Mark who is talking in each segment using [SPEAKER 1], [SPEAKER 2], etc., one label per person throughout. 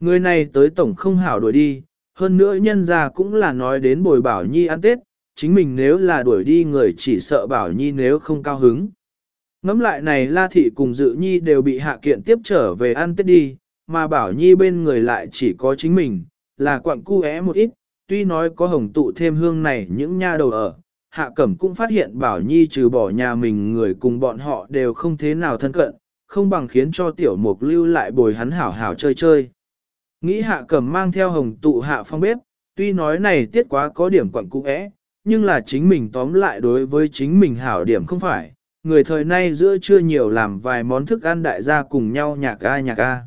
[SPEAKER 1] Người này tới tổng không hảo đuổi đi, hơn nữa nhân ra cũng là nói đến bồi bảo nhi ăn tết, chính mình nếu là đuổi đi người chỉ sợ bảo nhi nếu không cao hứng. Ngắm lại này La Thị cùng Dự Nhi đều bị hạ kiện tiếp trở về ăn tết đi, mà bảo Nhi bên người lại chỉ có chính mình, là quặng cu é một ít, tuy nói có hồng tụ thêm hương này những nha đầu ở. Hạ Cẩm cũng phát hiện Bảo Nhi trừ bỏ nhà mình người cùng bọn họ đều không thế nào thân cận, không bằng khiến cho tiểu mục lưu lại bồi hắn hảo hảo chơi chơi. Nghĩ Hạ Cẩm mang theo hồng tụ hạ phong bếp, tuy nói này tiết quá có điểm quẩn cũ é, nhưng là chính mình tóm lại đối với chính mình hảo điểm không phải, người thời nay giữa chưa nhiều làm vài món thức ăn đại gia cùng nhau nhạc a nhạc a.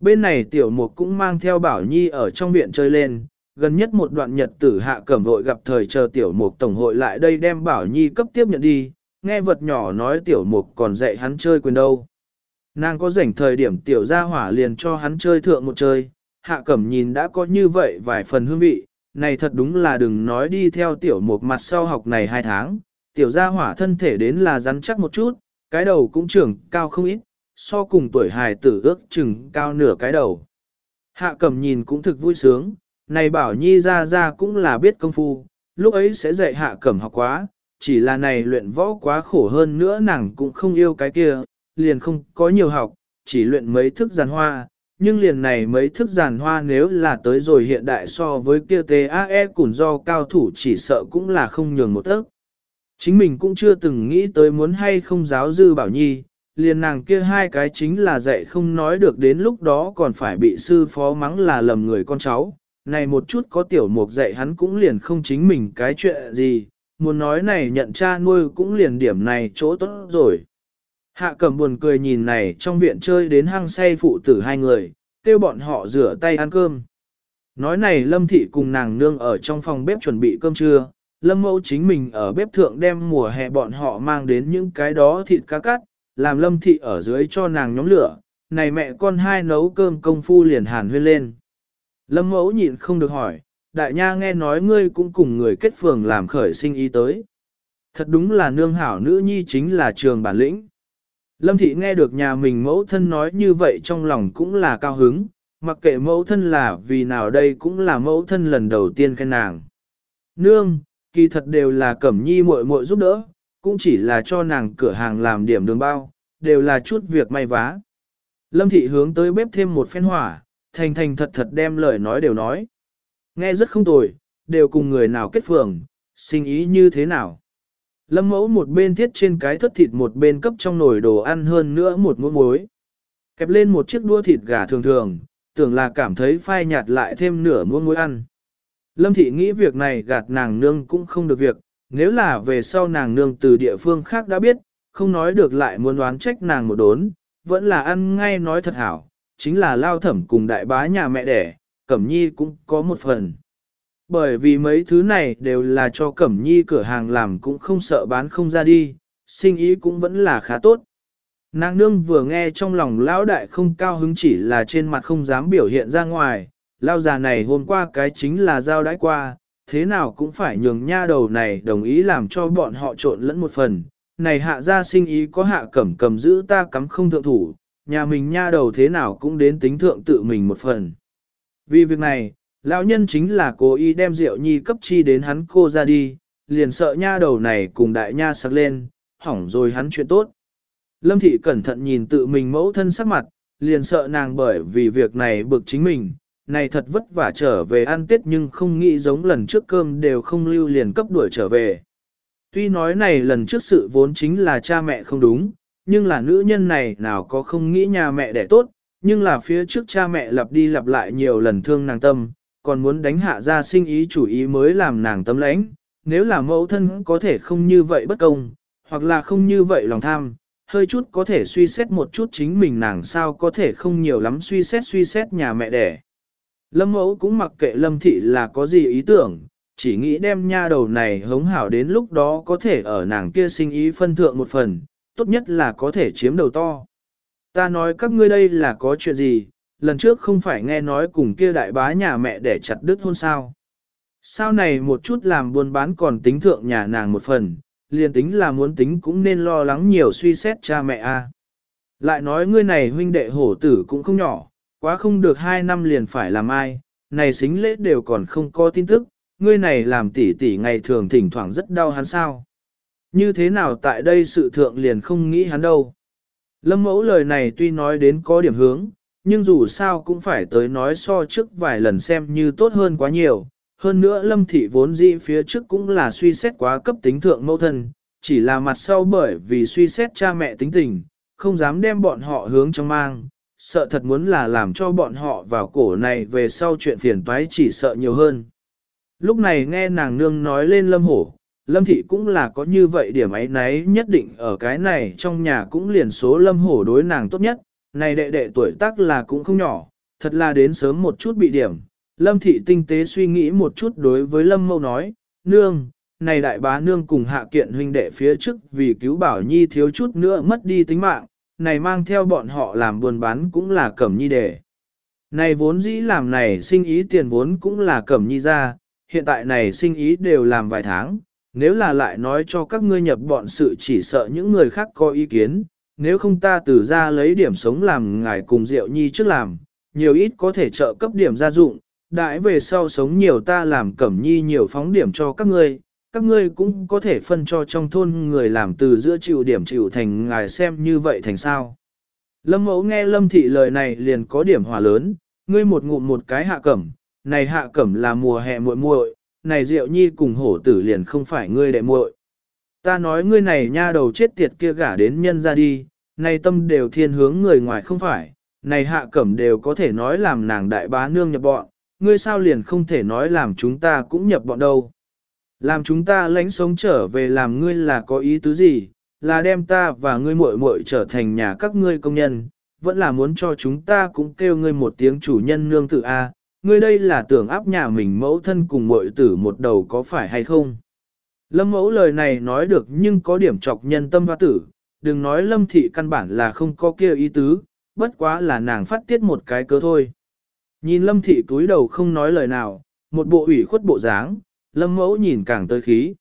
[SPEAKER 1] Bên này tiểu mục cũng mang theo bảo nhi ở trong viện chơi lên, gần nhất một đoạn nhật tử hạ cẩm vội gặp thời chờ tiểu mục tổng hội lại đây đem bảo nhi cấp tiếp nhận đi, nghe vật nhỏ nói tiểu mục còn dạy hắn chơi quyền đâu. Nàng có rảnh thời điểm tiểu gia hỏa liền cho hắn chơi thượng một chơi, hạ cẩm nhìn đã có như vậy vài phần hương vị, này thật đúng là đừng nói đi theo tiểu mục mặt sau học này hai tháng, tiểu gia hỏa thân thể đến là rắn chắc một chút, cái đầu cũng trưởng cao không ít, so cùng tuổi hài tử ước chừng cao nửa cái đầu. Hạ cẩm nhìn cũng thực vui sướng, này bảo nhi ra ra cũng là biết công phu, lúc ấy sẽ dạy hạ cẩm học quá, chỉ là này luyện võ quá khổ hơn nữa nàng cũng không yêu cái kia, liền không có nhiều học, chỉ luyện mấy thức giàn hoa, nhưng liền này mấy thức giàn hoa nếu là tới rồi hiện đại so với kia TAE củn do cao thủ chỉ sợ cũng là không nhường một tấc. Chính mình cũng chưa từng nghĩ tới muốn hay không giáo dư bảo nhi, liền nàng kia hai cái chính là dạy không nói được đến lúc đó còn phải bị sư phó mắng là lầm người con cháu. Này một chút có tiểu mục dạy hắn cũng liền không chính mình cái chuyện gì, muốn nói này nhận cha nuôi cũng liền điểm này chỗ tốt rồi. Hạ cầm buồn cười nhìn này trong viện chơi đến hang say phụ tử hai người, kêu bọn họ rửa tay ăn cơm. Nói này lâm thị cùng nàng nương ở trong phòng bếp chuẩn bị cơm trưa, lâm mẫu chính mình ở bếp thượng đem mùa hè bọn họ mang đến những cái đó thịt cá cắt, làm lâm thị ở dưới cho nàng nhóm lửa, này mẹ con hai nấu cơm công phu liền hàn huyên lên. Lâm mẫu nhịn không được hỏi, đại nha nghe nói ngươi cũng cùng người kết phường làm khởi sinh ý tới. Thật đúng là nương hảo nữ nhi chính là trường bản lĩnh. Lâm thị nghe được nhà mình mẫu thân nói như vậy trong lòng cũng là cao hứng, mặc kệ mẫu thân là vì nào đây cũng là mẫu thân lần đầu tiên khen nàng. Nương, kỳ thật đều là cẩm nhi muội muội giúp đỡ, cũng chỉ là cho nàng cửa hàng làm điểm đường bao, đều là chút việc may vá. Lâm thị hướng tới bếp thêm một phen hỏa, thành thành thật thật đem lời nói đều nói. Nghe rất không tồi, đều cùng người nào kết phường, sinh ý như thế nào. Lâm mẫu một bên thiết trên cái thất thịt một bên cấp trong nồi đồ ăn hơn nữa một muỗng muối. Kẹp lên một chiếc đua thịt gà thường thường, tưởng là cảm thấy phai nhạt lại thêm nửa muỗng muối ăn. Lâm thị nghĩ việc này gạt nàng nương cũng không được việc, nếu là về sau nàng nương từ địa phương khác đã biết, không nói được lại muốn đoán trách nàng một đốn, vẫn là ăn ngay nói thật hảo, chính là lao thẩm cùng đại bá nhà mẹ đẻ, Cẩm Nhi cũng có một phần. Bởi vì mấy thứ này đều là cho Cẩm Nhi cửa hàng làm cũng không sợ bán không ra đi, sinh ý cũng vẫn là khá tốt. Nàng nương vừa nghe trong lòng lão đại không cao hứng chỉ là trên mặt không dám biểu hiện ra ngoài, lao già này hôm qua cái chính là giao đãi qua, thế nào cũng phải nhường nha đầu này đồng ý làm cho bọn họ trộn lẫn một phần. Này hạ gia sinh ý có hạ cẩm cầm giữ ta cắm không thượng thủ, nhà mình nha đầu thế nào cũng đến tính thượng tự mình một phần. Vì việc này, lão nhân chính là cố ý đem rượu nhi cấp chi đến hắn cô ra đi, liền sợ nha đầu này cùng đại nha sắc lên, hỏng rồi hắn chuyện tốt. Lâm thị cẩn thận nhìn tự mình mẫu thân sắc mặt, liền sợ nàng bởi vì việc này bực chính mình, này thật vất vả trở về ăn tết nhưng không nghĩ giống lần trước cơm đều không lưu liền cấp đuổi trở về. Tuy nói này lần trước sự vốn chính là cha mẹ không đúng, nhưng là nữ nhân này nào có không nghĩ nhà mẹ đẻ tốt, nhưng là phía trước cha mẹ lặp đi lặp lại nhiều lần thương nàng tâm, còn muốn đánh hạ ra sinh ý chủ ý mới làm nàng tấm lãnh. Nếu là mẫu thân có thể không như vậy bất công, hoặc là không như vậy lòng tham, hơi chút có thể suy xét một chút chính mình nàng sao có thể không nhiều lắm suy xét suy xét nhà mẹ đẻ. Lâm mẫu cũng mặc kệ lâm thị là có gì ý tưởng, chỉ nghĩ đem nha đầu này hống hảo đến lúc đó có thể ở nàng kia sinh ý phân thượng một phần, tốt nhất là có thể chiếm đầu to. Ta nói các ngươi đây là có chuyện gì, lần trước không phải nghe nói cùng kia đại bá nhà mẹ để chặt đứt hôn sao. sau này một chút làm buôn bán còn tính thượng nhà nàng một phần, liền tính là muốn tính cũng nên lo lắng nhiều suy xét cha mẹ a. Lại nói ngươi này huynh đệ hổ tử cũng không nhỏ, quá không được hai năm liền phải làm ai, này xính lễ đều còn không có tin tức, ngươi này làm tỷ tỷ ngày thường thỉnh thoảng rất đau hắn sao. Như thế nào tại đây sự thượng liền không nghĩ hắn đâu. Lâm mẫu lời này tuy nói đến có điểm hướng, nhưng dù sao cũng phải tới nói so trước vài lần xem như tốt hơn quá nhiều. Hơn nữa lâm thị vốn dĩ phía trước cũng là suy xét quá cấp tính thượng mẫu thân, chỉ là mặt sau bởi vì suy xét cha mẹ tính tình, không dám đem bọn họ hướng trong mang, sợ thật muốn là làm cho bọn họ vào cổ này về sau chuyện phiền toái chỉ sợ nhiều hơn. Lúc này nghe nàng nương nói lên lâm hổ, lâm thị cũng là có như vậy điểm ấy nấy nhất định ở cái này trong nhà cũng liền số lâm hổ đối nàng tốt nhất, này đệ đệ tuổi tác là cũng không nhỏ, thật là đến sớm một chút bị điểm. Lâm thị tinh tế suy nghĩ một chút đối với lâm mâu nói, nương, này đại bá nương cùng hạ kiện huynh đệ phía trước vì cứu bảo nhi thiếu chút nữa mất đi tính mạng, này mang theo bọn họ làm buôn bán cũng là cẩm nhi đề. Này vốn dĩ làm này sinh ý tiền vốn cũng là cẩm nhi ra, hiện tại này sinh ý đều làm vài tháng, nếu là lại nói cho các ngươi nhập bọn sự chỉ sợ những người khác có ý kiến, nếu không ta từ ra lấy điểm sống làm ngài cùng Diệu Nhi trước làm, nhiều ít có thể trợ cấp điểm gia dụng, đãi về sau sống nhiều ta làm cẩm nhi nhiều phóng điểm cho các ngươi, các ngươi cũng có thể phân cho trong thôn người làm từ giữa chịu điểm chịu thành ngài xem như vậy thành sao. Lâm mẫu nghe lâm thị lời này liền có điểm hòa lớn, ngươi một ngụm một cái hạ cẩm, này hạ cẩm là mùa hè muội muội, này Diệu Nhi cùng hổ tử liền không phải ngươi đệ muội. Ta nói ngươi này nha đầu chết tiệt kia gả đến nhân ra đi, này tâm đều thiên hướng người ngoài không phải, này hạ cẩm đều có thể nói làm nàng đại bá nương nhập bọn, ngươi sao liền không thể nói làm chúng ta cũng nhập bọn đâu. Làm chúng ta lánh sống trở về làm ngươi là có ý tứ gì, là đem ta và ngươi muội muội trở thành nhà các ngươi công nhân, vẫn là muốn cho chúng ta cũng kêu ngươi một tiếng chủ nhân nương tự A, ngươi đây là tưởng áp nhà mình mẫu thân cùng muội tử một đầu có phải hay không? Lâm mẫu lời này nói được nhưng có điểm chọc nhân tâm hoa tử, đừng nói lâm thị căn bản là không có kia ý tứ, bất quá là nàng phát tiết một cái cớ thôi. Nhìn lâm thị túi đầu không nói lời nào, một bộ ủy khuất bộ dáng, lâm mẫu nhìn càng tới khí.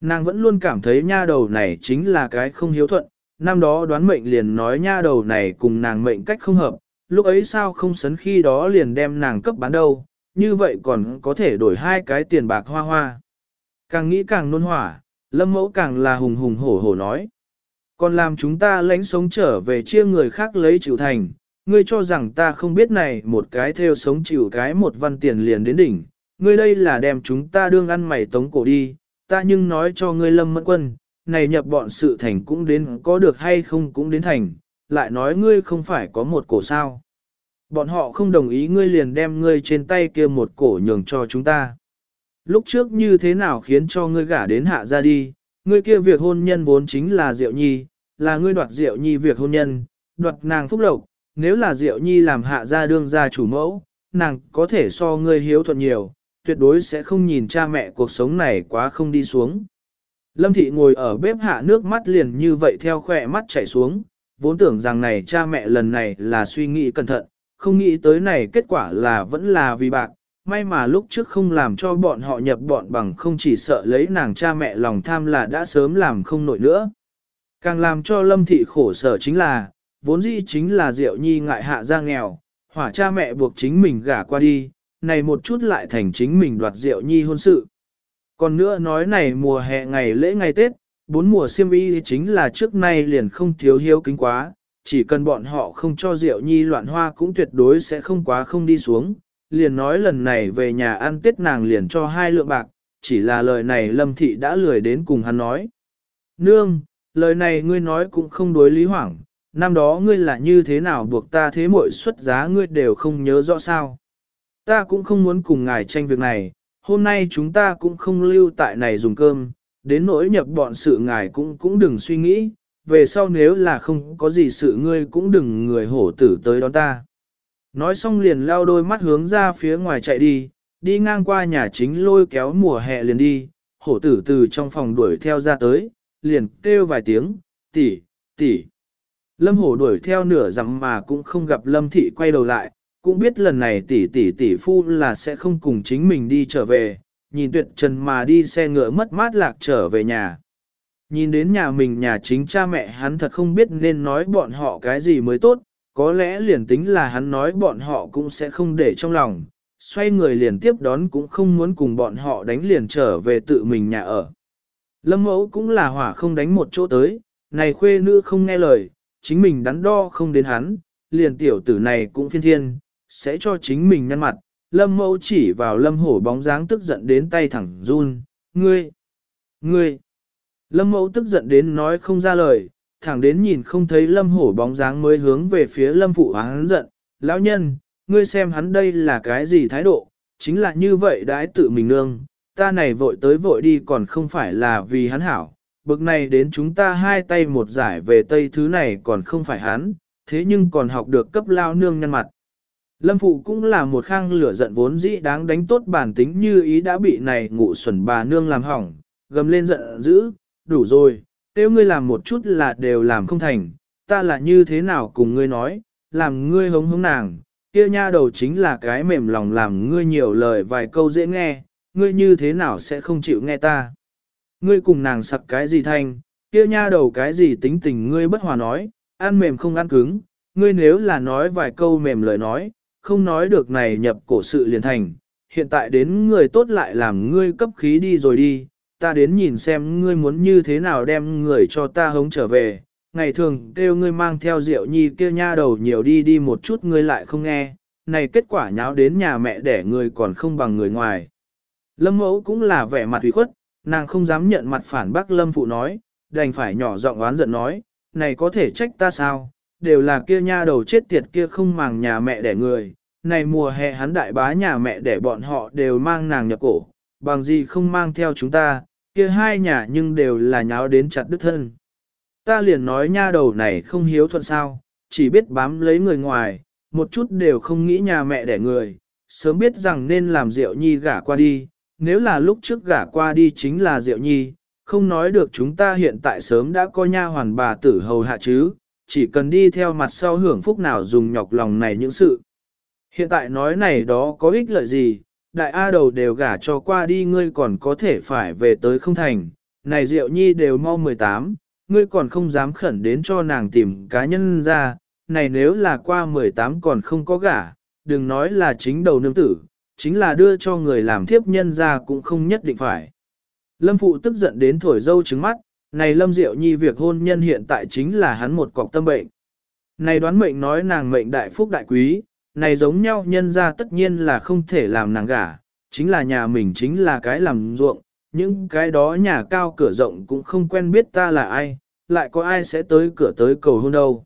[SPEAKER 1] Nàng vẫn luôn cảm thấy nha đầu này chính là cái không hiếu thuận, năm đó đoán mệnh liền nói nha đầu này cùng nàng mệnh cách không hợp, lúc ấy sao không sấn khi đó liền đem nàng cấp bán đâu, như vậy còn có thể đổi hai cái tiền bạc hoa hoa. Càng nghĩ càng nôn hỏa, lâm mẫu càng là hùng hùng hổ hổ nói. Còn làm chúng ta lánh sống trở về chia người khác lấy chịu thành, ngươi cho rằng ta không biết này một cái theo sống chịu cái một văn tiền liền đến đỉnh, ngươi đây là đem chúng ta đương ăn mày tống cổ đi, ta nhưng nói cho ngươi lâm mẫn quân, này nhập bọn sự thành cũng đến có được hay không cũng đến thành, lại nói ngươi không phải có một cổ sao. Bọn họ không đồng ý ngươi liền đem ngươi trên tay kia một cổ nhường cho chúng ta. Lúc trước như thế nào khiến cho ngươi gả đến hạ ra đi, ngươi kia việc hôn nhân vốn chính là Diệu Nhi, là ngươi đoạt Diệu Nhi việc hôn nhân, đoạt nàng phúc lộc, nếu là Diệu Nhi làm hạ gia đương gia chủ mẫu, nàng có thể so ngươi hiếu thuận nhiều, tuyệt đối sẽ không nhìn cha mẹ cuộc sống này quá không đi xuống. Lâm Thị ngồi ở bếp hạ nước mắt liền như vậy theo khỏe mắt chảy xuống, vốn tưởng rằng này cha mẹ lần này là suy nghĩ cẩn thận, không nghĩ tới này kết quả là vẫn là vì bạc, may mà lúc trước không làm cho bọn họ nhập bọn bằng không chỉ sợ lấy nàng cha mẹ lòng tham là đã sớm làm không nổi nữa. Càng làm cho lâm thị khổ sở chính là, vốn dĩ chính là Diệu Nhi ngại hạ ra nghèo, hỏa cha mẹ buộc chính mình gả qua đi, này một chút lại thành chính mình đoạt Diệu Nhi hôn sự. Còn nữa nói này mùa hè ngày lễ ngày Tết, bốn mùa siêm y chính là trước nay liền không thiếu hiếu kính quá, chỉ cần bọn họ không cho Diệu Nhi loạn hoa cũng tuyệt đối sẽ không quá không đi xuống. Liền nói lần này về nhà ăn Tết nàng liền cho hai lượng bạc, chỉ là lời này Lâm Thị đã lười đến cùng hắn nói. Nương, lời này ngươi nói cũng không đối lý hoảng, năm đó ngươi là như thế nào buộc ta thế mội xuất giá ngươi đều không nhớ rõ sao. Ta cũng không muốn cùng ngài tranh việc này, hôm nay chúng ta cũng không lưu tại này dùng cơm, đến nỗi nhập bọn sự ngài cũng cũng đừng suy nghĩ, về sau nếu là không có gì sự ngươi cũng đừng người hổ tử tới đón ta. Nói xong liền lao đôi mắt hướng ra phía ngoài chạy đi, đi ngang qua nhà chính lôi kéo mùa hè liền đi, hổ tử từ trong phòng đuổi theo ra tới, liền kêu vài tiếng, tỷ, tỷ. Lâm hổ đuổi theo nửa dặm mà cũng không gặp lâm thị quay đầu lại, cũng biết lần này tỷ tỷ tỷ phu là sẽ không cùng chính mình đi trở về, nhìn tuyệt trần mà đi xe ngựa mất mát lạc trở về nhà. Nhìn đến nhà mình nhà chính cha mẹ hắn thật không biết nên nói bọn họ cái gì mới tốt, có lẽ liền tính là hắn nói bọn họ cũng sẽ không để trong lòng, xoay người liền tiếp đón cũng không muốn cùng bọn họ đánh liền trở về tự mình nhà ở. Lâm mẫu cũng là hỏa không đánh một chỗ tới, này khuê nữ không nghe lời, chính mình đắn đo không đến hắn, liền tiểu tử này cũng phiên thiên, sẽ cho chính mình nhăn mặt. Lâm mẫu chỉ vào lâm hổ bóng dáng tức giận đến tay thẳng run, ngươi, ngươi. Lâm mẫu tức giận đến nói không ra lời, thẳng đến nhìn không thấy lâm hổ bóng dáng mới hướng về phía lâm phụ hắn giận, lão nhân, ngươi xem hắn đây là cái gì thái độ, chính là như vậy đãi tự mình nương, ta này vội tới vội đi còn không phải là vì hắn hảo, bực này đến chúng ta hai tay một giải về tây thứ này còn không phải hắn, thế nhưng còn học được cấp lao nương nhân mặt. Lâm phụ cũng là một khang lửa giận vốn dĩ đáng đánh tốt bản tính như ý đã bị này ngụ xuẩn bà nương làm hỏng, gầm lên giận dữ, đủ rồi, nếu ngươi làm một chút là đều làm không thành, ta là như thế nào cùng ngươi nói, làm ngươi hống hống nàng, kia nha đầu chính là cái mềm lòng làm ngươi nhiều lời vài câu dễ nghe, ngươi như thế nào sẽ không chịu nghe ta. Ngươi cùng nàng sặc cái gì thanh, kia nha đầu cái gì tính tình ngươi bất hòa nói, ăn mềm không ăn cứng, ngươi nếu là nói vài câu mềm lời nói, không nói được này nhập cổ sự liền thành, hiện tại đến người tốt lại làm ngươi cấp khí đi rồi đi, ta đến nhìn xem ngươi muốn như thế nào đem người cho ta hống trở về, ngày thường kêu ngươi mang theo rượu nhi kia nha đầu nhiều đi đi một chút ngươi lại không nghe, này kết quả nháo đến nhà mẹ để người còn không bằng người ngoài. Lâm mẫu cũng là vẻ mặt ủy khuất, nàng không dám nhận mặt phản bác lâm phụ nói, đành phải nhỏ giọng oán giận nói, này có thể trách ta sao, đều là kia nha đầu chết tiệt kia không màng nhà mẹ đẻ người, này mùa hè hắn đại bá nhà mẹ đẻ bọn họ đều mang nàng nhập cổ, bằng gì không mang theo chúng ta, kia hai nhà nhưng đều là nháo đến chặt đứt thân. Ta liền nói nha đầu này không hiếu thuận sao, chỉ biết bám lấy người ngoài, một chút đều không nghĩ nhà mẹ đẻ người, sớm biết rằng nên làm rượu nhi gả qua đi, nếu là lúc trước gả qua đi chính là rượu nhi, không nói được chúng ta hiện tại sớm đã có nha hoàn bà tử hầu hạ chứ, chỉ cần đi theo mặt sau hưởng phúc nào dùng nhọc lòng này những sự. Hiện tại nói này đó có ích lợi gì, đại A đầu đều gả cho qua đi ngươi còn có thể phải về tới không thành, này Diệu Nhi đều mau 18, ngươi còn không dám khẩn đến cho nàng tìm cá nhân ra, này nếu là qua 18 còn không có gả, đừng nói là chính đầu nương tử, chính là đưa cho người làm thiếp nhân ra cũng không nhất định phải. Lâm Phụ tức giận đến thổi dâu trứng mắt, này Lâm Diệu Nhi việc hôn nhân hiện tại chính là hắn một cọc tâm bệnh. Này đoán mệnh nói nàng mệnh đại phúc đại quý, này giống nhau nhân ra tất nhiên là không thể làm nàng gả, chính là nhà mình chính là cái làm ruộng, những cái đó nhà cao cửa rộng cũng không quen biết ta là ai, lại có ai sẽ tới cửa tới cầu hôn đâu.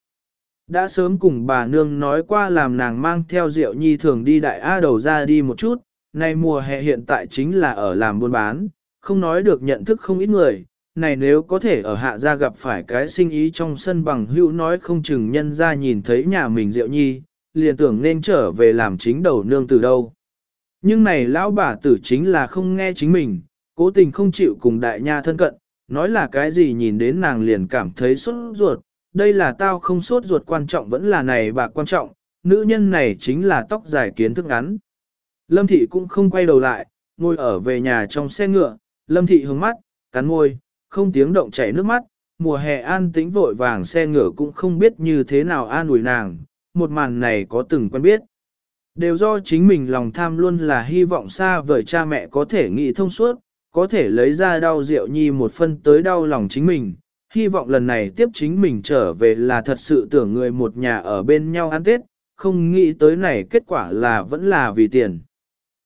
[SPEAKER 1] Đã sớm cùng bà nương nói qua làm nàng mang theo rượu nhi thường đi đại A đầu ra đi một chút, này mùa hè hiện tại chính là ở làm buôn bán, không nói được nhận thức không ít người, này nếu có thể ở hạ gia gặp phải cái sinh ý trong sân bằng hữu nói không chừng nhân ra nhìn thấy nhà mình rượu nhi, liền tưởng nên trở về làm chính đầu nương từ đâu. Nhưng này lão bà tử chính là không nghe chính mình, cố tình không chịu cùng đại nha thân cận, nói là cái gì nhìn đến nàng liền cảm thấy sốt ruột, đây là tao không sốt ruột quan trọng vẫn là này bà quan trọng, nữ nhân này chính là tóc dài kiến thức ngắn. Lâm thị cũng không quay đầu lại, ngồi ở về nhà trong xe ngựa, lâm thị hướng mắt, cắn môi, không tiếng động chảy nước mắt, mùa hè an tĩnh vội vàng xe ngựa cũng không biết như thế nào an ủi nàng, một màn này có từng quen biết. Đều do chính mình lòng tham luôn là hy vọng xa vời cha mẹ có thể nghĩ thông suốt, có thể lấy ra đau rượu nhi một phân tới đau lòng chính mình. Hy vọng lần này tiếp chính mình trở về là thật sự tưởng người một nhà ở bên nhau ăn Tết, không nghĩ tới này kết quả là vẫn là vì tiền.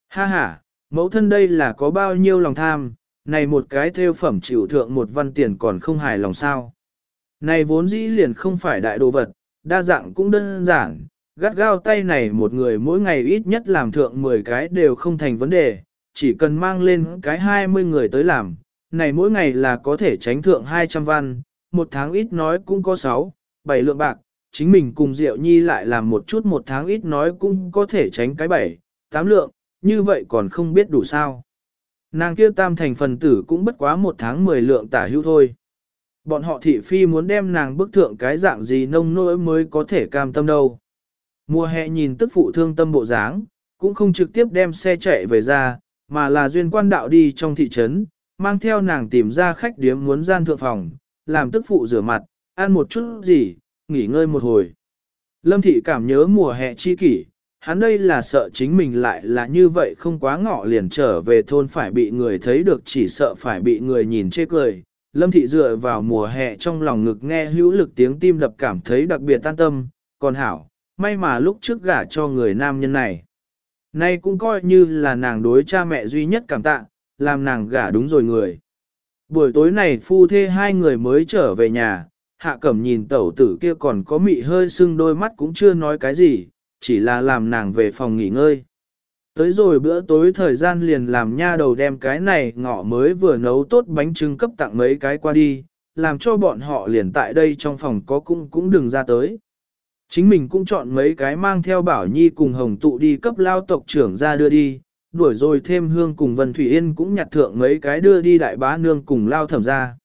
[SPEAKER 1] Ha ha, mẫu thân đây là có bao nhiêu lòng tham, này một cái theo phẩm chịu thượng một văn tiền còn không hài lòng sao. Này vốn dĩ liền không phải đại đồ vật, đa dạng cũng đơn giản, gắt gao tay này một người mỗi ngày ít nhất làm thượng 10 cái đều không thành vấn đề, chỉ cần mang lên cái 20 người tới làm, này mỗi ngày là có thể tránh thượng 200 văn, một tháng ít nói cũng có 6, 7 lượng bạc, chính mình cùng Diệu Nhi lại làm một chút một tháng ít nói cũng có thể tránh cái 7, 8 lượng, như vậy còn không biết đủ sao. Nàng kia tam thành phần tử cũng bất quá một tháng 10 lượng tả hữu thôi. Bọn họ thị phi muốn đem nàng bức thượng cái dạng gì nông nỗi mới có thể cam tâm đâu. Mùa hè nhìn tức phụ thương tâm bộ dáng, cũng không trực tiếp đem xe chạy về ra, mà là duyên quan đạo đi trong thị trấn, mang theo nàng tìm ra khách điếm muốn gian thượng phòng, làm tức phụ rửa mặt, ăn một chút gì, nghỉ ngơi một hồi. Lâm thị cảm nhớ mùa hè chi kỷ, hắn đây là sợ chính mình lại là như vậy không quá ngọ liền trở về thôn phải bị người thấy được chỉ sợ phải bị người nhìn chê cười. Lâm thị dựa vào mùa hè trong lòng ngực nghe hữu lực tiếng tim đập cảm thấy đặc biệt tan tâm, còn hảo, may mà lúc trước gả cho người nam nhân này. Nay cũng coi như là nàng đối cha mẹ duy nhất cảm tạ, làm nàng gả đúng rồi người. Buổi tối này phu thê hai người mới trở về nhà, hạ cẩm nhìn tẩu tử kia còn có mị hơi sưng đôi mắt cũng chưa nói cái gì, chỉ là làm nàng về phòng nghỉ ngơi. Tới rồi bữa tối thời gian liền làm nha đầu đem cái này ngọ mới vừa nấu tốt bánh trưng cấp tặng mấy cái qua đi, làm cho bọn họ liền tại đây trong phòng có cũng cũng đừng ra tới. Chính mình cũng chọn mấy cái mang theo bảo nhi cùng hồng tụ đi cấp lao tộc trưởng ra đưa đi, đuổi rồi thêm hương cùng Vân Thủy Yên cũng nhặt thượng mấy cái đưa đi đại bá nương cùng lao thẩm ra.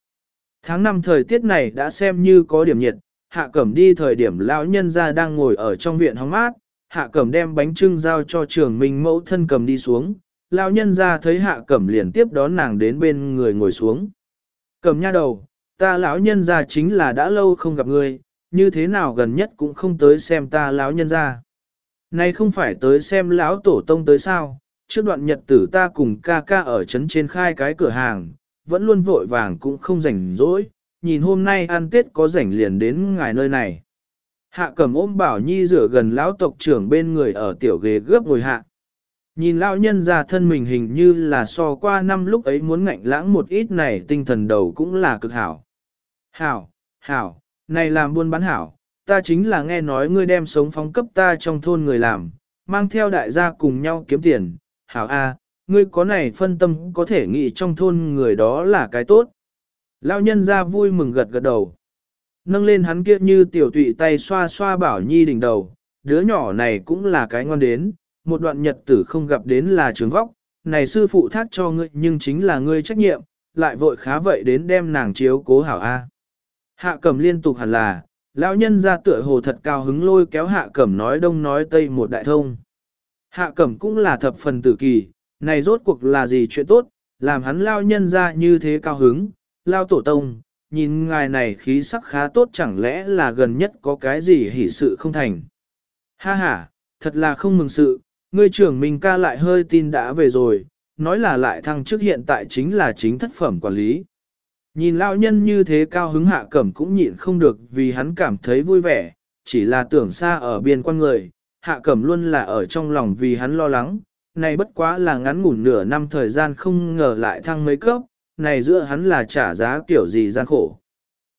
[SPEAKER 1] Tháng năm thời tiết này đã xem như có điểm nhiệt, hạ cẩm đi thời điểm lão nhân ra đang ngồi ở trong viện hóng mát, hạ cẩm đem bánh trưng giao cho trường minh mẫu thân cầm đi xuống, lão nhân ra thấy hạ cẩm liền tiếp đón nàng đến bên người ngồi xuống. Cẩm nha đầu, ta lão nhân ra chính là đã lâu không gặp ngươi, như thế nào gần nhất cũng không tới xem ta lão nhân ra. Này không phải tới xem lão tổ tông tới sao, trước đoạn nhật tử ta cùng ca ca ở trấn trên khai cái cửa hàng, vẫn luôn vội vàng cũng không rảnh rỗi, nhìn hôm nay ăn tết có rảnh liền đến ngài nơi này. Hạ cầm ôm bảo nhi rửa gần lão tộc trưởng bên người ở tiểu ghế gớp ngồi hạ. Nhìn lão nhân ra thân mình hình như là so qua năm lúc ấy muốn ngạnh lãng một ít này tinh thần đầu cũng là cực hảo. Hảo, hảo, này làm buôn bán hảo, ta chính là nghe nói ngươi đem sống phóng cấp ta trong thôn người làm, mang theo đại gia cùng nhau kiếm tiền, hảo a, ngươi có này phân tâm có thể nghĩ trong thôn người đó là cái tốt. Lão nhân ra vui mừng gật gật đầu. Nâng lên hắn kia như tiểu tụy tay xoa xoa bảo nhi đỉnh đầu, đứa nhỏ này cũng là cái ngon đến, một đoạn nhật tử không gặp đến là trường vóc, này sư phụ thác cho ngươi nhưng chính là ngươi trách nhiệm, lại vội khá vậy đến đem nàng chiếu cố hảo A. Hạ cẩm liên tục hẳn là, lão nhân ra tựa hồ thật cao hứng lôi kéo hạ cẩm nói đông nói tây một đại thông. Hạ cẩm cũng là thập phần tử kỳ, này rốt cuộc là gì chuyện tốt, làm hắn lao nhân ra như thế cao hứng, lao tổ tông, nhìn ngài này khí sắc khá tốt chẳng lẽ là gần nhất có cái gì hỉ sự không thành. Ha ha, thật là không mừng sự, ngươi trưởng mình ca lại hơi tin đã về rồi, nói là lại thăng chức hiện tại chính là chính thất phẩm quản lý. Nhìn lão nhân như thế cao hứng hạ cẩm cũng nhịn không được vì hắn cảm thấy vui vẻ, chỉ là tưởng xa ở biên quan người, hạ cẩm luôn là ở trong lòng vì hắn lo lắng, này bất quá là ngắn ngủn nửa năm thời gian không ngờ lại thăng mấy cấp, này giữa hắn là trả giá kiểu gì gian khổ.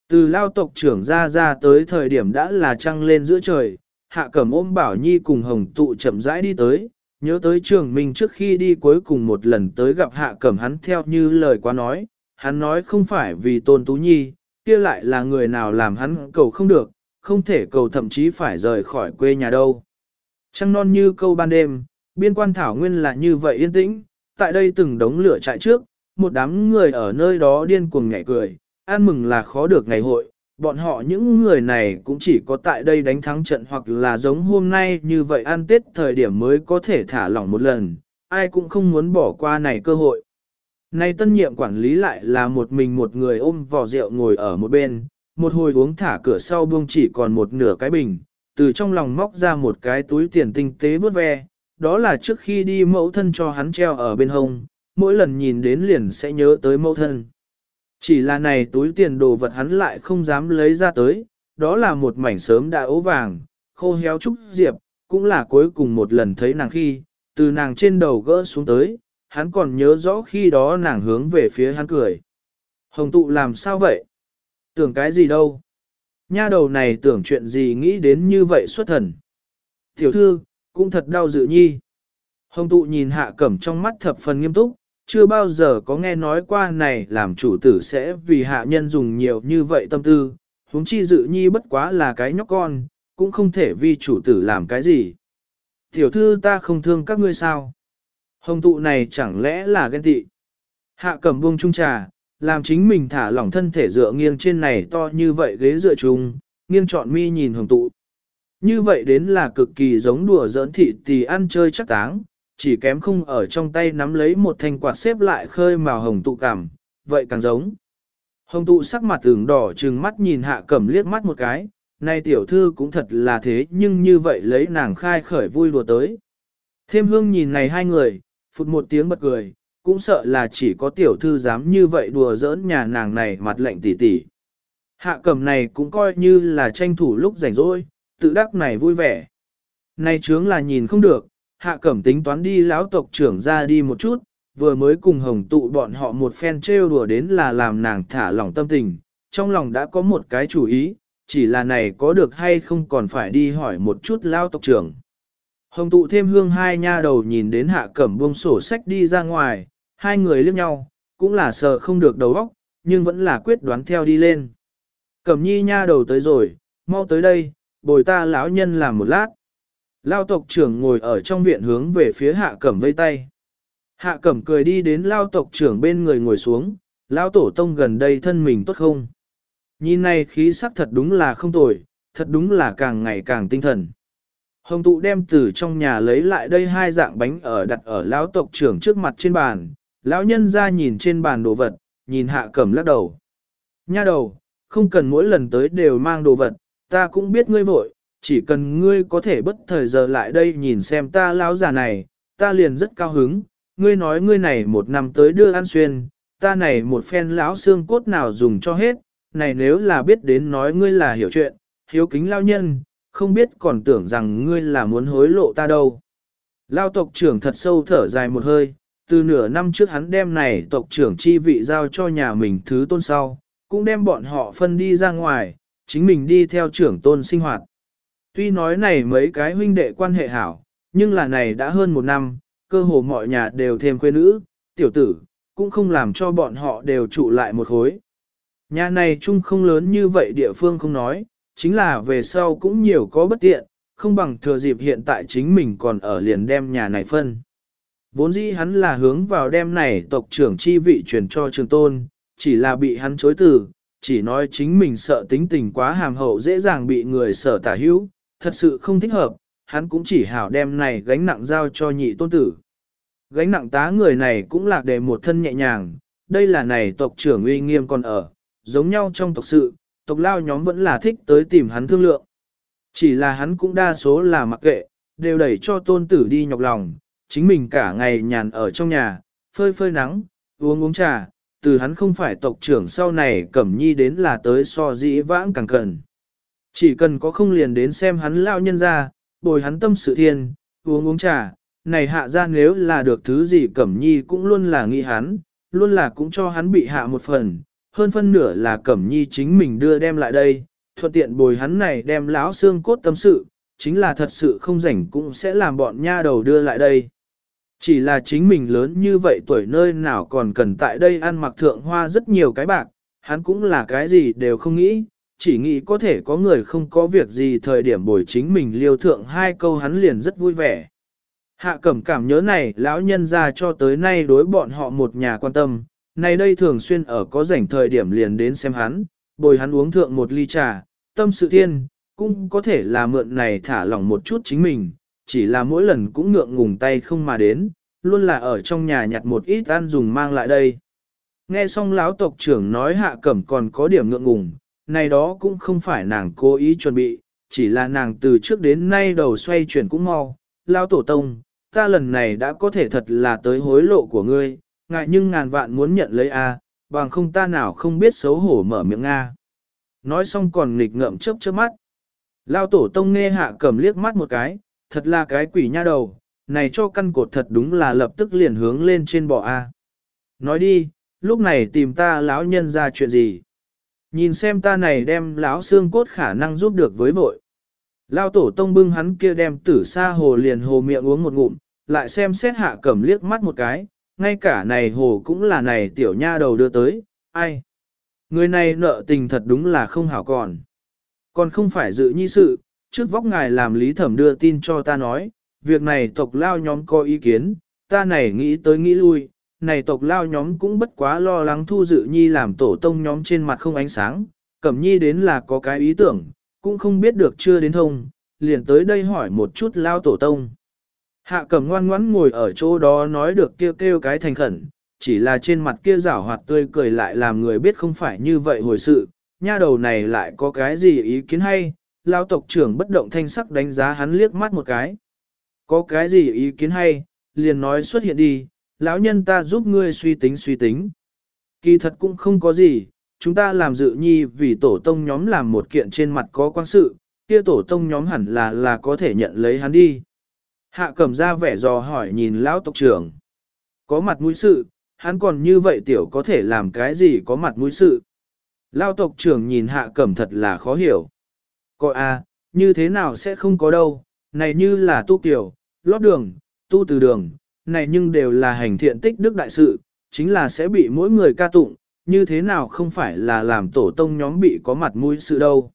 [SPEAKER 1] Từ lao tộc trưởng ra ra tới thời điểm đã là trăng lên giữa trời, hạ cẩm ôm bảo nhi cùng hồng tụ chậm rãi đi tới, nhớ tới trường mình trước khi đi cuối cùng một lần tới gặp hạ cẩm hắn theo như lời quá nói, hắn nói không phải vì tôn tú nhi, kia lại là người nào làm hắn cầu không được, không thể cầu thậm chí phải rời khỏi quê nhà đâu. Trăng non như câu ban đêm, biên quan thảo nguyên là như vậy yên tĩnh, tại đây từng đống lửa trại trước, một đám người ở nơi đó điên cuồng nhảy cười, an mừng là khó được ngày hội, bọn họ những người này cũng chỉ có tại đây đánh thắng trận hoặc là giống hôm nay như vậy ăn tết thời điểm mới có thể thả lỏng một lần, ai cũng không muốn bỏ qua này cơ hội. Nay tân nhiệm quản lý lại là một mình một người ôm vò rượu ngồi ở một bên, một hồi uống thả cửa sau buông chỉ còn một nửa cái bình, từ trong lòng móc ra một cái túi tiền tinh tế vớt ve, đó là trước khi đi mẫu thân cho hắn treo ở bên hông, mỗi lần nhìn đến liền sẽ nhớ tới mẫu thân. Chỉ là này túi tiền đồ vật hắn lại không dám lấy ra tới, đó là một mảnh sớm đã ố vàng, khô héo trúc diệp, cũng là cuối cùng một lần thấy nàng khi, từ nàng trên đầu gỡ xuống tới, hắn còn nhớ rõ khi đó nàng hướng về phía hắn cười. Hồng tụ làm sao vậy? Tưởng cái gì đâu? Nha đầu này tưởng chuyện gì nghĩ đến như vậy xuất thần. Tiểu thư, cũng thật đau dự nhi. Hồng tụ nhìn hạ cẩm trong mắt thập phần nghiêm túc, chưa bao giờ có nghe nói qua này làm chủ tử sẽ vì hạ nhân dùng nhiều như vậy tâm tư, huống chi dự nhi bất quá là cái nhóc con, cũng không thể vì chủ tử làm cái gì. Tiểu thư ta không thương các ngươi sao? Hồng tụ này chẳng lẽ là ghen tị? Hạ cầm buông trung trà, làm chính mình thả lỏng thân thể dựa nghiêng trên này to như vậy ghế dựa chung, nghiêng trọn mi nhìn hồng tụ. Như vậy đến là cực kỳ giống đùa giỡn thị tì ăn chơi chắc táng, chỉ kém không ở trong tay nắm lấy một thanh quạt xếp lại khơi màu hồng tụ cảm, vậy càng giống. Hồng tụ sắc mặt tưởng đỏ trừng mắt nhìn hạ cẩm liếc mắt một cái, nay tiểu thư cũng thật là thế nhưng như vậy lấy nàng khai khởi vui đùa tới. Thêm hương nhìn này hai người, phụt một tiếng bật cười, cũng sợ là chỉ có tiểu thư dám như vậy đùa giỡn nhà nàng này mặt lệnh tỉ tỉ. Hạ cẩm này cũng coi như là tranh thủ lúc rảnh rỗi, tự đắc này vui vẻ. Này trướng là nhìn không được, hạ cẩm tính toán đi lão tộc trưởng ra đi một chút, vừa mới cùng hồng tụ bọn họ một phen trêu đùa đến là làm nàng thả lỏng tâm tình, trong lòng đã có một cái chủ ý, chỉ là này có được hay không còn phải đi hỏi một chút lão tộc trưởng. Hồng tụ thêm hương hai nha đầu nhìn đến hạ cẩm buông sổ sách đi ra ngoài, hai người liếc nhau, cũng là sợ không được đầu óc, nhưng vẫn là quyết đoán theo đi lên. Cẩm nhi nha đầu tới rồi, mau tới đây, bồi ta lão nhân làm một lát. Lao tộc trưởng ngồi ở trong viện hướng về phía hạ cẩm vây tay. Hạ cẩm cười đi đến lao tộc trưởng bên người ngồi xuống, lao tổ tông gần đây thân mình tốt không? Nhìn này khí sắc thật đúng là không tồi, thật đúng là càng ngày càng tinh thần. Hồng tụ đem từ trong nhà lấy lại đây hai dạng bánh ở đặt ở lão tộc trưởng trước mặt trên bàn, lão nhân ra nhìn trên bàn đồ vật, nhìn hạ cẩm lắc đầu. Nha đầu, không cần mỗi lần tới đều mang đồ vật, ta cũng biết ngươi vội, chỉ cần ngươi có thể bất thời giờ lại đây nhìn xem ta lão già này, ta liền rất cao hứng, ngươi nói ngươi này một năm tới đưa ăn xuyên, ta này một phen lão xương cốt nào dùng cho hết, này nếu là biết đến nói ngươi là hiểu chuyện, hiếu kính lao nhân, không biết còn tưởng rằng ngươi là muốn hối lộ ta đâu. Lao tộc trưởng thật sâu thở dài một hơi, từ nửa năm trước hắn đem này tộc trưởng chi vị giao cho nhà mình thứ tôn sau, cũng đem bọn họ phân đi ra ngoài, chính mình đi theo trưởng tôn sinh hoạt. Tuy nói này mấy cái huynh đệ quan hệ hảo, nhưng là này đã hơn một năm, cơ hồ mọi nhà đều thêm quê nữ, tiểu tử, cũng không làm cho bọn họ đều trụ lại một khối. Nhà này chung không lớn như vậy địa phương không nói, chính là về sau cũng nhiều có bất tiện, không bằng thừa dịp hiện tại chính mình còn ở liền đem nhà này phân. Vốn dĩ hắn là hướng vào đem này tộc trưởng chi vị truyền cho trường tôn, chỉ là bị hắn chối từ, chỉ nói chính mình sợ tính tình quá hàm hậu dễ dàng bị người sở tả hữu, thật sự không thích hợp, hắn cũng chỉ hảo đem này gánh nặng giao cho nhị tôn tử. Gánh nặng tá người này cũng lạc đề một thân nhẹ nhàng, đây là này tộc trưởng uy nghiêm còn ở, giống nhau trong tộc sự, tộc lao nhóm vẫn là thích tới tìm hắn thương lượng. Chỉ là hắn cũng đa số là mặc kệ, đều đẩy cho tôn tử đi nhọc lòng, chính mình cả ngày nhàn ở trong nhà, phơi phơi nắng, uống uống trà, từ hắn không phải tộc trưởng sau này cẩm nhi đến là tới so dĩ vãng càng cần. Chỉ cần có không liền đến xem hắn lao nhân ra, bồi hắn tâm sự thiên, uống uống trà, này hạ ra nếu là được thứ gì cẩm nhi cũng luôn là nghĩ hắn, luôn là cũng cho hắn bị hạ một phần, hơn phân nửa là cẩm nhi chính mình đưa đem lại đây, thuận tiện bồi hắn này đem lão xương cốt tâm sự, chính là thật sự không rảnh cũng sẽ làm bọn nha đầu đưa lại đây. Chỉ là chính mình lớn như vậy tuổi nơi nào còn cần tại đây ăn mặc thượng hoa rất nhiều cái bạc, hắn cũng là cái gì đều không nghĩ, chỉ nghĩ có thể có người không có việc gì thời điểm bồi chính mình liêu thượng hai câu hắn liền rất vui vẻ. Hạ cẩm cảm nhớ này lão nhân ra cho tới nay đối bọn họ một nhà quan tâm, này đây thường xuyên ở có rảnh thời điểm liền đến xem hắn, bồi hắn uống thượng một ly trà, tâm sự thiên, cũng có thể là mượn này thả lỏng một chút chính mình, chỉ là mỗi lần cũng ngượng ngùng tay không mà đến, luôn là ở trong nhà nhặt một ít ăn dùng mang lại đây. Nghe xong lão tộc trưởng nói hạ cẩm còn có điểm ngượng ngùng, này đó cũng không phải nàng cố ý chuẩn bị, chỉ là nàng từ trước đến nay đầu xoay chuyển cũng mau. Lão tổ tông, ta lần này đã có thể thật là tới hối lộ của ngươi, ngại nhưng ngàn vạn muốn nhận lấy a, bằng không ta nào không biết xấu hổ mở miệng a. Nói xong còn nghịch ngợm chớp chớp mắt. Lão tổ tông nghe hạ cầm liếc mắt một cái, thật là cái quỷ nha đầu, này cho căn cột thật đúng là lập tức liền hướng lên trên bò A. Nói đi, lúc này tìm ta lão nhân ra chuyện gì? Nhìn xem ta này đem lão xương cốt khả năng giúp được với vội. Lao tổ tông bưng hắn kia đem tử sa hồ liền hồ miệng uống một ngụm, lại xem xét hạ cẩm liếc mắt một cái, ngay cả này hồ cũng là này tiểu nha đầu đưa tới, ai? Người này nợ tình thật đúng là không hảo còn. Còn không phải dự nhi sự, trước vóc ngài làm lý thẩm đưa tin cho ta nói, việc này tộc lao nhóm có ý kiến, ta này nghĩ tới nghĩ lui, này tộc lao nhóm cũng bất quá lo lắng thu dự nhi làm tổ tông nhóm trên mặt không ánh sáng, cẩm nhi đến là có cái ý tưởng, cũng không biết được chưa đến thông, liền tới đây hỏi một chút lao tổ tông. Hạ cẩm ngoan ngoãn ngồi ở chỗ đó nói được kêu kêu cái thành khẩn, chỉ là trên mặt kia rảo hoạt tươi cười lại làm người biết không phải như vậy hồi sự, nha đầu này lại có cái gì ý kiến hay, lao tộc trưởng bất động thanh sắc đánh giá hắn liếc mắt một cái. Có cái gì ý kiến hay, liền nói xuất hiện đi, lão nhân ta giúp ngươi suy tính suy tính. Kỳ thật cũng không có gì, chúng ta làm dự nhi vì tổ tông nhóm làm một kiện trên mặt có quan sự, kia tổ tông nhóm hẳn là là có thể nhận lấy hắn đi. Hạ cầm ra vẻ dò hỏi nhìn lão tộc trưởng. Có mặt mũi sự, hắn còn như vậy tiểu có thể làm cái gì có mặt mũi sự. Lão tộc trưởng nhìn hạ cẩm thật là khó hiểu. Có a, như thế nào sẽ không có đâu, này như là tu tiểu lót đường, tu từ đường, này nhưng đều là hành thiện tích đức đại sự, chính là sẽ bị mỗi người ca tụng, như thế nào không phải là làm tổ tông nhóm bị có mặt mũi sự đâu.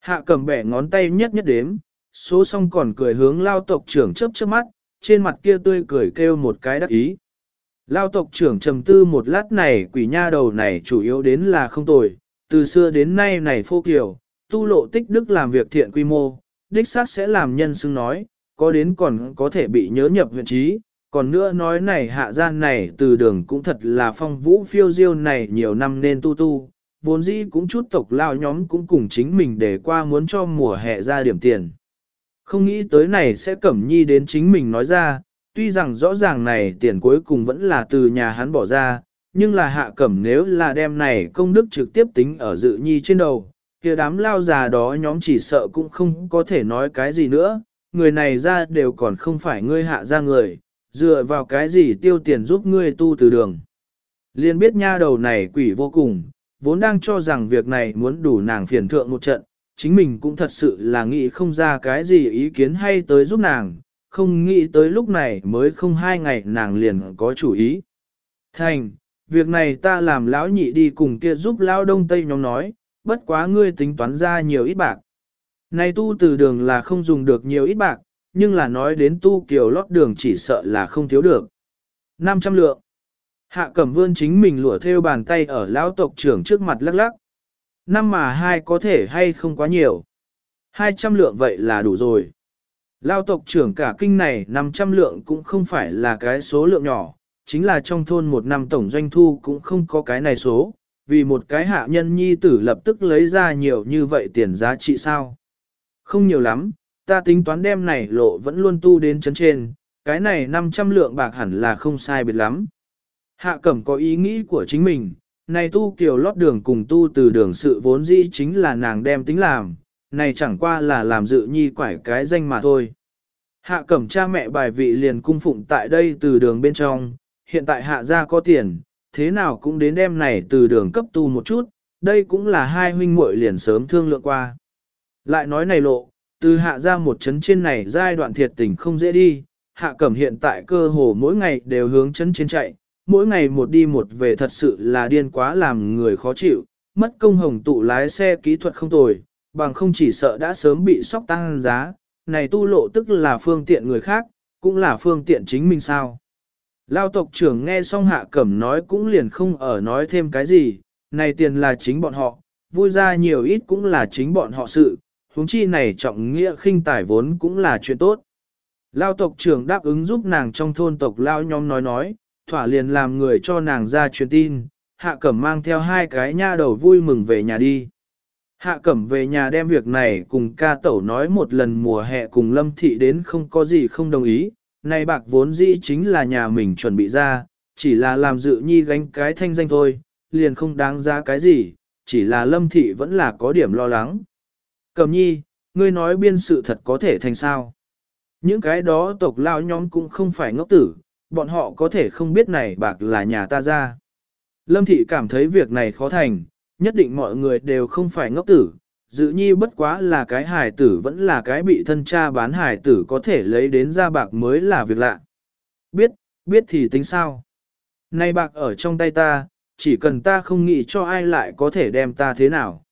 [SPEAKER 1] Hạ cầm bẻ ngón tay nhất nhất đếm, số xong còn cười hướng lao tộc trưởng chớp chớp mắt, trên mặt kia tươi cười kêu một cái đắc ý. Lao tộc trưởng trầm tư một lát này quỷ nha đầu này chủ yếu đến là không tồi, từ xưa đến nay này phô kiểu tu lộ tích đức làm việc thiện quy mô, đích xác sẽ làm nhân xưng nói, có đến còn có thể bị nhớ nhập huyện trí, còn nữa nói này hạ gian này từ đường cũng thật là phong vũ phiêu diêu này nhiều năm nên tu tu, vốn dĩ cũng chút tộc lao nhóm cũng cùng chính mình để qua muốn cho mùa hè ra điểm tiền. Không nghĩ tới này sẽ cẩm nhi đến chính mình nói ra, tuy rằng rõ ràng này tiền cuối cùng vẫn là từ nhà hắn bỏ ra, nhưng là hạ cẩm nếu là đem này công đức trực tiếp tính ở dự nhi trên đầu, kia đám lao già đó nhóm chỉ sợ cũng không có thể nói cái gì nữa, người này ra đều còn không phải ngươi hạ ra người, dựa vào cái gì tiêu tiền giúp ngươi tu từ đường. Liên biết nha đầu này quỷ vô cùng, vốn đang cho rằng việc này muốn đủ nàng phiền thượng một trận, chính mình cũng thật sự là nghĩ không ra cái gì ý kiến hay tới giúp nàng, không nghĩ tới lúc này mới không hai ngày nàng liền có chủ ý. Thành, việc này ta làm lão nhị đi cùng kia giúp lão đông tây nhóm nói, bất quá ngươi tính toán ra nhiều ít bạc. Này tu từ đường là không dùng được nhiều ít bạc, nhưng là nói đến tu kiều lót đường chỉ sợ là không thiếu được. 500 lượng. Hạ cẩm vươn chính mình lụa theo bàn tay ở lão tộc trưởng trước mặt lắc lắc. Năm mà hai có thể hay không quá nhiều. 200 lượng vậy là đủ rồi. Lao tộc trưởng cả kinh này 500 lượng cũng không phải là cái số lượng nhỏ, chính là trong thôn một năm tổng doanh thu cũng không có cái này số, vì một cái hạ nhân nhi tử lập tức lấy ra nhiều như vậy tiền giá trị sao. Không nhiều lắm, ta tính toán đem này lộ vẫn luôn tu đến chấn trên, cái này 500 lượng bạc hẳn là không sai biệt lắm. Hạ cẩm có ý nghĩ của chính mình, này tu kiều lót đường cùng tu từ đường sự vốn dĩ chính là nàng đem tính làm, này chẳng qua là làm dự nhi quải cái danh mà thôi. Hạ cẩm cha mẹ bài vị liền cung phụng tại đây từ đường bên trong, hiện tại hạ gia có tiền, thế nào cũng đến đem này từ đường cấp tu một chút, đây cũng là hai huynh muội liền sớm thương lượng qua. Lại nói này lộ, từ hạ ra một chấn trên này giai đoạn thiệt tình không dễ đi, hạ cẩm hiện tại cơ hồ mỗi ngày đều hướng chấn trên chạy, mỗi ngày một đi một về thật sự là điên quá làm người khó chịu, mất công hồng tụ lái xe kỹ thuật không tồi, bằng không chỉ sợ đã sớm bị sóc tăng giá, này tu lộ tức là phương tiện người khác, cũng là phương tiện chính mình sao. Lao tộc trưởng nghe xong hạ cẩm nói cũng liền không ở nói thêm cái gì, này tiền là chính bọn họ, vui ra nhiều ít cũng là chính bọn họ sự, huống chi này trọng nghĩa khinh tài vốn cũng là chuyện tốt. Lao tộc trưởng đáp ứng giúp nàng trong thôn tộc Lao nhóm nói nói, thỏa liền làm người cho nàng ra truyền tin, hạ cẩm mang theo hai cái nha đầu vui mừng về nhà đi. Hạ cẩm về nhà đem việc này cùng ca tẩu nói một lần mùa hè cùng lâm thị đến không có gì không đồng ý, này bạc vốn dĩ chính là nhà mình chuẩn bị ra, chỉ là làm dự nhi gánh cái thanh danh thôi, liền không đáng ra cái gì, chỉ là lâm thị vẫn là có điểm lo lắng. Cẩm nhi, ngươi nói biên sự thật có thể thành sao. Những cái đó tộc lao nhóm cũng không phải ngốc tử, bọn họ có thể không biết này bạc là nhà ta ra. Lâm thị cảm thấy việc này khó thành, nhất định mọi người đều không phải ngốc tử, dự nhi bất quá là cái hài tử vẫn là cái bị thân cha bán hài tử có thể lấy đến ra bạc mới là việc lạ. Biết, biết thì tính sao. Nay bạc ở trong tay ta, chỉ cần ta không nghĩ cho ai lại có thể đem ta thế nào.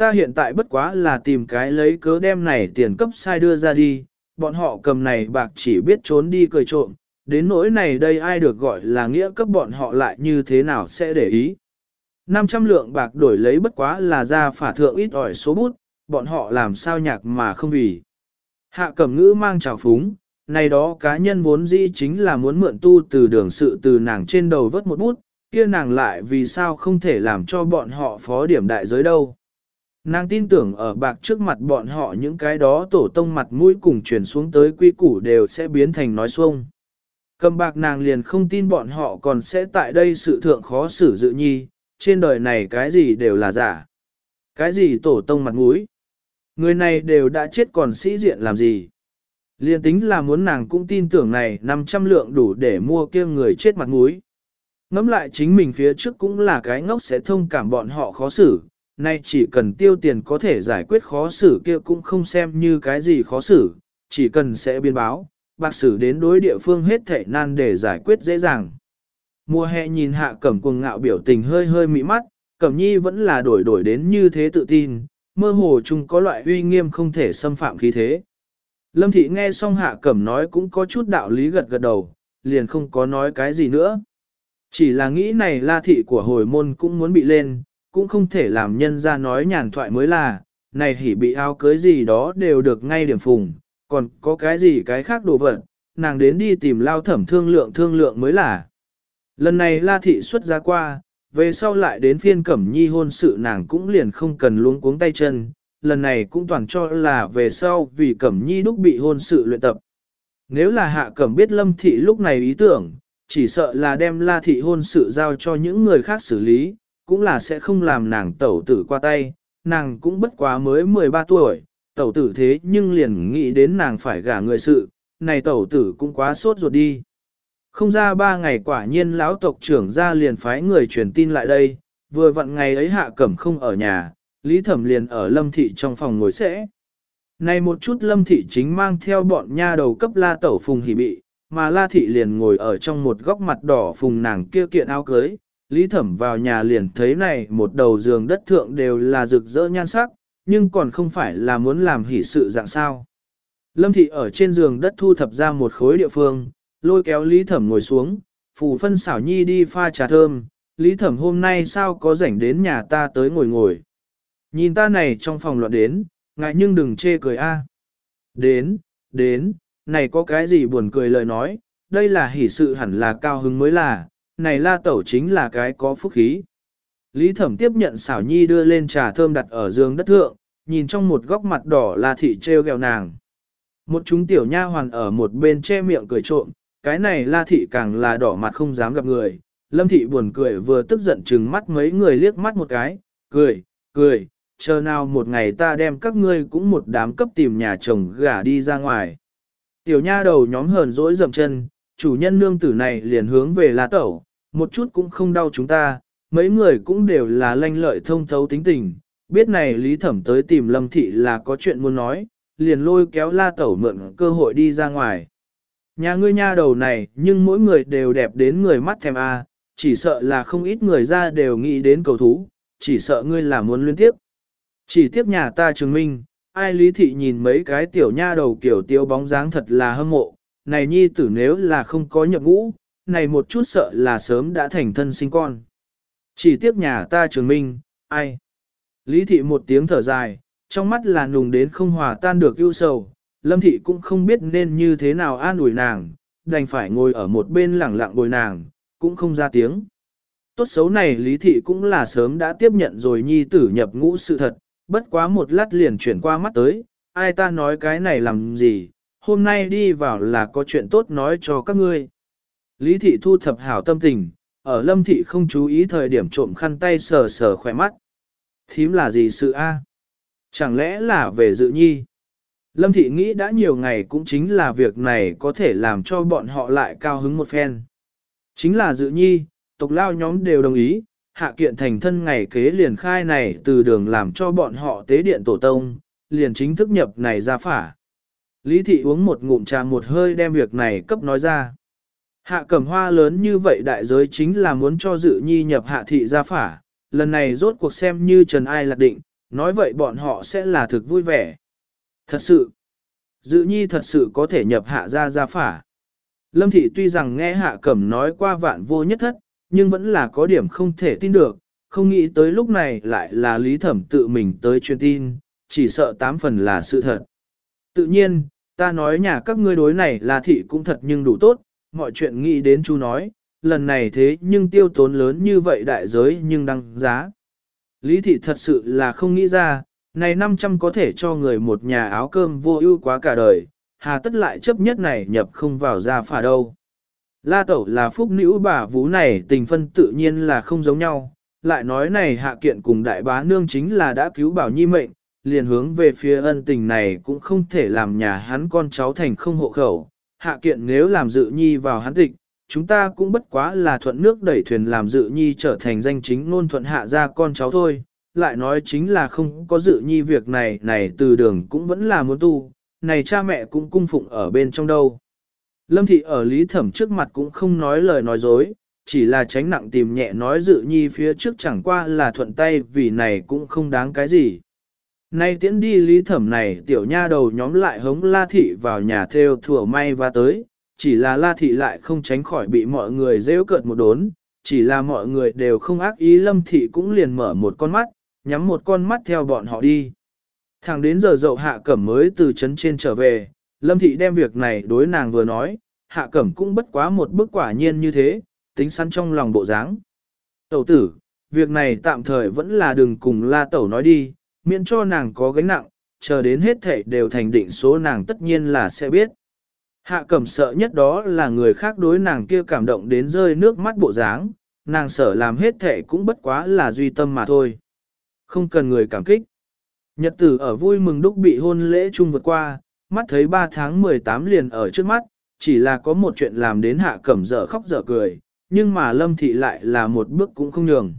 [SPEAKER 1] Ta hiện tại bất quá là tìm cái lấy cớ đem này tiền cấp sai đưa ra đi, bọn họ cầm này bạc chỉ biết trốn đi cười trộm, đến nỗi này đây ai được gọi là nghĩa cấp bọn họ lại như thế nào sẽ để ý. 500 lượng bạc đổi lấy bất quá là ra phả thượng ít ỏi số bút, bọn họ làm sao nhạc mà không vì. Hạ cẩm ngữ mang trào phúng, này đó cá nhân vốn dĩ chính là muốn mượn tu từ đường sự từ nàng trên đầu vớt một bút, kia nàng lại vì sao không thể làm cho bọn họ phó điểm đại giới đâu. Nàng tin tưởng ở bạc trước mặt bọn họ những cái đó tổ tông mặt mũi cùng chuyển xuống tới quy củ đều sẽ biến thành nói xuông. Cầm bạc nàng liền không tin bọn họ còn sẽ tại đây sự thượng khó xử dự nhi, trên đời này cái gì đều là giả. Cái gì tổ tông mặt mũi. Người này đều đã chết còn sĩ diện làm gì. Liên tính là muốn nàng cũng tin tưởng này 500 lượng đủ để mua kia người chết mặt mũi. Ngắm lại chính mình phía trước cũng là cái ngốc sẽ thông cảm bọn họ khó xử, nay chỉ cần tiêu tiền có thể giải quyết khó xử kia cũng không xem như cái gì khó xử, chỉ cần sẽ biên báo, bạc xử đến đối địa phương hết thể nan để giải quyết dễ dàng. Mùa hè nhìn hạ cẩm cuồng ngạo biểu tình hơi hơi mị mắt, cẩm nhi vẫn là đổi đổi đến như thế tự tin, mơ hồ chung có loại uy nghiêm không thể xâm phạm khí thế. Lâm thị nghe xong hạ cẩm nói cũng có chút đạo lý gật gật đầu, liền không có nói cái gì nữa. Chỉ là nghĩ này la thị của hồi môn cũng muốn bị lên, cũng không thể làm nhân ra nói nhàn thoại mới là, này hỉ bị áo cưới gì đó đều được ngay điểm phùng, còn có cái gì cái khác đồ vật, nàng đến đi tìm lao thẩm thương lượng thương lượng mới là. Lần này la thị xuất ra qua, về sau lại đến phiên cẩm nhi hôn sự nàng cũng liền không cần luống cuống tay chân, lần này cũng toàn cho là về sau vì cẩm nhi đúc bị hôn sự luyện tập. Nếu là hạ cẩm biết lâm thị lúc này ý tưởng, chỉ sợ là đem la thị hôn sự giao cho những người khác xử lý, cũng là sẽ không làm nàng tẩu tử qua tay, nàng cũng bất quá mới 13 tuổi, tẩu tử thế nhưng liền nghĩ đến nàng phải gả người sự, này tẩu tử cũng quá sốt ruột đi. Không ra ba ngày quả nhiên lão tộc trưởng ra liền phái người truyền tin lại đây, vừa vặn ngày ấy hạ cẩm không ở nhà, Lý Thẩm liền ở Lâm Thị trong phòng ngồi sẽ. Này một chút Lâm Thị chính mang theo bọn nha đầu cấp la tẩu phùng hỉ bị, mà la thị liền ngồi ở trong một góc mặt đỏ phùng nàng kia kiện áo cưới. Lý Thẩm vào nhà liền thấy này một đầu giường đất thượng đều là rực rỡ nhan sắc, nhưng còn không phải là muốn làm hỷ sự dạng sao. Lâm Thị ở trên giường đất thu thập ra một khối địa phương, lôi kéo Lý Thẩm ngồi xuống, phù phân xảo nhi đi pha trà thơm, Lý Thẩm hôm nay sao có rảnh đến nhà ta tới ngồi ngồi. Nhìn ta này trong phòng loạn đến, ngại nhưng đừng chê cười a. Đến, đến, này có cái gì buồn cười lời nói, đây là hỷ sự hẳn là cao hứng mới là, này la tẩu chính là cái có phúc khí. Lý Thẩm tiếp nhận xảo nhi đưa lên trà thơm đặt ở giường đất thượng, nhìn trong một góc mặt đỏ là thị treo gẹo nàng. Một chúng tiểu nha hoàn ở một bên che miệng cười trộm, cái này la thị càng là đỏ mặt không dám gặp người. Lâm thị buồn cười vừa tức giận chừng mắt mấy người liếc mắt một cái, cười, cười, chờ nào một ngày ta đem các ngươi cũng một đám cấp tìm nhà chồng gả đi ra ngoài. Tiểu nha đầu nhóm hờn dỗi dậm chân, chủ nhân nương tử này liền hướng về la tẩu, một chút cũng không đau chúng ta, mấy người cũng đều là lanh lợi thông thấu tính tình, biết này lý thẩm tới tìm lâm thị là có chuyện muốn nói, liền lôi kéo la tẩu mượn cơ hội đi ra ngoài. Nhà ngươi nha đầu này nhưng mỗi người đều đẹp đến người mắt thèm a, chỉ sợ là không ít người ra đều nghĩ đến cầu thú, chỉ sợ ngươi là muốn liên tiếp. Chỉ tiếp nhà ta chứng minh, ai lý thị nhìn mấy cái tiểu nha đầu kiểu tiêu bóng dáng thật là hâm mộ, này nhi tử nếu là không có nhập ngũ, này một chút sợ là sớm đã thành thân sinh con. Chỉ tiếc nhà ta trường minh, ai? Lý thị một tiếng thở dài, trong mắt là nùng đến không hòa tan được ưu sầu, lâm thị cũng không biết nên như thế nào an ủi nàng, đành phải ngồi ở một bên lẳng lặng bồi nàng, cũng không ra tiếng. Tốt xấu này lý thị cũng là sớm đã tiếp nhận rồi nhi tử nhập ngũ sự thật, bất quá một lát liền chuyển qua mắt tới, ai ta nói cái này làm gì, hôm nay đi vào là có chuyện tốt nói cho các ngươi. Lý thị thu thập hảo tâm tình, ở lâm thị không chú ý thời điểm trộm khăn tay sờ sờ khỏe mắt. Thím là gì sự a? Chẳng lẽ là về dự nhi? Lâm thị nghĩ đã nhiều ngày cũng chính là việc này có thể làm cho bọn họ lại cao hứng một phen. Chính là dự nhi, tộc lao nhóm đều đồng ý, hạ kiện thành thân ngày kế liền khai này từ đường làm cho bọn họ tế điện tổ tông, liền chính thức nhập này ra phả. Lý thị uống một ngụm trà một hơi đem việc này cấp nói ra. Hạ cẩm hoa lớn như vậy đại giới chính là muốn cho dự nhi nhập hạ thị gia phả, lần này rốt cuộc xem như trần ai lạc định, nói vậy bọn họ sẽ là thực vui vẻ. Thật sự, dự nhi thật sự có thể nhập hạ gia gia phả. Lâm thị tuy rằng nghe hạ cẩm nói qua vạn vô nhất thất, nhưng vẫn là có điểm không thể tin được, không nghĩ tới lúc này lại là lý thẩm tự mình tới truyền tin, chỉ sợ tám phần là sự thật. Tự nhiên, ta nói nhà các ngươi đối này là thị cũng thật nhưng đủ tốt, mọi chuyện nghĩ đến chú nói, lần này thế nhưng tiêu tốn lớn như vậy đại giới nhưng đăng giá. Lý thị thật sự là không nghĩ ra, này 500 có thể cho người một nhà áo cơm vô ưu quá cả đời, hà tất lại chấp nhất này nhập không vào ra phà đâu. La tẩu là phúc nữ bà vú này tình phân tự nhiên là không giống nhau, lại nói này hạ kiện cùng đại bá nương chính là đã cứu bảo nhi mệnh, liền hướng về phía ân tình này cũng không thể làm nhà hắn con cháu thành không hộ khẩu, hạ kiện nếu làm dự nhi vào hắn tịch, chúng ta cũng bất quá là thuận nước đẩy thuyền làm dự nhi trở thành danh chính ngôn thuận hạ ra con cháu thôi, lại nói chính là không có dự nhi việc này này từ đường cũng vẫn là muốn tu, này cha mẹ cũng cung phụng ở bên trong đâu. Lâm thị ở lý thẩm trước mặt cũng không nói lời nói dối, chỉ là tránh nặng tìm nhẹ nói dự nhi phía trước chẳng qua là thuận tay vì này cũng không đáng cái gì. Nay tiễn đi lý thẩm này tiểu nha đầu nhóm lại hống la thị vào nhà theo thừa may và tới, chỉ là la thị lại không tránh khỏi bị mọi người rêu cợt một đốn, chỉ là mọi người đều không ác ý lâm thị cũng liền mở một con mắt, nhắm một con mắt theo bọn họ đi. Thẳng đến giờ dậu hạ cẩm mới từ trấn trên trở về, lâm thị đem việc này đối nàng vừa nói, hạ cẩm cũng bất quá một bức quả nhiên như thế, tính sẵn trong lòng bộ dáng. Tẩu tử, việc này tạm thời vẫn là đừng cùng la tẩu nói đi, miễn cho nàng có gánh nặng, chờ đến hết thảy đều thành định số nàng tất nhiên là sẽ biết. Hạ cẩm sợ nhất đó là người khác đối nàng kia cảm động đến rơi nước mắt bộ dáng, nàng sợ làm hết thảy cũng bất quá là duy tâm mà thôi. Không cần người cảm kích. Nhật tử ở vui mừng đúc bị hôn lễ chung vượt qua, mắt thấy 3 tháng 18 liền ở trước mắt, chỉ là có một chuyện làm đến hạ cẩm dở khóc dở cười, nhưng mà lâm thị lại là một bước cũng không nhường.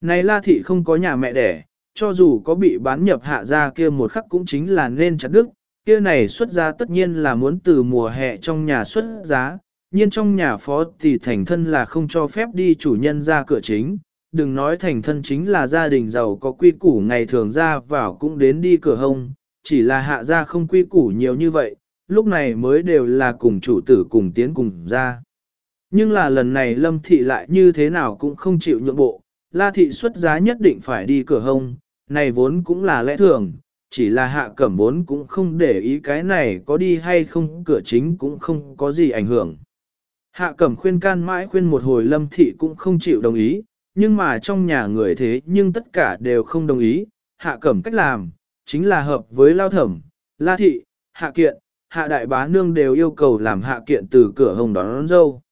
[SPEAKER 1] Này la thị không có nhà mẹ đẻ, cho dù có bị bán nhập hạ ra kia một khắc cũng chính là nên chặt đức, kia này xuất ra tất nhiên là muốn từ mùa hè trong nhà xuất giá, nhiên trong nhà phó thì thành thân là không cho phép đi chủ nhân ra cửa chính, đừng nói thành thân chính là gia đình giàu có quy củ ngày thường ra vào cũng đến đi cửa hông, chỉ là hạ gia không quy củ nhiều như vậy, lúc này mới đều là cùng chủ tử cùng tiến cùng ra. Nhưng là lần này lâm thị lại như thế nào cũng không chịu nhượng bộ, la thị xuất giá nhất định phải đi cửa hông, này vốn cũng là lẽ thường, chỉ là hạ cẩm vốn cũng không để ý cái này có đi hay không cửa chính cũng không có gì ảnh hưởng. Hạ cẩm khuyên can mãi khuyên một hồi lâm thị cũng không chịu đồng ý, nhưng mà trong nhà người thế nhưng tất cả đều không đồng ý, hạ cẩm cách làm, chính là hợp với lao thẩm, la thị, hạ kiện, hạ đại bá nương đều yêu cầu làm hạ kiện từ cửa hồng đón, đón dâu.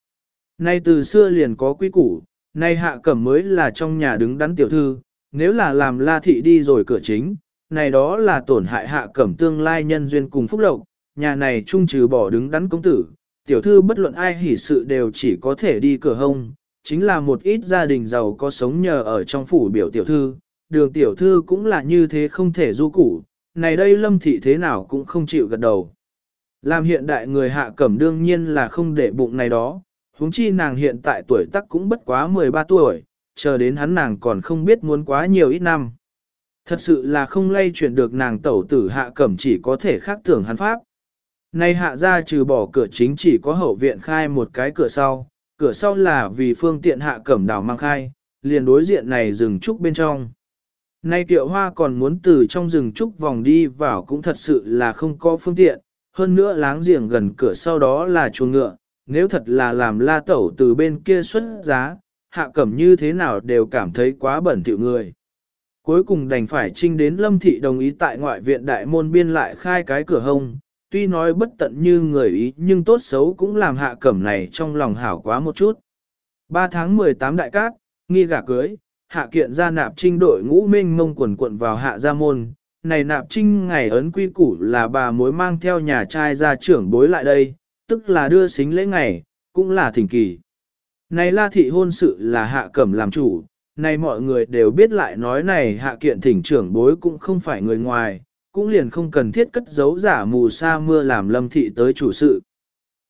[SPEAKER 1] Nay từ xưa liền có quy củ, nay hạ cẩm mới là trong nhà đứng đắn tiểu thư, nếu là làm la thị đi rồi cửa chính, này đó là tổn hại hạ cẩm tương lai nhân duyên cùng phúc lộc, nhà này trung trừ bỏ đứng đắn công tử, tiểu thư bất luận ai hỉ sự đều chỉ có thể đi cửa hông, chính là một ít gia đình giàu có sống nhờ ở trong phủ biểu tiểu thư, đường tiểu thư cũng là như thế không thể du củ, này đây lâm thị thế nào cũng không chịu gật đầu. Làm hiện đại người hạ cẩm đương nhiên là không để bụng này đó, huống chi nàng hiện tại tuổi tác cũng bất quá 13 tuổi, chờ đến hắn nàng còn không biết muốn quá nhiều ít năm. Thật sự là không lay chuyển được nàng tẩu tử hạ cẩm chỉ có thể khác tưởng hắn pháp. Nay hạ ra trừ bỏ cửa chính chỉ có hậu viện khai một cái cửa sau, cửa sau là vì phương tiện hạ cẩm đào mang khai, liền đối diện này rừng trúc bên trong. Nay tiệu hoa còn muốn từ trong rừng trúc vòng đi vào cũng thật sự là không có phương tiện, hơn nữa láng giềng gần cửa sau đó là chuồng ngựa, nếu thật là làm la tẩu từ bên kia xuất giá, hạ cẩm như thế nào đều cảm thấy quá bẩn thỉu người. Cuối cùng đành phải trinh đến lâm thị đồng ý tại ngoại viện đại môn biên lại khai cái cửa hông, tuy nói bất tận như người ý nhưng tốt xấu cũng làm hạ cẩm này trong lòng hảo quá một chút. 3 tháng 18 đại cát, nghi gả cưới, hạ kiện ra nạp trinh đội ngũ minh mông quần quận vào hạ gia môn. Này nạp trinh ngày ấn quy củ là bà mối mang theo nhà trai ra trưởng bối lại đây, tức là đưa xính lễ ngày, cũng là thỉnh kỳ. Này la thị hôn sự là hạ cẩm làm chủ, này mọi người đều biết lại nói này hạ kiện thỉnh trưởng bối cũng không phải người ngoài, cũng liền không cần thiết cất giấu giả mù sa mưa làm lâm thị tới chủ sự.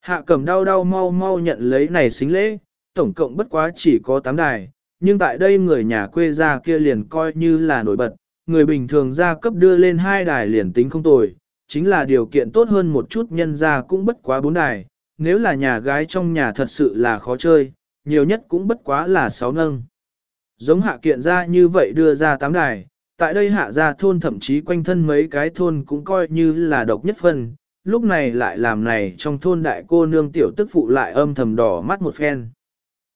[SPEAKER 1] Hạ cẩm đau đau mau mau nhận lấy này xính lễ, tổng cộng bất quá chỉ có 8 đài, nhưng tại đây người nhà quê ra kia liền coi như là nổi bật, người bình thường ra cấp đưa lên hai đài liền tính không tồi, chính là điều kiện tốt hơn một chút nhân ra cũng bất quá bốn đài, nếu là nhà gái trong nhà thật sự là khó chơi, nhiều nhất cũng bất quá là sáu nâng. Giống hạ kiện ra như vậy đưa ra tám đài, tại đây hạ ra thôn thậm chí quanh thân mấy cái thôn cũng coi như là độc nhất phân, lúc này lại làm này trong thôn đại cô nương tiểu tức phụ lại âm thầm đỏ mắt một phen.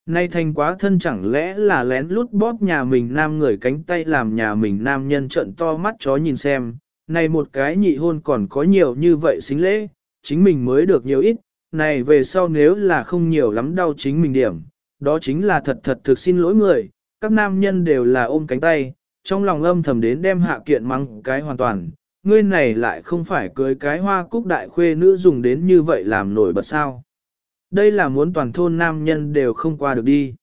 [SPEAKER 1] Nay thành quá thân chẳng lẽ là lén lút bóp nhà mình nam người cánh tay làm nhà mình nam nhân trận to mắt chó nhìn xem, này một cái nhị hôn còn có nhiều như vậy xính lễ, chính mình mới được nhiều ít, này về sau nếu là không nhiều lắm đau chính mình điểm, đó chính là thật thật thực xin lỗi người, các nam nhân đều là ôm cánh tay, trong lòng âm thầm đến đem hạ kiện mắng cái hoàn toàn, ngươi này lại không phải cưới cái hoa cúc đại khuê nữ dùng đến như vậy làm nổi bật sao. Đây là muốn toàn thôn nam nhân đều không qua được đi.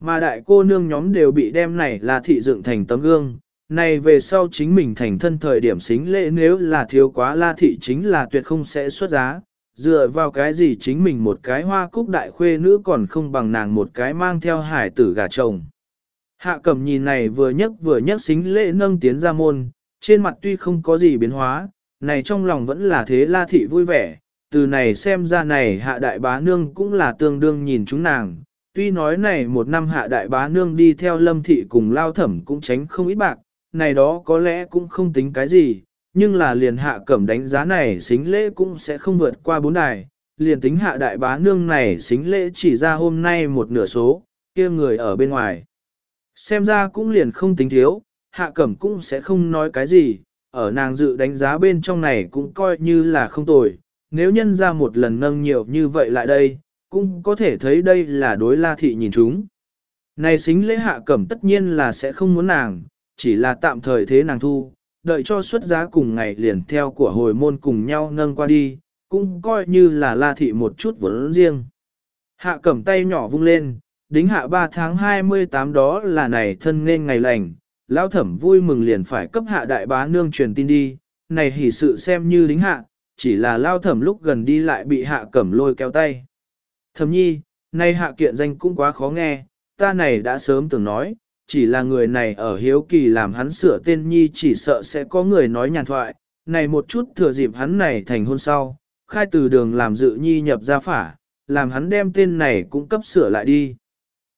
[SPEAKER 1] Mà đại cô nương nhóm đều bị đem này là thị dựng thành tấm gương, này về sau chính mình thành thân thời điểm xính lễ nếu là thiếu quá la thị chính là tuyệt không sẽ xuất giá, dựa vào cái gì chính mình một cái hoa cúc đại khuê nữ còn không bằng nàng một cái mang theo hải tử gà chồng. Hạ cẩm nhìn này vừa nhấc vừa nhấc xính lễ nâng tiến ra môn, trên mặt tuy không có gì biến hóa, này trong lòng vẫn là thế la thị vui vẻ, từ này xem ra này hạ đại bá nương cũng là tương đương nhìn chúng nàng. Tuy nói này một năm hạ đại bá nương đi theo lâm thị cùng lao thẩm cũng tránh không ít bạc, này đó có lẽ cũng không tính cái gì, nhưng là liền hạ cẩm đánh giá này xính lễ cũng sẽ không vượt qua bốn đài, liền tính hạ đại bá nương này xính lễ chỉ ra hôm nay một nửa số, kia người ở bên ngoài. Xem ra cũng liền không tính thiếu, hạ cẩm cũng sẽ không nói cái gì, ở nàng dự đánh giá bên trong này cũng coi như là không tồi, nếu nhân ra một lần nâng nhiều như vậy lại đây, cũng có thể thấy đây là đối la thị nhìn chúng. Này xính lễ hạ cẩm tất nhiên là sẽ không muốn nàng, chỉ là tạm thời thế nàng thu, đợi cho xuất giá cùng ngày liền theo của hồi môn cùng nhau nâng qua đi, cũng coi như là la thị một chút vốn riêng. Hạ cẩm tay nhỏ vung lên, đính hạ 3 tháng 28 đó là này thân nên ngày lành, lão thẩm vui mừng liền phải cấp hạ đại bá nương truyền tin đi, này hỉ sự xem như đính hạ, chỉ là lao thẩm lúc gần đi lại bị hạ cẩm lôi kéo tay. Thẩm nhi, nay hạ kiện danh cũng quá khó nghe, ta này đã sớm từng nói, chỉ là người này ở hiếu kỳ làm hắn sửa tên nhi chỉ sợ sẽ có người nói nhàn thoại, này một chút thừa dịp hắn này thành hôn sau, khai từ đường làm dự nhi nhập ra phả, làm hắn đem tên này cũng cấp sửa lại đi.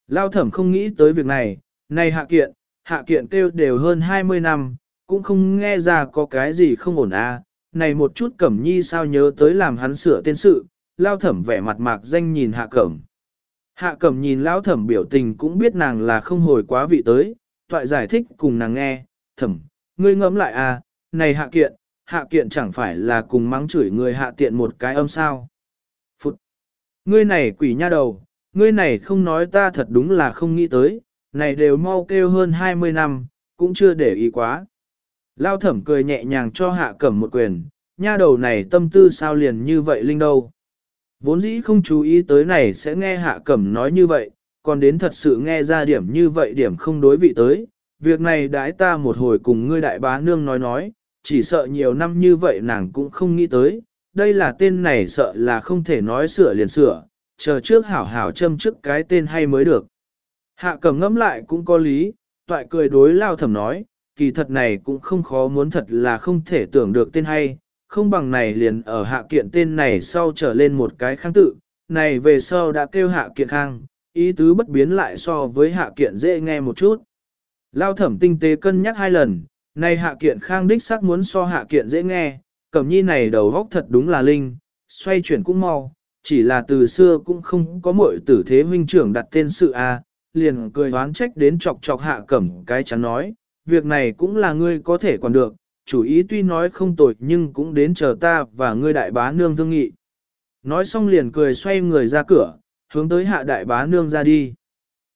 [SPEAKER 1] Lao thẩm không nghĩ tới việc này, này hạ kiện, hạ kiện kêu đều hơn 20 năm, cũng không nghe ra có cái gì không ổn à, này một chút cẩm nhi sao nhớ tới làm hắn sửa tên sự, lao thẩm vẻ mặt mạc danh nhìn hạ cẩm. Hạ cẩm nhìn Lão thẩm biểu tình cũng biết nàng là không hồi quá vị tới, toại giải thích cùng nàng nghe, thẩm, ngươi ngẫm lại à, này hạ kiện, hạ kiện chẳng phải là cùng mắng chửi người hạ tiện một cái âm sao. Phụt! Ngươi này quỷ nha đầu, ngươi này không nói ta thật đúng là không nghĩ tới, này đều mau kêu hơn 20 năm, cũng chưa để ý quá. Lao thẩm cười nhẹ nhàng cho hạ cẩm một quyền, nha đầu này tâm tư sao liền như vậy linh đâu. Vốn dĩ không chú ý tới này sẽ nghe hạ cẩm nói như vậy, còn đến thật sự nghe ra điểm như vậy điểm không đối vị tới. Việc này đãi ta một hồi cùng ngươi đại bá nương nói nói, chỉ sợ nhiều năm như vậy nàng cũng không nghĩ tới. Đây là tên này sợ là không thể nói sửa liền sửa, chờ trước hảo hảo châm trước cái tên hay mới được. Hạ cẩm ngẫm lại cũng có lý, toại cười đối lao thẩm nói, kỳ thật này cũng không khó muốn thật là không thể tưởng được tên hay, không bằng này liền ở hạ kiện tên này sau trở lên một cái kháng tự, này về sau đã kêu hạ kiện khang, ý tứ bất biến lại so với hạ kiện dễ nghe một chút. Lao thẩm tinh tế cân nhắc hai lần, này hạ kiện khang đích xác muốn so hạ kiện dễ nghe, cẩm nhi này đầu góc thật đúng là linh, xoay chuyển cũng mau, chỉ là từ xưa cũng không có mọi tử thế huynh trưởng đặt tên sự a liền cười đoán trách đến chọc chọc hạ cẩm cái chắn nói, việc này cũng là ngươi có thể còn được, chủ ý tuy nói không tồi nhưng cũng đến chờ ta và ngươi đại bá nương thương nghị. Nói xong liền cười xoay người ra cửa, hướng tới hạ đại bá nương ra đi.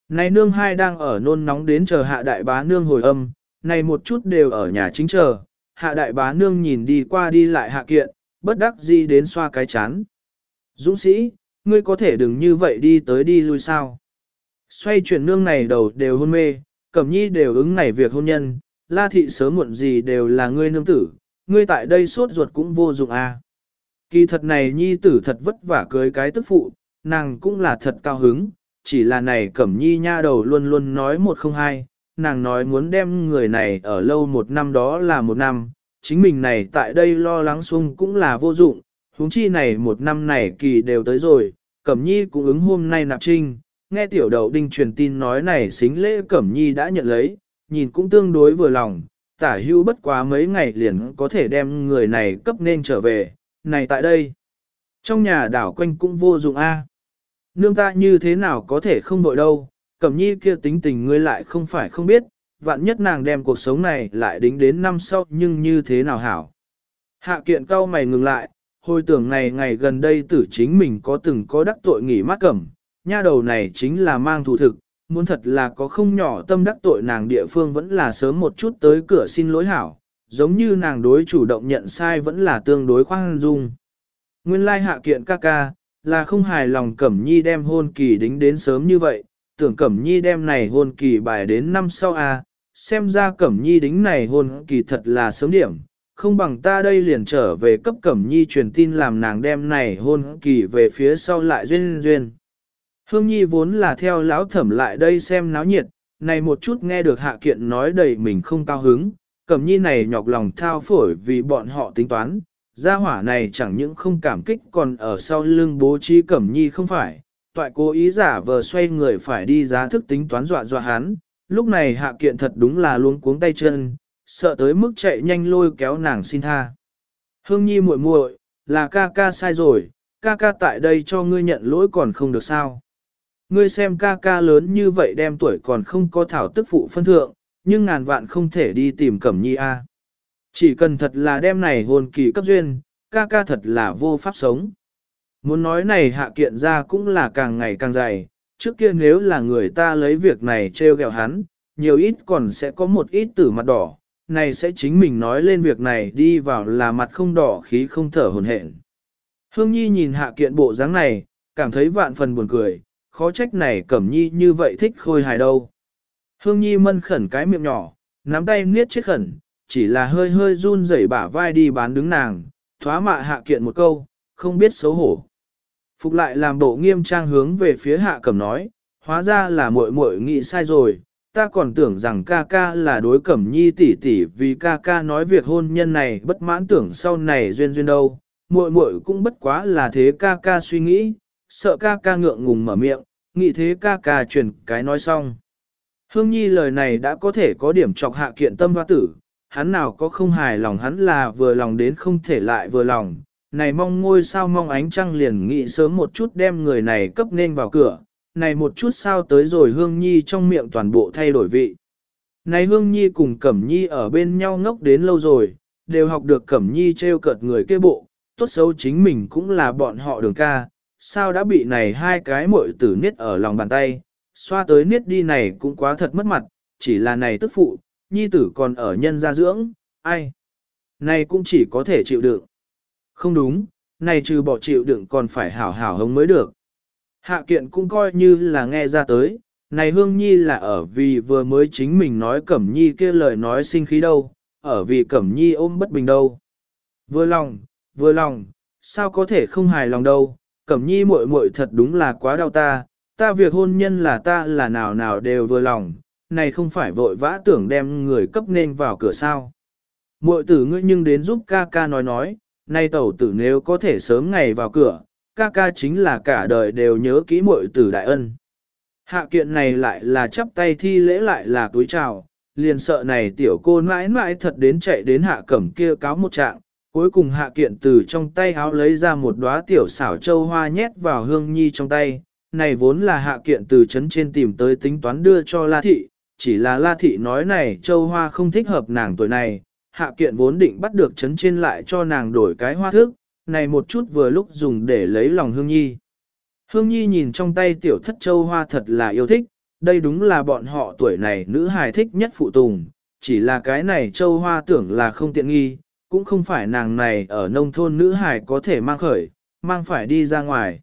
[SPEAKER 1] Này nương hai đang ở nôn nóng đến chờ hạ đại bá nương hồi âm, này một chút đều ở nhà chính chờ, hạ đại bá nương nhìn đi qua đi lại hạ kiện, bất đắc dĩ đến xoa cái chán. Dũng sĩ, ngươi có thể đừng như vậy đi tới đi lui sao. Xoay chuyển nương này đầu đều hôn mê, cẩm nhi đều ứng này việc hôn nhân, la thị sớm muộn gì đều là ngươi nương tử, ngươi tại đây suốt ruột cũng vô dụng à. Kỳ thật này nhi tử thật vất vả cưới cái tức phụ, nàng cũng là thật cao hứng, chỉ là này cẩm nhi nha đầu luôn luôn nói một không hai, nàng nói muốn đem người này ở lâu một năm đó là một năm, chính mình này tại đây lo lắng xung cũng là vô dụng, huống chi này một năm này kỳ đều tới rồi, cẩm nhi cũng ứng hôm nay nạp trinh, nghe tiểu đầu đinh truyền tin nói này xính lễ cẩm nhi đã nhận lấy, nhìn cũng tương đối vừa lòng, tả hưu bất quá mấy ngày liền có thể đem người này cấp nên trở về, này tại đây. Trong nhà đảo quanh cũng vô dụng A. À. Nương ta như thế nào có thể không vội đâu, cẩm nhi kia tính tình ngươi lại không phải không biết, vạn nhất nàng đem cuộc sống này lại đính đến năm sau nhưng như thế nào hảo. Hạ kiện cao mày ngừng lại, hồi tưởng này ngày gần đây tử chính mình có từng có đắc tội nghỉ mát cẩm, nha đầu này chính là mang thủ thực, muốn thật là có không nhỏ tâm đắc tội nàng địa phương vẫn là sớm một chút tới cửa xin lỗi hảo, giống như nàng đối chủ động nhận sai vẫn là tương đối khoan dung. Nguyên lai hạ kiện ca ca, là không hài lòng Cẩm Nhi đem hôn kỳ đính đến sớm như vậy, tưởng Cẩm Nhi đem này hôn kỳ bài đến năm sau à, xem ra Cẩm Nhi đính này hôn kỳ thật là sớm điểm, không bằng ta đây liền trở về cấp Cẩm Nhi truyền tin làm nàng đem này hôn kỳ về phía sau lại duyên duyên. Hương Nhi vốn là theo lão thẩm lại đây xem náo nhiệt, này một chút nghe được hạ kiện nói đầy mình không cao hứng, Cẩm Nhi này nhọc lòng thao phổi vì bọn họ tính toán, gia hỏa này chẳng những không cảm kích còn ở sau lưng bố trí Cẩm Nhi không phải, toại cố ý giả vờ xoay người phải đi giá thức tính toán dọa dọa hắn, lúc này hạ kiện thật đúng là luôn cuống tay chân, sợ tới mức chạy nhanh lôi kéo nàng xin tha. Hương Nhi muội muội, là ca ca sai rồi, ca ca tại đây cho ngươi nhận lỗi còn không được sao. Ngươi xem ca ca lớn như vậy đem tuổi còn không có thảo tức phụ phân thượng, nhưng ngàn vạn không thể đi tìm Cẩm Nhi a. Chỉ cần thật là đem này hồn kỳ cấp duyên, ca ca thật là vô pháp sống. Muốn nói này hạ kiện ra cũng là càng ngày càng dày, trước kia nếu là người ta lấy việc này trêu ghẹo hắn, nhiều ít còn sẽ có một ít tử mặt đỏ, này sẽ chính mình nói lên việc này đi vào là mặt không đỏ khí không thở hồn hển. Hương Nhi nhìn hạ kiện bộ dáng này, cảm thấy vạn phần buồn cười, khó trách này Cẩm Nhi như vậy thích khôi hài đâu. Hương Nhi mân khẩn cái miệng nhỏ, nắm tay niết chết khẩn, chỉ là hơi hơi run rẩy bả vai đi bán đứng nàng, thoá mạ hạ kiện một câu, không biết xấu hổ. Phục lại làm bộ nghiêm trang hướng về phía hạ cẩm nói, hóa ra là muội muội nghĩ sai rồi, ta còn tưởng rằng ca ca là đối cẩm nhi tỷ tỷ vì ca ca nói việc hôn nhân này bất mãn tưởng sau này duyên duyên đâu, muội muội cũng bất quá là thế ca ca suy nghĩ, sợ ca ca ngượng ngùng mở miệng, nghĩ thế ca ca truyền cái nói xong. Hương Nhi lời này đã có thể có điểm chọc hạ kiện tâm hoa tử, hắn nào có không hài lòng hắn là vừa lòng đến không thể lại vừa lòng, này mong ngôi sao mong ánh trăng liền nghĩ sớm một chút đem người này cấp nên vào cửa, này một chút sao tới rồi Hương Nhi trong miệng toàn bộ thay đổi vị. Này Hương Nhi cùng Cẩm Nhi ở bên nhau ngốc đến lâu rồi, đều học được Cẩm Nhi trêu cợt người kia bộ, tốt xấu chính mình cũng là bọn họ đường ca, sao đã bị này hai cái muội tử niết ở lòng bàn tay, xoa tới niết đi này cũng quá thật mất mặt, chỉ là này tức phụ, nhi tử còn ở nhân gia dưỡng, ai? Này cũng chỉ có thể chịu đựng. Không đúng, này trừ bỏ chịu đựng còn phải hảo hảo hống mới được. Hạ kiện cũng coi như là nghe ra tới, này hương nhi là ở vì vừa mới chính mình nói cẩm nhi kia lời nói sinh khí đâu, ở vì cẩm nhi ôm bất bình đâu. Vừa lòng, vừa lòng, sao có thể không hài lòng đâu, cẩm nhi muội muội thật đúng là quá đau ta, ta việc hôn nhân là ta là nào nào đều vừa lòng, này không phải vội vã tưởng đem người cấp nên vào cửa sao. Muội tử ngươi nhưng đến giúp ca ca nói nói, nay tẩu tử nếu có thể sớm ngày vào cửa, ca ca chính là cả đời đều nhớ kỹ muội tử đại ân. Hạ kiện này lại là chắp tay thi lễ lại là túi chào, liền sợ này tiểu cô mãi mãi thật đến chạy đến hạ cẩm kia cáo một trạng, cuối cùng hạ kiện từ trong tay áo lấy ra một đóa tiểu xảo châu hoa nhét vào hương nhi trong tay, này vốn là hạ kiện từ chấn trên tìm tới tính toán đưa cho La Thị, chỉ là La Thị nói này châu hoa không thích hợp nàng tuổi này, hạ kiện vốn định bắt được chấn trên lại cho nàng đổi cái hoa thức, này một chút vừa lúc dùng để lấy lòng Hương Nhi. Hương Nhi nhìn trong tay tiểu thất châu hoa thật là yêu thích, đây đúng là bọn họ tuổi này nữ hài thích nhất phụ tùng, chỉ là cái này châu hoa tưởng là không tiện nghi, cũng không phải nàng này ở nông thôn nữ hài có thể mang khởi, mang phải đi ra ngoài.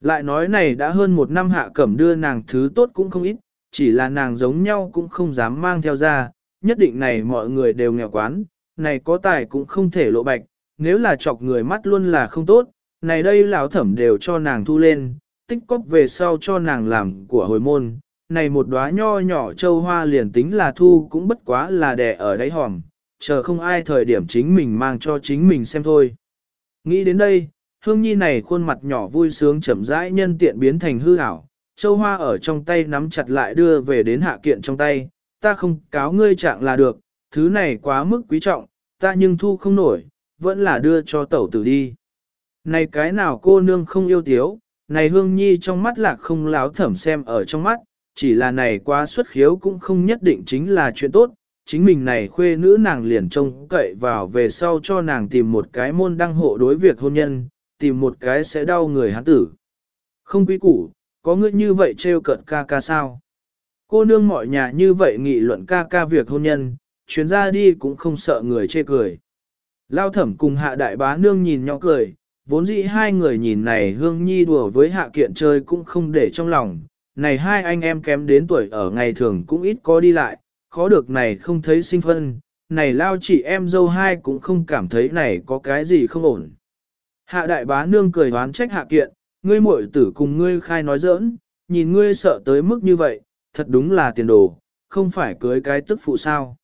[SPEAKER 1] Lại nói này đã hơn một năm hạ cẩm đưa nàng thứ tốt cũng không ít, chỉ là nàng giống nhau cũng không dám mang theo ra, nhất định này mọi người đều nghèo quán, này có tài cũng không thể lộ bạch, nếu là chọc người mắt luôn là không tốt, này đây lão thẩm đều cho nàng thu lên, tích cóp về sau cho nàng làm của hồi môn, này một đóa nho nhỏ châu hoa liền tính là thu cũng bất quá là đẻ ở đáy hòm, chờ không ai thời điểm chính mình mang cho chính mình xem thôi. Nghĩ đến đây, hương nhi này khuôn mặt nhỏ vui sướng chậm rãi nhân tiện biến thành hư ảo, châu hoa ở trong tay nắm chặt lại đưa về đến hạ kiện trong tay, ta không cáo ngươi trạng là được, thứ này quá mức quý trọng, ta nhưng thu không nổi, vẫn là đưa cho tẩu tử đi. Này cái nào cô nương không yêu tiếu, này hương nhi trong mắt lạc không láo thẩm xem ở trong mắt, chỉ là này quá xuất khiếu cũng không nhất định chính là chuyện tốt, chính mình này khuê nữ nàng liền trông cậy vào về sau cho nàng tìm một cái môn đăng hộ đối việc hôn nhân, tìm một cái sẽ đau người hắn tử. Không quý củ, có ngươi như vậy trêu cợt ca ca sao? Cô nương mọi nhà như vậy nghị luận ca ca việc hôn nhân, chuyến ra đi cũng không sợ người chê cười. Lao thẩm cùng hạ đại bá nương nhìn nhỏ cười, vốn dĩ hai người nhìn này hương nhi đùa với hạ kiện chơi cũng không để trong lòng. Này hai anh em kém đến tuổi ở ngày thường cũng ít có đi lại, khó được này không thấy sinh phân, này lao chị em dâu hai cũng không cảm thấy này có cái gì không ổn. Hạ đại bá nương cười hoán trách hạ kiện, ngươi muội tử cùng ngươi khai nói giỡn, nhìn ngươi sợ tới mức như vậy, thật đúng là tiền đồ, không phải cưới cái tức phụ sao.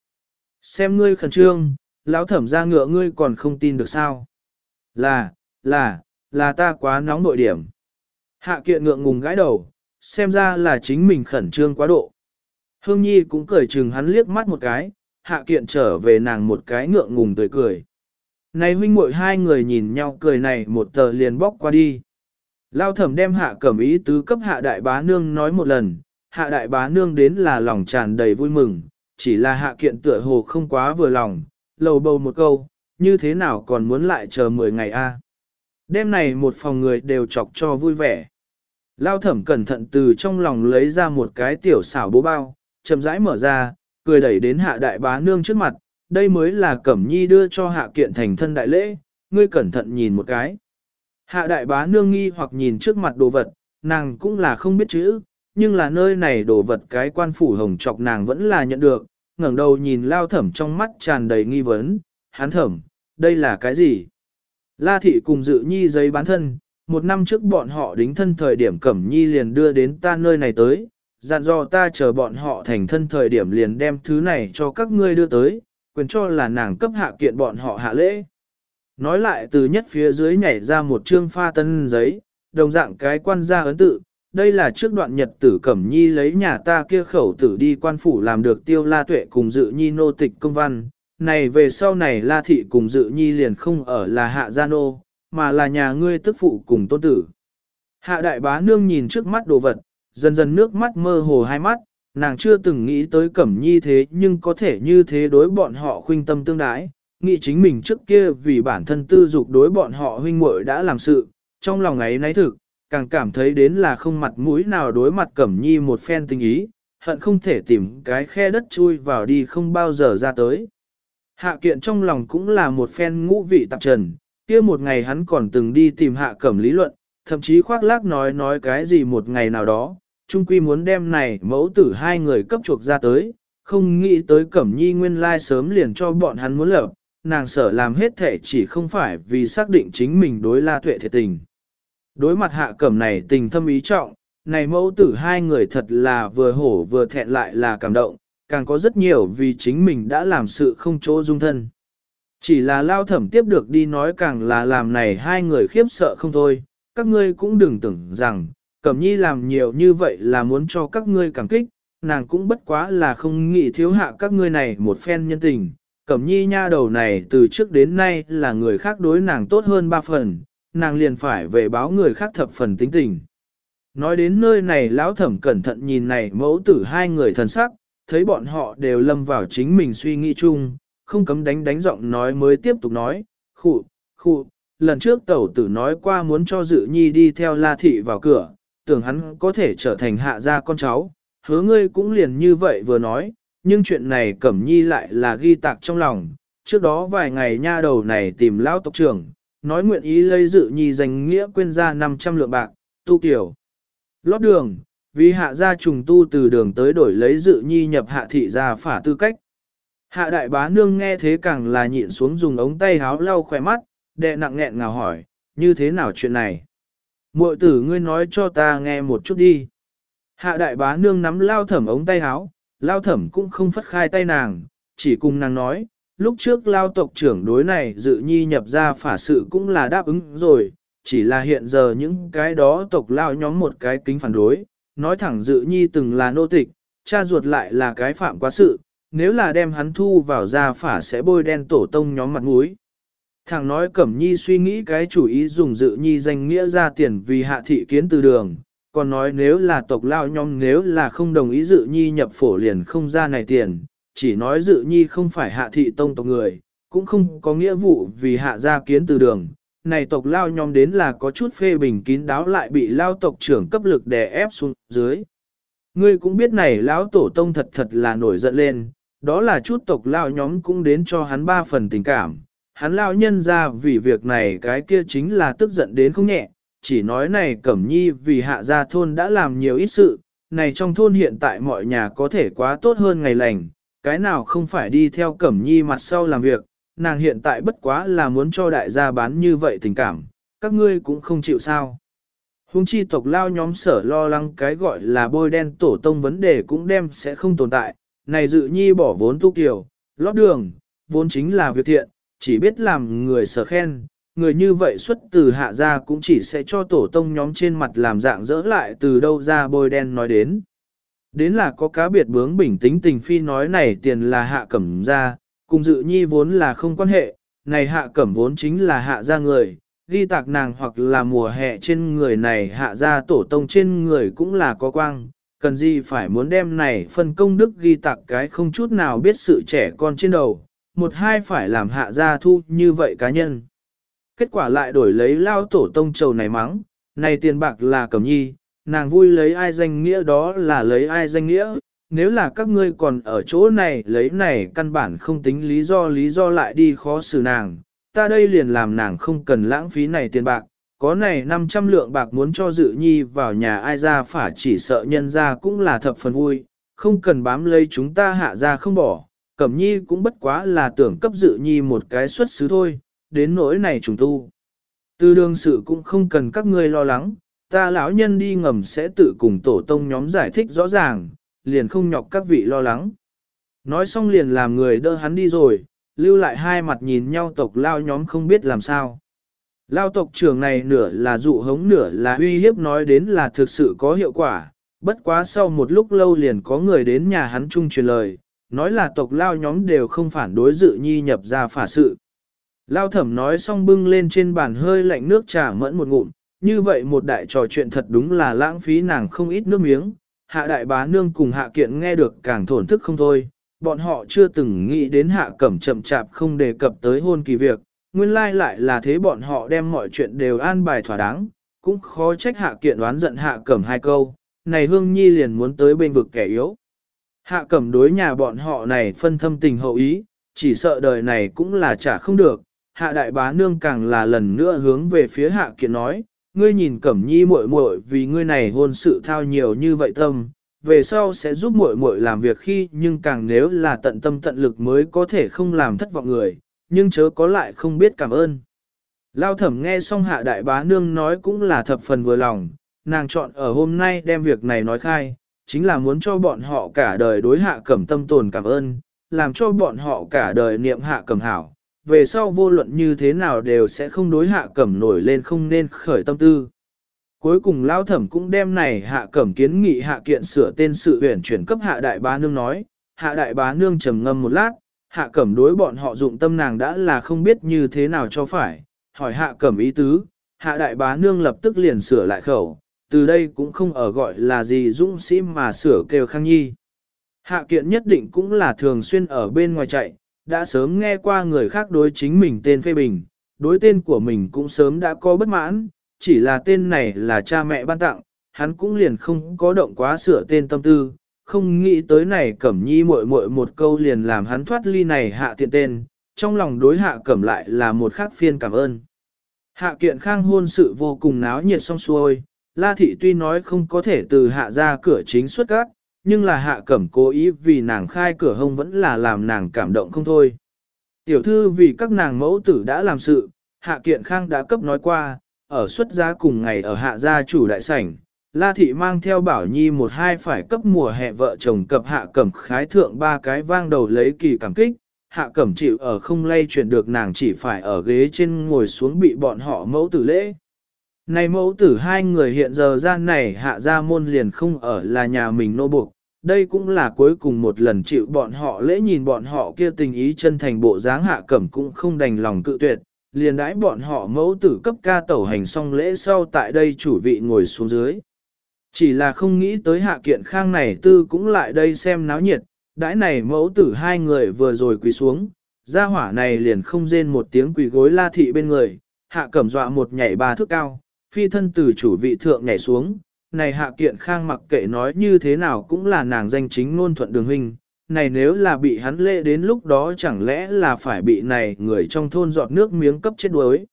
[SPEAKER 1] Xem ngươi khẩn trương, lão thẩm ra ngựa ngươi còn không tin được sao. Là, là, là ta quá nóng nội điểm. Hạ kiện ngượng ngùng gãi đầu, xem ra là chính mình khẩn trương quá độ. Hương Nhi cũng cười chừng hắn liếc mắt một cái, hạ kiện trở về nàng một cái ngượng ngùng tươi cười. Này huynh muội hai người nhìn nhau cười này một tờ liền bóc qua đi. Lao thẩm đem hạ cẩm ý tứ cấp hạ đại bá nương nói một lần, hạ đại bá nương đến là lòng tràn đầy vui mừng, chỉ là hạ kiện tựa hồ không quá vừa lòng, lầu bầu một câu, như thế nào còn muốn lại chờ 10 ngày a? Đêm này một phòng người đều chọc cho vui vẻ. Lao thẩm cẩn thận từ trong lòng lấy ra một cái tiểu xảo bố bao, chậm rãi mở ra, cười đẩy đến hạ đại bá nương trước mặt, đây mới là cẩm nhi đưa cho hạ kiện thành thân đại lễ, ngươi cẩn thận nhìn một cái. Hạ đại bá nương nghi hoặc nhìn trước mặt đồ vật, nàng cũng là không biết chữ, nhưng là nơi này đồ vật cái quan phủ hồng chọc nàng vẫn là nhận được, ngẩng đầu nhìn lao thẩm trong mắt tràn đầy nghi vấn, hán thẩm, đây là cái gì? La thị cùng dự nhi giấy bán thân, một năm trước bọn họ đính thân thời điểm cẩm nhi liền đưa đến ta nơi này tới, dặn dò ta chờ bọn họ thành thân thời điểm liền đem thứ này cho các ngươi đưa tới, quyền cho là nàng cấp hạ kiện bọn họ hạ lễ. Nói lại từ nhất phía dưới nhảy ra một trương pha tân giấy, đồng dạng cái quan gia ấn tự, đây là trước đoạn nhật tử cẩm nhi lấy nhà ta kia khẩu tử đi quan phủ làm được tiêu la tuệ cùng dự nhi nô tịch công văn. Này về sau này la thị cùng dự nhi liền không ở là hạ gia nô, mà là nhà ngươi tức phụ cùng tôn tử. Hạ đại bá nương nhìn trước mắt đồ vật, dần dần nước mắt mơ hồ hai mắt, nàng chưa từng nghĩ tới cẩm nhi thế nhưng có thể như thế đối bọn họ khuynh tâm tương đái, nghĩ chính mình trước kia vì bản thân tư dục đối bọn họ huynh muội đã làm sự, trong lòng ấy nấy thực, càng cảm thấy đến là không mặt mũi nào đối mặt cẩm nhi một phen tình ý, hận không thể tìm cái khe đất chui vào đi không bao giờ ra tới. Hạ kiện trong lòng cũng là một phen ngũ vị tạp trần, kia một ngày hắn còn từng đi tìm hạ cẩm lý luận, thậm chí khoác lác nói nói cái gì một ngày nào đó, trung quy muốn đem này mẫu tử hai người cấp chuộc ra tới, không nghĩ tới cẩm nhi nguyên lai sớm liền cho bọn hắn muốn lập, nàng sở làm hết thể chỉ không phải vì xác định chính mình đối la tuệ thiệt tình. Đối mặt hạ cẩm này tình thâm ý trọng, này mẫu tử hai người thật là vừa hổ vừa thẹn lại là cảm động, càng có rất nhiều vì chính mình đã làm sự không chỗ dung thân. Chỉ là lao thẩm tiếp được đi nói càng là làm này hai người khiếp sợ không thôi, các ngươi cũng đừng tưởng rằng, cẩm nhi làm nhiều như vậy là muốn cho các ngươi cảm kích, nàng cũng bất quá là không nghĩ thiếu hạ các ngươi này một phen nhân tình. Cẩm nhi nha đầu này từ trước đến nay là người khác đối nàng tốt hơn ba phần, nàng liền phải về báo người khác thập phần tính tình. Nói đến nơi này lão thẩm cẩn thận nhìn này mẫu tử hai người thần sắc, thấy bọn họ đều lâm vào chính mình suy nghĩ chung, không cấm đánh đánh giọng nói mới tiếp tục nói, khụ, khụ, lần trước tẩu tử nói qua muốn cho dự nhi đi theo la thị vào cửa, tưởng hắn có thể trở thành hạ gia con cháu, hứa ngươi cũng liền như vậy vừa nói, nhưng chuyện này cẩm nhi lại là ghi tạc trong lòng, trước đó vài ngày nha đầu này tìm lão tộc trưởng, nói nguyện ý lấy dự nhi danh nghĩa quên ra 500 lượng bạc, tu kiểu. Lót đường, vì hạ gia trùng tu từ đường tới đổi lấy dự nhi nhập hạ thị gia phả tư cách. Hạ đại bá nương nghe thế càng là nhịn xuống dùng ống tay háo lau khỏe mắt, đệ nặng nghẹn ngào hỏi, như thế nào chuyện này? Muội tử ngươi nói cho ta nghe một chút đi. Hạ đại bá nương nắm lao thẩm ống tay háo, lao thẩm cũng không phất khai tay nàng, chỉ cùng nàng nói, lúc trước lao tộc trưởng đối này dự nhi nhập ra phả sự cũng là đáp ứng rồi, chỉ là hiện giờ những cái đó tộc lao nhóm một cái kính phản đối, nói thẳng dự nhi từng là nô tịch, cha ruột lại là cái phạm quá sự, nếu là đem hắn thu vào ra phả sẽ bôi đen tổ tông nhóm mặt mũi. Thằng nói Cẩm Nhi suy nghĩ cái chủ ý dùng dự nhi danh nghĩa ra tiền vì hạ thị kiến từ đường, còn nói nếu là tộc lao nhóm nếu là không đồng ý dự nhi nhập phổ liền không ra này tiền, chỉ nói dự nhi không phải hạ thị tông tộc người, cũng không có nghĩa vụ vì hạ gia kiến từ đường. Này tộc lao nhóm đến là có chút phê bình kín đáo lại bị lao tộc trưởng cấp lực đè ép xuống dưới. Ngươi cũng biết này lão tổ tông thật thật là nổi giận lên, đó là chút tộc lao nhóm cũng đến cho hắn ba phần tình cảm. Hắn lao nhân ra vì việc này cái kia chính là tức giận đến không nhẹ, chỉ nói này Cẩm Nhi vì hạ gia thôn đã làm nhiều ít sự, này trong thôn hiện tại mọi nhà có thể quá tốt hơn ngày lành, cái nào không phải đi theo Cẩm Nhi mặt sau làm việc, nàng hiện tại bất quá là muốn cho đại gia bán như vậy tình cảm, các ngươi cũng không chịu sao. Hùng chi tộc lao nhóm sở lo lắng cái gọi là bôi đen tổ tông vấn đề cũng đem sẽ không tồn tại, này dự nhi bỏ vốn tu kiều, lót đường, vốn chính là việc thiện, chỉ biết làm người sở khen, người như vậy xuất từ hạ gia cũng chỉ sẽ cho tổ tông nhóm trên mặt làm dạng dỡ lại từ đâu ra bôi đen nói đến. Đến là có cá biệt bướng bình tĩnh tình phi nói này tiền là hạ cẩm ra, cùng dự nhi vốn là không quan hệ, này hạ cẩm vốn chính là hạ gia người, ghi tạc nàng hoặc là mùa hè trên người này hạ gia tổ tông trên người cũng là có quang, cần gì phải muốn đem này phân công đức ghi tạc cái không chút nào biết sự trẻ con trên đầu, một hai phải làm hạ gia thu như vậy cá nhân. Kết quả lại đổi lấy lao tổ tông trầu này mắng, này tiền bạc là cẩm nhi, nàng vui lấy ai danh nghĩa đó là lấy ai danh nghĩa, nếu là các ngươi còn ở chỗ này lấy này căn bản không tính lý do lý do lại đi khó xử nàng, ta đây liền làm nàng không cần lãng phí này tiền bạc, có này 500 lượng bạc muốn cho dự nhi vào nhà ai ra phả chỉ sợ nhân ra cũng là thập phần vui, không cần bám lấy chúng ta hạ ra không bỏ, cẩm nhi cũng bất quá là tưởng cấp dự nhi một cái xuất xứ thôi, đến nỗi này trùng tu. Từ đường sự cũng không cần các ngươi lo lắng, ta lão nhân đi ngầm sẽ tự cùng tổ tông nhóm giải thích rõ ràng, liền không nhọc các vị lo lắng. Nói xong liền làm người đỡ hắn đi rồi, lưu lại hai mặt nhìn nhau tộc lao nhóm không biết làm sao. Lao tộc trưởng này nửa là dụ hống nửa là uy hiếp nói đến là thực sự có hiệu quả, bất quá sau một lúc lâu liền có người đến nhà hắn chung truyền lời, nói là tộc lao nhóm đều không phản đối dự nhi nhập ra phả sự. Lao thẩm nói xong bưng lên trên bàn hơi lạnh nước trà mẫn một ngụm, như vậy một đại trò chuyện thật đúng là lãng phí nàng không ít nước miếng, hạ đại bá nương cùng hạ kiện nghe được càng thổn thức không thôi, bọn họ chưa từng nghĩ đến hạ cẩm chậm chạp không đề cập tới hôn kỳ việc, nguyên lai lại là thế bọn họ đem mọi chuyện đều an bài thỏa đáng, cũng khó trách hạ kiện đoán giận hạ cẩm hai câu, này hương nhi liền muốn tới bên vực kẻ yếu. Hạ cẩm đối nhà bọn họ này phân thâm tình hậu ý, chỉ sợ đời này cũng là trả không được, hạ đại bá nương càng là lần nữa hướng về phía hạ kiện nói, ngươi nhìn cẩm nhi muội muội vì ngươi này hôn sự thao nhiều như vậy tâm, về sau sẽ giúp muội muội làm việc khi nhưng càng nếu là tận tâm tận lực mới có thể không làm thất vọng người, nhưng chớ có lại không biết cảm ơn. Lao thẩm nghe xong hạ đại bá nương nói cũng là thập phần vừa lòng, nàng chọn ở hôm nay đem việc này nói khai, chính là muốn cho bọn họ cả đời đối hạ cẩm tâm tồn cảm ơn, làm cho bọn họ cả đời niệm hạ cẩm hảo, về sau vô luận như thế nào đều sẽ không đối hạ cẩm nổi lên không nên khởi tâm tư. Cuối cùng lao thẩm cũng đem này hạ cẩm kiến nghị hạ kiện sửa tên sự huyển chuyển cấp hạ đại bá nương nói, hạ đại bá nương trầm ngâm một lát, hạ cẩm đối bọn họ dụng tâm nàng đã là không biết như thế nào cho phải, hỏi hạ cẩm ý tứ, hạ đại bá nương lập tức liền sửa lại khẩu, từ đây cũng không ở gọi là gì dũng sĩ mà sửa kêu khang nhi. Hạ kiện nhất định cũng là thường xuyên ở bên ngoài chạy, đã sớm nghe qua người khác đối chính mình tên phê bình, đối tên của mình cũng sớm đã có bất mãn, chỉ là tên này là cha mẹ ban tặng, hắn cũng liền không có động quá sửa tên tâm tư, không nghĩ tới này cẩm nhi muội muội một câu liền làm hắn thoát ly này hạ tiện tên, trong lòng đối hạ cẩm lại là một khác phiên cảm ơn. Hạ kiện khang hôn sự vô cùng náo nhiệt xong xuôi, La Thị tuy nói không có thể từ hạ ra cửa chính xuất các, nhưng là hạ cẩm cố ý vì nàng khai cửa hông vẫn là làm nàng cảm động không thôi. Tiểu thư vì các nàng mẫu tử đã làm sự, hạ kiện khang đã cấp nói qua, ở xuất gia cùng ngày ở hạ gia chủ đại sảnh, La Thị mang theo Bảo Nhi một hai phải cấp mùa hè vợ chồng cập hạ cẩm khái thượng ba cái vang đầu lấy kỳ cảm kích, hạ cẩm chịu ở không lay chuyển được nàng chỉ phải ở ghế trên ngồi xuống bị bọn họ mẫu tử lễ. Này mẫu tử hai người hiện giờ gian này hạ gia môn liền không ở là nhà mình nô buộc, đây cũng là cuối cùng một lần chịu bọn họ lễ nhìn bọn họ kia tình ý chân thành bộ dáng hạ cẩm cũng không đành lòng cự tuyệt, liền đãi bọn họ mẫu tử cấp ca tẩu hành xong lễ sau tại đây chủ vị ngồi xuống dưới. Chỉ là không nghĩ tới hạ kiện khang này tư cũng lại đây xem náo nhiệt, đãi này mẫu tử hai người vừa rồi quỳ xuống, gia hỏa này liền không rên một tiếng quỳ gối la thị bên người, hạ cẩm dọa một nhảy ba thước cao, phi thân từ chủ vị thượng nhảy xuống, này hạ kiện khang mặc kệ nói như thế nào cũng là nàng danh chính ngôn thuận đường huynh, này nếu là bị hắn lệ đến lúc đó chẳng lẽ là phải bị này người trong thôn giọt nước miếng cấp chết đuối.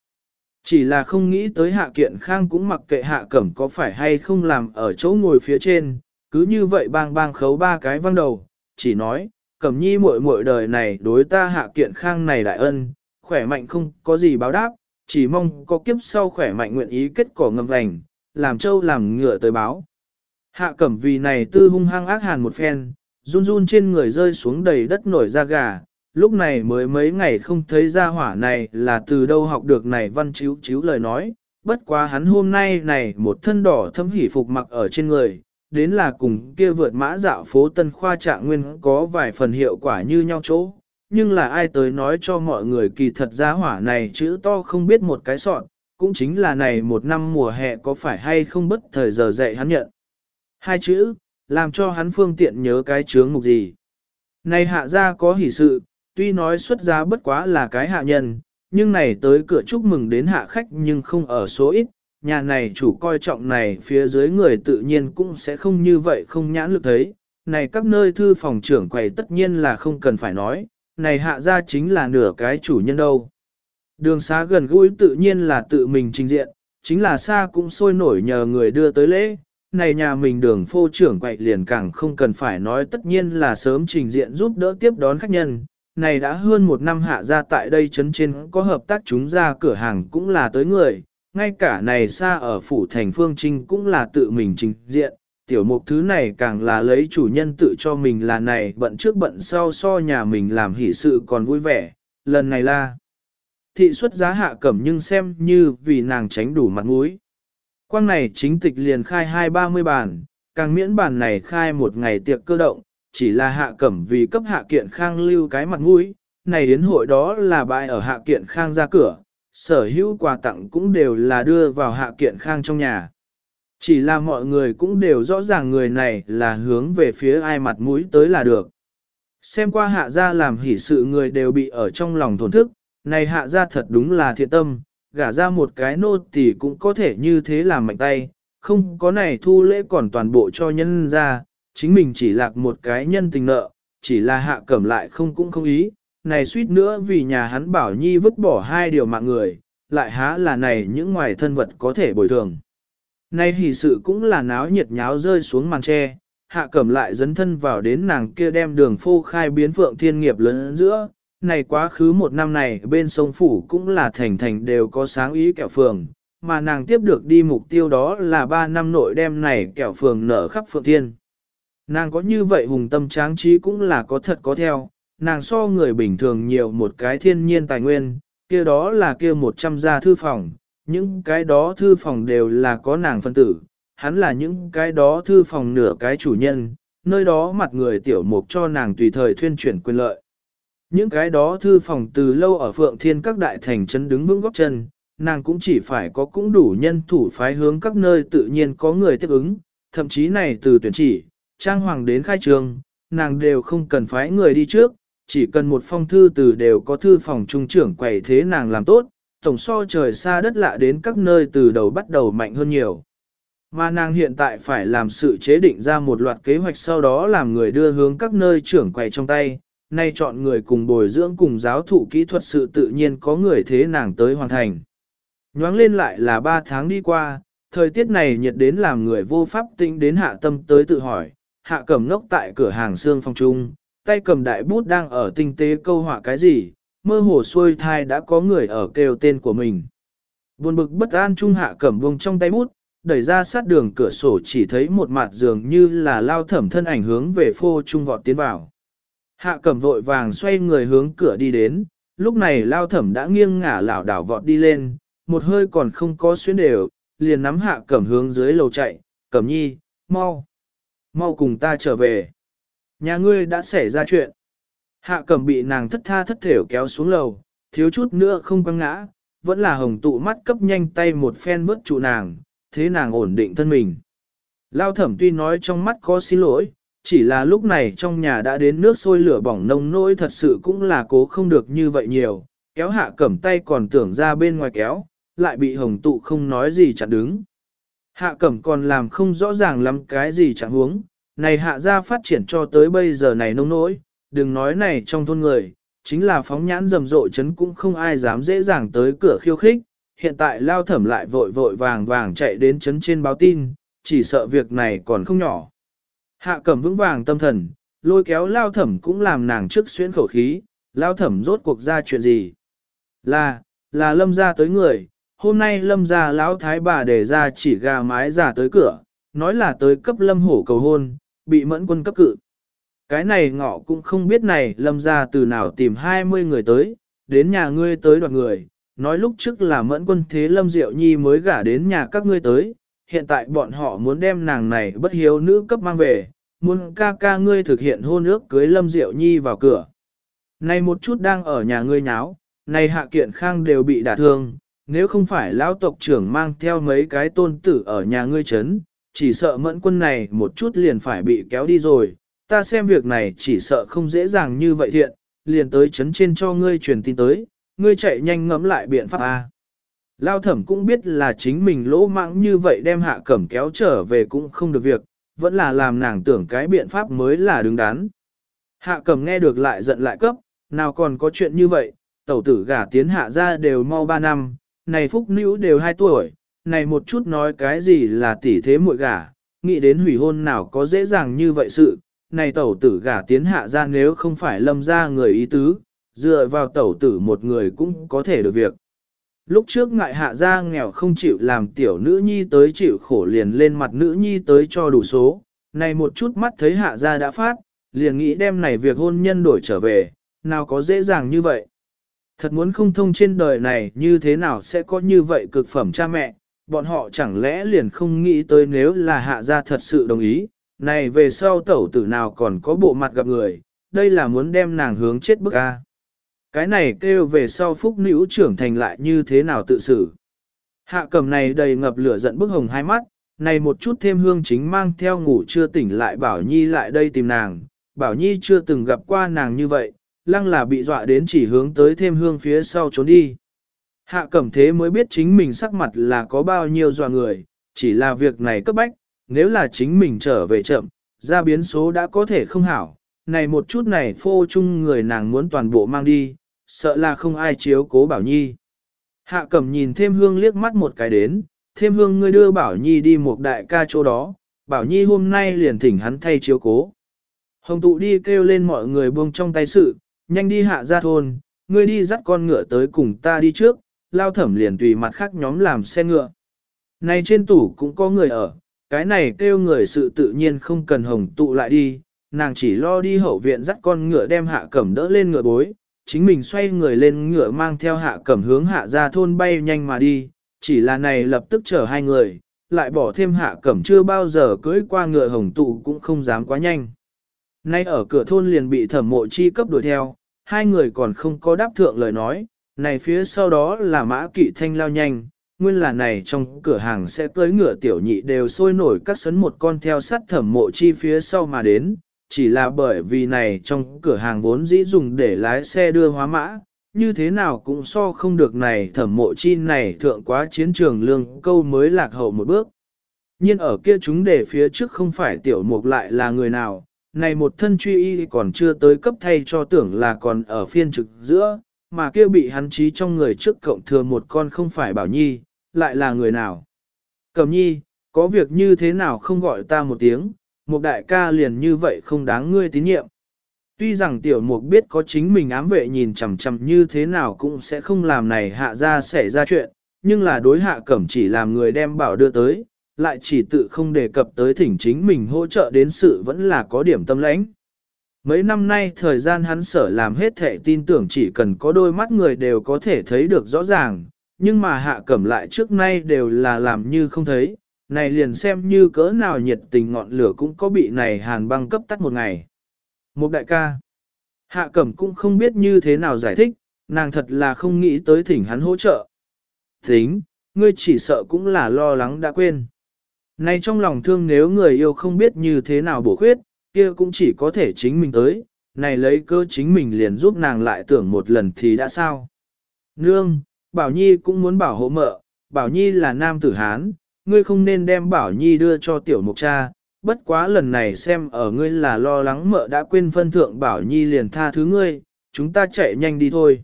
[SPEAKER 1] Chỉ là không nghĩ tới hạ kiện khang cũng mặc kệ hạ cẩm có phải hay không làm ở chỗ ngồi phía trên, cứ như vậy bang bang khấu ba cái văng đầu, chỉ nói, cẩm nhi muội muội đời này đối ta hạ kiện khang này đại ân, khỏe mạnh không có gì báo đáp, chỉ mong có kiếp sau khỏe mạnh nguyện ý kết cỏ ngầm vành, làm trâu làm ngựa tới báo. Hạ cẩm vì này tư hung hăng ác hàn một phen, run run trên người rơi xuống đầy đất nổi da gà, lúc này mới mấy ngày không thấy ra hỏa này là từ đâu học được này văn chiếu chiếu lời nói, bất quá hắn hôm nay này một thân đỏ thâm hỉ phục mặc ở trên người, đến là cùng kia vượt mã dạo phố tân khoa trạng nguyên có vài phần hiệu quả như nhau chỗ, nhưng là ai tới nói cho mọi người kỳ thật giá hỏa này chữ to không biết một cái sọn, cũng chính là này một năm mùa hè có phải hay không bất thời giờ dạy hắn nhận. Hai chữ, làm cho hắn phương tiện nhớ cái chướng mục gì. Này hạ gia có hỷ sự, tuy nói xuất giá bất quá là cái hạ nhân, nhưng này tới cửa chúc mừng đến hạ khách nhưng không ở số ít, nhà này chủ coi trọng này phía dưới người tự nhiên cũng sẽ không như vậy không nhãn lực thấy, này các nơi thư phòng trưởng quầy tất nhiên là không cần phải nói, này hạ gia chính là nửa cái chủ nhân đâu. Đường xá gần gũi tự nhiên là tự mình trình diện, chính là xa cũng sôi nổi nhờ người đưa tới lễ, này nhà mình đường phô trưởng quậy liền càng không cần phải nói tất nhiên là sớm trình diện giúp đỡ tiếp đón khách nhân. Này đã hơn một năm hạ ra tại đây chấn trên có hợp tác chúng ra cửa hàng cũng là tới người, ngay cả này xa ở phủ thành phương trinh cũng là tự mình trình diện. Tiểu mục thứ này càng là lấy chủ nhân tự cho mình là này bận trước bận sau so nhà mình làm hỷ sự còn vui vẻ, lần này là thị xuất giá hạ cẩm nhưng xem như vì nàng tránh đủ mặt mũi. Quang này chính tịch liền khai hai ba mươi bàn, càng miễn bàn này khai một ngày tiệc cơ động, chỉ là hạ cẩm vì cấp hạ kiện khang lưu cái mặt mũi, này đến hội đó là bại ở hạ kiện khang ra cửa, sở hữu quà tặng cũng đều là đưa vào hạ kiện khang trong nhà. Chỉ là mọi người cũng đều rõ ràng người này là hướng về phía ai mặt mũi tới là được. Xem qua hạ gia làm hỷ sự người đều bị ở trong lòng thổn thức, này hạ gia thật đúng là thiện tâm, gả ra một cái nô tỳ cũng có thể như thế làm mạnh tay, không có này thu lễ còn toàn bộ cho nhân ra, chính mình chỉ lạc một cái nhân tình nợ, chỉ là hạ cẩm lại không cũng không ý, này suýt nữa vì nhà hắn bảo nhi vứt bỏ hai điều mạng người, lại há là này những ngoài thân vật có thể bồi thường nay hỷ sự cũng là náo nhiệt nháo rơi xuống màn tre, hạ cẩm lại dấn thân vào đến nàng kia đem đường phô khai biến phượng thiên nghiệp lớn giữa, này quá khứ một năm này bên sông Phủ cũng là thành thành đều có sáng ý kẹo phường, mà nàng tiếp được đi mục tiêu đó là ba năm nội đem này kẹo phường nở khắp phượng thiên. Nàng có như vậy hùng tâm tráng trí cũng là có thật có theo, nàng so người bình thường nhiều một cái thiên nhiên tài nguyên, kia đó là kia một trăm gia thư phòng, những cái đó thư phòng đều là có nàng phân tử, hắn là những cái đó thư phòng nửa cái chủ nhân, nơi đó mặt người tiểu mục cho nàng tùy thời thuyên chuyển quyền lợi. Những cái đó thư phòng từ lâu ở Phượng Thiên các đại thành trấn đứng vững góc chân, nàng cũng chỉ phải có cũng đủ nhân thủ phái hướng các nơi tự nhiên có người tiếp ứng, thậm chí này từ tuyển chỉ, trang hoàng đến khai trường, nàng đều không cần phái người đi trước, chỉ cần một phong thư từ đều có thư phòng trung trưởng quầy thế nàng làm tốt, tổng so trời xa đất lạ đến các nơi từ đầu bắt đầu mạnh hơn nhiều. Mà nàng hiện tại phải làm sự chế định ra một loạt kế hoạch sau đó làm người đưa hướng các nơi trưởng quầy trong tay, nay chọn người cùng bồi dưỡng cùng giáo thụ kỹ thuật sự tự nhiên có người thế nàng tới hoàn thành. Nhoáng lên lại là 3 tháng đi qua, thời tiết này nhiệt đến làm người vô pháp tinh đến hạ tâm tới tự hỏi, hạ cầm ngốc tại cửa hàng xương phong trung, tay cầm đại bút đang ở tinh tế câu họa cái gì, mơ hồ xuôi thai đã có người ở kêu tên của mình. Buồn bực bất an trung hạ cầm vùng trong tay bút, đẩy ra sát đường cửa sổ chỉ thấy một mặt giường như là lao thẩm thân ảnh hướng về phô trung vọt tiến vào. Hạ cẩm vội vàng xoay người hướng cửa đi đến, lúc này lao thẩm đã nghiêng ngả lảo đảo vọt đi lên, một hơi còn không có xuyến đều, liền nắm hạ cẩm hướng dưới lầu chạy, cẩm nhi, mau, mau cùng ta trở về. Nhà ngươi đã xảy ra chuyện. Hạ cẩm bị nàng thất tha thất thểu kéo xuống lầu, thiếu chút nữa không quăng ngã, vẫn là hồng tụ mắt cấp nhanh tay một phen vớt trụ nàng, thế nàng ổn định thân mình. Lao thẩm tuy nói trong mắt có xin lỗi, chỉ là lúc này trong nhà đã đến nước sôi lửa bỏng nông nỗi thật sự cũng là cố không được như vậy nhiều, kéo hạ cẩm tay còn tưởng ra bên ngoài kéo, lại bị hồng tụ không nói gì chặn đứng. Hạ cẩm còn làm không rõ ràng lắm cái gì chẳng huống, này hạ ra phát triển cho tới bây giờ này nông nỗi, đừng nói này trong thôn người, chính là phóng nhãn rầm rộ chấn cũng không ai dám dễ dàng tới cửa khiêu khích, hiện tại lao thẩm lại vội vội vàng vàng chạy đến chấn trên báo tin, chỉ sợ việc này còn không nhỏ. Hạ cẩm vững vàng tâm thần, lôi kéo lao thẩm cũng làm nàng trước xuyên khẩu khí, lao thẩm rốt cuộc ra chuyện gì. Là, là lâm ra tới người, hôm nay lâm ra lão thái bà để ra chỉ gà mái giả tới cửa, nói là tới cấp lâm hổ cầu hôn, bị mẫn quân cấp cự. Cái này ngọ cũng không biết này lâm ra từ nào tìm 20 người tới, đến nhà ngươi tới đoạt người, nói lúc trước là mẫn quân thế lâm diệu nhi mới gả đến nhà các ngươi tới, hiện tại bọn họ muốn đem nàng này bất hiếu nữ cấp mang về, muốn ca ca ngươi thực hiện hôn ước cưới lâm diệu nhi vào cửa. Này một chút đang ở nhà ngươi nháo, này hạ kiện khang đều bị đả thương, nếu không phải lão tộc trưởng mang theo mấy cái tôn tử ở nhà ngươi chấn, chỉ sợ mẫn quân này một chút liền phải bị kéo đi rồi, ta xem việc này chỉ sợ không dễ dàng như vậy thiện, liền tới chấn trên cho ngươi truyền tin tới, ngươi chạy nhanh ngẫm lại biện pháp A. Lao thẩm cũng biết là chính mình lỗ mạng như vậy đem hạ cẩm kéo trở về cũng không được việc, vẫn là làm nàng tưởng cái biện pháp mới là đứng đắn. Hạ cẩm nghe được lại giận lại cấp, nào còn có chuyện như vậy, tẩu tử gả tiến hạ ra đều mau 3 năm, này phúc nữ đều 2 tuổi, này một chút nói cái gì là tỷ thế muội gả, nghĩ đến hủy hôn nào có dễ dàng như vậy sự, này tẩu tử gả tiến hạ ra nếu không phải lâm ra người ý tứ, dựa vào tẩu tử một người cũng có thể được việc. Lúc trước ngại hạ ra nghèo không chịu làm tiểu nữ nhi tới chịu khổ liền lên mặt nữ nhi tới cho đủ số, này một chút mắt thấy hạ ra đã phát, liền nghĩ đem này việc hôn nhân đổi trở về, nào có dễ dàng như vậy. Thật muốn không thông trên đời này như thế nào sẽ có như vậy cực phẩm cha mẹ, bọn họ chẳng lẽ liền không nghĩ tới nếu là hạ gia thật sự đồng ý, này về sau tẩu tử nào còn có bộ mặt gặp người, đây là muốn đem nàng hướng chết bức a. Cái này kêu về sau phúc nữ trưởng thành lại như thế nào tự xử. Hạ cầm này đầy ngập lửa giận bức hồng hai mắt, này một chút thêm hương chính mang theo ngủ chưa tỉnh lại Bảo Nhi lại đây tìm nàng. Bảo Nhi chưa từng gặp qua nàng như vậy, lăng là bị dọa đến chỉ hướng tới thêm hương phía sau trốn đi. Hạ cẩm thế mới biết chính mình sắc mặt là có bao nhiêu dọa người, chỉ là việc này cấp bách, nếu là chính mình trở về chậm, ra biến số đã có thể không hảo, này một chút này phô chung người nàng muốn toàn bộ mang đi, sợ là không ai chiếu cố Bảo Nhi. Hạ cẩm nhìn thêm hương liếc mắt một cái đến, thêm hương ngươi đưa Bảo Nhi đi một đại ca chỗ đó, Bảo Nhi hôm nay liền thỉnh hắn thay chiếu cố. Hồng tụ đi kêu lên mọi người buông trong tay sự, nhanh đi hạ ra thôn, ngươi đi dắt con ngựa tới cùng ta đi trước, lao thẩm liền tùy mặt khác nhóm làm xe ngựa. Này trên tủ cũng có người ở, cái này kêu người sự tự nhiên không cần hồng tụ lại đi, nàng chỉ lo đi hậu viện dắt con ngựa đem hạ cẩm đỡ lên ngựa bối, chính mình xoay người lên ngựa mang theo hạ cẩm hướng hạ ra thôn bay nhanh mà đi, chỉ là này lập tức chở hai người, lại bỏ thêm hạ cẩm chưa bao giờ cưỡi qua ngựa hồng tụ cũng không dám quá nhanh. Nay ở cửa thôn liền bị thẩm mộ chi cấp đuổi theo, hai người còn không có đáp thượng lời nói, này phía sau đó là mã kỵ thanh lao nhanh, nguyên là này trong cửa hàng sẽ tới ngựa tiểu nhị đều sôi nổi các sấn một con theo sát thẩm mộ chi phía sau mà đến, chỉ là bởi vì này trong cửa hàng vốn dĩ dùng để lái xe đưa hóa mã, như thế nào cũng so không được này thẩm mộ chi này thượng quá chiến trường lương câu mới lạc hậu một bước. nhiên ở kia chúng để phía trước không phải tiểu mục lại là người nào, này một thân truy y còn chưa tới cấp thay cho tưởng là còn ở phiên trực giữa, mà kia bị hắn trí trong người trước cộng thừa một con không phải bảo nhi, lại là người nào. Cẩm nhi, có việc như thế nào không gọi ta một tiếng, một đại ca liền như vậy không đáng ngươi tín nhiệm. Tuy rằng tiểu mục biết có chính mình ám vệ nhìn chằm chằm như thế nào cũng sẽ không làm này hạ ra xảy ra chuyện, nhưng là đối hạ cẩm chỉ làm người đem bảo đưa tới, lại chỉ tự không đề cập tới thỉnh chính mình hỗ trợ đến sự vẫn là có điểm tâm lãnh. Mấy năm nay thời gian hắn sở làm hết thể tin tưởng chỉ cần có đôi mắt người đều có thể thấy được rõ ràng, nhưng mà hạ cẩm lại trước nay đều là làm như không thấy, này liền xem như cỡ nào nhiệt tình ngọn lửa cũng có bị này hàn băng cấp tắt một ngày. Một đại ca, hạ cẩm cũng không biết như thế nào giải thích, nàng thật là không nghĩ tới thỉnh hắn hỗ trợ. Tính, ngươi chỉ sợ cũng là lo lắng đã quên. Này trong lòng thương nếu người yêu không biết như thế nào bổ khuyết, kia cũng chỉ có thể chính mình tới, này lấy cơ chính mình liền giúp nàng lại tưởng một lần thì đã sao. Nương, Bảo Nhi cũng muốn bảo hộ mợ, Bảo Nhi là nam tử Hán, ngươi không nên đem Bảo Nhi đưa cho tiểu mục cha, bất quá lần này xem ở ngươi là lo lắng mợ đã quên phân thượng Bảo Nhi liền tha thứ ngươi, chúng ta chạy nhanh đi thôi.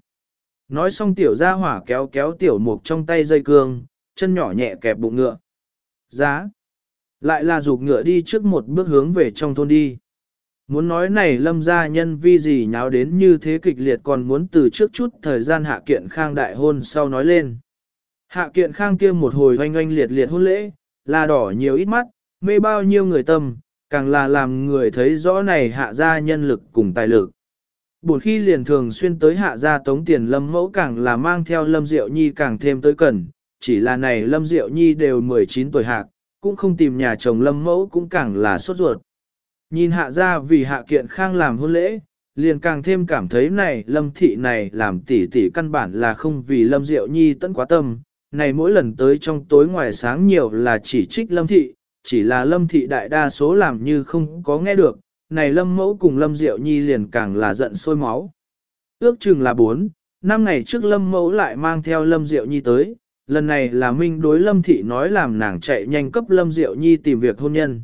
[SPEAKER 1] Nói xong tiểu gia hỏa kéo kéo tiểu mục trong tay dây cương, chân nhỏ nhẹ kẹp bụng ngựa. Giá. Lại là rụt ngựa đi trước một bước hướng về trong thôn đi. Muốn nói này lâm gia nhân vi gì nháo đến như thế kịch liệt còn muốn từ trước chút thời gian hạ kiện khang đại hôn sau nói lên. Hạ kiện khang kia một hồi oanh oanh liệt liệt hôn lễ, là đỏ nhiều ít mắt, mê bao nhiêu người tâm, càng là làm người thấy rõ này hạ gia nhân lực cùng tài lực. Buổi khi liền thường xuyên tới hạ gia tống tiền lâm mẫu càng là mang theo lâm diệu nhi càng thêm tới cần, chỉ là này lâm diệu nhi đều 19 tuổi hạc, cũng không tìm nhà chồng lâm mẫu cũng càng là sốt ruột. Nhìn hạ gia vì hạ kiện khang làm hôn lễ, liền càng thêm cảm thấy này lâm thị này làm tỉ tỉ căn bản là không vì lâm diệu nhi tận quá tâm, này mỗi lần tới trong tối ngoài sáng nhiều là chỉ trích lâm thị, chỉ là lâm thị đại đa số làm như không có nghe được, này lâm mẫu cùng lâm diệu nhi liền càng là giận sôi máu. Ước chừng là bốn, năm ngày trước lâm mẫu lại mang theo lâm diệu nhi tới, lần này là minh đối lâm thị nói làm nàng chạy nhanh cấp lâm diệu nhi tìm việc hôn nhân.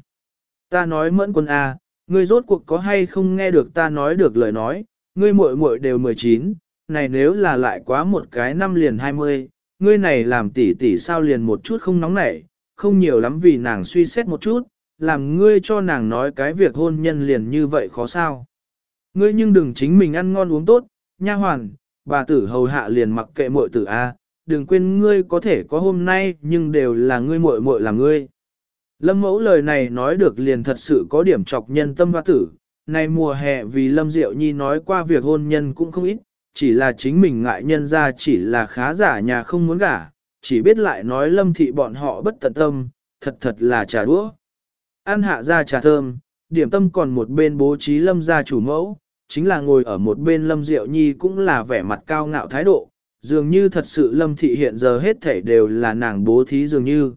[SPEAKER 1] Ta nói mẫn quân A, ngươi rốt cuộc có hay không nghe được ta nói được lời nói, ngươi muội muội đều 19, này nếu là lại quá một cái năm liền 20, ngươi này làm tỷ tỷ sao liền một chút không nóng nảy, không nhiều lắm vì nàng suy xét một chút, làm ngươi cho nàng nói cái việc hôn nhân liền như vậy khó sao. Ngươi nhưng đừng chính mình ăn ngon uống tốt, nha hoàn, bà tử hầu hạ liền mặc kệ muội tử A, đừng quên ngươi có thể có hôm nay nhưng đều là ngươi muội muội là ngươi. Lâm mẫu lời này nói được liền thật sự có điểm chọc nhân tâm hoa tử, này mùa hè vì Lâm Diệu Nhi nói qua việc hôn nhân cũng không ít, chỉ là chính mình ngại nhân ra chỉ là khá giả nhà không muốn gả, chỉ biết lại nói Lâm thị bọn họ bất tận tâm, thật thật là trà đũa. Ăn hạ ra trà thơm, điểm tâm còn một bên bố trí Lâm gia chủ mẫu, chính là ngồi ở một bên Lâm Diệu Nhi cũng là vẻ mặt cao ngạo thái độ, dường như thật sự Lâm thị hiện giờ hết thảy đều là nàng bố thí dường như.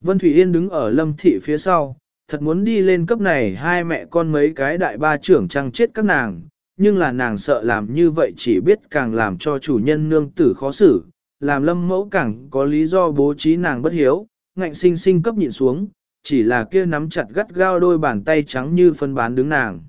[SPEAKER 1] Vân Thủy Yên đứng ở lâm thị phía sau, thật muốn đi lên cấp này hai mẹ con mấy cái đại ba trưởng trăng chết các nàng, nhưng là nàng sợ làm như vậy chỉ biết càng làm cho chủ nhân nương tử khó xử, làm lâm mẫu càng có lý do bố trí nàng bất hiếu, ngạnh sinh sinh cấp nhịn xuống, chỉ là kia nắm chặt gắt gao đôi bàn tay trắng như phân bán đứng nàng.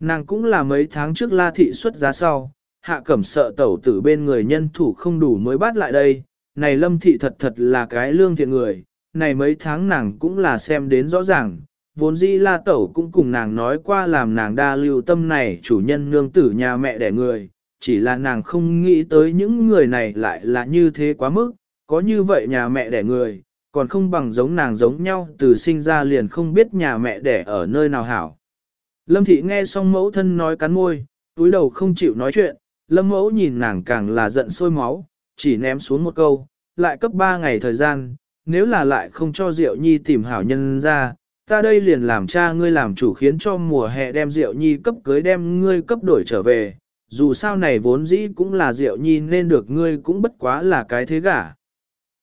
[SPEAKER 1] Nàng cũng là mấy tháng trước la thị xuất giá sau, hạ cẩm sợ tẩu tử bên người nhân thủ không đủ mới bắt lại đây, này lâm thị thật thật là cái lương thiện người, này mấy tháng nàng cũng là xem đến rõ ràng, vốn dĩ la tẩu cũng cùng nàng nói qua làm nàng đa lưu tâm này chủ nhân nương tử nhà mẹ đẻ người, chỉ là nàng không nghĩ tới những người này lại là như thế quá mức, có như vậy nhà mẹ đẻ người, còn không bằng giống nàng giống nhau từ sinh ra liền không biết nhà mẹ đẻ ở nơi nào hảo. Lâm thị nghe xong mẫu thân nói cắn môi, túi đầu không chịu nói chuyện, lâm mẫu nhìn nàng càng là giận sôi máu, chỉ ném xuống một câu, lại cấp ba ngày thời gian, nếu là lại không cho Diệu Nhi tìm hảo nhân ra, ta đây liền làm cha ngươi làm chủ khiến cho mùa hè đem Diệu Nhi cấp cưới đem ngươi cấp đổi trở về, dù sao này vốn dĩ cũng là Diệu Nhi nên được ngươi cũng bất quá là cái thế gả.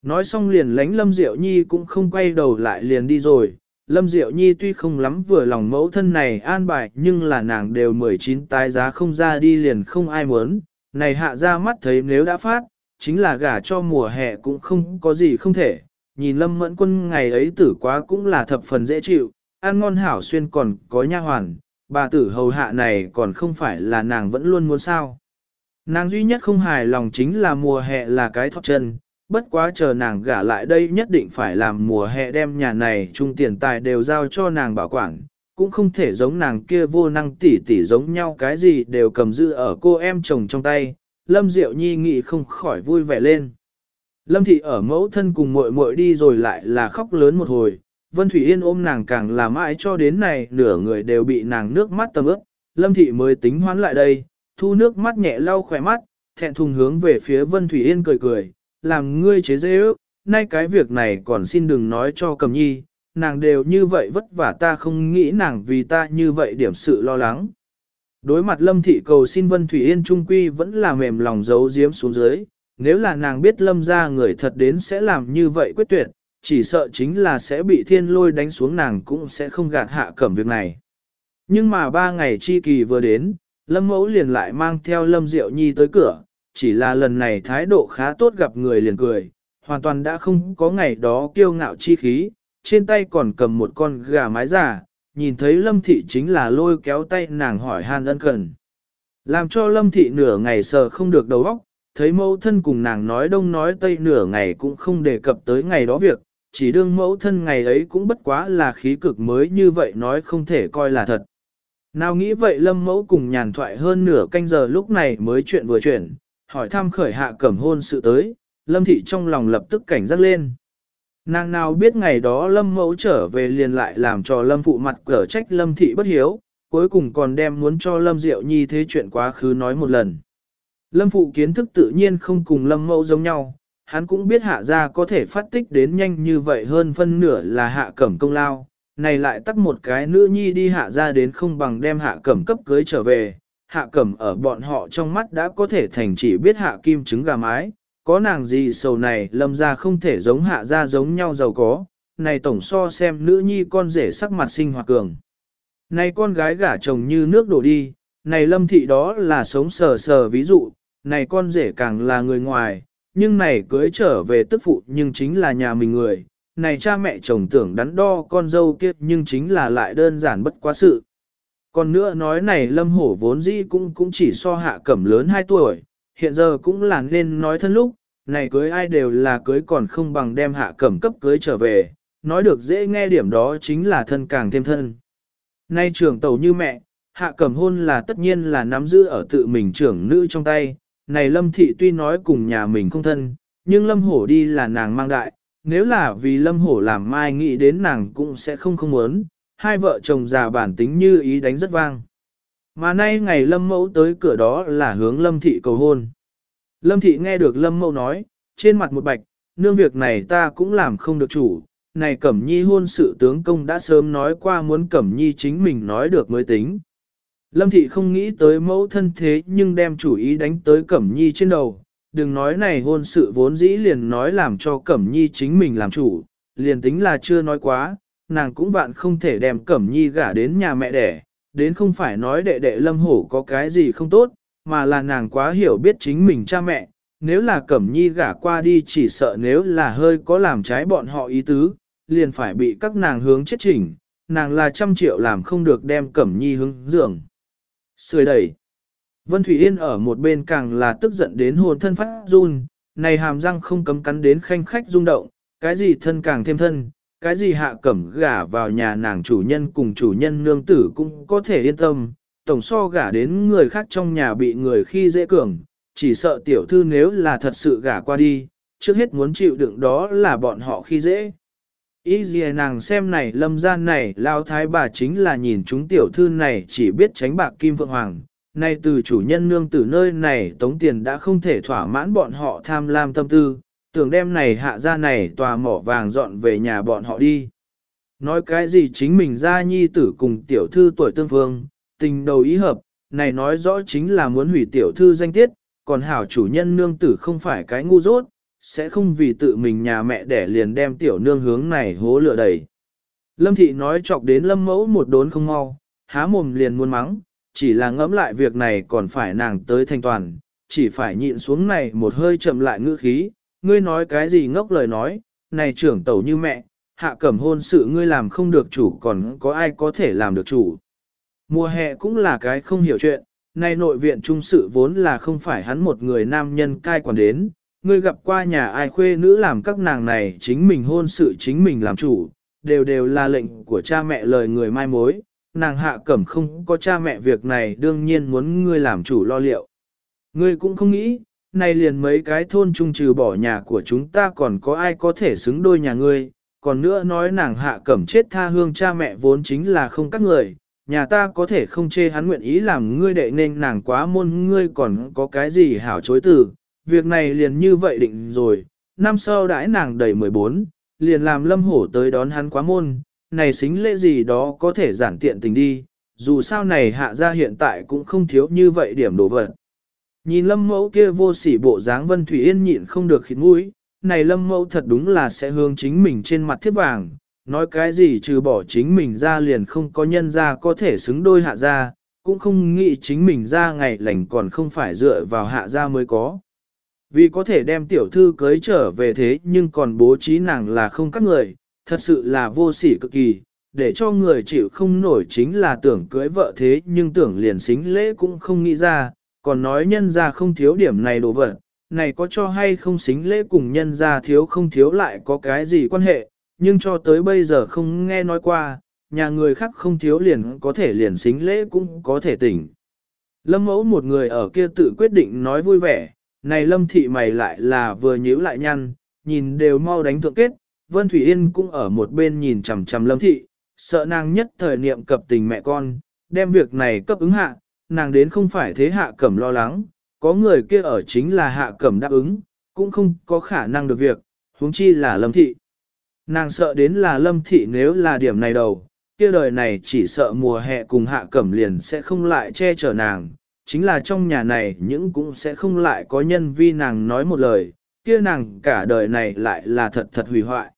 [SPEAKER 1] Nói xong liền lánh Lâm Diệu Nhi cũng không quay đầu lại liền đi rồi, Lâm Diệu Nhi tuy không lắm vừa lòng mẫu thân này an bài nhưng là nàng đều 19 tái giá không ra đi liền không ai muốn, này hạ ra mắt thấy nếu đã phát, chính là gả cho mùa hè cũng không có gì không thể, nhìn lâm mẫn quân ngày ấy tử quá cũng là thập phần dễ chịu, ăn ngon hảo xuyên còn có nha hoàn, bà tử hầu hạ này còn không phải là nàng vẫn luôn muốn sao. Nàng duy nhất không hài lòng chính là mùa hè là cái thóc chân, bất quá chờ nàng gả lại đây nhất định phải làm mùa hè đem nhà này chung tiền tài đều giao cho nàng bảo quản, cũng không thể giống nàng kia vô năng tỉ tỉ giống nhau cái gì đều cầm giữ ở cô em chồng trong tay, Lâm Diệu Nhi nghĩ không khỏi vui vẻ lên. Lâm thị ở mẫu thân cùng muội muội đi rồi lại là khóc lớn một hồi, Vân Thủy Yên ôm nàng càng làm mãi cho đến này nửa người đều bị nàng nước mắt tầm ướt, Lâm thị mới tính hoán lại đây, thu nước mắt nhẹ lau khỏe mắt, thẹn thùng hướng về phía Vân Thủy Yên cười cười, làm ngươi chế dễ ước, nay cái việc này còn xin đừng nói cho cầm nhi, nàng đều như vậy vất vả ta không nghĩ nàng vì ta như vậy điểm sự lo lắng. Đối mặt Lâm thị cầu xin Vân Thủy Yên trung quy vẫn là mềm lòng giấu giếm xuống dưới, nếu là nàng biết lâm ra người thật đến sẽ làm như vậy quyết tuyệt, chỉ sợ chính là sẽ bị thiên lôi đánh xuống nàng cũng sẽ không gạt hạ cẩm việc này. Nhưng mà ba ngày chi kỳ vừa đến, lâm mẫu liền lại mang theo lâm diệu nhi tới cửa, chỉ là lần này thái độ khá tốt gặp người liền cười, hoàn toàn đã không có ngày đó kiêu ngạo chi khí, trên tay còn cầm một con gà mái giả, nhìn thấy lâm thị chính là lôi kéo tay nàng hỏi han ân cần. Làm cho lâm thị nửa ngày sờ không được đầu óc, thấy mẫu thân cùng nàng nói đông nói tây nửa ngày cũng không đề cập tới ngày đó việc, chỉ đương mẫu thân ngày ấy cũng bất quá là khí cực mới như vậy nói không thể coi là thật. Nào nghĩ vậy lâm mẫu cùng nhàn thoại hơn nửa canh giờ lúc này mới chuyện vừa chuyển, hỏi thăm khởi hạ cẩm hôn sự tới, lâm thị trong lòng lập tức cảnh giác lên. Nàng nào biết ngày đó lâm mẫu trở về liền lại làm cho lâm phụ mặt cở trách lâm thị bất hiếu, cuối cùng còn đem muốn cho lâm diệu nhi thế chuyện quá khứ nói một lần. Lâm phụ kiến thức tự nhiên không cùng lâm mẫu giống nhau, hắn cũng biết hạ gia có thể phát tích đến nhanh như vậy hơn phân nửa là hạ cẩm công lao, này lại tắt một cái nữ nhi đi hạ gia đến không bằng đem hạ cẩm cấp cưới trở về, hạ cẩm ở bọn họ trong mắt đã có thể thành chỉ biết hạ kim trứng gà mái, có nàng gì sầu này lâm ra không thể giống hạ gia giống nhau giàu có, này tổng so xem nữ nhi con rể sắc mặt sinh hoạt cường. Này con gái gả chồng như nước đổ đi, này lâm thị đó là sống sờ sờ ví dụ, này con rể càng là người ngoài, nhưng này cưới trở về tức phụ nhưng chính là nhà mình người, này cha mẹ chồng tưởng đắn đo con dâu kia nhưng chính là lại đơn giản bất quá sự. Còn nữa nói này lâm hổ vốn dĩ cũng cũng chỉ so hạ cẩm lớn 2 tuổi, hiện giờ cũng là nên nói thân lúc, này cưới ai đều là cưới còn không bằng đem hạ cẩm cấp cưới trở về, nói được dễ nghe điểm đó chính là thân càng thêm thân. Nay trưởng tàu như mẹ, hạ cẩm hôn là tất nhiên là nắm giữ ở tự mình trưởng nữ trong tay, này lâm thị tuy nói cùng nhà mình không thân, nhưng lâm hổ đi là nàng mang đại, nếu là vì lâm hổ làm mai nghĩ đến nàng cũng sẽ không không muốn, hai vợ chồng già bản tính như ý đánh rất vang. Mà nay ngày lâm mẫu tới cửa đó là hướng lâm thị cầu hôn. Lâm thị nghe được lâm mẫu nói, trên mặt một bạch, nương việc này ta cũng làm không được chủ, này Cẩm Nhi hôn sự tướng công đã sớm nói qua muốn Cẩm Nhi chính mình nói được mới tính. Lâm thị không nghĩ tới mẫu thân thế nhưng đem chủ ý đánh tới Cẩm Nhi trên đầu, đừng nói này hôn sự vốn dĩ liền nói làm cho Cẩm Nhi chính mình làm chủ, liền tính là chưa nói quá, nàng cũng vạn không thể đem Cẩm Nhi gả đến nhà mẹ đẻ, đến không phải nói đệ đệ Lâm Hổ có cái gì không tốt, mà là nàng quá hiểu biết chính mình cha mẹ, nếu là Cẩm Nhi gả qua đi chỉ sợ nếu là hơi có làm trái bọn họ ý tứ, liền phải bị các nàng hướng chết chỉnh, nàng là trăm triệu làm không được đem Cẩm Nhi hướng dưỡng. Sười đẩy. Vân Thủy Yên ở một bên càng là tức giận đến hồn thân phát run, này hàm răng không cấm cắn đến khanh khách rung động, cái gì thân càng thêm thân, cái gì hạ cẩm gả vào nhà nàng chủ nhân cùng chủ nhân nương tử cũng có thể yên tâm, tổng so gả đến người khác trong nhà bị người khi dễ cường, chỉ sợ tiểu thư nếu là thật sự gả qua đi, trước hết muốn chịu đựng đó là bọn họ khi dễ. Ý gì nàng xem này lâm gian này lao thái bà chính là nhìn chúng tiểu thư này chỉ biết tránh bạc kim vượng hoàng. Nay từ chủ nhân nương tử nơi này tống tiền đã không thể thỏa mãn bọn họ tham lam tâm tư, tưởng đem này hạ ra này tòa mỏ vàng dọn về nhà bọn họ đi. Nói cái gì chính mình ra nhi tử cùng tiểu thư tuổi tương phương, tình đầu ý hợp, này nói rõ chính là muốn hủy tiểu thư danh tiết, còn hảo chủ nhân nương tử không phải cái ngu dốt, sẽ không vì tự mình nhà mẹ đẻ liền đem tiểu nương hướng này hố lửa đầy. Lâm thị nói chọc đến lâm mẫu một đốn không mau, há mồm liền muốn mắng, chỉ là ngẫm lại việc này còn phải nàng tới thanh toàn, chỉ phải nhịn xuống này một hơi chậm lại ngữ khí, ngươi nói cái gì ngốc lời nói, này trưởng tẩu như mẹ, hạ cẩm hôn sự ngươi làm không được chủ còn có ai có thể làm được chủ. Mùa hè cũng là cái không hiểu chuyện, này nội viện trung sự vốn là không phải hắn một người nam nhân cai quản đến, ngươi gặp qua nhà ai khuê nữ làm các nàng này chính mình hôn sự chính mình làm chủ, đều đều là lệnh của cha mẹ lời người mai mối, nàng hạ cẩm không có cha mẹ việc này đương nhiên muốn ngươi làm chủ lo liệu. Ngươi cũng không nghĩ, này liền mấy cái thôn trung trừ bỏ nhà của chúng ta còn có ai có thể xứng đôi nhà ngươi, còn nữa nói nàng hạ cẩm chết tha hương cha mẹ vốn chính là không các người, nhà ta có thể không chê hắn nguyện ý làm ngươi đệ nên nàng quá môn ngươi còn có cái gì hảo chối từ, việc này liền như vậy định rồi, năm sau đãi nàng đầy 14, liền làm lâm hổ tới đón hắn quá môn, này xính lễ gì đó có thể giản tiện tình đi, dù sao này hạ ra hiện tại cũng không thiếu như vậy điểm đồ vật. Nhìn lâm mẫu kia vô sỉ bộ dáng Vân Thủy Yên nhịn không được khịt mũi, này lâm mẫu thật đúng là sẽ hướng chính mình trên mặt thiết vàng, nói cái gì trừ bỏ chính mình ra liền không có nhân ra có thể xứng đôi hạ ra, cũng không nghĩ chính mình ra ngày lành còn không phải dựa vào hạ ra mới có. Vì có thể đem tiểu thư cưới trở về thế nhưng còn bố trí nàng là không các người, thật sự là vô sỉ cực kỳ, để cho người chịu không nổi chính là tưởng cưới vợ thế nhưng tưởng liền xính lễ cũng không nghĩ ra, còn nói nhân ra không thiếu điểm này đồ vật, này có cho hay không xính lễ cùng nhân ra thiếu không thiếu lại có cái gì quan hệ, nhưng cho tới bây giờ không nghe nói qua, nhà người khác không thiếu liền có thể liền xính lễ cũng có thể tỉnh. Lâm mẫu một người ở kia tự quyết định nói vui vẻ, này lâm thị mày lại là vừa nhíu lại nhăn, nhìn đều mau đánh thượng kết, Vân Thủy Yên cũng ở một bên nhìn chằm chằm lâm thị, sợ nàng nhất thời niệm cập tình mẹ con, đem việc này cấp ứng hạ, nàng đến không phải thế hạ cẩm lo lắng, có người kia ở chính là hạ cẩm đáp ứng, cũng không có khả năng được việc, huống chi là lâm thị. Nàng sợ đến là lâm thị nếu là điểm này đầu, kia đời này chỉ sợ mùa hè cùng hạ cẩm liền sẽ không lại che chở nàng, chính là trong nhà này những cũng sẽ không lại có nhân vi nàng nói một lời, kia nàng cả đời này lại là thật thật hủy hoại.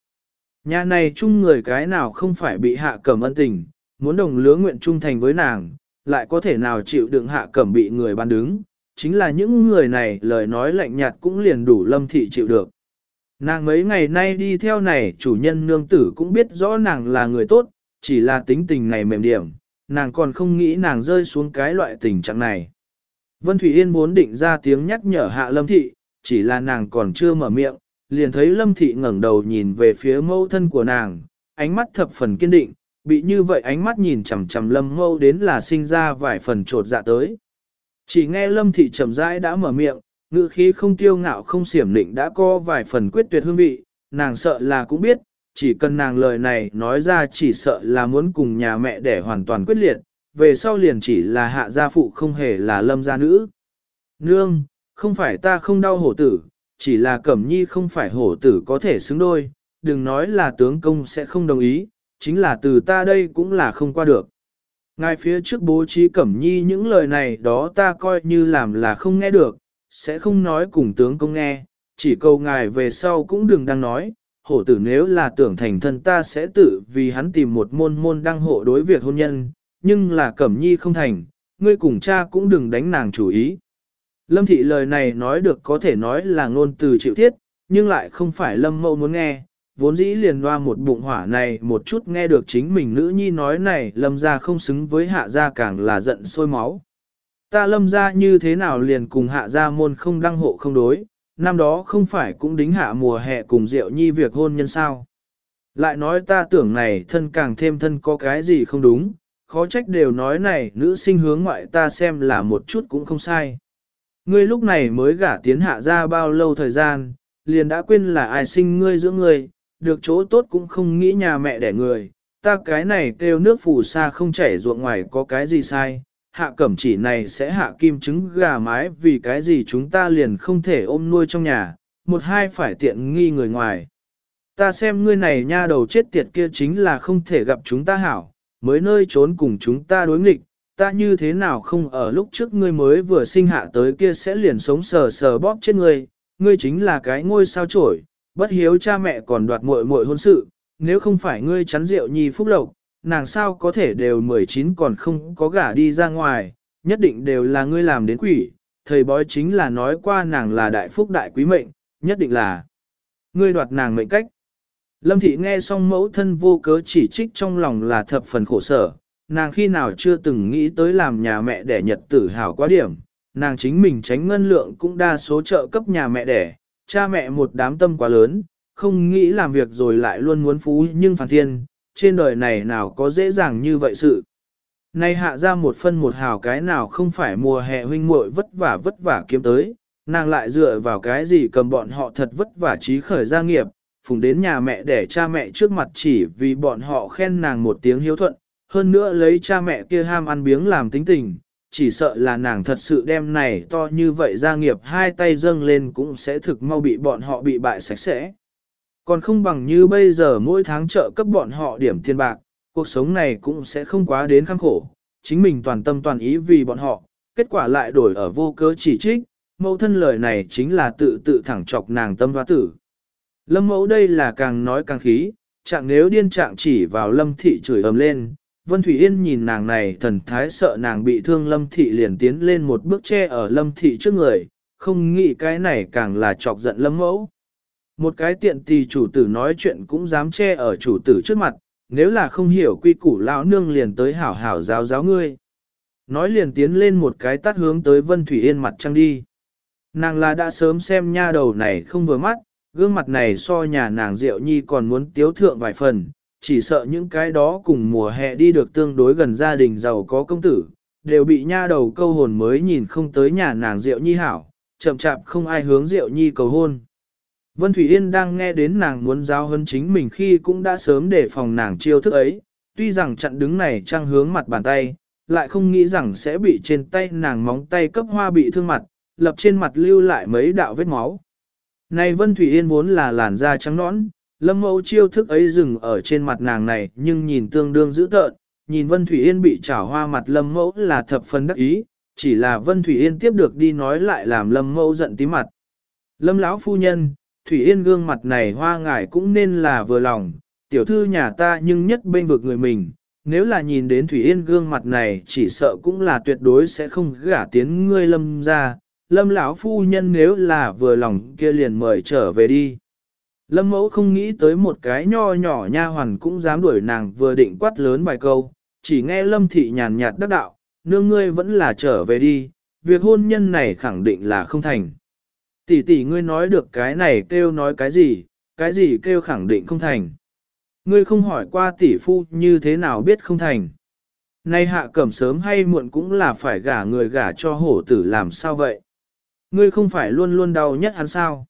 [SPEAKER 1] Nhà này chung người cái nào không phải bị hạ cẩm ân tình, muốn đồng lứa nguyện trung thành với nàng, lại có thể nào chịu đựng hạ cẩm bị người ban đứng, chính là những người này lời nói lạnh nhạt cũng liền đủ lâm thị chịu được. Nàng mấy ngày nay đi theo này chủ nhân nương tử cũng biết rõ nàng là người tốt, chỉ là tính tình này mềm điểm, nàng còn không nghĩ nàng rơi xuống cái loại tình trạng này. Vân Thủy Yên muốn định ra tiếng nhắc nhở hạ lâm thị, chỉ là nàng còn chưa mở miệng, liền thấy lâm thị ngẩng đầu nhìn về phía mâu thân của nàng, ánh mắt thập phần kiên định, bị như vậy ánh mắt nhìn chằm chằm lâm mâu đến là sinh ra vài phần trột dạ tới. Chỉ nghe lâm thị chậm rãi đã mở miệng, ngữ khí không tiêu ngạo không xiểm định đã có vài phần quyết tuyệt hương vị, nàng sợ là cũng biết, chỉ cần nàng lời này nói ra chỉ sợ là muốn cùng nhà mẹ để hoàn toàn quyết liệt, về sau liền chỉ là hạ gia phụ không hề là lâm gia nữ. Nương, không phải ta không đau hổ tử, chỉ là cẩm nhi không phải hổ tử có thể xứng đôi, đừng nói là tướng công sẽ không đồng ý, chính là từ ta đây cũng là không qua được. Ngài phía trước bố trí cẩm nhi những lời này đó ta coi như làm là không nghe được, sẽ không nói cùng tướng công nghe, chỉ cầu ngài về sau cũng đừng đang nói, hổ tử nếu là tưởng thành thân ta sẽ tự vì hắn tìm một môn môn đăng hộ đối việc hôn nhân, nhưng là cẩm nhi không thành, ngươi cùng cha cũng đừng đánh nàng chủ ý. Lâm thị lời này nói được có thể nói là ngôn từ chịu thiết, nhưng lại không phải lâm Mậu muốn nghe, vốn dĩ liền loa một bụng hỏa này một chút nghe được chính mình nữ nhi nói này lâm ra không xứng với hạ gia càng là giận sôi máu. Ta lâm ra như thế nào liền cùng hạ gia môn không đăng hộ không đối, năm đó không phải cũng đính hạ mùa hè cùng Diệu Nhi việc hôn nhân sao. Lại nói ta tưởng này thân càng thêm thân có cái gì không đúng, khó trách đều nói này nữ sinh hướng ngoại ta xem là một chút cũng không sai. Ngươi lúc này mới gả tiến hạ ra bao lâu thời gian, liền đã quên là ai sinh ngươi giữa ngươi, được chỗ tốt cũng không nghĩ nhà mẹ đẻ người, ta cái này kêu nước phù sa không chảy ruộng ngoài có cái gì sai, hạ cẩm chỉ này sẽ hạ kim trứng gà mái vì cái gì chúng ta liền không thể ôm nuôi trong nhà, một hai phải tiện nghi người ngoài. Ta xem ngươi này nha đầu chết tiệt kia chính là không thể gặp chúng ta hảo, mới nơi trốn cùng chúng ta đối nghịch, ta như thế nào không ở lúc trước ngươi mới vừa sinh hạ tới kia sẽ liền sống sờ sờ bóp chết ngươi, ngươi chính là cái ngôi sao trổi, bất hiếu cha mẹ còn đoạt muội muội hôn sự, nếu không phải ngươi chắn rượu nhi phúc lộc, nàng sao có thể đều 19 còn không có gả đi ra ngoài, nhất định đều là ngươi làm đến quỷ, thầy bói chính là nói qua nàng là đại phúc đại quý mệnh, nhất định là ngươi đoạt nàng mệnh cách. Lâm thị nghe xong mẫu thân vô cớ chỉ trích trong lòng là thập phần khổ sở, nàng khi nào chưa từng nghĩ tới làm nhà mẹ đẻ nhật tử hào quá điểm, nàng chính mình tránh ngân lượng cũng đa số trợ cấp nhà mẹ đẻ, cha mẹ một đám tâm quá lớn, không nghĩ làm việc rồi lại luôn muốn phú nhưng phản thiên, trên đời này nào có dễ dàng như vậy sự. Nay hạ ra một phân một hào cái nào không phải mùa hè huynh muội vất vả vất vả kiếm tới, nàng lại dựa vào cái gì cầm bọn họ thật vất vả trí khởi gia nghiệp, phùng đến nhà mẹ để cha mẹ trước mặt chỉ vì bọn họ khen nàng một tiếng hiếu thuận, hơn nữa lấy cha mẹ kia ham ăn biếng làm tính tình, chỉ sợ là nàng thật sự đem này to như vậy gia nghiệp hai tay dâng lên cũng sẽ thực mau bị bọn họ bị bại sạch sẽ. Còn không bằng như bây giờ mỗi tháng trợ cấp bọn họ điểm tiền bạc, cuộc sống này cũng sẽ không quá đến khăng khổ, chính mình toàn tâm toàn ý vì bọn họ, kết quả lại đổi ở vô cớ chỉ trích, mẫu thân lời này chính là tự tự thẳng chọc nàng tâm hoa tử. Lâm mẫu đây là càng nói càng khí, chẳng nếu điên trạng chỉ vào lâm thị chửi ầm lên. Vân Thủy Yên nhìn nàng này thần thái sợ nàng bị thương lâm thị liền tiến lên một bước che ở lâm thị trước người, không nghĩ cái này càng là chọc giận lâm mẫu. Một cái tiện tì chủ tử nói chuyện cũng dám che ở chủ tử trước mặt, nếu là không hiểu quy củ lão nương liền tới hảo hảo giáo giáo ngươi. Nói liền tiến lên một cái tắt hướng tới Vân Thủy Yên mặt trăng đi. Nàng là đã sớm xem nha đầu này không vừa mắt, gương mặt này so nhà nàng Diệu Nhi còn muốn tiếu thượng vài phần, chỉ sợ những cái đó cùng mùa hè đi được tương đối gần gia đình giàu có công tử, đều bị nha đầu câu hồn mới nhìn không tới nhà nàng Diệu Nhi hảo, chậm chạp không ai hướng Diệu Nhi cầu hôn. Vân Thủy Yên đang nghe đến nàng muốn giao hơn chính mình khi cũng đã sớm để phòng nàng chiêu thức ấy, tuy rằng chặn đứng này trang hướng mặt bàn tay, lại không nghĩ rằng sẽ bị trên tay nàng móng tay cấp hoa bị thương mặt, lập trên mặt lưu lại mấy đạo vết máu. Này Vân Thủy Yên vốn là làn da trắng nõn, lâm mẫu chiêu thức ấy dừng ở trên mặt nàng này nhưng nhìn tương đương dữ tợn, nhìn Vân Thủy Yên bị trảo hoa mặt lâm mẫu là thập phần đắc ý, chỉ là Vân Thủy Yên tiếp được đi nói lại làm lâm mẫu giận tí mặt. Lâm lão phu nhân, Thủy Yên gương mặt này hoa ngải cũng nên là vừa lòng, tiểu thư nhà ta nhưng nhất bên vực người mình, nếu là nhìn đến Thủy Yên gương mặt này chỉ sợ cũng là tuyệt đối sẽ không gả tiến ngươi lâm ra, lâm lão phu nhân nếu là vừa lòng kia liền mời trở về đi. Lâm mẫu không nghĩ tới một cái nho nhỏ nha hoàn cũng dám đuổi nàng vừa định quát lớn vài câu, chỉ nghe lâm thị nhàn nhạt đắc đạo, nương ngươi vẫn là trở về đi, việc hôn nhân này khẳng định là không thành. Tỷ tỷ ngươi nói được cái này kêu nói cái gì, cái gì kêu khẳng định không thành. Ngươi không hỏi qua tỷ phu như thế nào biết không thành. Nay hạ cẩm sớm hay muộn cũng là phải gả người gả cho hổ tử làm sao vậy. Ngươi không phải luôn luôn đau nhất hắn sao?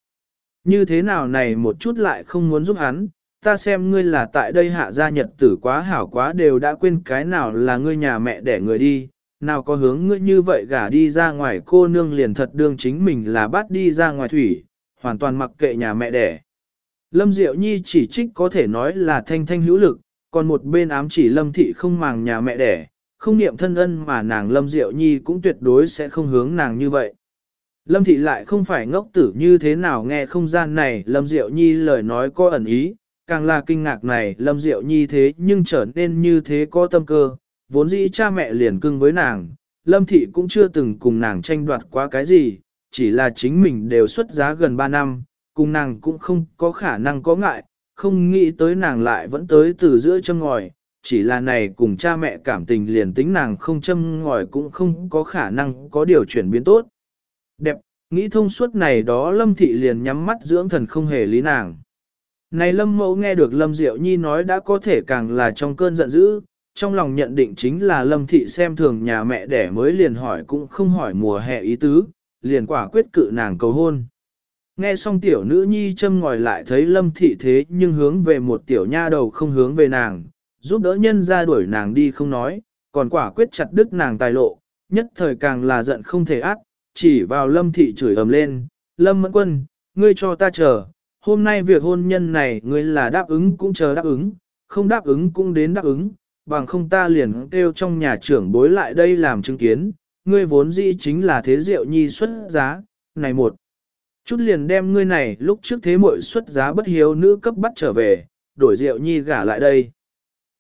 [SPEAKER 1] Như thế nào này một chút lại không muốn giúp hắn, ta xem ngươi là tại đây hạ gia nhật tử quá hảo quá đều đã quên cái nào là ngươi nhà mẹ để người đi, nào có hướng ngươi như vậy gả đi ra ngoài cô nương liền thật đương chính mình là bắt đi ra ngoài thủy, hoàn toàn mặc kệ nhà mẹ đẻ. Lâm Diệu Nhi chỉ trích có thể nói là thanh thanh hữu lực, còn một bên ám chỉ Lâm Thị không màng nhà mẹ đẻ, không niệm thân ân mà nàng Lâm Diệu Nhi cũng tuyệt đối sẽ không hướng nàng như vậy. Lâm Thị lại không phải ngốc tử như thế nào nghe không gian này Lâm Diệu Nhi lời nói có ẩn ý, càng là kinh ngạc này Lâm Diệu Nhi thế nhưng trở nên như thế có tâm cơ, vốn dĩ cha mẹ liền cưng với nàng, Lâm Thị cũng chưa từng cùng nàng tranh đoạt quá cái gì, chỉ là chính mình đều xuất giá gần 3 năm, cùng nàng cũng không có khả năng có ngại, không nghĩ tới nàng lại vẫn tới từ giữa chân ngòi, chỉ là này cùng cha mẹ cảm tình liền tính nàng không châm ngòi cũng không có khả năng có điều chuyển biến tốt. Đẹp, nghĩ thông suốt này đó Lâm Thị liền nhắm mắt dưỡng thần không hề lý nàng. Này Lâm Mẫu nghe được Lâm Diệu Nhi nói đã có thể càng là trong cơn giận dữ, trong lòng nhận định chính là Lâm Thị xem thường nhà mẹ đẻ mới liền hỏi cũng không hỏi mùa hè ý tứ, liền quả quyết cự nàng cầu hôn. Nghe xong tiểu nữ nhi châm ngòi lại thấy Lâm Thị thế nhưng hướng về một tiểu nha đầu không hướng về nàng, giúp đỡ nhân ra đuổi nàng đi không nói, còn quả quyết chặt đứt nàng tài lộ, nhất thời càng là giận không thể ác, chỉ vào Lâm Thị chửi ầm lên, Lâm Mẫn Quân, ngươi cho ta chờ, hôm nay việc hôn nhân này ngươi là đáp ứng cũng chờ đáp ứng, không đáp ứng cũng đến đáp ứng, bằng không ta liền kêu trong nhà trưởng bối lại đây làm chứng kiến, ngươi vốn dĩ chính là thế diệu nhi xuất giá, này một. Chút liền đem ngươi này lúc trước thế muội xuất giá bất hiếu nữ cấp bắt trở về, đổi diệu nhi gả lại đây.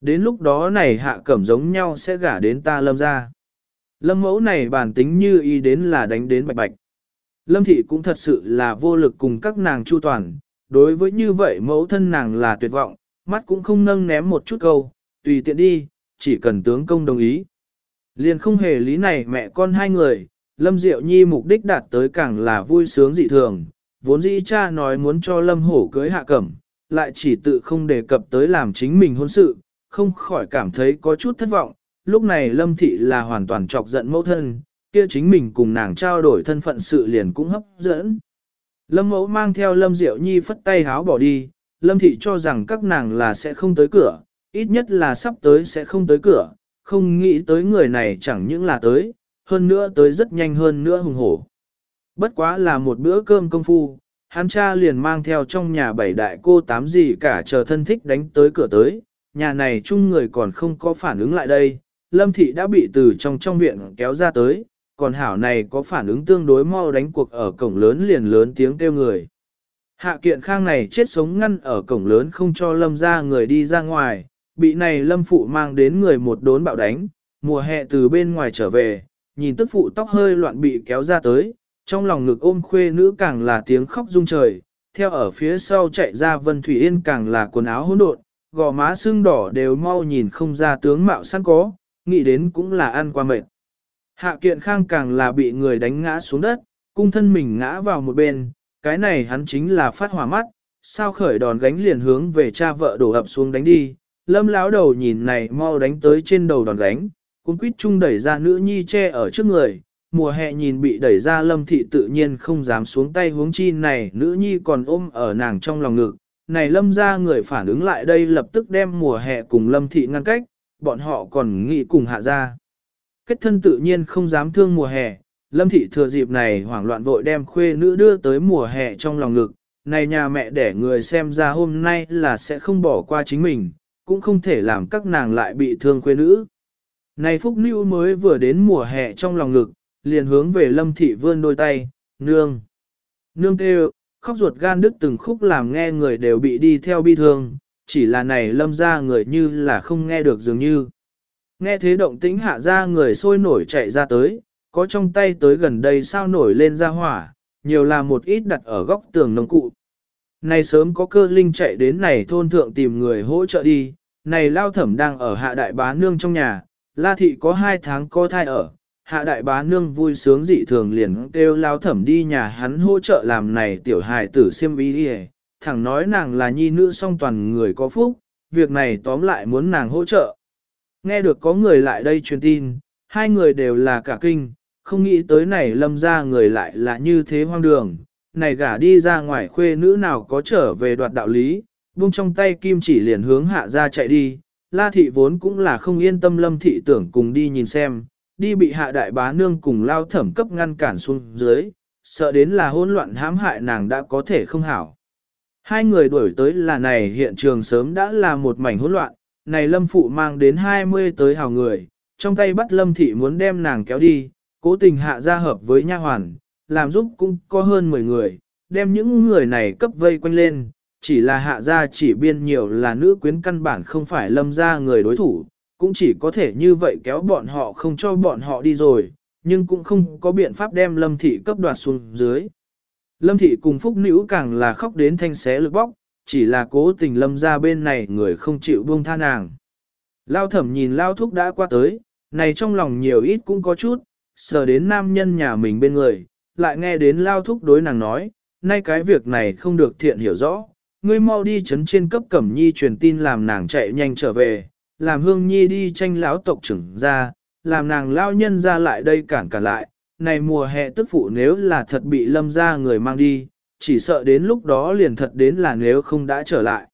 [SPEAKER 1] Đến lúc đó này hạ cẩm giống nhau sẽ gả đến ta lâm ra. Lâm mẫu này bản tính như ý đến là đánh đến bạch bạch. Lâm thị cũng thật sự là vô lực cùng các nàng chu toàn, đối với như vậy mẫu thân nàng là tuyệt vọng, mắt cũng không nâng ném một chút câu, tùy tiện đi, chỉ cần tướng công đồng ý. Liền không hề lý này mẹ con hai người, Lâm Diệu Nhi mục đích đạt tới càng là vui sướng dị thường, vốn dĩ cha nói muốn cho Lâm Hổ cưới hạ cẩm, lại chỉ tự không đề cập tới làm chính mình hôn sự, không khỏi cảm thấy có chút thất vọng, lúc này Lâm Thị là hoàn toàn chọc giận mẫu thân, kia chính mình cùng nàng trao đổi thân phận sự liền cũng hấp dẫn. Lâm mẫu mang theo Lâm Diệu Nhi phất tay háo bỏ đi, Lâm Thị cho rằng các nàng là sẽ không tới cửa, ít nhất là sắp tới sẽ không tới cửa, không nghĩ tới người này chẳng những là tới, hơn nữa tới rất nhanh hơn nữa hùng hổ. Bất quá là một bữa cơm công phu, hắn cha liền mang theo trong nhà bảy đại cô tám gì cả chờ thân thích đánh tới cửa tới, nhà này chung người còn không có phản ứng lại đây, lâm thị đã bị từ trong trong viện kéo ra tới, còn hảo này có phản ứng tương đối mau đánh cuộc ở cổng lớn liền lớn tiếng kêu người. Hạ kiện khang này chết sống ngăn ở cổng lớn không cho lâm ra người đi ra ngoài, bị này lâm phụ mang đến người một đốn bạo đánh, mùa hè từ bên ngoài trở về, nhìn tức phụ tóc hơi loạn bị kéo ra tới, trong lòng ngực ôm khuê nữ càng là tiếng khóc rung trời, theo ở phía sau chạy ra Vân Thủy Yên càng là quần áo hỗn độn, gò má sưng đỏ đều mau nhìn không ra tướng mạo sẵn có, nghĩ đến cũng là ăn qua mệt. Hạ kiện khang càng là bị người đánh ngã xuống đất, cung thân mình ngã vào một bên, cái này hắn chính là phát hỏa mắt, sao khởi đòn gánh liền hướng về cha vợ đổ ập xuống đánh đi, lâm láo đầu nhìn này mau đánh tới trên đầu đòn gánh, cũng quýt chung đẩy ra nữ nhi che ở trước người, mùa hè nhìn bị đẩy ra lâm thị tự nhiên không dám xuống tay huống chi này nữ nhi còn ôm ở nàng trong lòng ngực, này lâm ra người phản ứng lại đây lập tức đem mùa hè cùng lâm thị ngăn cách, bọn họ còn nghĩ cùng hạ ra. Kết thân tự nhiên không dám thương mùa hè, lâm thị thừa dịp này hoảng loạn vội đem khuê nữ đưa tới mùa hè trong lòng ngực, này nhà mẹ để người xem ra hôm nay là sẽ không bỏ qua chính mình, cũng không thể làm các nàng lại bị thương khuê nữ. Này Phúc Nữ mới vừa đến mùa hè trong lòng ngực, liền hướng về lâm thị vươn đôi tay, nương. Nương kêu, khóc ruột gan đứt từng khúc làm nghe người đều bị đi theo bi thương, chỉ là này lâm ra người như là không nghe được dường như. Nghe thế động tĩnh hạ ra người sôi nổi chạy ra tới, có trong tay tới gần đây sao nổi lên ra hỏa, nhiều là một ít đặt ở góc tường nông cụ. Này sớm có cơ linh chạy đến này thôn thượng tìm người hỗ trợ đi, này lao thẩm đang ở hạ đại bá nương trong nhà, la thị có hai tháng có thai ở, hạ đại bá nương vui sướng dị thường liền kêu lao thẩm đi nhà hắn hỗ trợ làm này tiểu hài tử siêm ý đi thẳng nói nàng là nhi nữ song toàn người có phúc, việc này tóm lại muốn nàng hỗ trợ. Nghe được có người lại đây truyền tin, hai người đều là cả kinh, không nghĩ tới này lâm ra người lại là như thế hoang đường, này gả đi ra ngoài khuê nữ nào có trở về đoạt đạo lý, buông trong tay kim chỉ liền hướng hạ ra chạy đi, la thị vốn cũng là không yên tâm lâm thị tưởng cùng đi nhìn xem, đi bị hạ đại bá nương cùng lao thẩm cấp ngăn cản xuống dưới, sợ đến là hỗn loạn hãm hại nàng đã có thể không hảo. Hai người đuổi tới là này hiện trường sớm đã là một mảnh hỗn loạn, này lâm phụ mang đến 20 tới hào người, trong tay bắt lâm thị muốn đem nàng kéo đi, cố tình hạ ra hợp với nha hoàn, làm giúp cũng có hơn 10 người, đem những người này cấp vây quanh lên, chỉ là hạ ra chỉ biên nhiều là nữ quyến căn bản không phải lâm ra người đối thủ, cũng chỉ có thể như vậy kéo bọn họ không cho bọn họ đi rồi, nhưng cũng không có biện pháp đem lâm thị cấp đoạt xuống dưới. Lâm thị cùng phúc nữ càng là khóc đến thanh xé lực bóc, chỉ là cố tình lâm ra bên này người không chịu buông tha nàng. Lao thẩm nhìn lao thúc đã qua tới, này trong lòng nhiều ít cũng có chút, sờ đến nam nhân nhà mình bên người, lại nghe đến lao thúc đối nàng nói, nay cái việc này không được thiện hiểu rõ, ngươi mau đi chấn trên cấp cẩm nhi truyền tin làm nàng chạy nhanh trở về, làm hương nhi đi tranh lão tộc trưởng ra, làm nàng lao nhân ra lại đây cản cả lại, này mùa hè tức phụ nếu là thật bị lâm ra người mang đi, chỉ sợ đến lúc đó liền thật đến là nếu không đã trở lại.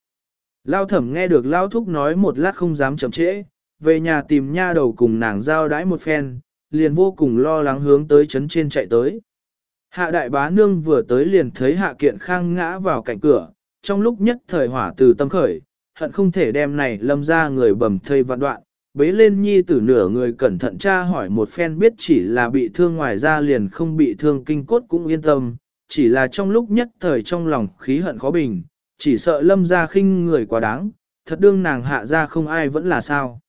[SPEAKER 1] Lao thẩm nghe được Lao thúc nói một lát không dám chậm trễ, về nhà tìm nha đầu cùng nàng giao đãi một phen, liền vô cùng lo lắng hướng tới chấn trên chạy tới. Hạ đại bá nương vừa tới liền thấy hạ kiện khang ngã vào cạnh cửa, trong lúc nhất thời hỏa từ tâm khởi, hận không thể đem này lâm ra người bầm thây vạn đoạn, bế lên nhi tử nửa người cẩn thận tra hỏi một phen biết chỉ là bị thương ngoài ra liền không bị thương kinh cốt cũng yên tâm, chỉ là trong lúc nhất thời trong lòng khí hận khó bình, chỉ sợ lâm ra khinh người quá đáng, thật đương nàng hạ ra không ai vẫn là sao.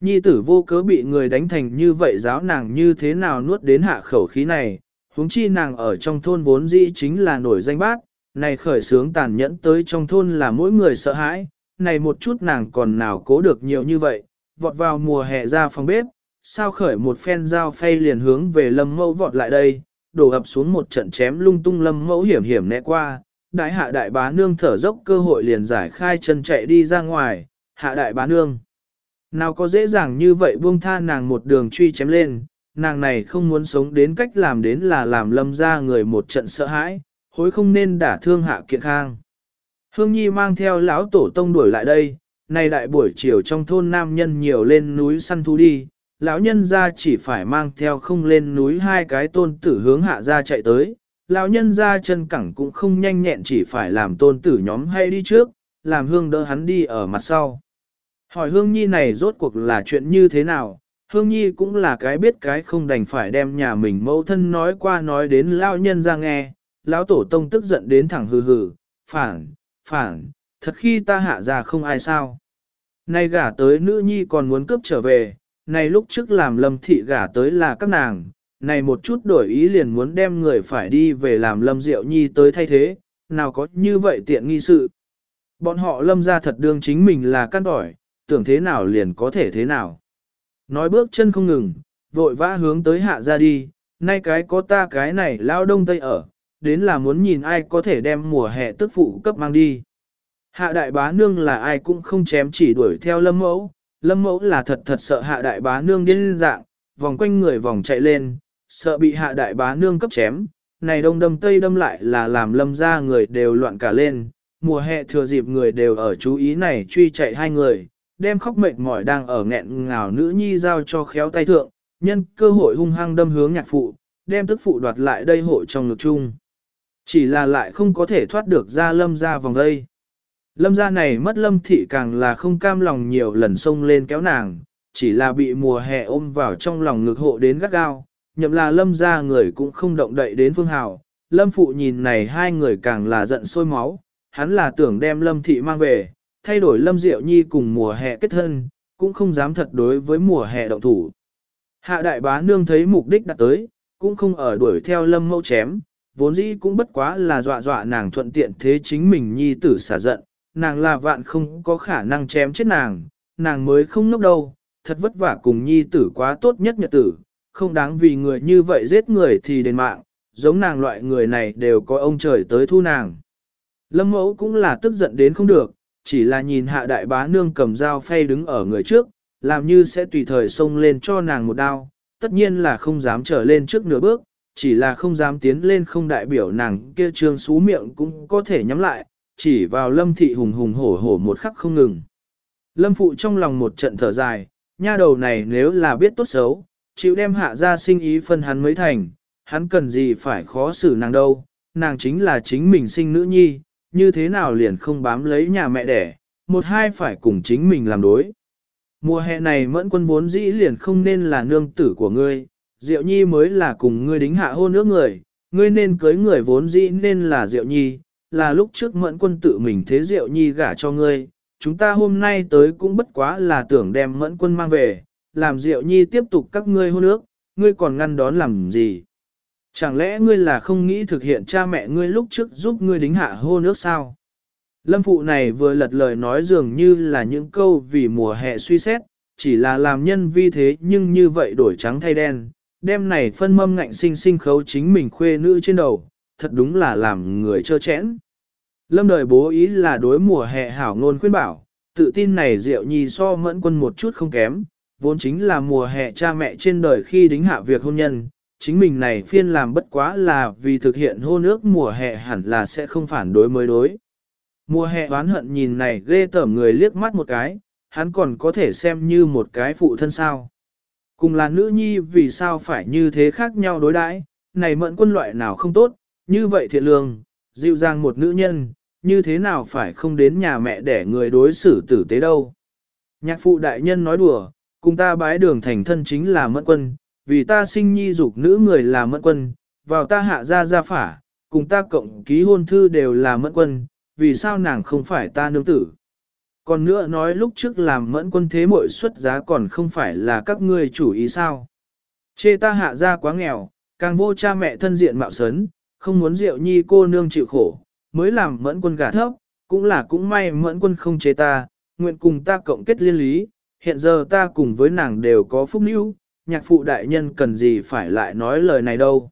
[SPEAKER 1] Nhi tử vô cớ bị người đánh thành như vậy giáo nàng như thế nào nuốt đến hạ khẩu khí này, huống chi nàng ở trong thôn vốn dĩ chính là nổi danh bác, này khởi sướng tàn nhẫn tới trong thôn là mỗi người sợ hãi, này một chút nàng còn nào cố được nhiều như vậy, vọt vào mùa hè ra phòng bếp, sao khởi một phen dao phay liền hướng về lâm mẫu vọt lại đây, đổ ập xuống một trận chém lung tung lâm mẫu hiểm hiểm né qua, đại hạ đại bá nương thở dốc cơ hội liền giải khai chân chạy đi ra ngoài, hạ đại bá nương. Nào có dễ dàng như vậy buông tha nàng một đường truy chém lên, nàng này không muốn sống đến cách làm đến là làm lâm ra người một trận sợ hãi, hối không nên đả thương hạ kiện khang. Hương Nhi mang theo lão tổ tông đuổi lại đây, nay đại buổi chiều trong thôn nam nhân nhiều lên núi săn thú đi, lão nhân ra chỉ phải mang theo không lên núi hai cái tôn tử hướng hạ ra chạy tới, lão nhân ra chân cẳng cũng không nhanh nhẹn chỉ phải làm tôn tử nhóm hay đi trước, làm hương đỡ hắn đi ở mặt sau. Hỏi hương nhi này rốt cuộc là chuyện như thế nào, Hương Nhi cũng là cái biết cái không đành phải đem nhà mình mẫu thân nói qua nói đến Lão nhân ra nghe, lão tổ tông tức giận đến thẳng hừ hừ, phản, phản, thật khi ta hạ ra không ai sao. Nay gả tới nữ nhi còn muốn cướp trở về, này lúc trước làm lâm thị gả tới là các nàng, này một chút đổi ý liền muốn đem người phải đi về làm lâm diệu nhi tới thay thế, nào có như vậy tiện nghi sự. Bọn họ lâm ra thật đương chính mình là căn đỏi, tưởng thế nào liền có thể thế nào. Nói bước chân không ngừng, vội vã hướng tới hạ ra đi, nay cái có ta cái này lao đông tây ở, đến là muốn nhìn ai có thể đem mùa hè tức phụ cấp mang đi. Hạ đại bá nương là ai cũng không chém chỉ đuổi theo lâm mẫu, lâm mẫu là thật thật sợ hạ đại bá nương điên dạng, vòng quanh người vòng chạy lên, sợ bị hạ đại bá nương cấp chém, này đông đâm tây đâm lại là làm lâm ra người đều loạn cả lên, mùa hè thừa dịp người đều ở chú ý này truy chạy hai người, đem khóc mệt mỏi đang ở nghẹn ngào nữ nhi giao cho khéo tay thượng, nhân cơ hội hung hăng đâm hướng nhạc phụ, đem tức phụ đoạt lại đây hội trong ngực chung. Chỉ là lại không có thể thoát được ra lâm ra vòng đây. Lâm gia này mất lâm thị càng là không cam lòng nhiều lần xông lên kéo nàng, chỉ là bị mùa hè ôm vào trong lòng ngực hộ đến gắt gao, nhậm là lâm gia người cũng không động đậy đến phương hào. Lâm phụ nhìn này hai người càng là giận sôi máu, hắn là tưởng đem lâm thị mang về, thay đổi lâm diệu nhi cùng mùa hè kết thân, cũng không dám thật đối với mùa hè động thủ. Hạ đại bá nương thấy mục đích đã tới, cũng không ở đuổi theo lâm mẫu chém, vốn dĩ cũng bất quá là dọa dọa nàng thuận tiện thế chính mình nhi tử xả giận, nàng là vạn không có khả năng chém chết nàng, nàng mới không ngốc đâu, thật vất vả cùng nhi tử quá tốt nhất nhật tử, không đáng vì người như vậy giết người thì đền mạng, giống nàng loại người này đều có ông trời tới thu nàng. Lâm mẫu cũng là tức giận đến không được, chỉ là nhìn hạ đại bá nương cầm dao phay đứng ở người trước, làm như sẽ tùy thời xông lên cho nàng một đao, tất nhiên là không dám trở lên trước nửa bước, chỉ là không dám tiến lên không đại biểu nàng kia trương xú miệng cũng có thể nhắm lại, chỉ vào lâm thị hùng hùng hổ hổ một khắc không ngừng. Lâm phụ trong lòng một trận thở dài, nha đầu này nếu là biết tốt xấu, chịu đem hạ ra sinh ý phân hắn mới thành, hắn cần gì phải khó xử nàng đâu, nàng chính là chính mình sinh nữ nhi, như thế nào liền không bám lấy nhà mẹ đẻ, một hai phải cùng chính mình làm đối. Mùa hè này mẫn quân vốn dĩ liền không nên là nương tử của ngươi, Diệu Nhi mới là cùng ngươi đính hạ hôn nước người, ngươi nên cưới người vốn dĩ nên là Diệu Nhi, là lúc trước mẫn quân tự mình thế rượu Nhi gả cho ngươi, chúng ta hôm nay tới cũng bất quá là tưởng đem mẫn quân mang về, làm rượu Nhi tiếp tục các ngươi hôn nước, ngươi còn ngăn đón làm gì? Chẳng lẽ ngươi là không nghĩ thực hiện cha mẹ ngươi lúc trước giúp ngươi đính hạ hôn nước sao? Lâm phụ này vừa lật lời nói dường như là những câu vì mùa hè suy xét, chỉ là làm nhân vi thế nhưng như vậy đổi trắng thay đen, đêm này phân mâm ngạnh sinh sinh khấu chính mình khuê nữ trên đầu, thật đúng là làm người trơ chẽn. Lâm đời bố ý là đối mùa hè hảo ngôn khuyên bảo, tự tin này diệu nhi so mẫn quân một chút không kém, vốn chính là mùa hè cha mẹ trên đời khi đính hạ việc hôn nhân, chính mình này phiên làm bất quá là vì thực hiện hôn ước mùa hè hẳn là sẽ không phản đối mới đối. Mùa hè oán hận nhìn này ghê tởm người liếc mắt một cái, hắn còn có thể xem như một cái phụ thân sao. Cùng là nữ nhi vì sao phải như thế khác nhau đối đãi này mẫn quân loại nào không tốt, như vậy thiện lương, dịu dàng một nữ nhân, như thế nào phải không đến nhà mẹ để người đối xử tử tế đâu. Nhạc phụ đại nhân nói đùa, cùng ta bái đường thành thân chính là mẫn quân, vì ta sinh nhi dục nữ người là mẫn quân, vào ta hạ ra gia phả, cùng ta cộng ký hôn thư đều là mẫn quân, vì sao nàng không phải ta nương tử. Còn nữa nói lúc trước làm mẫn quân thế mội xuất giá còn không phải là các ngươi chủ ý sao. Chê ta hạ ra quá nghèo, càng vô cha mẹ thân diện mạo sấn, không muốn rượu nhi cô nương chịu khổ, mới làm mẫn quân gả thấp, cũng là cũng may mẫn quân không chế ta, nguyện cùng ta cộng kết liên lý, hiện giờ ta cùng với nàng đều có phúc níu, nhạc phụ đại nhân cần gì phải lại nói lời này đâu.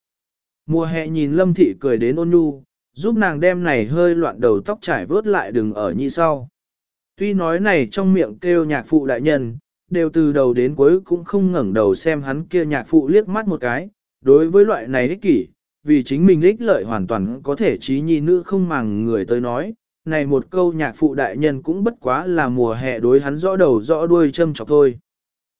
[SPEAKER 1] Mùa hè nhìn lâm thị cười đến ôn nhu, giúp nàng đem này hơi loạn đầu tóc trải vớt lại đừng ở như sau. Tuy nói này trong miệng kêu nhạc phụ đại nhân, đều từ đầu đến cuối cũng không ngẩng đầu xem hắn kia nhạc phụ liếc mắt một cái, đối với loại này ích kỷ, vì chính mình ích lợi hoàn toàn có thể trí nhi nữ không màng người tới nói, này một câu nhạc phụ đại nhân cũng bất quá là mùa hè đối hắn rõ đầu rõ đuôi châm chọc thôi.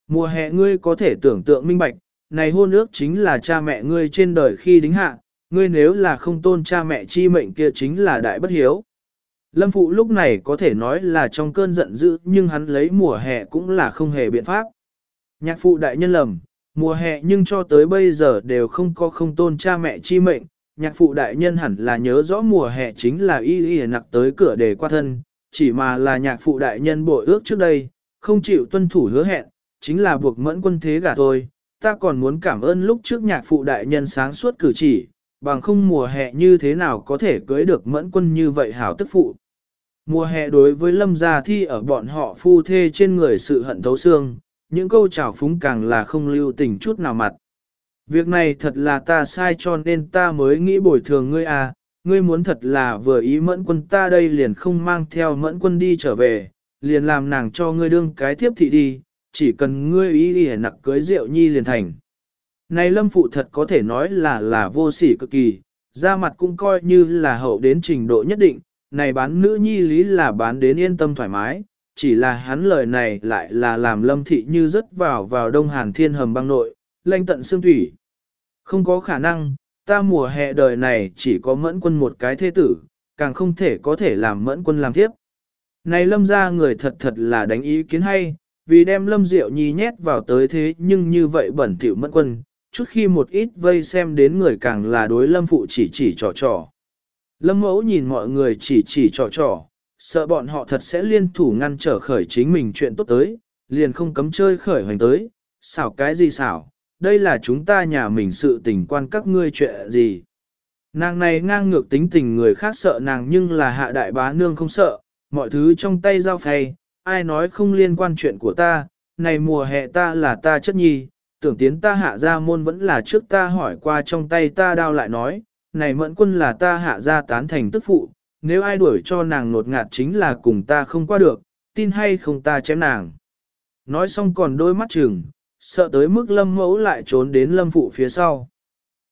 [SPEAKER 1] Mùa hè ngươi có thể tưởng tượng minh bạch, này hôn ước chính là cha mẹ ngươi trên đời khi đính hạ, ngươi nếu là không tôn cha mẹ chi mệnh kia chính là đại bất hiếu. Lâm Phụ lúc này có thể nói là trong cơn giận dữ nhưng hắn lấy mùa hè cũng là không hề biện pháp. Nhạc phụ đại nhân lầm, mùa hè nhưng cho tới bây giờ đều không có không tôn cha mẹ chi mệnh, nhạc phụ đại nhân hẳn là nhớ rõ mùa hè chính là y y nặc tới cửa để qua thân, chỉ mà là nhạc phụ đại nhân bội ước trước đây, không chịu tuân thủ hứa hẹn, chính là buộc mẫn quân thế gả thôi, ta còn muốn cảm ơn lúc trước nhạc phụ đại nhân sáng suốt cử chỉ, bằng không mùa hè như thế nào có thể cưới được mẫn quân như vậy hảo tức phụ. Mùa hè đối với lâm gia thi ở bọn họ phu thê trên người sự hận thấu xương, những câu trào phúng càng là không lưu tình chút nào mặt. Việc này thật là ta sai cho nên ta mới nghĩ bồi thường ngươi à, ngươi muốn thật là vừa ý mẫn quân ta đây liền không mang theo mẫn quân đi trở về, liền làm nàng cho ngươi đương cái thiếp thị đi, chỉ cần ngươi ý đi nặc cưới rượu nhi liền thành. Này lâm phụ thật có thể nói là là vô sỉ cực kỳ, ra mặt cũng coi như là hậu đến trình độ nhất định, này bán nữ nhi lý là bán đến yên tâm thoải mái, chỉ là hắn lời này lại là làm lâm thị như rớt vào vào đông hàn thiên hầm băng nội, lanh tận xương thủy. Không có khả năng, ta mùa hè đời này chỉ có mẫn quân một cái thế tử, càng không thể có thể làm mẫn quân làm tiếp. Này lâm ra người thật thật là đánh ý kiến hay, vì đem lâm diệu nhi nhét vào tới thế nhưng như vậy bẩn thỉu mẫn quân, chút khi một ít vây xem đến người càng là đối lâm phụ chỉ chỉ trò trò. Lâm mẫu nhìn mọi người chỉ chỉ trò trò, sợ bọn họ thật sẽ liên thủ ngăn trở khởi chính mình chuyện tốt tới, liền không cấm chơi khởi hoành tới, xảo cái gì xảo, đây là chúng ta nhà mình sự tình quan các ngươi chuyện gì. Nàng này ngang ngược tính tình người khác sợ nàng nhưng là hạ đại bá nương không sợ, mọi thứ trong tay giao phay, ai nói không liên quan chuyện của ta, này mùa hè ta là ta chất nhi, tưởng tiến ta hạ ra môn vẫn là trước ta hỏi qua trong tay ta đao lại nói, này mẫn quân là ta hạ ra tán thành tức phụ, nếu ai đuổi cho nàng nột ngạt chính là cùng ta không qua được, tin hay không ta chém nàng. Nói xong còn đôi mắt chừng, sợ tới mức lâm mẫu lại trốn đến lâm phụ phía sau.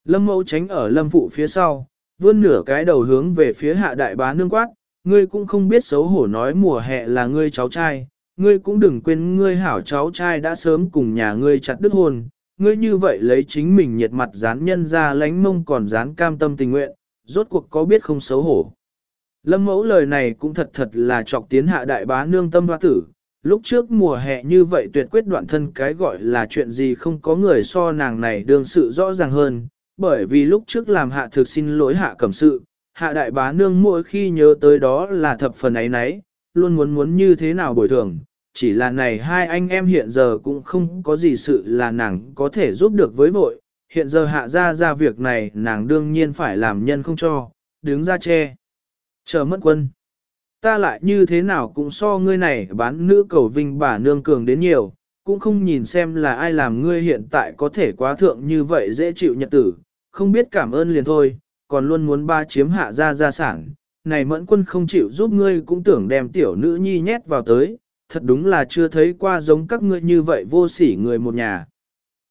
[SPEAKER 1] Lâm mẫu tránh ở lâm phụ phía sau, vươn nửa cái đầu hướng về phía hạ đại bá nương quát, ngươi cũng không biết xấu hổ nói mùa hè là ngươi cháu trai, ngươi cũng đừng quên ngươi hảo cháu trai đã sớm cùng nhà ngươi chặt đứt hôn, ngươi như vậy lấy chính mình nhiệt mặt dán nhân ra lánh mông còn dán cam tâm tình nguyện, rốt cuộc có biết không xấu hổ. Lâm mẫu lời này cũng thật thật là chọc tiến hạ đại bá nương tâm hoa tử, lúc trước mùa hè như vậy tuyệt quyết đoạn thân cái gọi là chuyện gì không có người so nàng này đương sự rõ ràng hơn, bởi vì lúc trước làm hạ thực xin lỗi hạ cẩm sự, hạ đại bá nương mỗi khi nhớ tới đó là thập phần ấy nấy, luôn muốn muốn như thế nào bồi thường, chỉ là này hai anh em hiện giờ cũng không có gì sự là nàng có thể giúp được với vội, hiện giờ hạ ra ra việc này nàng đương nhiên phải làm nhân không cho, đứng ra che. Chờ mất quân. Ta lại như thế nào cũng so ngươi này bán nữ cầu vinh bà nương cường đến nhiều, cũng không nhìn xem là ai làm ngươi hiện tại có thể quá thượng như vậy dễ chịu nhật tử, không biết cảm ơn liền thôi, còn luôn muốn ba chiếm hạ ra gia sản. Này mẫn quân không chịu giúp ngươi cũng tưởng đem tiểu nữ nhi nhét vào tới, thật đúng là chưa thấy qua giống các ngươi như vậy vô sỉ người một nhà.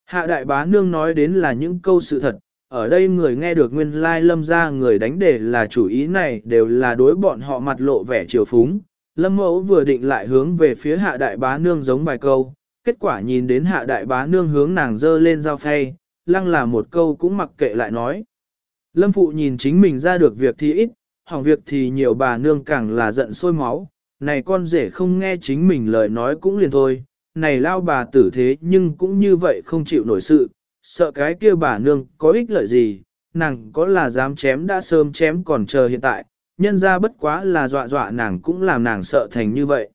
[SPEAKER 1] Hạ đại bá nương nói đến là những câu sự thật, ở đây người nghe được nguyên lai lâm ra người đánh đề là chủ ý này đều là đối bọn họ mặt lộ vẻ chiều phúng. Lâm mẫu vừa định lại hướng về phía hạ đại bá nương giống bài câu, kết quả nhìn đến hạ đại bá nương hướng nàng dơ lên dao phay, lăng là một câu cũng mặc kệ lại nói. Lâm phụ nhìn chính mình ra được việc thì ít, hỏng việc thì nhiều bà nương càng là giận sôi máu, này con rể không nghe chính mình lời nói cũng liền thôi, này lao bà tử thế nhưng cũng như vậy không chịu nổi sự, sợ cái kia bà nương có ích lợi gì, nàng có là dám chém đã sớm chém còn chờ hiện tại, nhân ra bất quá là dọa dọa nàng cũng làm nàng sợ thành như vậy.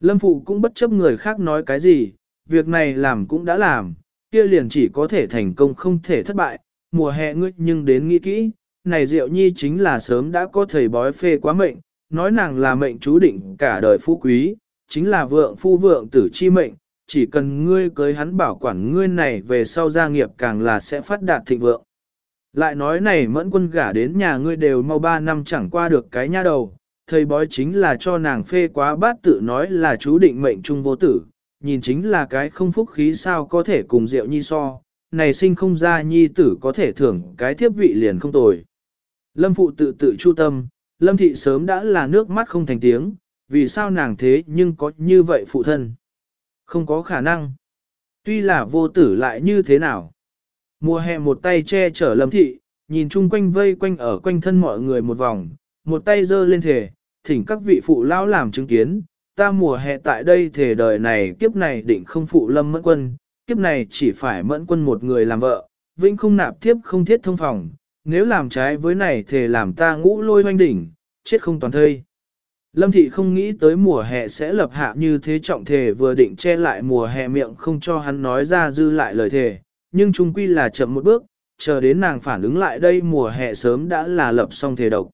[SPEAKER 1] Lâm phụ cũng bất chấp người khác nói cái gì, việc này làm cũng đã làm, kia liền chỉ có thể thành công không thể thất bại, mùa hè ngươi nhưng đến nghĩ kỹ, này Diệu Nhi chính là sớm đã có thầy bói phê quá mệnh, nói nàng là mệnh chú định cả đời phú quý, chính là vượng phu vượng tử chi mệnh, chỉ cần ngươi cưới hắn bảo quản ngươi này về sau gia nghiệp càng là sẽ phát đạt thịnh vượng. Lại nói này mẫn quân gả đến nhà ngươi đều mau ba năm chẳng qua được cái nha đầu, thầy bói chính là cho nàng phê quá bát tự nói là chú định mệnh trung vô tử, nhìn chính là cái không phúc khí sao có thể cùng Diệu Nhi so, này sinh không ra Nhi tử có thể thưởng cái thiếp vị liền không tồi. Lâm phụ tự tự chu tâm, Lâm thị sớm đã là nước mắt không thành tiếng, vì sao nàng thế nhưng có như vậy phụ thân? Không có khả năng. Tuy là vô tử lại như thế nào? Mùa hè một tay che chở Lâm thị, nhìn chung quanh vây quanh ở quanh thân mọi người một vòng, một tay giơ lên thể, thỉnh các vị phụ lão làm chứng kiến, ta mùa hè tại đây thể đời này kiếp này định không phụ Lâm mẫn quân, kiếp này chỉ phải mẫn quân một người làm vợ, vĩnh không nạp tiếp không thiết thông phòng, nếu làm trái với này thể làm ta ngũ lôi hoanh đỉnh, chết không toàn thây. Lâm thị không nghĩ tới mùa hè sẽ lập hạ như thế trọng thể vừa định che lại mùa hè miệng không cho hắn nói ra dư lại lời thề, nhưng chung quy là chậm một bước, chờ đến nàng phản ứng lại đây mùa hè sớm đã là lập xong thể độc.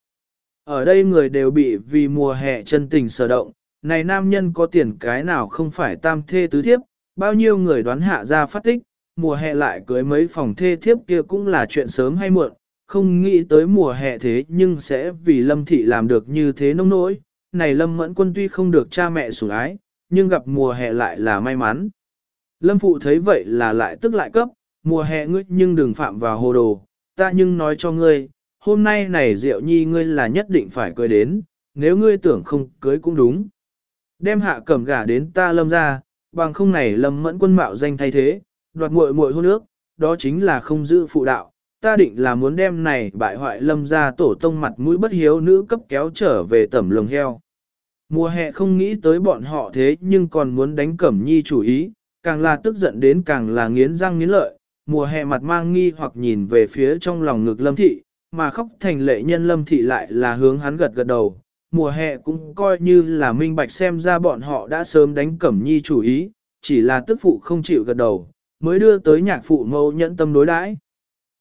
[SPEAKER 1] Ở đây người đều bị vì mùa hè chân tình sở động, này nam nhân có tiền cái nào không phải tam thê tứ thiếp, bao nhiêu người đoán hạ ra phát tích, mùa hè lại cưới mấy phòng thê thiếp kia cũng là chuyện sớm hay muộn, không nghĩ tới mùa hè thế nhưng sẽ vì lâm thị làm được như thế nông nỗi, này lâm mẫn quân tuy không được cha mẹ sủng ái, nhưng gặp mùa hè lại là may mắn. Lâm phụ thấy vậy là lại tức lại cấp, mùa hè ngươi nhưng đừng phạm vào hồ đồ, ta nhưng nói cho ngươi, hôm nay này rượu nhi ngươi là nhất định phải cưới đến, nếu ngươi tưởng không cưới cũng đúng. Đem hạ cẩm gả đến ta lâm ra, bằng không này lâm mẫn quân mạo danh thay thế, đoạt muội muội hôn ước, đó chính là không giữ phụ đạo. Ta định là muốn đem này bại hoại lâm ra tổ tông mặt mũi bất hiếu nữ cấp kéo trở về tẩm lồng heo. Mùa hè không nghĩ tới bọn họ thế nhưng còn muốn đánh cẩm nhi chủ ý, càng là tức giận đến càng là nghiến răng nghiến lợi, mùa hè mặt mang nghi hoặc nhìn về phía trong lòng ngực lâm thị, mà khóc thành lệ nhân lâm thị lại là hướng hắn gật gật đầu. Mùa hè cũng coi như là minh bạch xem ra bọn họ đã sớm đánh cẩm nhi chủ ý, chỉ là tức phụ không chịu gật đầu, mới đưa tới nhạc phụ mẫu nhẫn tâm đối đãi.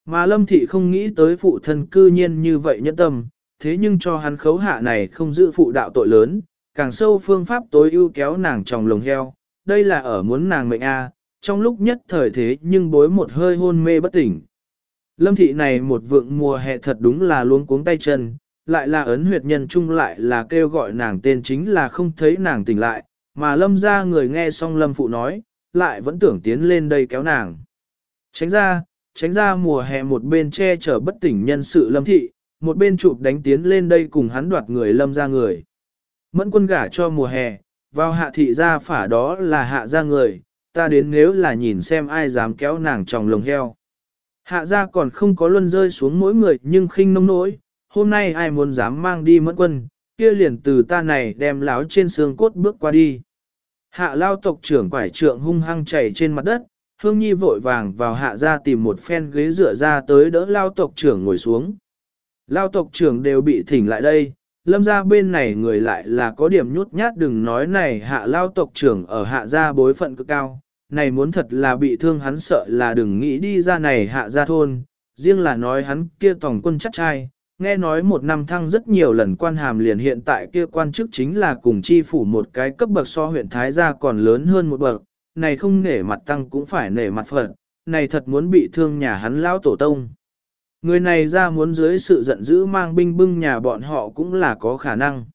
[SPEAKER 1] Mà lâm thị không nghĩ tới phụ thân cư nhiên như vậy nhẫn tâm, thế nhưng cho hắn khấu hạ này không giữ phụ đạo tội lớn, càng sâu phương pháp tối ưu kéo nàng trong lồng heo, đây là ở muốn nàng mệnh A, trong lúc nhất thời thế nhưng bối một hơi hôn mê bất tỉnh. Lâm thị này một vượng mùa hè thật đúng là luống cuống tay chân, lại là ấn huyệt nhân chung lại là kêu gọi nàng tên chính là không thấy nàng tỉnh lại, mà lâm ra người nghe xong lâm phụ nói, lại vẫn tưởng tiến lên đây kéo nàng. Tránh ra, tránh ra mùa hè một bên che chở bất tỉnh nhân sự lâm thị, một bên chụp đánh tiến lên đây cùng hắn đoạt người lâm ra người. Mẫn quân gả cho mùa hè, vào hạ thị ra phả đó là hạ ra người, ta đến nếu là nhìn xem ai dám kéo nàng trong lồng heo. Hạ ra còn không có luân rơi xuống mỗi người nhưng khinh nông nỗi, hôm nay ai muốn dám mang đi mẫn quân, kia liền từ ta này đem láo trên xương cốt bước qua đi. Hạ lao tộc trưởng quải trượng hung hăng chảy trên mặt đất, hương nhi vội vàng vào hạ ra tìm một phen ghế dựa ra tới đỡ lao tộc trưởng ngồi xuống. Lao tộc trưởng đều bị thỉnh lại đây, lâm ra bên này người lại là có điểm nhút nhát đừng nói này hạ lao tộc trưởng ở hạ gia bối phận cực cao, này muốn thật là bị thương hắn sợ là đừng nghĩ đi ra này hạ gia thôn, riêng là nói hắn kia tổng quân chắc trai, nghe nói một năm thăng rất nhiều lần quan hàm liền hiện tại kia quan chức chính là cùng chi phủ một cái cấp bậc so huyện Thái gia còn lớn hơn một bậc, này không nể mặt tăng cũng phải nể mặt phật, này thật muốn bị thương nhà hắn lão tổ tông. Người này ra muốn dưới sự giận dữ mang binh bưng nhà bọn họ cũng là có khả năng.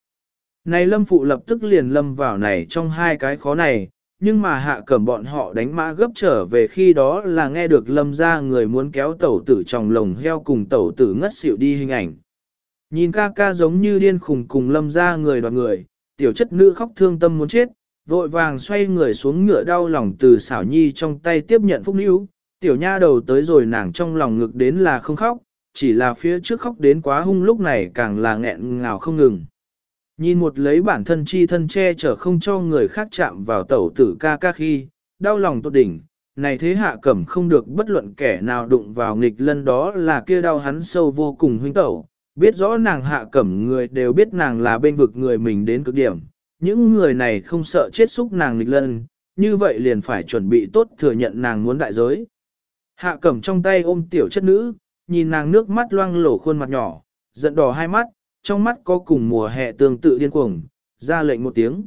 [SPEAKER 1] Này lâm phụ lập tức liền lâm vào này trong hai cái khó này, nhưng mà hạ cẩm bọn họ đánh mã gấp trở về khi đó là nghe được lâm ra người muốn kéo tẩu tử trong lồng heo cùng tẩu tử ngất xỉu đi hình ảnh. Nhìn ca ca giống như điên khùng cùng lâm ra người đoạt người, tiểu chất nữ khóc thương tâm muốn chết, vội vàng xoay người xuống ngựa đau lòng từ xảo nhi trong tay tiếp nhận phúc níu, tiểu nha đầu tới rồi nàng trong lòng ngực đến là không khóc, chỉ là phía trước khóc đến quá hung lúc này càng là nghẹn ngào không ngừng. Nhìn một lấy bản thân chi thân che chở không cho người khác chạm vào tẩu tử ca ca khi, đau lòng tốt đỉnh, này thế hạ cẩm không được bất luận kẻ nào đụng vào nghịch lân đó là kia đau hắn sâu vô cùng huynh tẩu, biết rõ nàng hạ cẩm người đều biết nàng là bên vực người mình đến cực điểm, những người này không sợ chết xúc nàng nghịch lân, như vậy liền phải chuẩn bị tốt thừa nhận nàng muốn đại giới. Hạ cẩm trong tay ôm tiểu chất nữ, nhìn nàng nước mắt loang lổ khuôn mặt nhỏ, giận đỏ hai mắt, trong mắt có cùng mùa hè tương tự điên cuồng, ra lệnh một tiếng.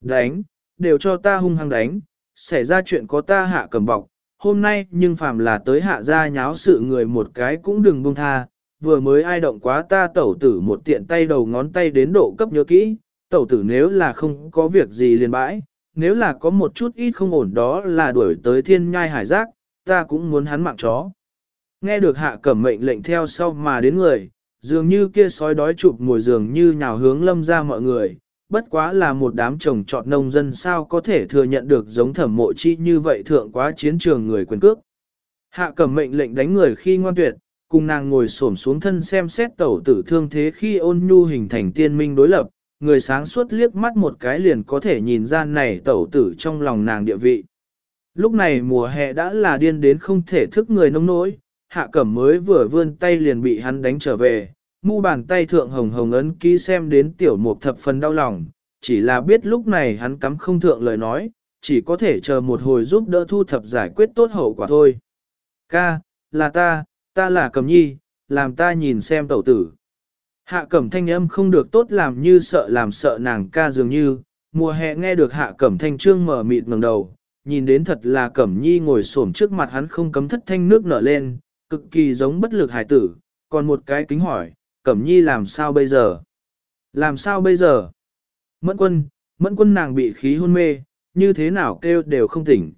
[SPEAKER 1] Đánh, đều cho ta hung hăng đánh, xảy ra chuyện có ta hạ cầm bọc, hôm nay nhưng phàm là tới hạ ra nháo sự người một cái cũng đừng buông tha, vừa mới ai động quá ta tẩu tử một tiện tay đầu ngón tay đến độ cấp nhớ kỹ, tẩu tử nếu là không có việc gì liền bãi, nếu là có một chút ít không ổn đó là đuổi tới thiên nhai hải giác, ta cũng muốn hắn mạng chó. Nghe được hạ cẩm mệnh lệnh theo sau mà đến người, dường như kia sói đói chụp ngồi giường như nhào hướng lâm ra mọi người, bất quá là một đám trồng trọt nông dân sao có thể thừa nhận được giống thẩm mộ chi như vậy thượng quá chiến trường người quyền cước. Hạ cẩm mệnh lệnh đánh người khi ngoan tuyệt, cùng nàng ngồi xổm xuống thân xem xét tẩu tử thương thế khi ôn nhu hình thành tiên minh đối lập, người sáng suốt liếc mắt một cái liền có thể nhìn ra này tẩu tử trong lòng nàng địa vị. Lúc này mùa hè đã là điên đến không thể thức người nông nỗi, hạ cẩm mới vừa vươn tay liền bị hắn đánh trở về, mu bàn tay thượng hồng hồng ấn ký xem đến tiểu mục thập phần đau lòng, chỉ là biết lúc này hắn cắm không thượng lời nói, chỉ có thể chờ một hồi giúp đỡ thu thập giải quyết tốt hậu quả thôi. Ca, là ta, ta là cẩm nhi, làm ta nhìn xem tẩu tử. Hạ cẩm thanh âm không được tốt làm như sợ làm sợ nàng ca dường như, mùa hè nghe được hạ cẩm thanh trương mở mịt ngẩng đầu, nhìn đến thật là cẩm nhi ngồi xổm trước mặt hắn không cấm thất thanh nước nở lên, cực kỳ giống bất lực hải tử, còn một cái kính hỏi, cẩm nhi làm sao bây giờ? Làm sao bây giờ? Mẫn quân, mẫn quân nàng bị khí hôn mê, như thế nào kêu đều không tỉnh.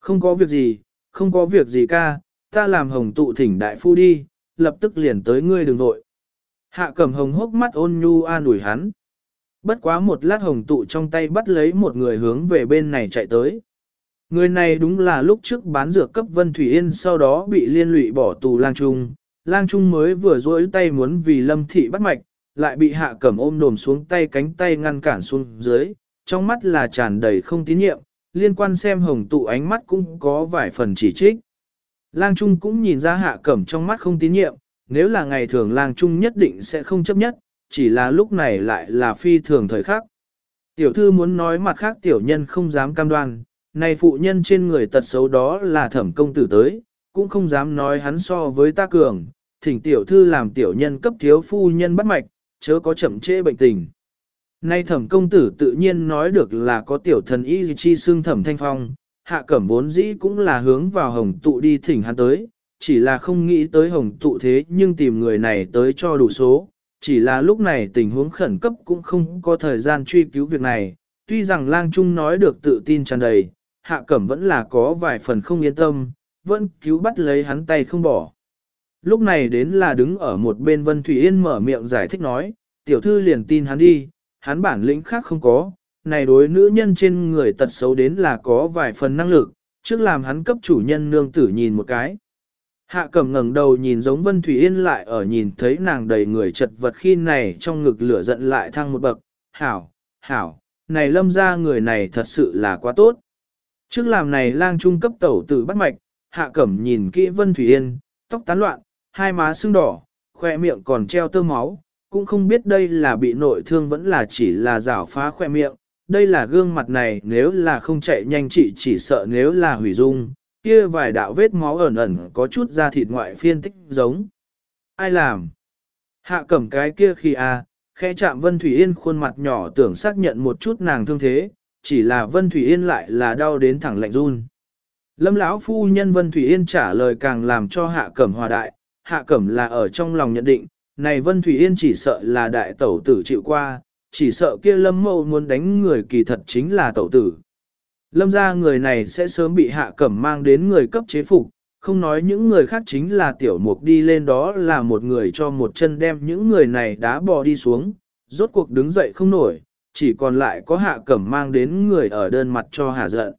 [SPEAKER 1] Không có việc gì, không có việc gì ca, ta làm hồng tụ thỉnh đại phu đi, lập tức liền tới ngươi đừng vội. Hạ cẩm hồng hốc mắt ôn nhu an ủi hắn. Bất quá một lát hồng tụ trong tay bắt lấy một người hướng về bên này chạy tới. Người này đúng là lúc trước bán dược cấp Vân Thủy Yên sau đó bị liên lụy bỏ tù lang trung. Lang trung mới vừa rối tay muốn vì lâm thị bắt mạch, lại bị hạ cẩm ôm đồm xuống tay cánh tay ngăn cản xuống dưới, trong mắt là tràn đầy không tín nhiệm, liên quan xem hồng tụ ánh mắt cũng có vài phần chỉ trích. Lang Trung cũng nhìn ra hạ cẩm trong mắt không tín nhiệm, nếu là ngày thường lang Trung nhất định sẽ không chấp nhất, chỉ là lúc này lại là phi thường thời khắc. Tiểu thư muốn nói mặt khác tiểu nhân không dám cam đoan, này phụ nhân trên người tật xấu đó là thẩm công tử tới, cũng không dám nói hắn so với ta cường, thỉnh tiểu thư làm tiểu nhân cấp thiếu phu nhân bắt mạch, chớ có chậm trễ bệnh tình. Nay thẩm công tử tự nhiên nói được là có tiểu thần y chi xương thẩm thanh phong, hạ cẩm vốn dĩ cũng là hướng vào hồng tụ đi thỉnh hắn tới, chỉ là không nghĩ tới hồng tụ thế nhưng tìm người này tới cho đủ số, chỉ là lúc này tình huống khẩn cấp cũng không có thời gian truy cứu việc này, tuy rằng lang trung nói được tự tin tràn đầy, hạ cẩm vẫn là có vài phần không yên tâm, vẫn cứu bắt lấy hắn tay không bỏ. Lúc này đến là đứng ở một bên Vân Thủy Yên mở miệng giải thích nói, tiểu thư liền tin hắn đi, hắn bản lĩnh khác không có, này đối nữ nhân trên người tật xấu đến là có vài phần năng lực, trước làm hắn cấp chủ nhân nương tử nhìn một cái. Hạ cẩm ngẩng đầu nhìn giống Vân Thủy Yên lại ở nhìn thấy nàng đầy người chật vật khi này trong ngực lửa giận lại thăng một bậc, hảo, hảo, này lâm ra người này thật sự là quá tốt. Trước làm này lang trung cấp tẩu tử bắt mạch, hạ cẩm nhìn kỹ Vân Thủy Yên, tóc tán loạn, hai má sưng đỏ, khoe miệng còn treo tơ máu, cũng không biết đây là bị nội thương vẫn là chỉ là rảo phá khoe miệng, đây là gương mặt này nếu là không chạy nhanh chị chỉ sợ nếu là hủy dung, kia vài đạo vết máu ẩn ẩn có chút da thịt ngoại phiên tích giống. Ai làm? Hạ cẩm cái kia khi a à, khẽ chạm Vân Thủy Yên khuôn mặt nhỏ tưởng xác nhận một chút nàng thương thế, chỉ là Vân Thủy Yên lại là đau đến thẳng lạnh run. Lâm lão phu nhân Vân Thủy Yên trả lời càng làm cho Hạ Cẩm hòa đại, Hạ Cẩm là ở trong lòng nhận định, này Vân Thủy Yên chỉ sợ là đại tẩu tử chịu qua, chỉ sợ kia Lâm Mâu muốn đánh người kỳ thật chính là tẩu tử. Lâm ra người này sẽ sớm bị Hạ Cẩm mang đến người cấp chế phục, không nói những người khác chính là tiểu mục đi lên đó là một người cho một chân đem những người này đá bò đi xuống, rốt cuộc đứng dậy không nổi, chỉ còn lại có hạ cẩm mang đến người ở đơn mặt cho hạ giận.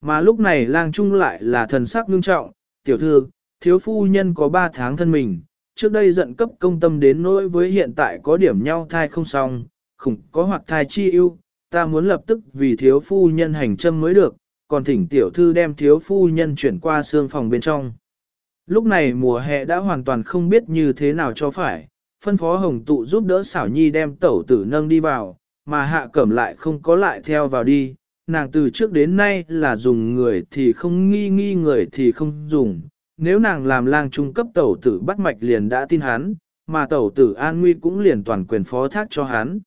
[SPEAKER 1] Mà lúc này lang trung lại là thần sắc ngưng trọng, tiểu thư, thiếu phu nhân có ba tháng thân mình, trước đây giận cấp công tâm đến nỗi với hiện tại có điểm nhau thai không xong, khủng có hoặc thai chi ưu, ta muốn lập tức vì thiếu phu nhân hành châm mới được, còn thỉnh tiểu thư đem thiếu phu nhân chuyển qua xương phòng bên trong. Lúc này mùa hè đã hoàn toàn không biết như thế nào cho phải, phân phó hồng tụ giúp đỡ xảo nhi đem tẩu tử nâng đi vào, mà hạ cẩm lại không có lại theo vào đi, nàng từ trước đến nay là dùng người thì không nghi nghi người thì không dùng, nếu nàng làm lang trung cấp tẩu tử bắt mạch liền đã tin hắn, mà tẩu tử an nguy cũng liền toàn quyền phó thác cho hắn.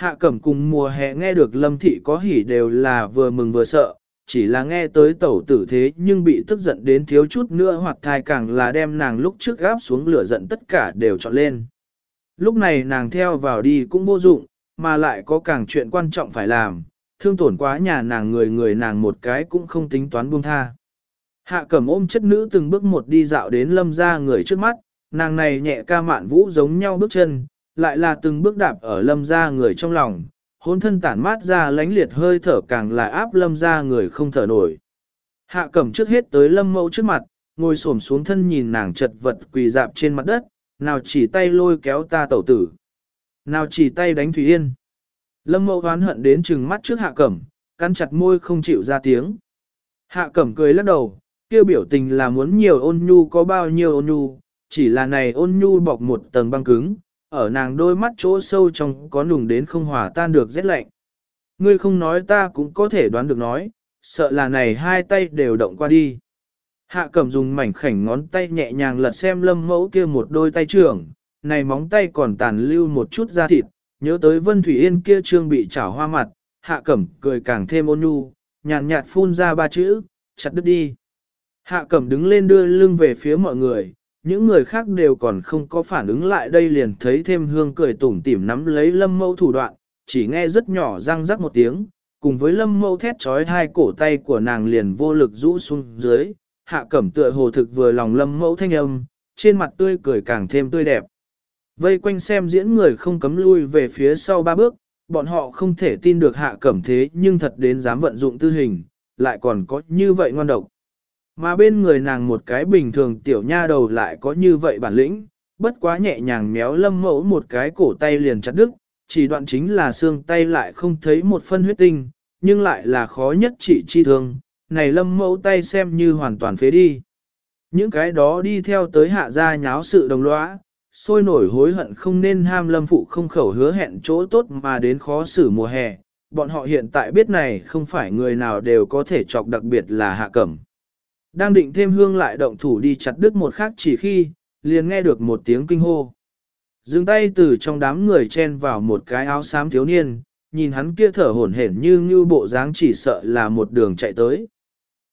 [SPEAKER 1] Hạ cẩm cùng mùa hè nghe được lâm thị có hỉ đều là vừa mừng vừa sợ, chỉ là nghe tới tẩu tử thế nhưng bị tức giận đến thiếu chút nữa hoặc thai càng là đem nàng lúc trước gáp xuống lửa giận tất cả đều trọn lên. Lúc này nàng theo vào đi cũng vô dụng, mà lại có càng chuyện quan trọng phải làm, thương tổn quá nhà nàng người người nàng một cái cũng không tính toán buông tha. Hạ cẩm ôm chất nữ từng bước một đi dạo đến lâm ra người trước mắt, nàng này nhẹ ca mạn vũ giống nhau bước chân, lại là từng bước đạp ở lâm ra người trong lòng, hôn thân tản mát ra lánh liệt hơi thở càng là áp lâm ra người không thở nổi. Hạ cẩm trước hết tới lâm mẫu trước mặt, ngồi xổm xuống thân nhìn nàng chật vật quỳ dạp trên mặt đất, nào chỉ tay lôi kéo ta tẩu tử. Nào chỉ tay đánh Thủy Yên. Lâm mẫu oán hận đến chừng mắt trước hạ cẩm, căn chặt môi không chịu ra tiếng. Hạ cẩm cười lắc đầu, kêu biểu tình là muốn nhiều ôn nhu có bao nhiêu ôn nhu, chỉ là này ôn nhu bọc một tầng băng cứng, ở nàng đôi mắt chỗ sâu trong có nùng đến không hòa tan được rét lạnh. Ngươi không nói ta cũng có thể đoán được nói, sợ là này hai tay đều động qua đi. Hạ cẩm dùng mảnh khảnh ngón tay nhẹ nhàng lật xem lâm mẫu kia một đôi tay trưởng, này móng tay còn tàn lưu một chút da thịt, nhớ tới Vân Thủy Yên kia trương bị chảo hoa mặt, hạ cẩm cười càng thêm ôn nhu, nhàn nhạt phun ra ba chữ, chặt đứt đi. Hạ cẩm đứng lên đưa lưng về phía mọi người, những người khác đều còn không có phản ứng lại đây liền thấy thêm hương cười tủm tỉm nắm lấy lâm mẫu thủ đoạn, chỉ nghe rất nhỏ răng rắc một tiếng, cùng với lâm mẫu thét trói hai cổ tay của nàng liền vô lực rũ xuống dưới, hạ cẩm tựa hồ thực vừa lòng lâm mẫu thanh âm, trên mặt tươi cười càng thêm tươi đẹp. Vây quanh xem diễn người không cấm lui về phía sau ba bước, bọn họ không thể tin được hạ cẩm thế nhưng thật đến dám vận dụng tư hình, lại còn có như vậy ngoan độc. Mà bên người nàng một cái bình thường tiểu nha đầu lại có như vậy bản lĩnh, bất quá nhẹ nhàng méo lâm mẫu một cái cổ tay liền chặt đứt, chỉ đoạn chính là xương tay lại không thấy một phân huyết tinh, nhưng lại là khó nhất trị chi thương, này lâm mẫu tay xem như hoàn toàn phế đi. Những cái đó đi theo tới hạ gia nháo sự đồng lõa, sôi nổi hối hận không nên ham lâm phụ không khẩu hứa hẹn chỗ tốt mà đến khó xử mùa hè. Bọn họ hiện tại biết này không phải người nào đều có thể chọc đặc biệt là hạ cẩm. Đang định thêm hương lại động thủ đi chặt đứt một khắc chỉ khi, liền nghe được một tiếng kinh hô. Dừng tay từ trong đám người chen vào một cái áo xám thiếu niên, nhìn hắn kia thở hổn hển như như bộ dáng chỉ sợ là một đường chạy tới.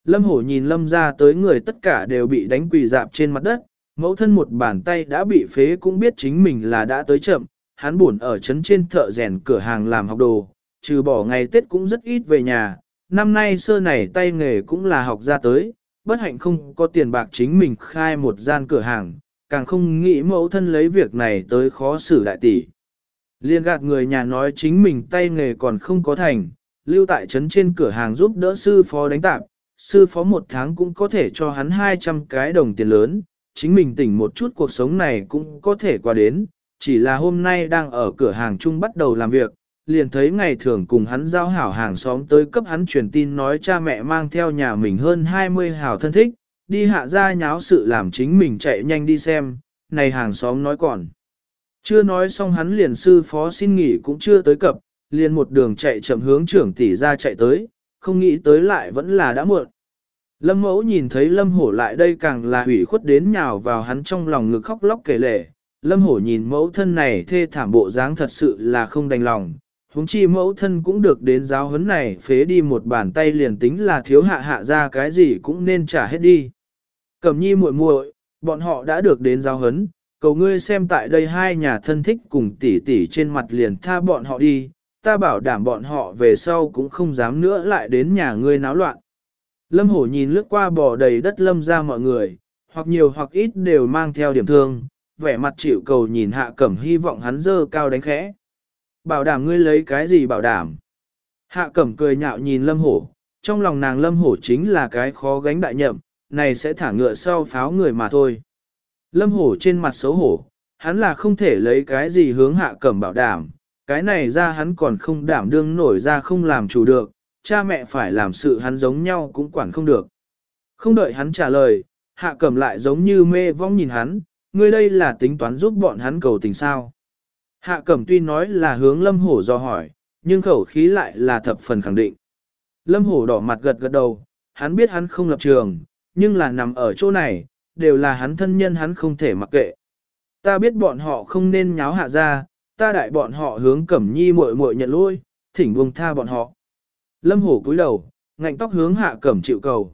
[SPEAKER 1] Lâm hổ nhìn lâm ra tới người tất cả đều bị đánh quỳ dạp trên mặt đất, mẫu thân một bàn tay đã bị phế cũng biết chính mình là đã tới chậm, hắn buồn ở trấn trên thợ rèn cửa hàng làm học đồ, trừ bỏ ngày Tết cũng rất ít về nhà, năm nay sơ này tay nghề cũng là học ra tới, bất hạnh không có tiền bạc chính mình khai một gian cửa hàng, càng không nghĩ mẫu thân lấy việc này tới khó xử đại tỷ. Liên gạt người nhà nói chính mình tay nghề còn không có thành, lưu tại trấn trên cửa hàng giúp đỡ sư phó đánh tạp, sư phó một tháng cũng có thể cho hắn 200 cái đồng tiền lớn, chính mình tỉnh một chút cuộc sống này cũng có thể qua đến, chỉ là hôm nay đang ở cửa hàng chung bắt đầu làm việc, liền thấy ngày thường cùng hắn giao hảo hàng xóm tới cấp hắn truyền tin nói cha mẹ mang theo nhà mình hơn 20 hảo thân thích, đi hạ ra nháo sự làm chính mình chạy nhanh đi xem, này hàng xóm nói còn. Chưa nói xong hắn liền sư phó xin nghỉ cũng chưa tới cập, liền một đường chạy chậm hướng trưởng tỷ ra chạy tới, không nghĩ tới lại vẫn là đã muộn. Lâm mẫu nhìn thấy lâm hổ lại đây càng là hủy khuất đến nhào vào hắn trong lòng ngực khóc lóc kể lể. Lâm hổ nhìn mẫu thân này thê thảm bộ dáng thật sự là không đành lòng, huống chi mẫu thân cũng được đến giáo huấn này phế đi một bàn tay liền tính là thiếu hạ hạ ra cái gì cũng nên trả hết đi. Cẩm nhi muội muội, bọn họ đã được đến giáo huấn, cầu ngươi xem tại đây hai nhà thân thích cùng tỷ tỷ trên mặt liền tha bọn họ đi, ta bảo đảm bọn họ về sau cũng không dám nữa lại đến nhà ngươi náo loạn. Lâm hổ nhìn lướt qua bò đầy đất lâm ra mọi người, hoặc nhiều hoặc ít đều mang theo điểm thương, vẻ mặt chịu cầu nhìn hạ cẩm hy vọng hắn dơ cao đánh khẽ. Bảo đảm ngươi lấy cái gì bảo đảm? Hạ cẩm cười nhạo nhìn lâm hổ, trong lòng nàng lâm hổ chính là cái khó gánh đại nhậm, này sẽ thả ngựa sau pháo người mà thôi. Lâm hổ trên mặt xấu hổ, hắn là không thể lấy cái gì hướng hạ cẩm bảo đảm, cái này ra hắn còn không đảm đương nổi ra không làm chủ được, cha mẹ phải làm sự hắn giống nhau cũng quản không được. Không đợi hắn trả lời, hạ cẩm lại giống như mê vong nhìn hắn, ngươi đây là tính toán giúp bọn hắn cầu tình sao. Hạ cẩm tuy nói là hướng lâm hổ do hỏi, nhưng khẩu khí lại là thập phần khẳng định. Lâm hổ đỏ mặt gật gật đầu, hắn biết hắn không lập trường, nhưng là nằm ở chỗ này, đều là hắn thân nhân hắn không thể mặc kệ. Ta biết bọn họ không nên nháo hạ ra, ta đại bọn họ hướng cẩm nhi muội muội nhận lỗi, thỉnh buông tha bọn họ. Lâm hổ cúi đầu, ngạnh tóc hướng hạ cẩm chịu cầu.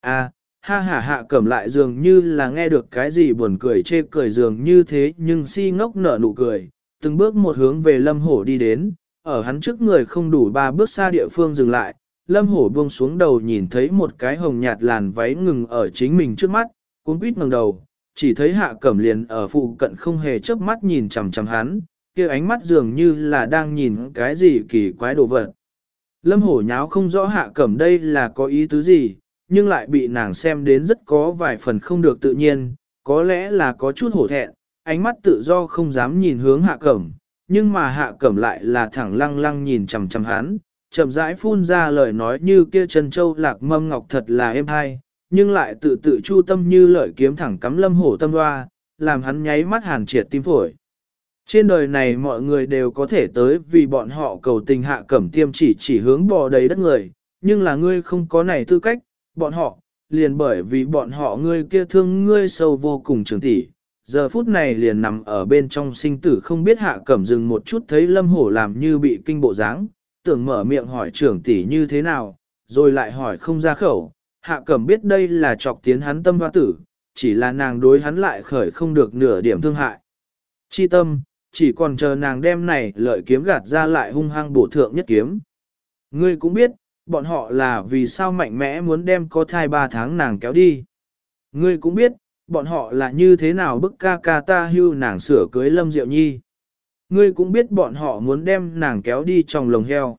[SPEAKER 1] À, ha Hạ hạ cẩm lại dường như là nghe được cái gì buồn cười chê cười dường như thế nhưng si ngốc nở nụ cười, từng bước một hướng về lâm hổ đi đến, ở hắn trước người không đủ ba bước xa địa phương dừng lại, lâm hổ buông xuống đầu nhìn thấy một cái hồng nhạt làn váy ngừng ở chính mình trước mắt, cuốn quýt ngẩng đầu, chỉ thấy hạ cẩm liền ở phụ cận không hề chớp mắt nhìn chằm chằm hắn, kia ánh mắt dường như là đang nhìn cái gì kỳ quái đồ vật. Lâm hổ nháo không rõ hạ cẩm đây là có ý tứ gì, nhưng lại bị nàng xem đến rất có vài phần không được tự nhiên, có lẽ là có chút hổ thẹn, ánh mắt tự do không dám nhìn hướng hạ cẩm, nhưng mà hạ cẩm lại là thẳng lăng lăng nhìn chằm chằm hắn, chậm rãi phun ra lời nói như kia chân châu lạc mâm ngọc thật là êm hay, nhưng lại tự tự chu tâm như lợi kiếm thẳng cắm lâm hổ tâm hoa, làm hắn nháy mắt hàn triệt tim phổi. Trên đời này mọi người đều có thể tới vì bọn họ cầu tình hạ cẩm tiêm chỉ chỉ hướng bò đầy đất người, nhưng là ngươi không có này tư cách, bọn họ, liền bởi vì bọn họ ngươi kia thương ngươi sâu vô cùng trường tỷ. Giờ phút này liền nằm ở bên trong sinh tử không biết hạ cẩm dừng một chút thấy lâm hổ làm như bị kinh bộ dáng, tưởng mở miệng hỏi trưởng tỷ như thế nào, rồi lại hỏi không ra khẩu. Hạ cẩm biết đây là chọc tiến hắn tâm hoa tử, chỉ là nàng đối hắn lại khởi không được nửa điểm thương hại. Chi tâm, chỉ còn chờ nàng đem này lợi kiếm gạt ra lại hung hăng bổ thượng nhất kiếm. Ngươi cũng biết, bọn họ là vì sao mạnh mẽ muốn đem có thai ba tháng nàng kéo đi. Ngươi cũng biết, bọn họ là như thế nào bức ca ca ta hưu nàng sửa cưới Lâm Diệu Nhi. Ngươi cũng biết bọn họ muốn đem nàng kéo đi trong lồng heo.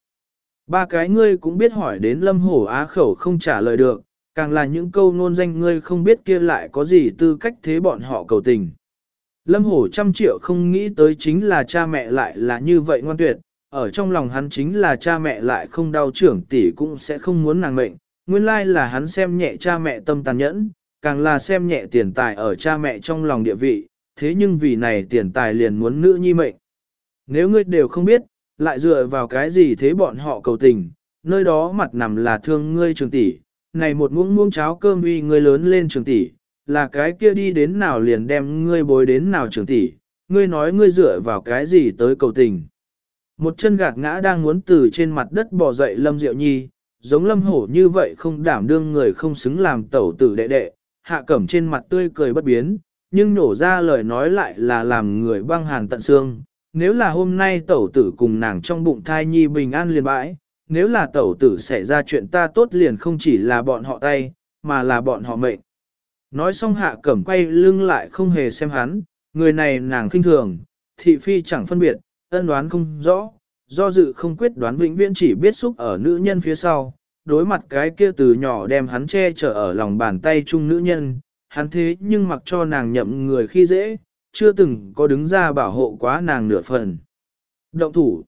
[SPEAKER 1] Ba cái ngươi cũng biết hỏi đến Lâm Hổ Á khẩu không trả lời được, càng là những câu nôn danh ngươi không biết kia lại có gì tư cách thế bọn họ cầu tình. Lâm Hổ trăm triệu không nghĩ tới chính là cha mẹ lại là như vậy ngoan tuyệt, ở trong lòng hắn chính là cha mẹ lại không đau trưởng tỷ cũng sẽ không muốn nàng mệnh, nguyên lai là hắn xem nhẹ cha mẹ tâm tàn nhẫn, càng là xem nhẹ tiền tài ở cha mẹ trong lòng địa vị, thế nhưng vì này tiền tài liền muốn nữ nhi mệnh. Nếu ngươi đều không biết, lại dựa vào cái gì thế bọn họ cầu tình, nơi đó mặt nằm là thương ngươi trường tỷ, này một muỗng muỗng cháo cơm uy ngươi lớn lên trường tỷ, là cái kia đi đến nào liền đem ngươi bối đến nào trường tỷ, ngươi nói ngươi dựa vào cái gì tới cầu tình. Một chân gạt ngã đang muốn từ trên mặt đất bò dậy Lâm Diệu Nhi, giống Lâm Hổ như vậy không đảm đương người không xứng làm tẩu tử đệ đệ, hạ cẩm trên mặt tươi cười bất biến, nhưng nổ ra lời nói lại là làm người băng hàn tận xương. Nếu là hôm nay tẩu tử cùng nàng trong bụng thai nhi bình an liền bãi, nếu là tẩu tử xảy ra chuyện ta tốt liền không chỉ là bọn họ tay, mà là bọn họ mệnh. Nói xong hạ cẩm quay lưng lại không hề xem hắn, người này nàng khinh thường, thị phi chẳng phân biệt, ân đoán không rõ, do dự không quyết đoán vĩnh viễn chỉ biết xúc ở nữ nhân phía sau, đối mặt cái kia từ nhỏ đem hắn che chở ở lòng bàn tay chung nữ nhân, hắn thế nhưng mặc cho nàng nhậm người khi dễ, chưa từng có đứng ra bảo hộ quá nàng nửa phần. Động thủ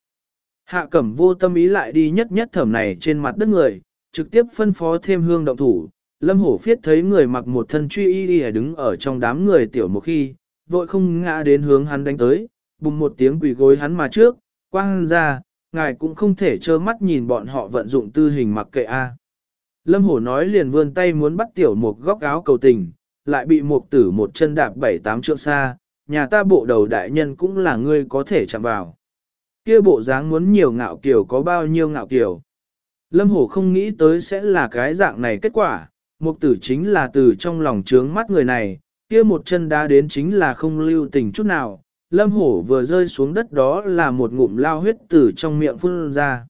[SPEAKER 1] Hạ cẩm vô tâm ý lại đi nhất nhất thẩm này trên mặt đất người, trực tiếp phân phó thêm hương động thủ. Lâm hổ phiết thấy người mặc một thân truy y y đứng ở trong đám người tiểu một khi, vội không ngã đến hướng hắn đánh tới, bùng một tiếng quỳ gối hắn mà trước, quang ra, ngài cũng không thể trơ mắt nhìn bọn họ vận dụng tư hình mặc kệ a. Lâm hổ nói liền vươn tay muốn bắt tiểu Mục góc áo cầu tình, lại bị Mục tử một chân đạp bảy tám trượng xa, nhà ta bộ đầu đại nhân cũng là ngươi có thể chạm vào. Kia bộ dáng muốn nhiều ngạo kiểu có bao nhiêu ngạo kiểu. Lâm hổ không nghĩ tới sẽ là cái dạng này kết quả, mục tử chính là từ trong lòng trướng mắt người này, kia một chân đá đến chính là không lưu tình chút nào, lâm hổ vừa rơi xuống đất đó là một ngụm lao huyết từ trong miệng phun ra.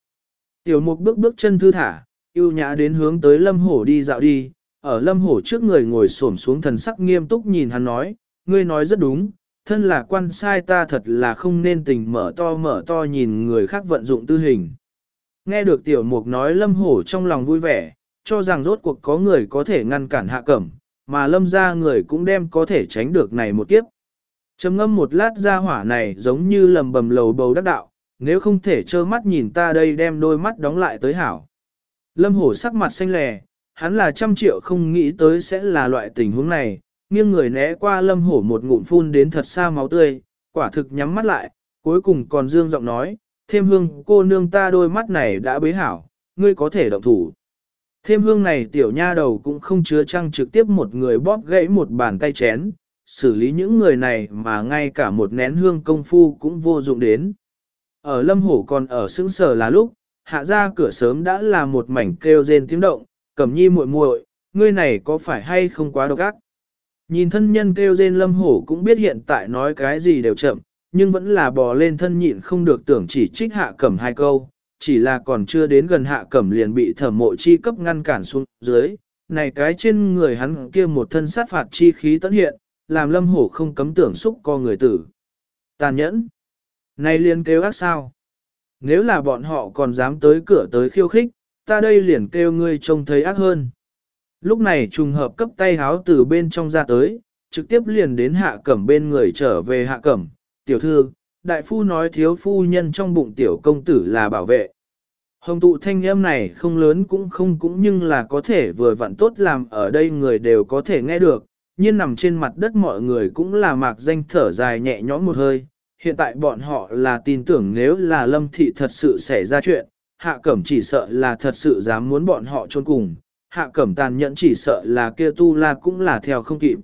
[SPEAKER 1] Tiểu mục bước bước chân thư thả, yêu nhã đến hướng tới lâm hổ đi dạo đi, ở lâm hổ trước người ngồi xổm xuống thần sắc nghiêm túc nhìn hắn nói, ngươi nói rất đúng, thân là quan sai ta thật là không nên tình mở to mở to nhìn người khác vận dụng tư hình. Nghe được tiểu mục nói lâm hổ trong lòng vui vẻ, cho rằng rốt cuộc có người có thể ngăn cản hạ cẩm, mà lâm ra người cũng đem có thể tránh được này một kiếp. Trầm ngâm một lát ra hỏa này giống như lầm bầm lầu bầu đắc đạo, nếu không thể trơ mắt nhìn ta đây đem đôi mắt đóng lại tới hảo. Lâm hổ sắc mặt xanh lè, hắn là trăm triệu không nghĩ tới sẽ là loại tình huống này, nghiêng người né qua lâm hổ một ngụm phun đến thật xa máu tươi, quả thực nhắm mắt lại, cuối cùng còn dương giọng nói, thêm hương cô nương ta đôi mắt này đã bế hảo, ngươi có thể động thủ. Thêm hương này tiểu nha đầu cũng không chứa trăng trực tiếp một người bóp gãy một bàn tay chén, xử lý những người này mà ngay cả một nén hương công phu cũng vô dụng đến. Ở lâm hổ còn ở xứng sở là lúc, hạ ra cửa sớm đã là một mảnh kêu rên tiếng động, cẩm nhi muội muội, ngươi này có phải hay không quá độc ác? Nhìn thân nhân kêu rên lâm hổ cũng biết hiện tại nói cái gì đều chậm, nhưng vẫn là bò lên thân nhịn không được tưởng chỉ trích hạ cẩm hai câu, chỉ là còn chưa đến gần hạ cẩm liền bị thẩm mộ chi cấp ngăn cản xuống dưới, này cái trên người hắn kia một thân sát phạt chi khí tấn hiện, làm lâm hổ không cấm tưởng xúc co người tử. Tàn nhẫn. Này liền kêu ác sao? Nếu là bọn họ còn dám tới cửa tới khiêu khích, ta đây liền kêu ngươi trông thấy ác hơn. Lúc này trùng hợp cấp tay háo từ bên trong ra tới, trực tiếp liền đến hạ cẩm bên người trở về hạ cẩm, tiểu thư, đại phu nói thiếu phu nhân trong bụng tiểu công tử là bảo vệ. Hồng tụ thanh âm này không lớn cũng không cũng nhưng là có thể vừa vặn tốt làm ở đây người đều có thể nghe được, nhiên nằm trên mặt đất mọi người cũng là mạc danh thở dài nhẹ nhõm một hơi. Hiện tại bọn họ là tin tưởng nếu là lâm thị thật sự xảy ra chuyện, hạ cẩm chỉ sợ là thật sự dám muốn bọn họ trôn cùng, hạ cẩm tàn nhẫn chỉ sợ là kia tu la cũng là theo không kịp.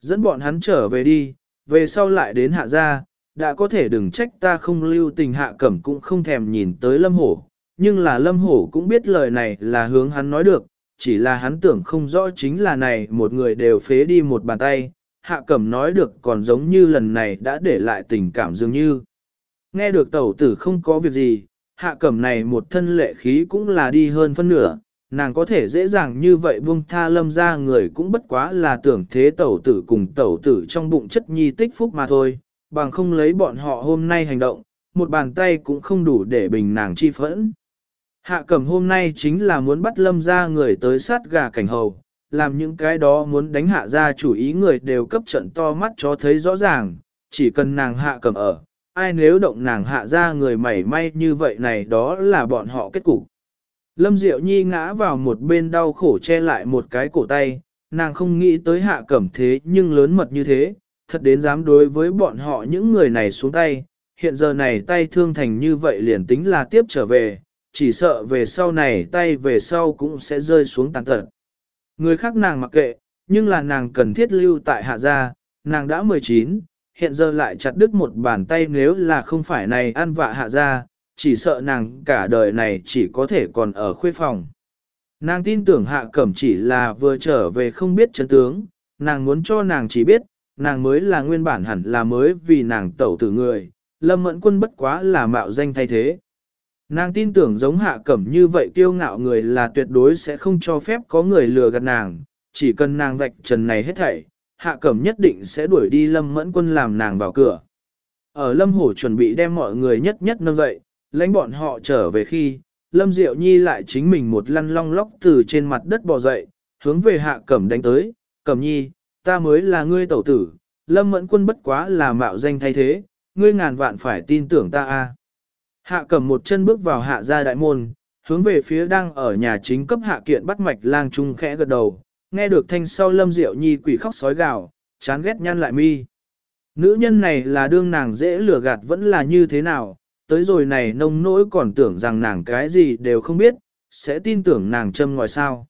[SPEAKER 1] Dẫn bọn hắn trở về đi, về sau lại đến hạ gia, đã có thể đừng trách ta không lưu tình hạ cẩm cũng không thèm nhìn tới lâm hổ, nhưng là lâm hổ cũng biết lời này là hướng hắn nói được, chỉ là hắn tưởng không rõ chính là này một người đều phế đi một bàn tay, hạ cẩm nói được còn giống như lần này đã để lại tình cảm dường như. Nghe được tẩu tử không có việc gì, hạ cẩm này một thân lệ khí cũng là đi hơn phân nửa, nàng có thể dễ dàng như vậy buông tha lâm ra người cũng bất quá là tưởng thế tẩu tử cùng tẩu tử trong bụng chất nhi tích phúc mà thôi, bằng không lấy bọn họ hôm nay hành động, một bàn tay cũng không đủ để bình nàng chi phẫn. Hạ cẩm hôm nay chính là muốn bắt lâm ra người tới sát gà cảnh hầu, làm những cái đó muốn đánh hạ ra chủ ý người đều cấp trận to mắt cho thấy rõ ràng, chỉ cần nàng hạ cẩm ở, ai nếu động nàng hạ ra người mảy may như vậy này đó là bọn họ kết cục. Lâm Diệu Nhi ngã vào một bên đau khổ che lại một cái cổ tay, nàng không nghĩ tới hạ cẩm thế nhưng lớn mật như thế, thật đến dám đối với bọn họ những người này xuống tay, hiện giờ này tay thương thành như vậy liền tính là tiếp trở về, chỉ sợ về sau này tay về sau cũng sẽ rơi xuống tàn tật. Người khác nàng mặc kệ, nhưng là nàng cần thiết lưu tại hạ gia, nàng đã 19, hiện giờ lại chặt đứt một bàn tay nếu là không phải này ăn vạ hạ gia, chỉ sợ nàng cả đời này chỉ có thể còn ở khuê phòng. Nàng tin tưởng hạ cẩm chỉ là vừa trở về không biết chân tướng, nàng muốn cho nàng chỉ biết, nàng mới là nguyên bản hẳn là mới vì nàng tẩu tử người, lâm mẫn quân bất quá là mạo danh thay thế. Nàng tin tưởng giống hạ cẩm như vậy kiêu ngạo người là tuyệt đối sẽ không cho phép có người lừa gạt nàng, chỉ cần nàng vạch trần này hết thảy, hạ cẩm nhất định sẽ đuổi đi lâm mẫn quân làm nàng vào cửa. Ở lâm hổ chuẩn bị đem mọi người nhất nhất nâng dậy, lãnh bọn họ trở về khi, lâm diệu nhi lại chính mình một lăn long lóc từ trên mặt đất bò dậy, hướng về hạ cẩm đánh tới, cẩm nhi, ta mới là ngươi tẩu tử, lâm mẫn quân bất quá là mạo danh thay thế, ngươi ngàn vạn phải tin tưởng ta a. Hạ cầm một chân bước vào hạ gia đại môn, hướng về phía đang ở nhà chính cấp hạ kiện bắt mạch lang trung khẽ gật đầu, nghe được thanh sau lâm diệu nhi quỷ khóc sói gào, chán ghét nhăn lại mi. Nữ nhân này là đương nàng dễ lừa gạt vẫn là như thế nào, tới rồi này nông nỗi còn tưởng rằng nàng cái gì đều không biết, sẽ tin tưởng nàng châm ngòi sao.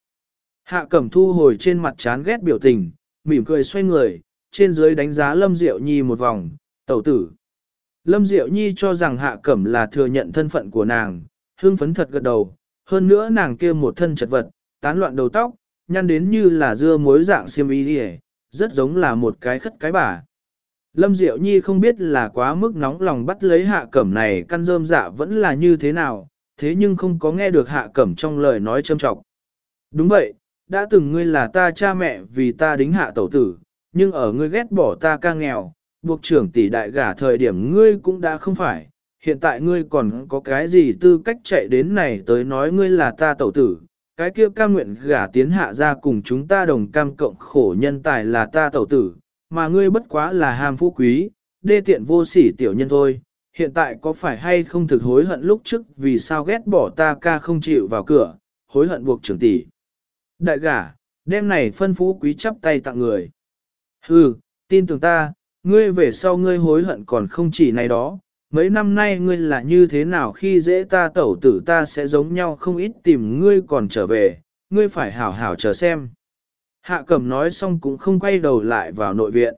[SPEAKER 1] Hạ cẩm thu hồi trên mặt chán ghét biểu tình, mỉm cười xoay người, trên dưới đánh giá lâm diệu nhi một vòng, tẩu tử. Lâm Diệu Nhi cho rằng Hạ Cẩm là thừa nhận thân phận của nàng, hương phấn thật gật đầu, hơn nữa nàng kia một thân chật vật, tán loạn đầu tóc, nhăn đến như là dưa muối dạng xiêm y đi rất giống là một cái khất cái bà. Lâm Diệu Nhi không biết là quá mức nóng lòng bắt lấy Hạ Cẩm này căn rơm dạ vẫn là như thế nào, thế nhưng không có nghe được Hạ Cẩm trong lời nói châm trọng. Đúng vậy, đã từng ngươi là ta cha mẹ vì ta đính hạ tẩu tử, nhưng ở ngươi ghét bỏ ta ca nghèo, buộc trưởng tỷ đại gả thời điểm ngươi cũng đã không phải, hiện tại ngươi còn có cái gì tư cách chạy đến này tới nói ngươi là ta tẩu tử, cái kia cam nguyện gả tiến hạ ra cùng chúng ta đồng cam cộng khổ nhân tài là ta tẩu tử, mà ngươi bất quá là ham phú quý, đê tiện vô sỉ tiểu nhân thôi. Hiện tại có phải hay không thực hối hận lúc trước vì sao ghét bỏ ta ca không chịu vào cửa, hối hận buộc trưởng tỷ. Đại gả, đêm này phân phú quý chắp tay tặng người. Hừ, tin tưởng ta, ngươi về sau ngươi hối hận còn không chỉ này đó, mấy năm nay ngươi là như thế nào khi dễ ta tẩu tử ta sẽ giống nhau không ít tìm ngươi còn trở về, ngươi phải hảo hảo chờ xem. Hạ cẩm nói xong cũng không quay đầu lại vào nội viện.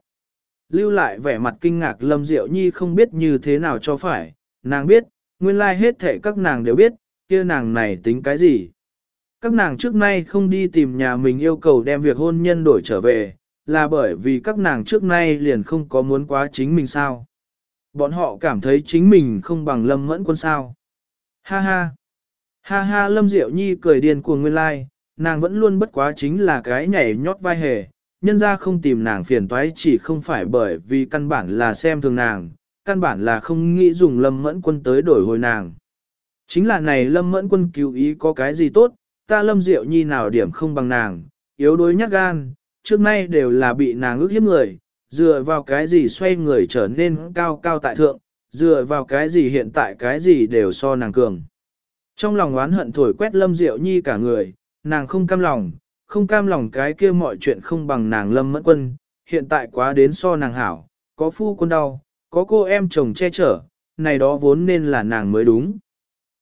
[SPEAKER 1] Lưu lại vẻ mặt kinh ngạc Lâm Diệu Nhi không biết như thế nào cho phải, nàng biết, nguyên lai like hết thể các nàng đều biết, kia nàng này tính cái gì. Các nàng trước nay không đi tìm nhà mình yêu cầu đem việc hôn nhân đổi trở về, là bởi vì các nàng trước nay liền không có muốn quá chính mình sao. Bọn họ cảm thấy chính mình không bằng lâm mẫn quân sao. Ha ha. Ha ha lâm diệu nhi cười điên cuồng nguyên lai, nàng vẫn luôn bất quá chính là cái nhảy nhót vai hề, nhân ra không tìm nàng phiền toái chỉ không phải bởi vì căn bản là xem thường nàng, căn bản là không nghĩ dùng lâm mẫn quân tới đổi hồi nàng. Chính là này lâm mẫn quân cứu ý có cái gì tốt, ta lâm diệu nhi nào điểm không bằng nàng, yếu đuối nhát gan, trước nay đều là bị nàng ước hiếp người, dựa vào cái gì xoay người trở nên cao cao tại thượng, dựa vào cái gì hiện tại cái gì đều so nàng cường. Trong lòng oán hận thổi quét Lâm Diệu Nhi cả người, nàng không cam lòng, không cam lòng cái kia mọi chuyện không bằng nàng Lâm Mẫn Quân, hiện tại quá đến so nàng hảo, có phu quân đau, có cô em chồng che chở, này đó vốn nên là nàng mới đúng.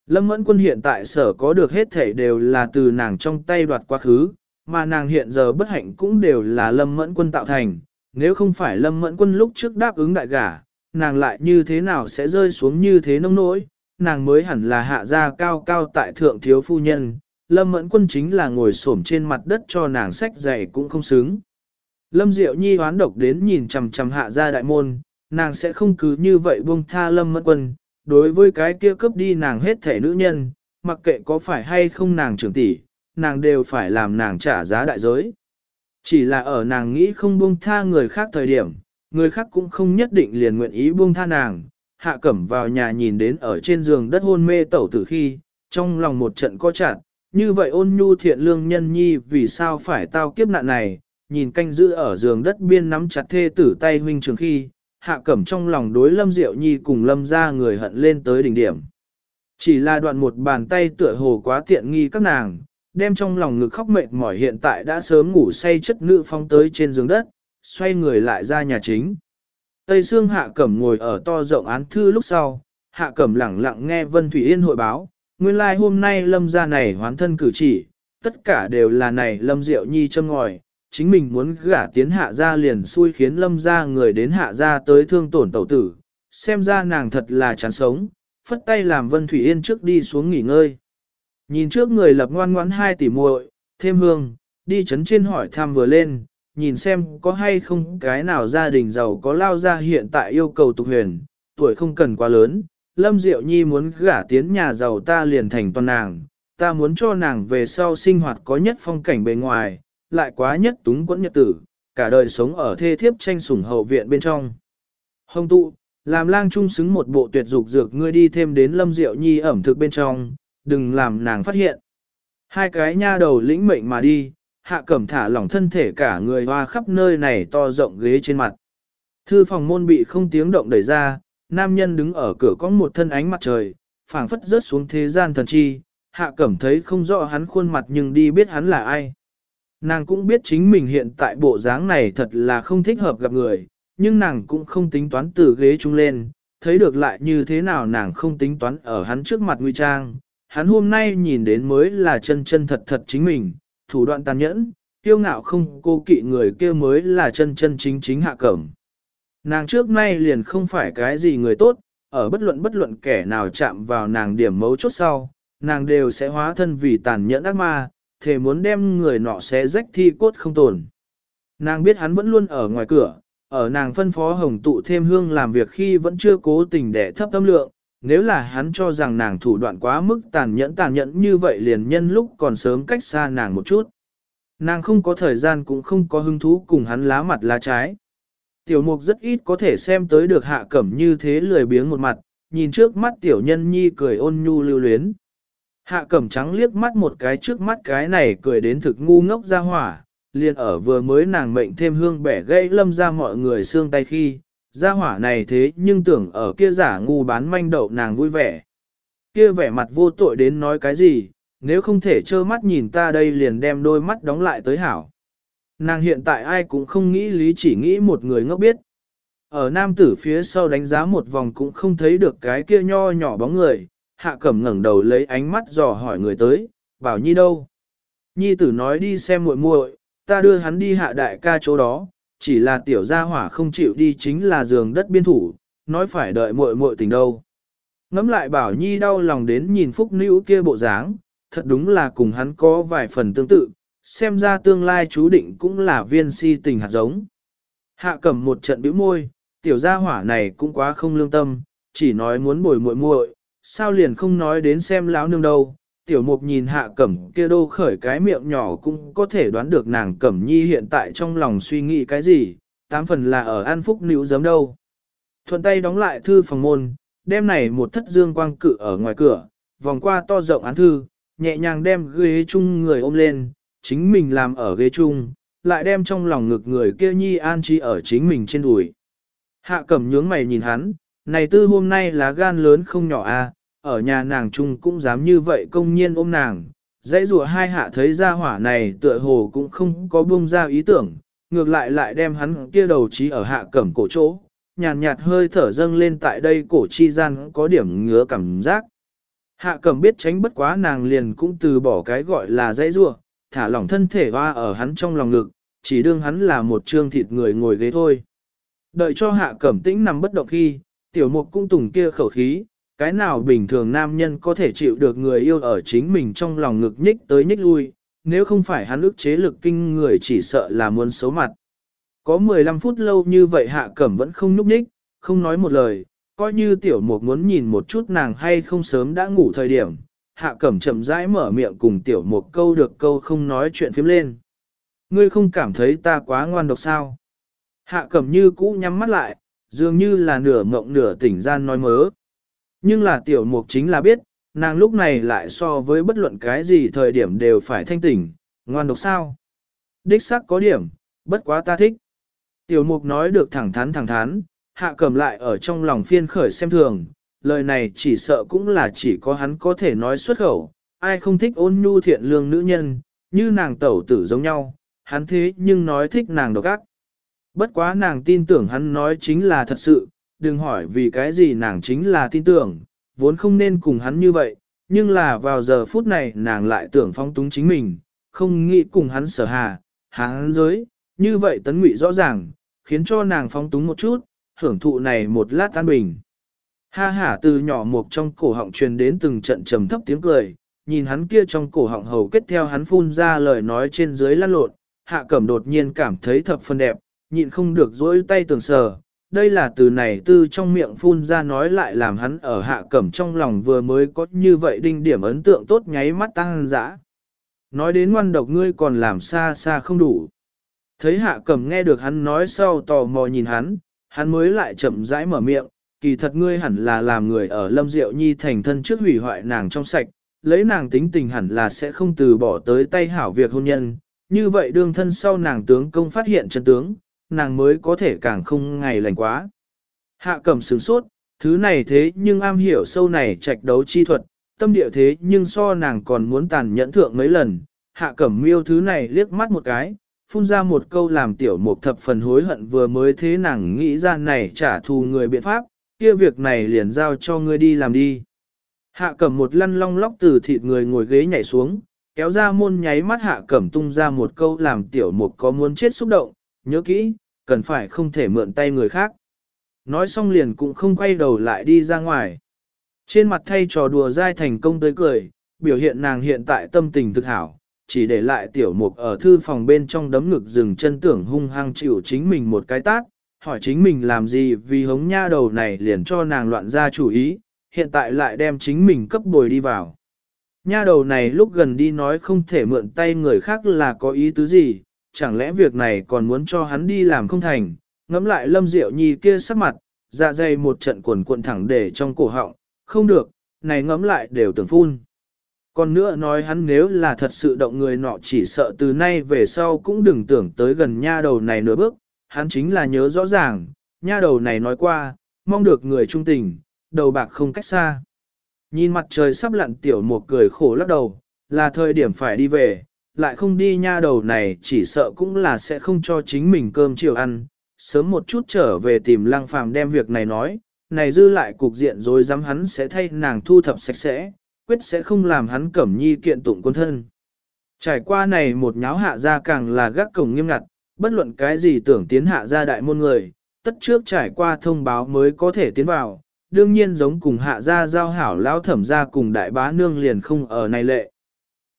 [SPEAKER 1] Lâm Mẫn Quân hiện tại sở có được hết thể đều là từ nàng trong tay đoạt quá khứ, mà nàng hiện giờ bất hạnh cũng đều là Lâm Mẫn Quân tạo thành, nếu không phải Lâm Mẫn Quân lúc trước đáp ứng đại gả, nàng lại như thế nào sẽ rơi xuống như thế nông nỗi, nàng mới hẳn là hạ gia cao cao tại thượng thiếu phu nhân, Lâm Mẫn Quân chính là ngồi xổm trên mặt đất cho nàng sách dạy cũng không xứng. Lâm Diệu Nhi hoán độc đến nhìn chằm chằm hạ gia đại môn, nàng sẽ không cứ như vậy buông tha Lâm Mẫn Quân, đối với cái kia cướp đi nàng hết thể nữ nhân, mặc kệ có phải hay không nàng trưởng tỷ, nàng đều phải làm nàng trả giá đại giới. Chỉ là ở nàng nghĩ không buông tha người khác thời điểm, người khác cũng không nhất định liền nguyện ý buông tha nàng. Hạ cẩm vào nhà nhìn đến ở trên giường đất hôn mê tẩu tử khi, trong lòng một trận co chặt, như vậy ôn nhu thiện lương nhân nhi vì sao phải tao kiếp nạn này, nhìn canh giữ ở giường đất biên nắm chặt thê tử tay huynh trường khi, hạ cẩm trong lòng đối lâm diệu nhi cùng lâm ra người hận lên tới đỉnh điểm. Chỉ là đoạn một bàn tay tựa hồ quá tiện nghi các nàng, đem trong lòng ngực khóc mệt mỏi hiện tại đã sớm ngủ say chất nữ phong tới trên giường đất, xoay người lại ra nhà chính. Tây Sương Hạ Cẩm ngồi ở to rộng án thư lúc sau, Hạ Cẩm lẳng lặng nghe Vân Thủy Yên hội báo, nguyên lai like hôm nay Lâm gia này hoán thân cử chỉ, tất cả đều là này Lâm Diệu Nhi châm ngòi, chính mình muốn gả tiến hạ gia liền xui khiến lâm gia người đến hạ gia tới thương tổn tẩu tử, xem ra nàng thật là chán sống, phất tay làm Vân Thủy Yên trước đi xuống nghỉ ngơi. Nhìn trước người lập ngoan ngoãn hai tỷ muội, thêm hương, đi chấn trên hỏi thăm vừa lên, nhìn xem có hay không cái nào gia đình giàu có lao ra hiện tại yêu cầu tục huyền, tuổi không cần quá lớn, Lâm Diệu Nhi muốn gả tiến nhà giàu ta liền thành toàn nàng, ta muốn cho nàng về sau sinh hoạt có nhất phong cảnh bề ngoài, lại quá nhất túng quẫn nhật tử, cả đời sống ở thê thiếp tranh sủng hậu viện bên trong. Hồng tụ, làm lang trung xứng một bộ tuyệt dục dược ngươi đi thêm đến lâm diệu nhi ẩm thực bên trong, đừng làm nàng phát hiện. Hai cái nha đầu lĩnh mệnh mà đi, hạ cẩm thả lỏng thân thể cả người hoa khắp nơi này to rộng ghế trên mặt. Thư phòng môn bị không tiếng động đẩy ra, nam nhân đứng ở cửa có một thân ánh mặt trời, phảng phất rớt xuống thế gian thần chi, hạ cẩm thấy không rõ hắn khuôn mặt nhưng đi biết hắn là ai. Nàng cũng biết chính mình hiện tại bộ dáng này thật là không thích hợp gặp người, nhưng nàng cũng không tính toán từ ghế chung lên, thấy được lại như thế nào nàng không tính toán ở hắn trước mặt nguy trang. Hắn hôm nay nhìn đến mới là chân chân thật thật chính mình, thủ đoạn tàn nhẫn, kiêu ngạo không cô kỵ người kia mới là chân chân chính chính hạ cẩm. Nàng trước nay liền không phải cái gì người tốt, ở bất luận bất luận kẻ nào chạm vào nàng điểm mấu chốt sau, nàng đều sẽ hóa thân vì tàn nhẫn ác ma, thể muốn đem người nọ xé rách thi cốt không tồn. Nàng biết hắn vẫn luôn ở ngoài cửa, ở nàng phân phó hồng tụ thêm hương làm việc khi vẫn chưa cố tình để thấp tâm lượng, nếu là hắn cho rằng nàng thủ đoạn quá mức tàn nhẫn tàn nhẫn như vậy liền nhân lúc còn sớm cách xa nàng một chút. Nàng không có thời gian cũng không có hứng thú cùng hắn lá mặt lá trái. Tiểu mục rất ít có thể xem tới được hạ cẩm như thế lười biếng một mặt, nhìn trước mắt tiểu nhân nhi cười ôn nhu lưu luyến. Hạ cẩm trắng liếc mắt một cái trước mắt cái này cười đến thực ngu ngốc ra hỏa, liền ở vừa mới nàng mệnh thêm hương bẻ gãy lâm ra mọi người xương tay khi, gia hỏa này thế nhưng tưởng ở kia giả ngu bán manh đậu nàng vui vẻ. Kia vẻ mặt vô tội đến nói cái gì, nếu không thể trơ mắt nhìn ta đây liền đem đôi mắt đóng lại tới hảo. Nàng hiện tại ai cũng không nghĩ lý chỉ nghĩ một người ngốc biết. Ở nam tử phía sau đánh giá một vòng cũng không thấy được cái kia nho nhỏ bóng người, hạ cẩm ngẩng đầu lấy ánh mắt dò hỏi người tới, bảo nhi đâu? Nhi tử nói đi xem muội muội, ta đưa hắn đi hạ đại ca chỗ đó, chỉ là tiểu gia hỏa không chịu đi chính là giường đất biên thủ, nói phải đợi muội muội tình đâu. Ngắm lại bảo nhi đau lòng đến nhìn phúc nữ kia bộ dáng, thật đúng là cùng hắn có vài phần tương tự, xem ra tương lai chú định cũng là viên si tình hạt giống. Hạ cẩm một trận bĩu môi, tiểu gia hỏa này cũng quá không lương tâm, chỉ nói muốn bồi muội muội, sao liền không nói đến xem lão nương đâu. Tiểu mục nhìn hạ cẩm kia đô khởi cái miệng nhỏ cũng có thể đoán được nàng cẩm nhi hiện tại trong lòng suy nghĩ cái gì, tám phần là ở an phúc nữ giấm đâu. Thuận tay đóng lại thư phòng môn, đem này một thất dương quang cự ở ngoài cửa, vòng qua to rộng án thư, nhẹ nhàng đem ghế chung người ôm lên, chính mình làm ở ghế chung, lại đem trong lòng ngực người kia nhi an trí ở chính mình trên đùi. Hạ cẩm nhướng mày nhìn hắn, này tư hôm nay là gan lớn không nhỏ à, ở nhà nàng chung cũng dám như vậy công nhiên ôm nàng. Dãy rùa hai hạ thấy ra hỏa này tựa hồ cũng không có buông ra ý tưởng, ngược lại lại đem hắn kia đầu trí ở hạ cẩm cổ chỗ, nhàn nhạt, nhạt hơi thở dâng lên tại đây cổ chi gian có điểm ngứa cảm giác. Hạ cẩm biết tránh bất quá nàng liền cũng từ bỏ cái gọi là dãy rùa, thả lỏng thân thể hoa ở hắn trong lòng ngực, chỉ đương hắn là một trương thịt người ngồi ghế thôi. Đợi cho hạ cẩm tĩnh nằm bất động khi, tiểu mục cung tùng kia khẩu khí, cái nào bình thường nam nhân có thể chịu được người yêu ở chính mình trong lòng ngực nhích tới nhích lui, nếu không phải hắn ức chế lực kinh người chỉ sợ là muốn xấu mặt. Có 15 phút lâu như vậy hạ cẩm vẫn không nhúc nhích, không nói một lời, coi như tiểu mục muốn nhìn một chút nàng hay không sớm đã ngủ thời điểm. Hạ cẩm chậm rãi mở miệng cùng tiểu mục câu được câu không nói chuyện phím lên. Ngươi không cảm thấy ta quá ngoan độc sao? Hạ cẩm như cũ nhắm mắt lại, dường như là nửa mộng nửa tỉnh gian nói mớ. Nhưng là tiểu mục chính là biết, nàng lúc này lại so với bất luận cái gì thời điểm đều phải thanh tỉnh, ngoan độc sao. Đích sắc có điểm, bất quá ta thích. Tiểu mục nói được thẳng thắn thẳng thắn, hạ cầm lại ở trong lòng phiên khởi xem thường, lời này chỉ sợ cũng là chỉ có hắn có thể nói xuất khẩu, ai không thích ôn nhu thiện lương nữ nhân, như nàng tẩu tử giống nhau, hắn thế nhưng nói thích nàng độc ác. Bất quá nàng tin tưởng hắn nói chính là thật sự, đừng hỏi vì cái gì nàng chính là tin tưởng, vốn không nên cùng hắn như vậy, nhưng là vào giờ phút này nàng lại tưởng phong túng chính mình, không nghĩ cùng hắn sở hà, hắn giới, như vậy tấn ngụy rõ ràng, khiến cho nàng phong túng một chút, hưởng thụ này một lát an bình. Ha hả từ nhỏ mục trong cổ họng truyền đến từng trận trầm thấp tiếng cười, nhìn hắn kia trong cổ họng hầu kết theo hắn phun ra lời nói trên dưới lăn lộn, hạ cẩm đột nhiên cảm thấy thập phân đẹp, nhịn không được dỗi tay tưởng sờ, đây là từ này tư trong miệng phun ra nói lại làm hắn ở hạ cẩm trong lòng vừa mới có như vậy đinh điểm ấn tượng tốt nháy mắt tăng dã. Nói đến ngoan độc ngươi còn làm xa xa không đủ. Thấy hạ cẩm nghe được hắn nói sau tò mò nhìn hắn, hắn mới lại chậm rãi mở miệng, kỳ thật ngươi hẳn là làm người ở lâm diệu nhi thành thân trước hủy hoại nàng trong sạch, lấy nàng tính tình hẳn là sẽ không từ bỏ tới tay hảo việc hôn nhân, như vậy đương thân sau nàng tướng công phát hiện chân tướng, nàng mới có thể càng không ngày lành quá. Hạ cẩm sướng sốt, thứ này thế nhưng am hiểu sâu này trạch đấu chi thuật, tâm địa thế nhưng so nàng còn muốn tàn nhẫn thượng mấy lần. Hạ cẩm miêu thứ này liếc mắt một cái, phun ra một câu làm tiểu mục thập phần hối hận vừa mới thế nàng nghĩ ra này trả thù người biện pháp, kia việc này liền giao cho ngươi đi làm đi. Hạ cẩm một lăn long lóc từ thịt người ngồi ghế nhảy xuống, kéo ra môn nháy mắt hạ cẩm tung ra một câu làm tiểu mục có muốn chết xúc động, nhớ kỹ, cần phải không thể mượn tay người khác. Nói xong liền cũng không quay đầu lại đi ra ngoài. Trên mặt thay trò đùa dai thành công tới cười, biểu hiện nàng hiện tại tâm tình thực hảo, chỉ để lại tiểu mục ở thư phòng bên trong đấm ngực dừng chân tưởng hung hăng chịu chính mình một cái tát, hỏi chính mình làm gì vì hống nha đầu này liền cho nàng loạn ra chủ ý, hiện tại lại đem chính mình cấp bồi đi vào. Nha đầu này lúc gần đi nói không thể mượn tay người khác là có ý tứ gì, chẳng lẽ việc này còn muốn cho hắn đi làm không thành, ngẫm lại lâm diệu nhi kia sắc mặt, dạ dày một trận cuộn cuộn thẳng để trong cổ họng, không được, này ngẫm lại đều tưởng phun. Còn nữa nói hắn nếu là thật sự động người nọ chỉ sợ từ nay về sau cũng đừng tưởng tới gần nha đầu này nửa bước, hắn chính là nhớ rõ ràng, nha đầu này nói qua, mong được người trung tình, đầu bạc không cách xa. Nhìn mặt trời sắp lặn tiểu một cười khổ lắc đầu, là thời điểm phải đi về, lại không đi nha đầu này chỉ sợ cũng là sẽ không cho chính mình cơm chiều ăn, sớm một chút trở về tìm lăng phàm đem việc này nói, này dư lại cục diện rồi dám hắn sẽ thay nàng thu thập sạch sẽ, quyết sẽ không làm hắn cẩm nhi kiện tụng quân thân. Trải qua này một nháo hạ ra càng là gác cổng nghiêm ngặt, bất luận cái gì tưởng tiến hạ ra đại môn người, tất trước trải qua thông báo mới có thể tiến vào, đương nhiên giống cùng hạ gia giao hảo lão thẩm gia cùng đại bá nương liền không ở này lệ.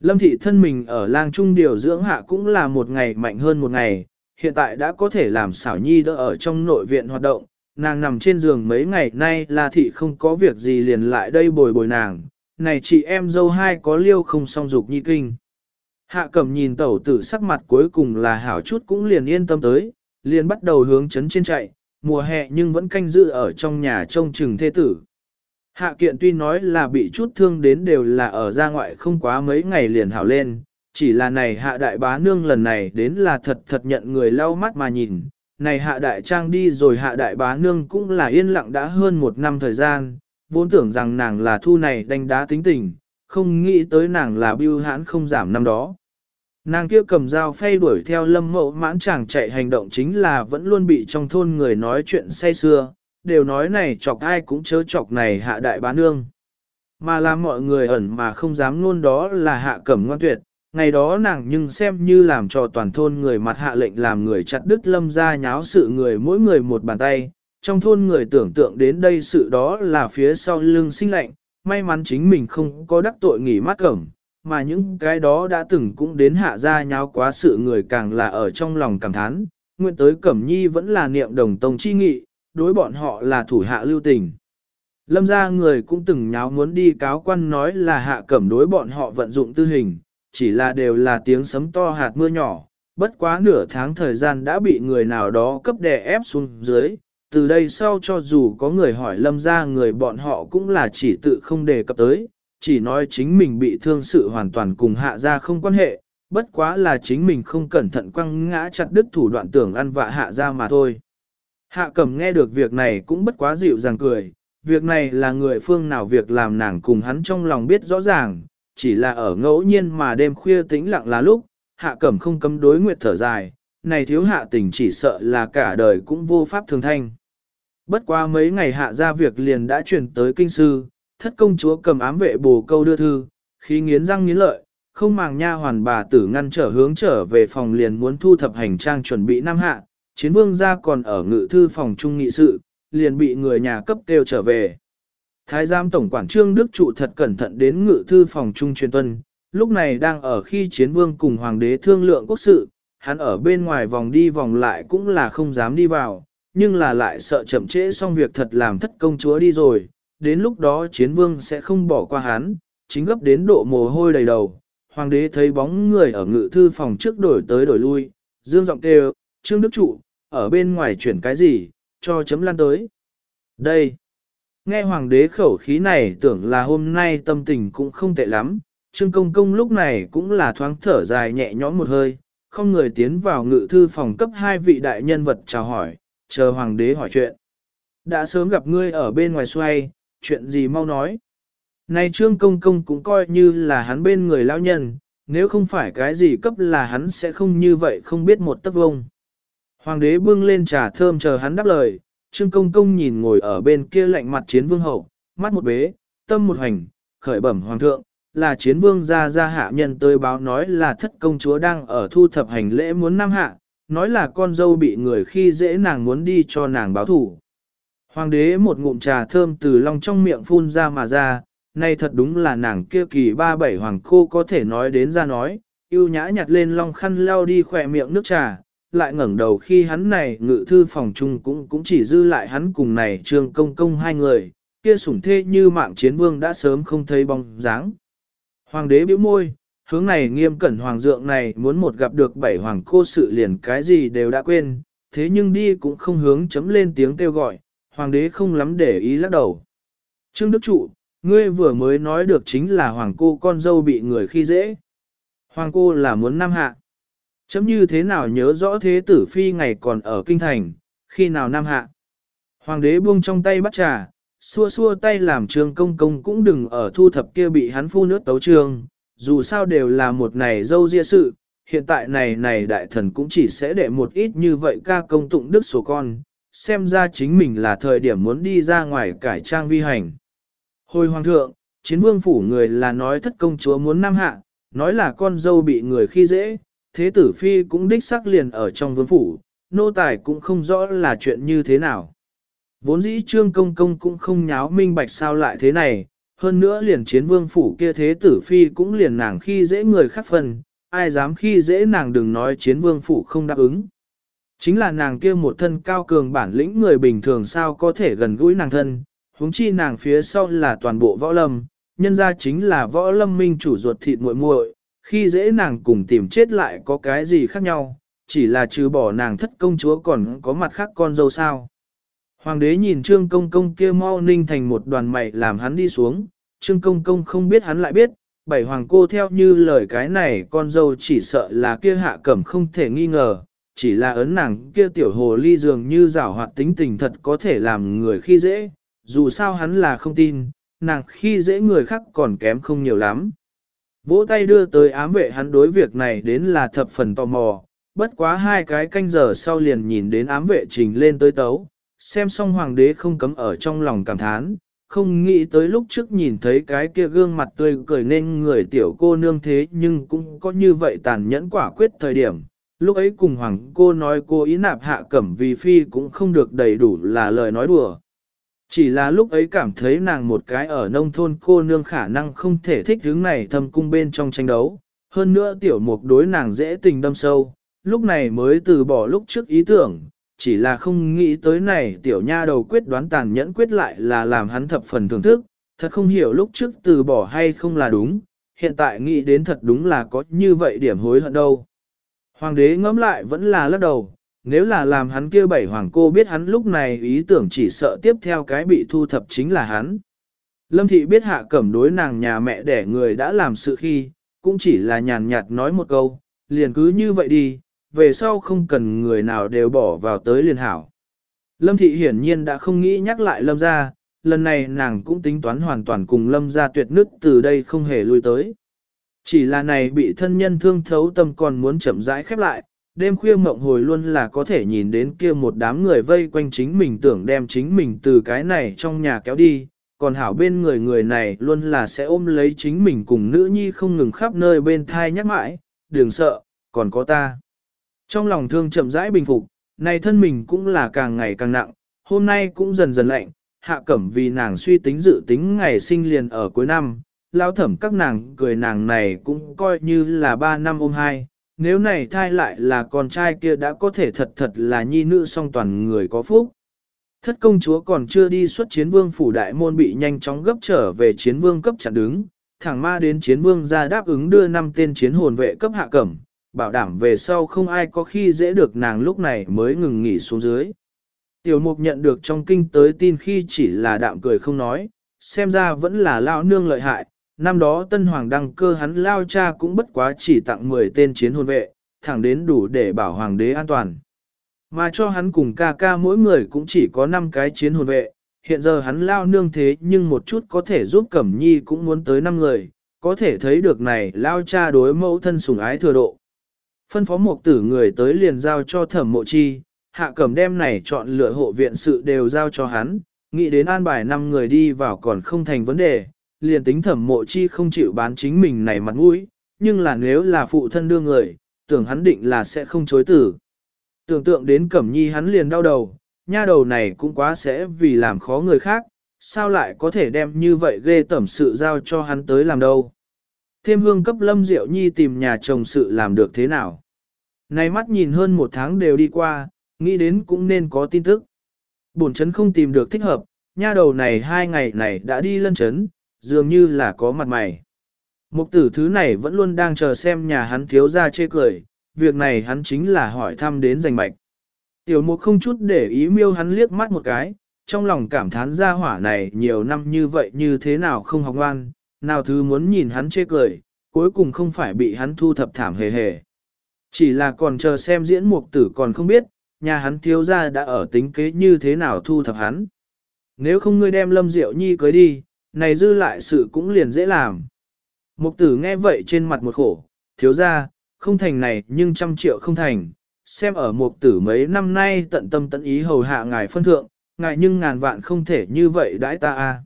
[SPEAKER 1] Lâm thị thân mình ở lang trung điều dưỡng hạ cũng là một ngày mạnh hơn một ngày, hiện tại đã có thể làm xảo nhi đỡ ở trong nội viện hoạt động, nàng nằm trên giường mấy ngày nay là thị không có việc gì liền lại đây bồi bồi nàng, này chị em dâu hai có liêu không song dục nhi kinh. Hạ cẩm nhìn tẩu tử sắc mặt cuối cùng là hảo chút cũng liền yên tâm tới, liền bắt đầu hướng chấn trên chạy, mùa hè nhưng vẫn canh giữ ở trong nhà trông chừng thê tử. Hạ kiện tuy nói là bị chút thương đến đều là ở ra ngoại không quá mấy ngày liền hảo lên, chỉ là này hạ đại bá nương lần này đến là thật thật nhận người lau mắt mà nhìn. Này hạ đại trang đi rồi hạ đại bá nương cũng là yên lặng đã hơn một năm thời gian, vốn tưởng rằng nàng là thu này đánh đá tính tình, không nghĩ tới nàng là biêu hãn không giảm năm đó. Nàng kia cầm dao phay đuổi theo lâm mộ mãn chàng chạy hành động chính là vẫn luôn bị trong thôn người nói chuyện say xưa, đều nói này chọc ai cũng chớ chọc này hạ đại bá nương. Mà làm mọi người ẩn mà không dám luôn đó là hạ cẩm ngoan tuyệt, ngày đó nàng nhưng xem như làm cho toàn thôn người mặt hạ lệnh làm người chặt đứt lâm ra nháo sự người mỗi người một bàn tay, trong thôn người tưởng tượng đến đây sự đó là phía sau lưng sinh lệnh, may mắn chính mình không có đắc tội nghỉ mắt cẩm, mà những cái đó đã từng cũng đến hạ ra nháo quá sự người càng là ở trong lòng cảm thán, nguyện tới cẩm nhi vẫn là niệm đồng tông chi nghị, đối bọn họ là thủ hạ lưu tình. Lâm ra người cũng từng nháo muốn đi cáo quan nói là hạ cẩm đối bọn họ vận dụng tư hình, chỉ là đều là tiếng sấm to hạt mưa nhỏ, bất quá nửa tháng thời gian đã bị người nào đó cấp đè ép xuống dưới. Từ đây sau cho dù có người hỏi lâm ra người bọn họ cũng là chỉ tự không đề cập tới, chỉ nói chính mình bị thương sự hoàn toàn cùng hạ ra không quan hệ, bất quá là chính mình không cẩn thận quăng ngã chặt đứt thủ đoạn tưởng ăn vạ hạ ra mà thôi. Hạ cẩm nghe được việc này cũng bất quá dịu dàng cười, việc này là người phương nào việc làm nàng cùng hắn trong lòng biết rõ ràng, chỉ là ở ngẫu nhiên mà đêm khuya tĩnh lặng là lúc, hạ cẩm không cấm đối nguyệt thở dài, này thiếu hạ tình chỉ sợ là cả đời cũng vô pháp thường thanh. Bất qua mấy ngày hạ ra việc liền đã chuyển tới kinh sư, thất công chúa cầm ám vệ bồ câu đưa thư, khí nghiến răng nghiến lợi, không màng nha hoàn bà tử ngăn trở hướng trở về phòng liền muốn thu thập hành trang chuẩn bị năm hạ, chiến vương gia còn ở ngự thư phòng trung nghị sự, liền bị người nhà cấp kêu trở về. Thái giám tổng quản trương Đức trụ thật cẩn thận đến ngự thư phòng trung truyền tuân, lúc này đang ở khi chiến vương cùng hoàng đế thương lượng quốc sự, hắn ở bên ngoài vòng đi vòng lại cũng là không dám đi vào, nhưng là lại sợ chậm trễ xong việc thật làm thất công chúa đi rồi, đến lúc đó chiến vương sẽ không bỏ qua hắn, chính gấp đến độ mồ hôi đầy đầu. Hoàng đế thấy bóng người ở ngự thư phòng trước đổi tới đổi lui, dương giọng kêu, trương đức trụ, ở bên ngoài chuyển cái gì, cho chấm lan tới. Đây, nghe hoàng đế khẩu khí này tưởng là hôm nay tâm tình cũng không tệ lắm, trương công công lúc này cũng là thoáng thở dài nhẹ nhõm một hơi, không người tiến vào ngự thư phòng cấp hai vị đại nhân vật chào hỏi, chờ hoàng đế hỏi chuyện. Đã sớm gặp ngươi ở bên ngoài xoay, chuyện gì mau nói. Này trương công công cũng coi như là hắn bên người lao nhân, nếu không phải cái gì cấp là hắn sẽ không như vậy không biết một tấc vông. Hoàng đế bưng lên trà thơm chờ hắn đáp lời, trương công công nhìn ngồi ở bên kia lạnh mặt chiến vương hậu, mắt một bế, tâm một hành, khởi bẩm hoàng thượng, là chiến vương ra ra hạ nhân tới báo nói là thất công chúa đang ở thu thập hành lễ muốn năm hạ, nói là con dâu bị người khi dễ nàng muốn đi cho nàng báo thủ. Hoàng đế một ngụm trà thơm từ lòng trong miệng phun ra mà ra, nay thật đúng là nàng kia kỳ ba bảy hoàng cô có thể nói đến ra nói, yêu nhã nhặt lên long khăn lao đi khỏe miệng nước trà, lại ngẩng đầu khi hắn này ngự thư phòng chung cũng cũng chỉ dư lại hắn cùng này trương công công hai người, kia sủng thê như mạng chiến vương đã sớm không thấy bóng dáng. Hoàng đế bĩu môi, hướng này nghiêm cẩn hoàng dượng này muốn một gặp được bảy hoàng cô sự liền cái gì đều đã quên, thế nhưng đi cũng không hướng chấm lên tiếng kêu gọi, hoàng đế không lắm để ý lắc đầu. Trương Đức Trụ, ngươi vừa mới nói được chính là hoàng cô con dâu bị người khi dễ. Hoàng cô là muốn nam hạ. Chấm như thế nào nhớ rõ thế tử phi ngày còn ở kinh thành, khi nào nam hạ. Hoàng đế buông trong tay bắt trà, xua xua tay làm trương công công cũng đừng ở thu thập kia bị hắn phu nước tấu trương, dù sao đều là một này dâu ria sự, hiện tại này này đại thần cũng chỉ sẽ để một ít như vậy ca công tụng đức số con, xem ra chính mình là thời điểm muốn đi ra ngoài cải trang vi hành. Hồi hoàng thượng, chiến vương phủ người là nói thất công chúa muốn nam hạ, nói là con dâu bị người khi dễ, thế tử phi cũng đích xác liền ở trong vương phủ, nô tài cũng không rõ là chuyện như thế nào. Vốn dĩ trương công công cũng không nháo minh bạch sao lại thế này, hơn nữa liền chiến vương phủ kia thế tử phi cũng liền nàng khi dễ người khác phần, ai dám khi dễ nàng đừng nói chiến vương phủ không đáp ứng. Chính là nàng kia một thân cao cường bản lĩnh người bình thường sao có thể gần gũi nàng thân, huống chi nàng phía sau là toàn bộ võ lâm, nhân ra chính là võ lâm minh chủ ruột thịt muội muội, khi dễ nàng cùng tìm chết lại có cái gì khác nhau, chỉ là trừ bỏ nàng thất công chúa còn có mặt khác con dâu sao. Hoàng đế nhìn trương công công kia mau ninh thành một đoàn mày làm hắn đi xuống, trương công công không biết hắn lại biết, bảy hoàng cô theo như lời cái này con dâu chỉ sợ là kia hạ cẩm không thể nghi ngờ, chỉ là ấn nàng kia tiểu hồ ly dường như rảo hoạt tính tình thật có thể làm người khi dễ, dù sao hắn là không tin, nàng khi dễ người khác còn kém không nhiều lắm. Vỗ tay đưa tới ám vệ hắn đối việc này đến là thập phần tò mò, bất quá hai cái canh giờ sau liền nhìn đến ám vệ trình lên tới tấu, xem xong hoàng đế không cấm ở trong lòng cảm thán, không nghĩ tới lúc trước nhìn thấy cái kia gương mặt tươi cười nên người tiểu cô nương thế nhưng cũng có như vậy tàn nhẫn quả quyết thời điểm. Lúc ấy cùng hoàng cô nói cô ý nạp hạ cẩm vì phi cũng không được đầy đủ là lời nói đùa. Chỉ là lúc ấy cảm thấy nàng một cái ở nông thôn cô nương khả năng không thể thích hướng này thâm cung bên trong tranh đấu. Hơn nữa tiểu mục đối nàng dễ tình đâm sâu, lúc này mới từ bỏ lúc trước ý tưởng, chỉ là không nghĩ tới này tiểu nha đầu quyết đoán tàn nhẫn quyết lại là làm hắn thập phần thưởng thức, thật không hiểu lúc trước từ bỏ hay không là đúng, hiện tại nghĩ đến thật đúng là có như vậy điểm hối hận đâu. Hoàng đế ngẫm lại vẫn là lắc đầu, nếu là làm hắn kia bảy hoàng cô biết hắn lúc này ý tưởng chỉ sợ tiếp theo cái bị thu thập chính là hắn. Lâm thị biết hạ cẩm đối nàng nhà mẹ đẻ người đã làm sự khi, cũng chỉ là nhàn nhạt nói một câu, liền cứ như vậy đi, về sau không cần người nào đều bỏ vào tới liền hảo. Lâm thị hiển nhiên đã không nghĩ nhắc lại lâm ra, lần này nàng cũng tính toán hoàn toàn cùng lâm ra tuyệt nứt từ đây không hề lui tới. Chỉ là này bị thân nhân thương thấu tâm còn muốn chậm rãi khép lại, đêm khuya mộng hồi luôn là có thể nhìn đến kia một đám người vây quanh chính mình tưởng đem chính mình từ cái này trong nhà kéo đi, còn hảo bên người người này luôn là sẽ ôm lấy chính mình cùng nữ nhi không ngừng khắp nơi bên thai nhắc mãi, đừng sợ, còn có ta. Trong lòng thương chậm rãi bình phục, này thân mình cũng là càng ngày càng nặng, hôm nay cũng dần dần lạnh, hạ cẩm vì nàng suy tính dự tính ngày sinh liền ở cuối năm, lao thẩm các nàng cười nàng này cũng coi như là ba năm ôm hai, nếu này thai lại là con trai kia đã có thể thật thật là nhi nữ song toàn người có phúc. Thất công chúa còn chưa đi xuất chiến vương phủ đại môn bị nhanh chóng gấp trở về chiến vương cấp chặn đứng, thẳng ma đến chiến vương ra đáp ứng đưa năm tên chiến hồn vệ cấp hạ cẩm, bảo đảm về sau không ai có khi dễ được nàng lúc này mới ngừng nghỉ xuống dưới. Tiểu mục nhận được trong kinh tới tin khi chỉ là đạm cười không nói, xem ra vẫn là lao nương lợi hại, năm đó tân hoàng đăng cơ hắn lao cha cũng bất quá chỉ tặng 10 tên chiến hồn vệ, thẳng đến đủ để bảo hoàng đế an toàn. Mà cho hắn cùng ca ca mỗi người cũng chỉ có 5 cái chiến hồn vệ, hiện giờ hắn lao nương thế nhưng một chút có thể giúp Cẩm Nhi cũng muốn tới 5 người, có thể thấy được này lao cha đối mẫu thân sủng ái thừa độ. Phân phó một tử người tới liền giao cho thẩm mộ chi, hạ cẩm đem này chọn lựa hộ viện sự đều giao cho hắn, nghĩ đến an bài 5 người đi vào còn không thành vấn đề, liền tính thẩm mộ chi không chịu bán chính mình này mặt mũi, nhưng là nếu là phụ thân đưa người, tưởng hắn định là sẽ không chối tử. Tưởng tượng đến cẩm nhi hắn liền đau đầu, nha đầu này cũng quá sẽ vì làm khó người khác, sao lại có thể đem như vậy ghê tẩm sự giao cho hắn tới làm đâu. Thêm hương cấp lâm diệu nhi tìm nhà chồng sự làm được thế nào. Này mắt nhìn hơn một tháng đều đi qua, nghĩ đến cũng nên có tin tức. Bổn chấn không tìm được thích hợp, nha đầu này hai ngày này đã đi lân chấn, dường như là có mặt mày. Mục tử thứ này vẫn luôn đang chờ xem nhà hắn thiếu ra chê cười, việc này hắn chính là hỏi thăm đến giành mạch. Tiểu mục không chút để ý miêu hắn liếc mắt một cái, trong lòng cảm thán ra hỏa này nhiều năm như vậy như thế nào không học ngoan, nào thứ muốn nhìn hắn chê cười, cuối cùng không phải bị hắn thu thập thảm hề hề. Chỉ là còn chờ xem diễn mục tử còn không biết, nhà hắn thiếu ra đã ở tính kế như thế nào thu thập hắn. Nếu không ngươi đem lâm diệu nhi cưới đi, này dư lại sự cũng liền dễ làm. Mục tử nghe vậy trên mặt một khổ, thiếu ra, không thành này nhưng trăm triệu không thành, xem ở mục tử mấy năm nay tận tâm tận ý hầu hạ ngài phân thượng, ngài nhưng ngàn vạn không thể như vậy đãi ta a.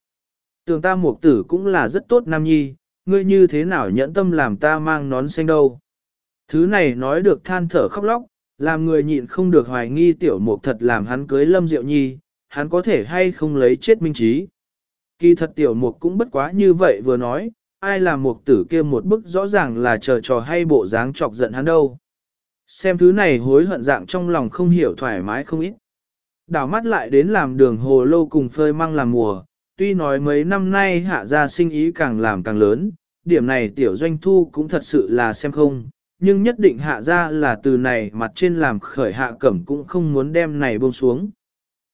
[SPEAKER 1] Tưởng ta mục tử cũng là rất tốt nam nhi, ngươi như thế nào nhẫn tâm làm ta mang nón xanh đâu. Thứ này nói được than thở khóc lóc, làm người nhịn không được hoài nghi tiểu mục thật làm hắn cưới lâm diệu nhi, hắn có thể hay không lấy chết minh trí. Kỳ thật tiểu mục cũng bất quá như vậy vừa nói, ai làm mục tử kia một bức rõ ràng là chờ trò hay bộ dáng chọc giận hắn đâu. Xem thứ này hối hận dạng trong lòng không hiểu thoải mái không ít. Đảo mắt lại đến làm đường hồ lô cùng phơi măng làm mùa, tuy nói mấy năm nay hạ gia sinh ý càng làm càng lớn, điểm này tiểu doanh thu cũng thật sự là xem không, nhưng nhất định hạ gia là từ này mặt trên làm khởi hạ cẩm cũng không muốn đem này buông xuống.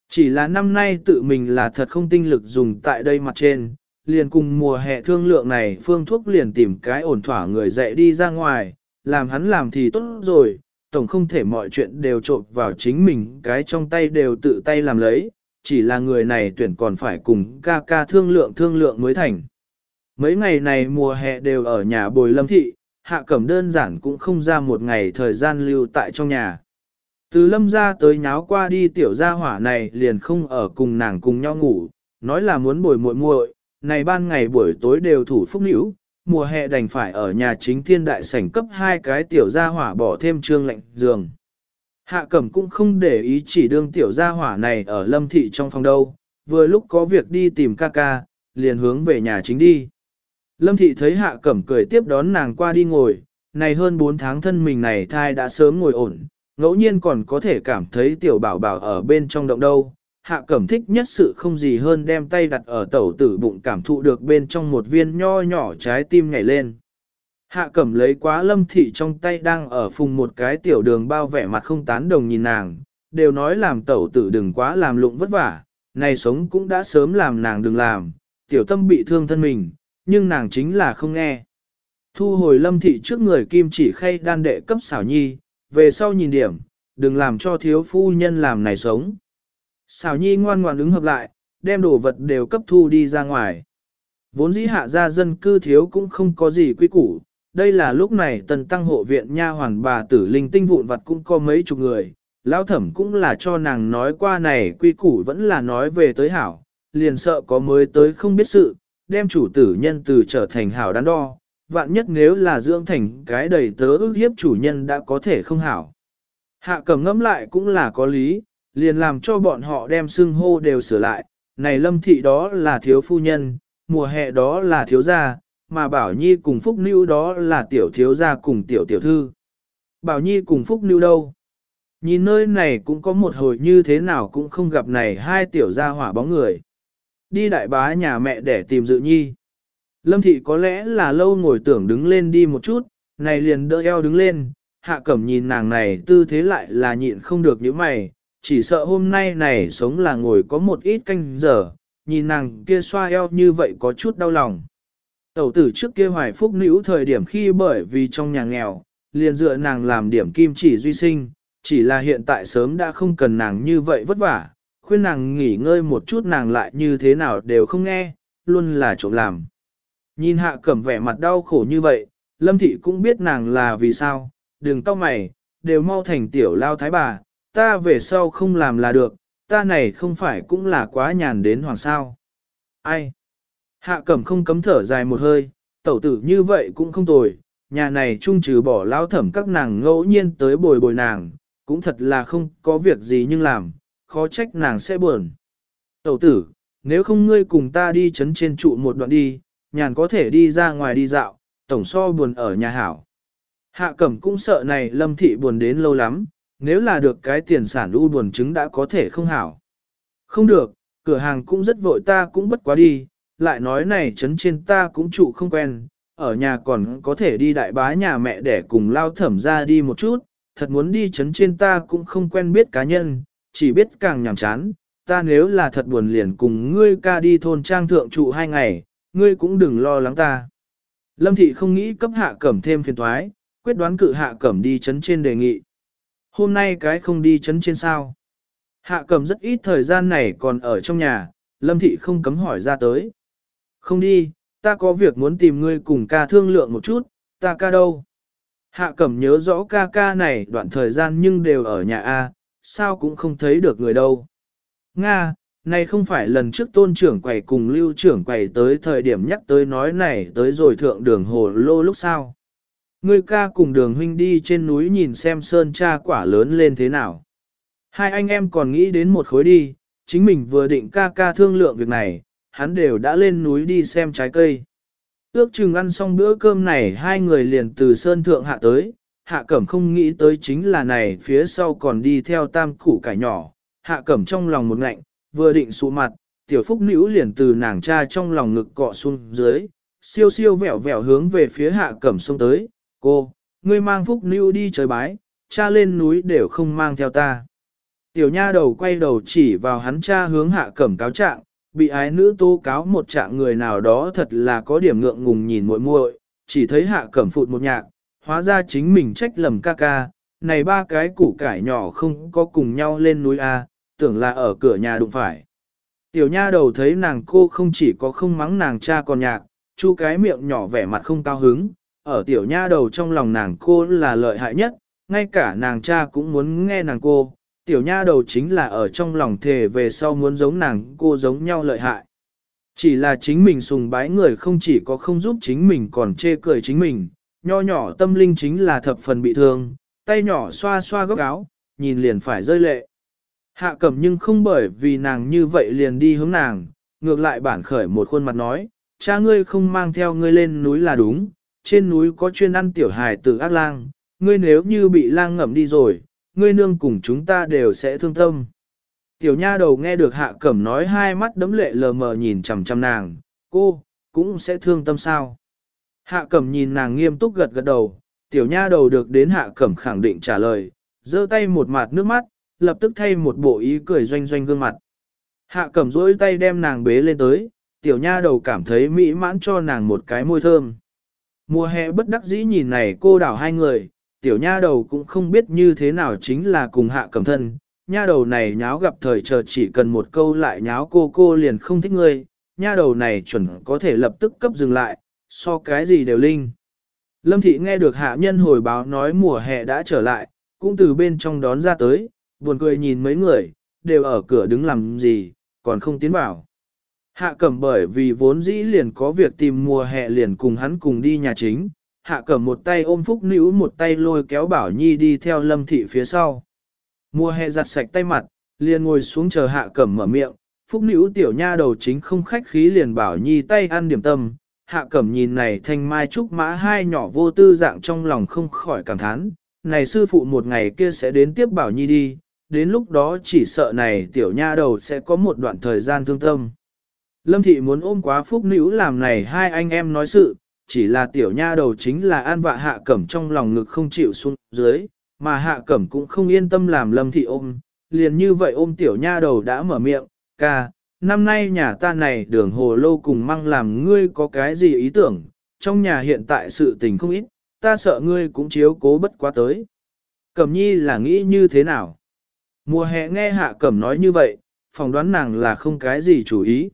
[SPEAKER 1] Chỉ là năm nay tự mình là thật không tinh lực dùng tại đây mặt trên, liền cùng mùa hè thương lượng này phương thuốc liền tìm cái ổn thỏa người dạy đi ra ngoài, làm hắn làm thì tốt rồi, tổng không thể mọi chuyện đều trộn vào chính mình cái trong tay đều tự tay làm lấy, chỉ là người này tuyển còn phải cùng ca ca thương lượng thương lượng mới thành. Mấy ngày này mùa hè đều ở nhà bồi lâm thị, hạ cẩm đơn giản cũng không ra một ngày thời gian lưu tại trong nhà. Từ lâm ra tới nháo qua đi tiểu gia hỏa này liền không ở cùng nàng cùng nhau ngủ, nói là muốn bồi muội muội, này ban ngày buổi tối đều thủ phúc nữ, mùa hè đành phải ở nhà chính thiên đại sảnh cấp hai cái tiểu gia hỏa bỏ thêm trương lạnh giường. Hạ cẩm cũng không để ý chỉ đương tiểu gia hỏa này ở lâm thị trong phòng đâu, vừa lúc có việc đi tìm ca ca, liền hướng về nhà chính đi. Lâm thị thấy hạ cẩm cười tiếp đón nàng qua đi ngồi, này hơn 4 tháng thân mình này thai đã sớm ngồi ổn, ngẫu nhiên còn có thể cảm thấy tiểu bảo bảo ở bên trong động đâu. Hạ cẩm thích nhất sự không gì hơn đem tay đặt ở tẩu tử bụng cảm thụ được bên trong một viên nho nhỏ trái tim nhảy lên. Hạ cẩm lấy quá lâm thị trong tay đang ở phùng một cái tiểu đường bao vẻ mặt không tán đồng nhìn nàng, đều nói làm tẩu tử đừng quá làm lụng vất vả, này sống cũng đã sớm làm nàng đừng làm, tiểu tâm bị thương thân mình, nhưng nàng chính là không nghe. Thu hồi lâm thị trước người kim chỉ khay đan đệ cấp xảo nhi, về sau nhìn điểm, đừng làm cho thiếu phu nhân làm này sống. Xảo nhi ngoan ngoan ứng hợp lại, đem đồ vật đều cấp thu đi ra ngoài. Vốn dĩ hạ gia dân cư thiếu cũng không có gì quy củ, đây là lúc này tần tăng hộ viện nha hoàn bà tử linh tinh vụn vật cũng có mấy chục người, lão thẩm cũng là cho nàng nói qua này quy củ vẫn là nói về tới hảo, liền sợ có mới tới không biết sự, đem chủ tử nhân từ trở thành hảo đắn đo, vạn nhất nếu là dưỡng thành cái đầy tớ ước hiếp chủ nhân đã có thể không hảo. Hạ cầm ngẫm lại cũng là có lý, liền làm cho bọn họ đem xưng hô đều sửa lại, này lâm thị đó là thiếu phu nhân, mùa hè đó là thiếu gia, mà Bảo Nhi cùng Phúc nữ đó là tiểu thiếu gia cùng tiểu tiểu thư. Bảo Nhi cùng Phúc nữ đâu? Nhìn nơi này cũng có một hồi như thế nào cũng không gặp này hai tiểu gia hỏa bóng người. Đi đại bá nhà mẹ để tìm dự nhi. Lâm thị có lẽ là lâu ngồi tưởng đứng lên đi một chút, này liền đỡ eo đứng lên, hạ cẩm nhìn nàng này tư thế lại là nhịn không được những mày, chỉ sợ hôm nay này sống là ngồi có một ít canh giờ, nhìn nàng kia xoa eo như vậy có chút đau lòng. Tẩu tử trước kia hoài phúc nữ thời điểm khi bởi vì trong nhà nghèo, liền dựa nàng làm điểm kim chỉ duy sinh, chỉ là hiện tại sớm đã không cần nàng như vậy vất vả, khuyên nàng nghỉ ngơi một chút nàng lại như thế nào đều không nghe, luôn là trộm làm. Nhìn hạ cẩm vẻ mặt đau khổ như vậy, lâm thị cũng biết nàng là vì sao, đừng cau mày, đều mau thành tiểu lao thái bà, ta về sau không làm là được, ta này không phải cũng là quá nhàn đến hoàng sao. Ai? Hạ cẩm không cấm thở dài một hơi, tẩu tử như vậy cũng không tồi, nhà này trung trừ bỏ lao thẩm các nàng ngẫu nhiên tới bồi bồi nàng, cũng thật là không có việc gì nhưng làm, khó trách nàng sẽ buồn. Tẩu tử, nếu không ngươi cùng ta đi chấn trên trụ một đoạn đi, nhàn có thể đi ra ngoài đi dạo, tổng so buồn ở nhà hảo. Hạ cẩm cũng sợ này lâm thị buồn đến lâu lắm, nếu là được cái tiền sản u buồn chứng đã có thể không hảo. Không được, cửa hàng cũng rất vội ta cũng bất quá đi, lại nói này chấn trên ta cũng trụ không quen, ở nhà còn có thể đi đại bá nhà mẹ để cùng lao thẩm ra đi một chút, thật muốn đi chấn trên ta cũng không quen biết cá nhân, chỉ biết càng nhàm chán, ta nếu là thật buồn liền cùng ngươi ca đi thôn trang thượng trụ hai ngày, ngươi cũng đừng lo lắng ta. Lâm thị không nghĩ cấp hạ cẩm thêm phiền thoái, quyết đoán cự hạ cẩm đi chấn trên đề nghị. Hôm nay cái không đi chấn trên sao. Hạ cẩm rất ít thời gian này còn ở trong nhà, lâm thị không cấm hỏi ra tới. Không đi, ta có việc muốn tìm ngươi cùng ca thương lượng một chút, ta ca đâu? Hạ cẩm nhớ rõ ca ca này đoạn thời gian nhưng đều ở nhà A, sao cũng không thấy được người đâu. Nga, này không phải lần trước tôn trưởng quầy cùng lưu trưởng quầy tới thời điểm nhắc tới nói này tới rồi thượng đường hồ lô lúc sau. Ngươi ca cùng đường huynh đi trên núi nhìn xem sơn cha quả lớn lên thế nào. Hai anh em còn nghĩ đến một khối đi, chính mình vừa định ca ca thương lượng việc này, hắn đều đã lên núi đi xem trái cây. Ước chừng ăn xong bữa cơm này hai người liền từ sơn thượng hạ tới, hạ cẩm không nghĩ tới chính là này phía sau còn đi theo tam củ cải nhỏ, hạ cẩm trong lòng một ngạnh, vừa định sụ mặt, tiểu phúc nữ liền từ nàng cha trong lòng ngực cọ xuống dưới, siêu siêu vẹo vẹo hướng về phía hạ cẩm xông tới, cô, ngươi mang phúc nữ đi chơi bái, cha lên núi đều không mang theo ta. Tiểu nha đầu quay đầu chỉ vào hắn cha hướng hạ cẩm cáo trạng, bị ái nữ tố cáo một trạng người nào đó thật là có điểm ngượng ngùng nhìn muội muội, chỉ thấy hạ cẩm phụt một nhạc, hóa ra chính mình trách lầm ca ca, này ba cái củ cải nhỏ không có cùng nhau lên núi A, tưởng là ở cửa nhà đụng phải, Tiểu nha đầu thấy nàng cô không chỉ có không mắng nàng cha còn nhạc, chu cái miệng nhỏ vẻ mặt không cao hứng, ở tiểu nha đầu trong lòng nàng cô là lợi hại nhất, ngay cả nàng cha cũng muốn nghe nàng cô, tiểu nha đầu chính là ở trong lòng thề về sau muốn giống nàng cô giống nhau lợi hại. Chỉ là chính mình sùng bái người không chỉ có không giúp chính mình còn chê cười chính mình, nho nhỏ tâm linh chính là thập phần bị thương, tay nhỏ xoa xoa góc áo, nhìn liền phải rơi lệ. Hạ cẩm nhưng không bởi vì nàng như vậy liền đi hướng nàng, ngược lại bản khởi một khuôn mặt nói, cha ngươi không mang theo ngươi lên núi là đúng, trên núi có chuyên ăn tiểu hài tử ác lang, ngươi nếu như bị lang ngậm đi rồi, ngươi nương cùng chúng ta đều sẽ thương tâm. Tiểu nha đầu nghe được hạ cẩm nói hai mắt đấm lệ lờ mờ nhìn chằm chằm nàng, cô, cũng sẽ thương tâm sao. Hạ cẩm nhìn nàng nghiêm túc gật gật đầu, tiểu nha đầu được đến hạ cẩm khẳng định trả lời, giơ tay một mặt nước mắt, lập tức thay một bộ ý cười doanh doanh gương mặt. Hạ cẩm rỗi tay đem nàng bế lên tới, tiểu nha đầu cảm thấy mỹ mãn cho nàng một cái môi thơm. Mùa hè bất đắc dĩ nhìn này cô đảo hai người, tiểu nha đầu cũng không biết như thế nào chính là cùng hạ cẩm thân. Nha đầu này nháo gặp thời chờ chỉ cần một câu lại nháo cô cô liền không thích ngươi, nha đầu này chuẩn có thể lập tức cấp dừng lại, so cái gì đều linh. Lâm thị nghe được hạ nhân hồi báo nói mùa hè đã trở lại, cũng từ bên trong đón ra tới, buồn cười nhìn mấy người, đều ở cửa đứng làm gì, còn không tiến vào. Hạ cẩm bởi vì vốn dĩ liền có việc tìm mùa hè liền cùng hắn cùng đi nhà chính, hạ cẩm một tay ôm phúc nữ một tay lôi kéo bảo nhi đi theo lâm thị phía sau. Mùa hè giặt sạch tay mặt, liền ngồi xuống chờ hạ cẩm mở miệng, phúc nữ tiểu nha đầu chính không khách khí liền bảo nhi tay ăn điểm tâm. Hạ cẩm nhìn này thanh mai trúc mã hai nhỏ vô tư dạng trong lòng không khỏi cảm thán, này sư phụ một ngày kia sẽ đến tiếp bảo nhi đi, đến lúc đó chỉ sợ này tiểu nha đầu sẽ có một đoạn thời gian thương tâm. Lâm thị muốn ôm quá phúc nữ làm này hai anh em nói sự, chỉ là tiểu nha đầu chính là an vạ hạ cẩm trong lòng ngực không chịu xuống dưới, mà hạ cẩm cũng không yên tâm làm lâm thị ôm, liền như vậy ôm tiểu nha đầu đã mở miệng, ca, năm nay nhà ta này đường hồ lô cùng măng làm ngươi có cái gì ý tưởng, trong nhà hiện tại sự tình không ít, ta sợ ngươi cũng chiếu cố bất quá tới. Cẩm nhi là nghĩ như thế nào? Mùa hè nghe hạ cẩm nói như vậy, phỏng đoán nàng là không cái gì chủ ý.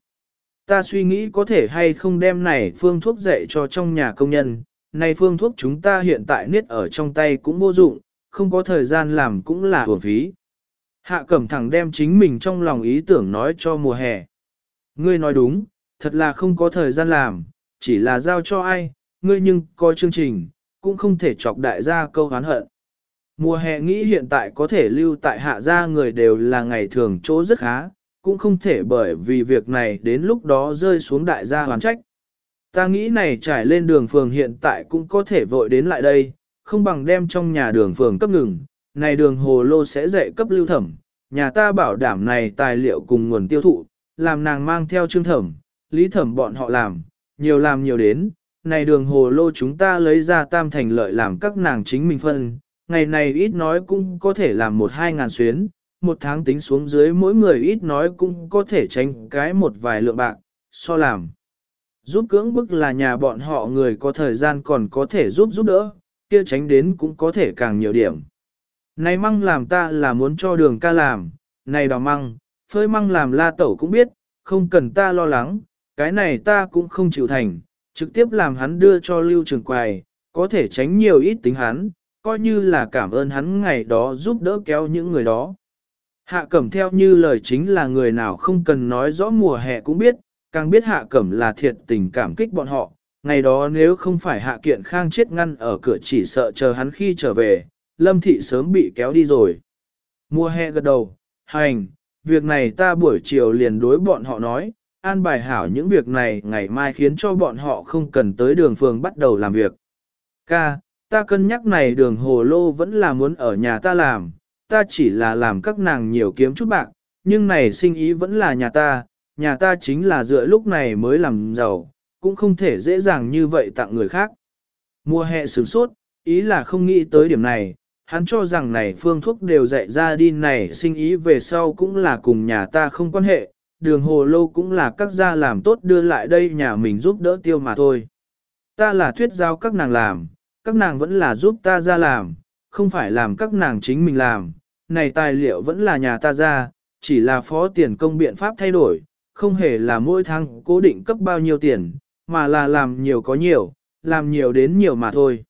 [SPEAKER 1] Ta suy nghĩ có thể hay không đem này phương thuốc dạy cho trong nhà công nhân, này phương thuốc chúng ta hiện tại niết ở trong tay cũng vô dụng, không có thời gian làm cũng là hưởng phí. Hạ cẩm thẳng đem chính mình trong lòng ý tưởng nói cho mùa hè. Ngươi nói đúng, thật là không có thời gian làm, chỉ là giao cho ai, ngươi nhưng có chương trình, cũng không thể chọc đại gia câu hán hận. Mùa hè nghĩ hiện tại có thể lưu tại hạ gia người đều là ngày thường chỗ rất khá, cũng không thể bởi vì việc này đến lúc đó rơi xuống đại gia hoàn trách. Ta nghĩ này trải lên đường phường hiện tại cũng có thể vội đến lại đây, không bằng đem trong nhà đường phường cấp ngừng, này đường hồ lô sẽ dạy cấp lưu thẩm, nhà ta bảo đảm này tài liệu cùng nguồn tiêu thụ, làm nàng mang theo trương thẩm, lý thẩm bọn họ làm, nhiều làm nhiều đến, này đường hồ lô chúng ta lấy ra tam thành lợi làm các nàng chính mình phân, ngày này ít nói cũng có thể làm một hai ngàn xuyến, một tháng tính xuống dưới mỗi người ít nói cũng có thể tránh cái một vài lượng bạc, so làm. Giúp cưỡng bức là nhà bọn họ người có thời gian còn có thể giúp giúp đỡ, kia tránh đến cũng có thể càng nhiều điểm. Này măng làm ta là muốn cho đường ca làm, này đào măng, phơi măng làm la tẩu cũng biết, không cần ta lo lắng, cái này ta cũng không chịu thành, trực tiếp làm hắn đưa cho lưu trường quài, có thể tránh nhiều ít tính hắn, coi như là cảm ơn hắn ngày đó giúp đỡ kéo những người đó. Hạ cẩm theo như lời chính là người nào không cần nói rõ mùa hè cũng biết, càng biết hạ cẩm là thiệt tình cảm kích bọn họ. Ngày đó nếu không phải hạ kiện khang chết ngăn ở cửa chỉ sợ chờ hắn khi trở về, lâm thị sớm bị kéo đi rồi. Mùa hè gật đầu, hành, việc này ta buổi chiều liền đối bọn họ nói, an bài hảo những việc này ngày mai khiến cho bọn họ không cần tới đường phường bắt đầu làm việc. Ca, ta cân nhắc này đường hồ lô vẫn là muốn ở nhà ta làm, ta chỉ là làm các nàng nhiều kiếm chút bạc, nhưng này sinh ý vẫn là nhà ta, nhà ta chính là dựa lúc này mới làm giàu, cũng không thể dễ dàng như vậy tặng người khác. Mùa hè sửng sốt, ý là không nghĩ tới điểm này, hắn cho rằng này phương thuốc đều dạy ra đi này sinh ý về sau cũng là cùng nhà ta không quan hệ, đường hồ lô cũng là các gia làm tốt đưa lại đây nhà mình giúp đỡ tiêu mà thôi. Ta là thuyết giao các nàng làm, các nàng vẫn là giúp ta ra làm, không phải làm các nàng chính mình làm, này tài liệu vẫn là nhà ta ra, chỉ là phó tiền công biện pháp thay đổi, không hề là mỗi tháng cố định cấp bao nhiêu tiền, mà là làm nhiều có nhiều, làm nhiều đến nhiều mà thôi.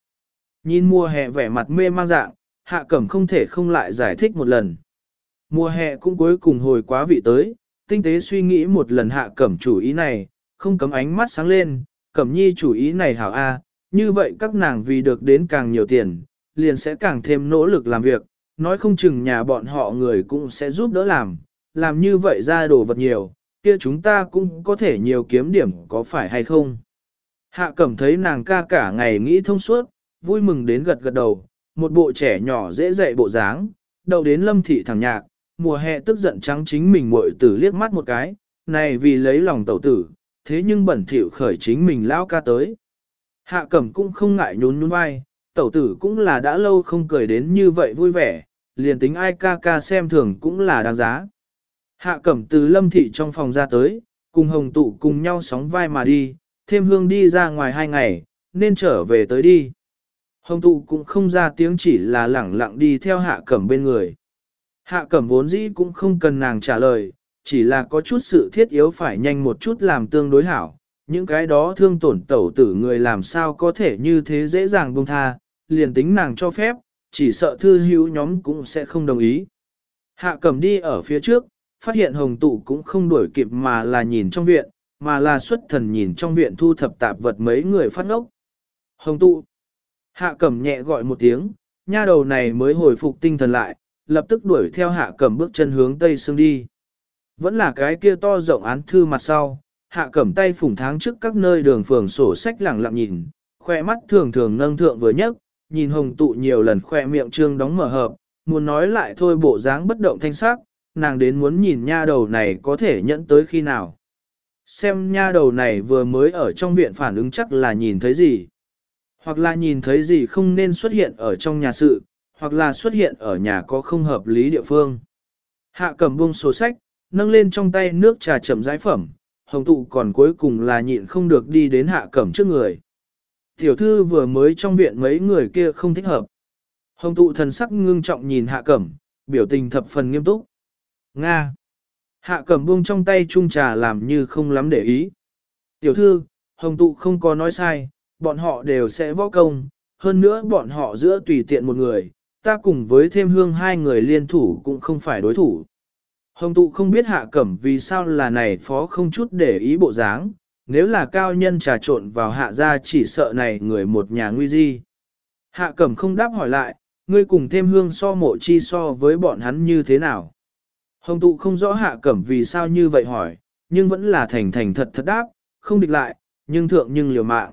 [SPEAKER 1] Nhìn mùa hè vẻ mặt mê mang dạng, hạ cẩm không thể không lại giải thích một lần. Mùa hè cũng cuối cùng hồi quá vị tới, tinh tế suy nghĩ một lần hạ cẩm chủ ý này, không cấm ánh mắt sáng lên, cẩm nhi chủ ý này hảo a, như vậy các nàng vì được đến càng nhiều tiền, liền sẽ càng thêm nỗ lực làm việc, nói không chừng nhà bọn họ người cũng sẽ giúp đỡ làm, làm như vậy ra đồ vật nhiều, kia chúng ta cũng có thể nhiều kiếm điểm có phải hay không. Hạ cẩm thấy nàng ca cả ngày nghĩ thông suốt, vui mừng đến gật gật đầu, một bộ trẻ nhỏ dễ dạy bộ dáng, đầu đến lâm thị thẳng nhạc, mùa hè tức giận trắng chính mình muội tử liếc mắt một cái, này vì lấy lòng tẩu tử, thế nhưng bẩn thỉu khởi chính mình lao ca tới. Hạ cẩm cũng không ngại nhún nhún vai, tẩu tử cũng là đã lâu không cười đến như vậy vui vẻ, liền tính ai ca ca xem thường cũng là đáng giá. Hạ cẩm từ lâm thị trong phòng ra tới, cùng hồng tụ cùng nhau sóng vai mà đi, thêm hương đi ra ngoài hai ngày, nên trở về tới đi. Hồng tụ cũng không ra tiếng chỉ là lẳng lặng đi theo hạ cẩm bên người. Hạ cẩm vốn dĩ cũng không cần nàng trả lời, chỉ là có chút sự thiết yếu phải nhanh một chút làm tương đối hảo. Những cái đó thương tổn tẩu tử người làm sao có thể như thế dễ dàng buông tha, liền tính nàng cho phép, chỉ sợ thư hữu nhóm cũng sẽ không đồng ý. Hạ cẩm đi ở phía trước, phát hiện hồng tụ cũng không đuổi kịp mà là nhìn trong viện, mà là xuất thần nhìn trong viện thu thập tạp vật mấy người phát ngốc. Hồng tụ. Hạ cẩm nhẹ gọi một tiếng, nha đầu này mới hồi phục tinh thần lại, lập tức đuổi theo hạ cẩm bước chân hướng tây xương đi. Vẫn là cái kia to rộng án thư mặt sau, hạ cẩm tay phủng tháng trước các nơi đường phường sổ sách lẳng lặng nhìn, khoe mắt thường thường nâng thượng vừa nhấc, nhìn hồng tụ nhiều lần khoe miệng trương đóng mở hợp, muốn nói lại thôi bộ dáng bất động thanh sắc, nàng đến muốn nhìn nha đầu này có thể nhẫn tới khi nào. Xem nha đầu này vừa mới ở trong viện phản ứng chắc là nhìn thấy gì. Hoặc là nhìn thấy gì không nên xuất hiện ở trong nhà sự, hoặc là xuất hiện ở nhà có không hợp lý địa phương. Hạ cầm buông sổ sách, nâng lên trong tay nước trà chậm rãi phẩm, hồng tụ còn cuối cùng là nhịn không được đi đến hạ cẩm trước người. Tiểu thư vừa mới trong viện mấy người kia không thích hợp. Hồng tụ thần sắc ngưng trọng nhìn hạ cẩm, biểu tình thập phần nghiêm túc. Nga. Hạ cẩm buông trong tay chung trà làm như không lắm để ý. Tiểu thư, hồng tụ không có nói sai, bọn họ đều sẽ võ công, hơn nữa bọn họ giữa tùy tiện một người, ta cùng với thêm hương hai người liên thủ cũng không phải đối thủ. Hồng tụ không biết hạ cẩm vì sao là này phó không chút để ý bộ dáng, nếu là cao nhân trà trộn vào hạ gia chỉ sợ này người một nhà nguy di. Hạ cẩm không đáp hỏi lại, ngươi cùng thêm hương so mộ chi so với bọn hắn như thế nào. Hồng tụ không rõ hạ cẩm vì sao như vậy hỏi, nhưng vẫn là thành thành thật thật đáp, không địch lại, nhưng thượng nhưng liều mạng.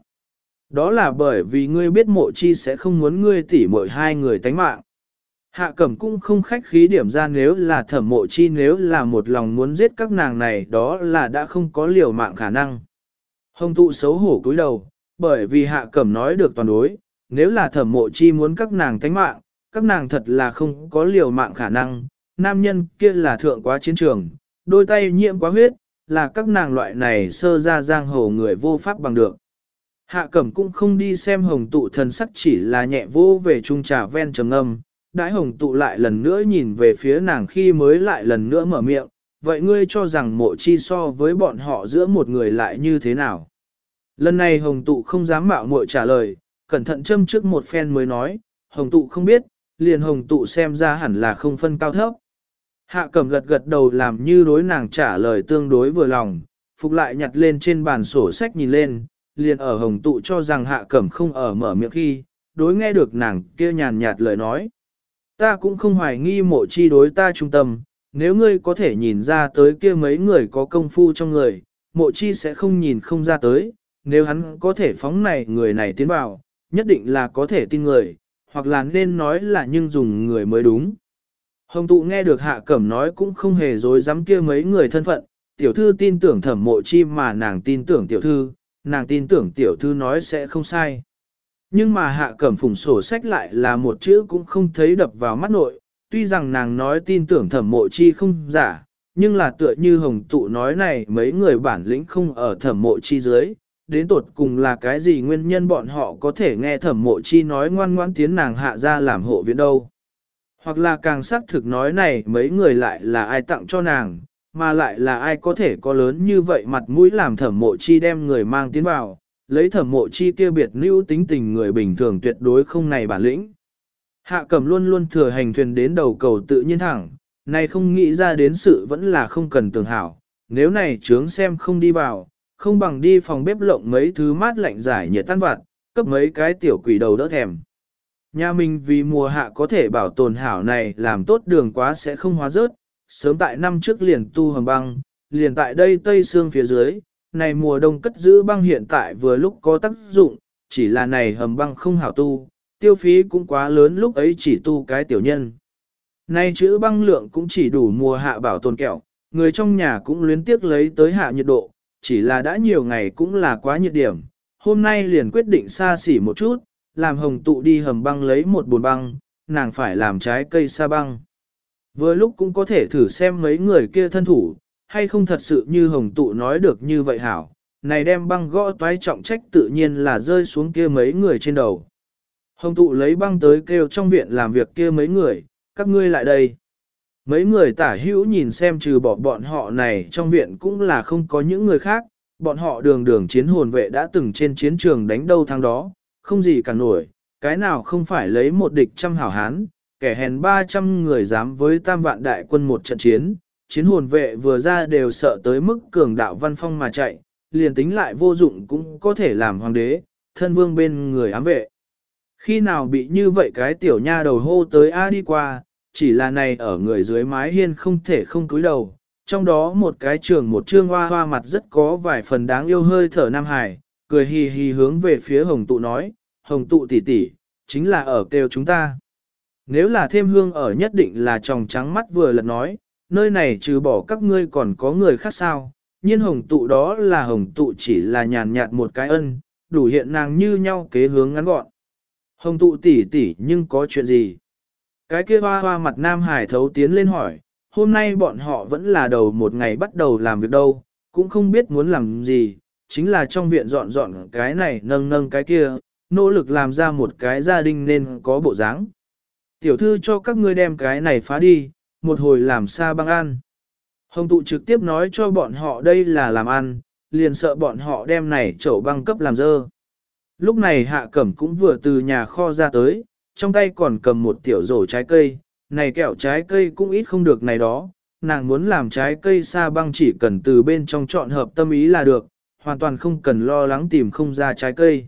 [SPEAKER 1] Đó là bởi vì ngươi biết mộ chi sẽ không muốn ngươi tỉ mỗi hai người tánh mạng. Hạ cẩm cũng không khách khí điểm ra nếu là thẩm mộ chi nếu là một lòng muốn giết các nàng này đó là đã không có liều mạng khả năng. Hồng tụ xấu hổ cúi đầu, bởi vì hạ cẩm nói được toàn đối, nếu là thẩm mộ chi muốn các nàng tánh mạng, các nàng thật là không có liều mạng khả năng, nam nhân kia là thượng quá chiến trường, đôi tay nhiễm quá huyết, là các nàng loại này sơ ra giang hồ người vô pháp bằng được. Hạ cẩm cũng không đi xem hồng tụ thần sắc chỉ là nhẹ vô về trung trà ven trầm âm, đãi hồng tụ lại lần nữa nhìn về phía nàng khi mới lại lần nữa mở miệng, vậy ngươi cho rằng mộ chi so với bọn họ giữa một người lại như thế nào? Lần này hồng tụ không dám mạo muội trả lời, cẩn thận châm trước một phen mới nói, hồng tụ không biết, liền hồng tụ xem ra hẳn là không phân cao thấp. Hạ cẩm gật gật đầu làm như đối nàng trả lời tương đối vừa lòng, phục lại nhặt lên trên bàn sổ sách nhìn lên, liền ở hồng tụ cho rằng hạ cẩm không ở mở miệng khi, đối nghe được nàng kia nhàn nhạt lời nói. Ta cũng không hoài nghi mộ chi đối ta trung tâm, nếu ngươi có thể nhìn ra tới kia mấy người có công phu trong người, mộ chi sẽ không nhìn không ra tới, nếu hắn có thể phóng này người này tiến vào, nhất định là có thể tin người, hoặc là nên nói là nhưng dùng người mới đúng. Hồng tụ nghe được hạ cẩm nói cũng không hề dối dám kia mấy người thân phận, tiểu thư tin tưởng thẩm mộ chi mà nàng tin tưởng tiểu thư, nàng tin tưởng tiểu thư nói sẽ không sai. Nhưng mà hạ cẩm phùng sổ sách lại là một chữ cũng không thấy đập vào mắt nội, tuy rằng nàng nói tin tưởng thẩm mộ chi không giả, nhưng là tựa như hồng tụ nói này mấy người bản lĩnh không ở thẩm mộ chi dưới, đến tột cùng là cái gì nguyên nhân bọn họ có thể nghe thẩm mộ chi nói ngoan ngoãn tiến nàng hạ ra làm hộ viện đâu. Hoặc là càng xác thực nói này mấy người lại là ai tặng cho nàng, mà lại là ai có thể có lớn như vậy mặt mũi làm thẩm mộ chi đem người mang tiến vào, lấy thẩm mộ chi kia biệt lưu tính tình người bình thường tuyệt đối không này bản lĩnh. Hạ cẩm luôn luôn thừa hành thuyền đến đầu cầu tự nhiên thẳng, này không nghĩ ra đến sự vẫn là không cần tường hảo, nếu này trướng xem không đi vào, không bằng đi phòng bếp lộng mấy thứ mát lạnh giải nhiệt tan vặt, cấp mấy cái tiểu quỷ đầu đỡ thèm. Nhà mình vì mùa hạ có thể bảo tồn hảo này làm tốt đường quá sẽ không hóa rớt, sớm tại năm trước liền tu hầm băng, liền tại đây tây xương phía dưới, này mùa đông cất giữ băng hiện tại vừa lúc có tác dụng, chỉ là này hầm băng không hảo tu, tiêu phí cũng quá lớn lúc ấy chỉ tu cái tiểu nhân. Nay chữ băng lượng cũng chỉ đủ mùa hạ bảo tồn kẹo, người trong nhà cũng luyến tiếc lấy tới hạ nhiệt độ, chỉ là đã nhiều ngày cũng là quá nhiệt điểm. Hôm nay liền quyết định xa xỉ một chút, làm hồng tụ đi hầm băng lấy một bồn băng, nàng phải làm trái cây sa băng. Vừa lúc cũng có thể thử xem mấy người kia thân thủ, hay không thật sự như hồng tụ nói được như vậy hảo, này đem băng gõ toái trọng trách tự nhiên là rơi xuống kia mấy người trên đầu. Hồng tụ lấy băng tới kêu trong viện làm việc kia mấy người, các ngươi lại đây. Mấy người tả hữu nhìn xem trừ bỏ bọn họ này trong viện cũng là không có những người khác, bọn họ đường đường chiến hồn vệ đã từng trên chiến trường đánh đâu thắng đó, không gì cả nổi, cái nào không phải lấy một địch trăm hảo hán, kẻ hèn 300 người dám với tam vạn đại quân một trận chiến, chiến hồn vệ vừa ra đều sợ tới mức cường đạo văn phong mà chạy, liền tính lại vô dụng cũng có thể làm hoàng đế, thân vương bên người ám vệ. Khi nào bị như vậy cái tiểu nha đầu hô tới A đi qua, chỉ là này ở người dưới mái hiên không thể không cúi đầu, trong đó một cái trường một trương hoa hoa mặt rất có vài phần đáng yêu hơi thở Nam Hải, cười hì hì hướng về phía hồng tụ nói, hồng tụ tỷ tỷ, chính là ở kêu chúng ta. Nếu là thêm hương ở nhất định là tròng trắng mắt vừa lật nói, nơi này trừ bỏ các ngươi còn có người khác sao, nhiên hồng tụ đó là hồng tụ chỉ là nhàn nhạt một cái ân, đủ hiện nàng như nhau kế hướng ngắn gọn. Hồng tụ tỷ tỷ nhưng có chuyện gì? Cái kia hoa hoa mặt Nam Hải thấu tiến lên hỏi, hôm nay bọn họ vẫn là đầu một ngày bắt đầu làm việc đâu, cũng không biết muốn làm gì, chính là trong viện dọn dọn cái này nâng nâng cái kia, nỗ lực làm ra một cái gia đình nên có bộ dáng. Tiểu thư cho các ngươi đem cái này phá đi, một hồi làm xa băng ăn. Hồng tụ trực tiếp nói cho bọn họ đây là làm ăn, liền sợ bọn họ đem này chậu băng cấp làm dơ. Lúc này hạ cẩm cũng vừa từ nhà kho ra tới, trong tay còn cầm một tiểu rổ trái cây, này kẹo trái cây cũng ít không được này đó, nàng muốn làm trái cây sa băng chỉ cần từ bên trong chọn hợp tâm ý là được, hoàn toàn không cần lo lắng tìm không ra trái cây.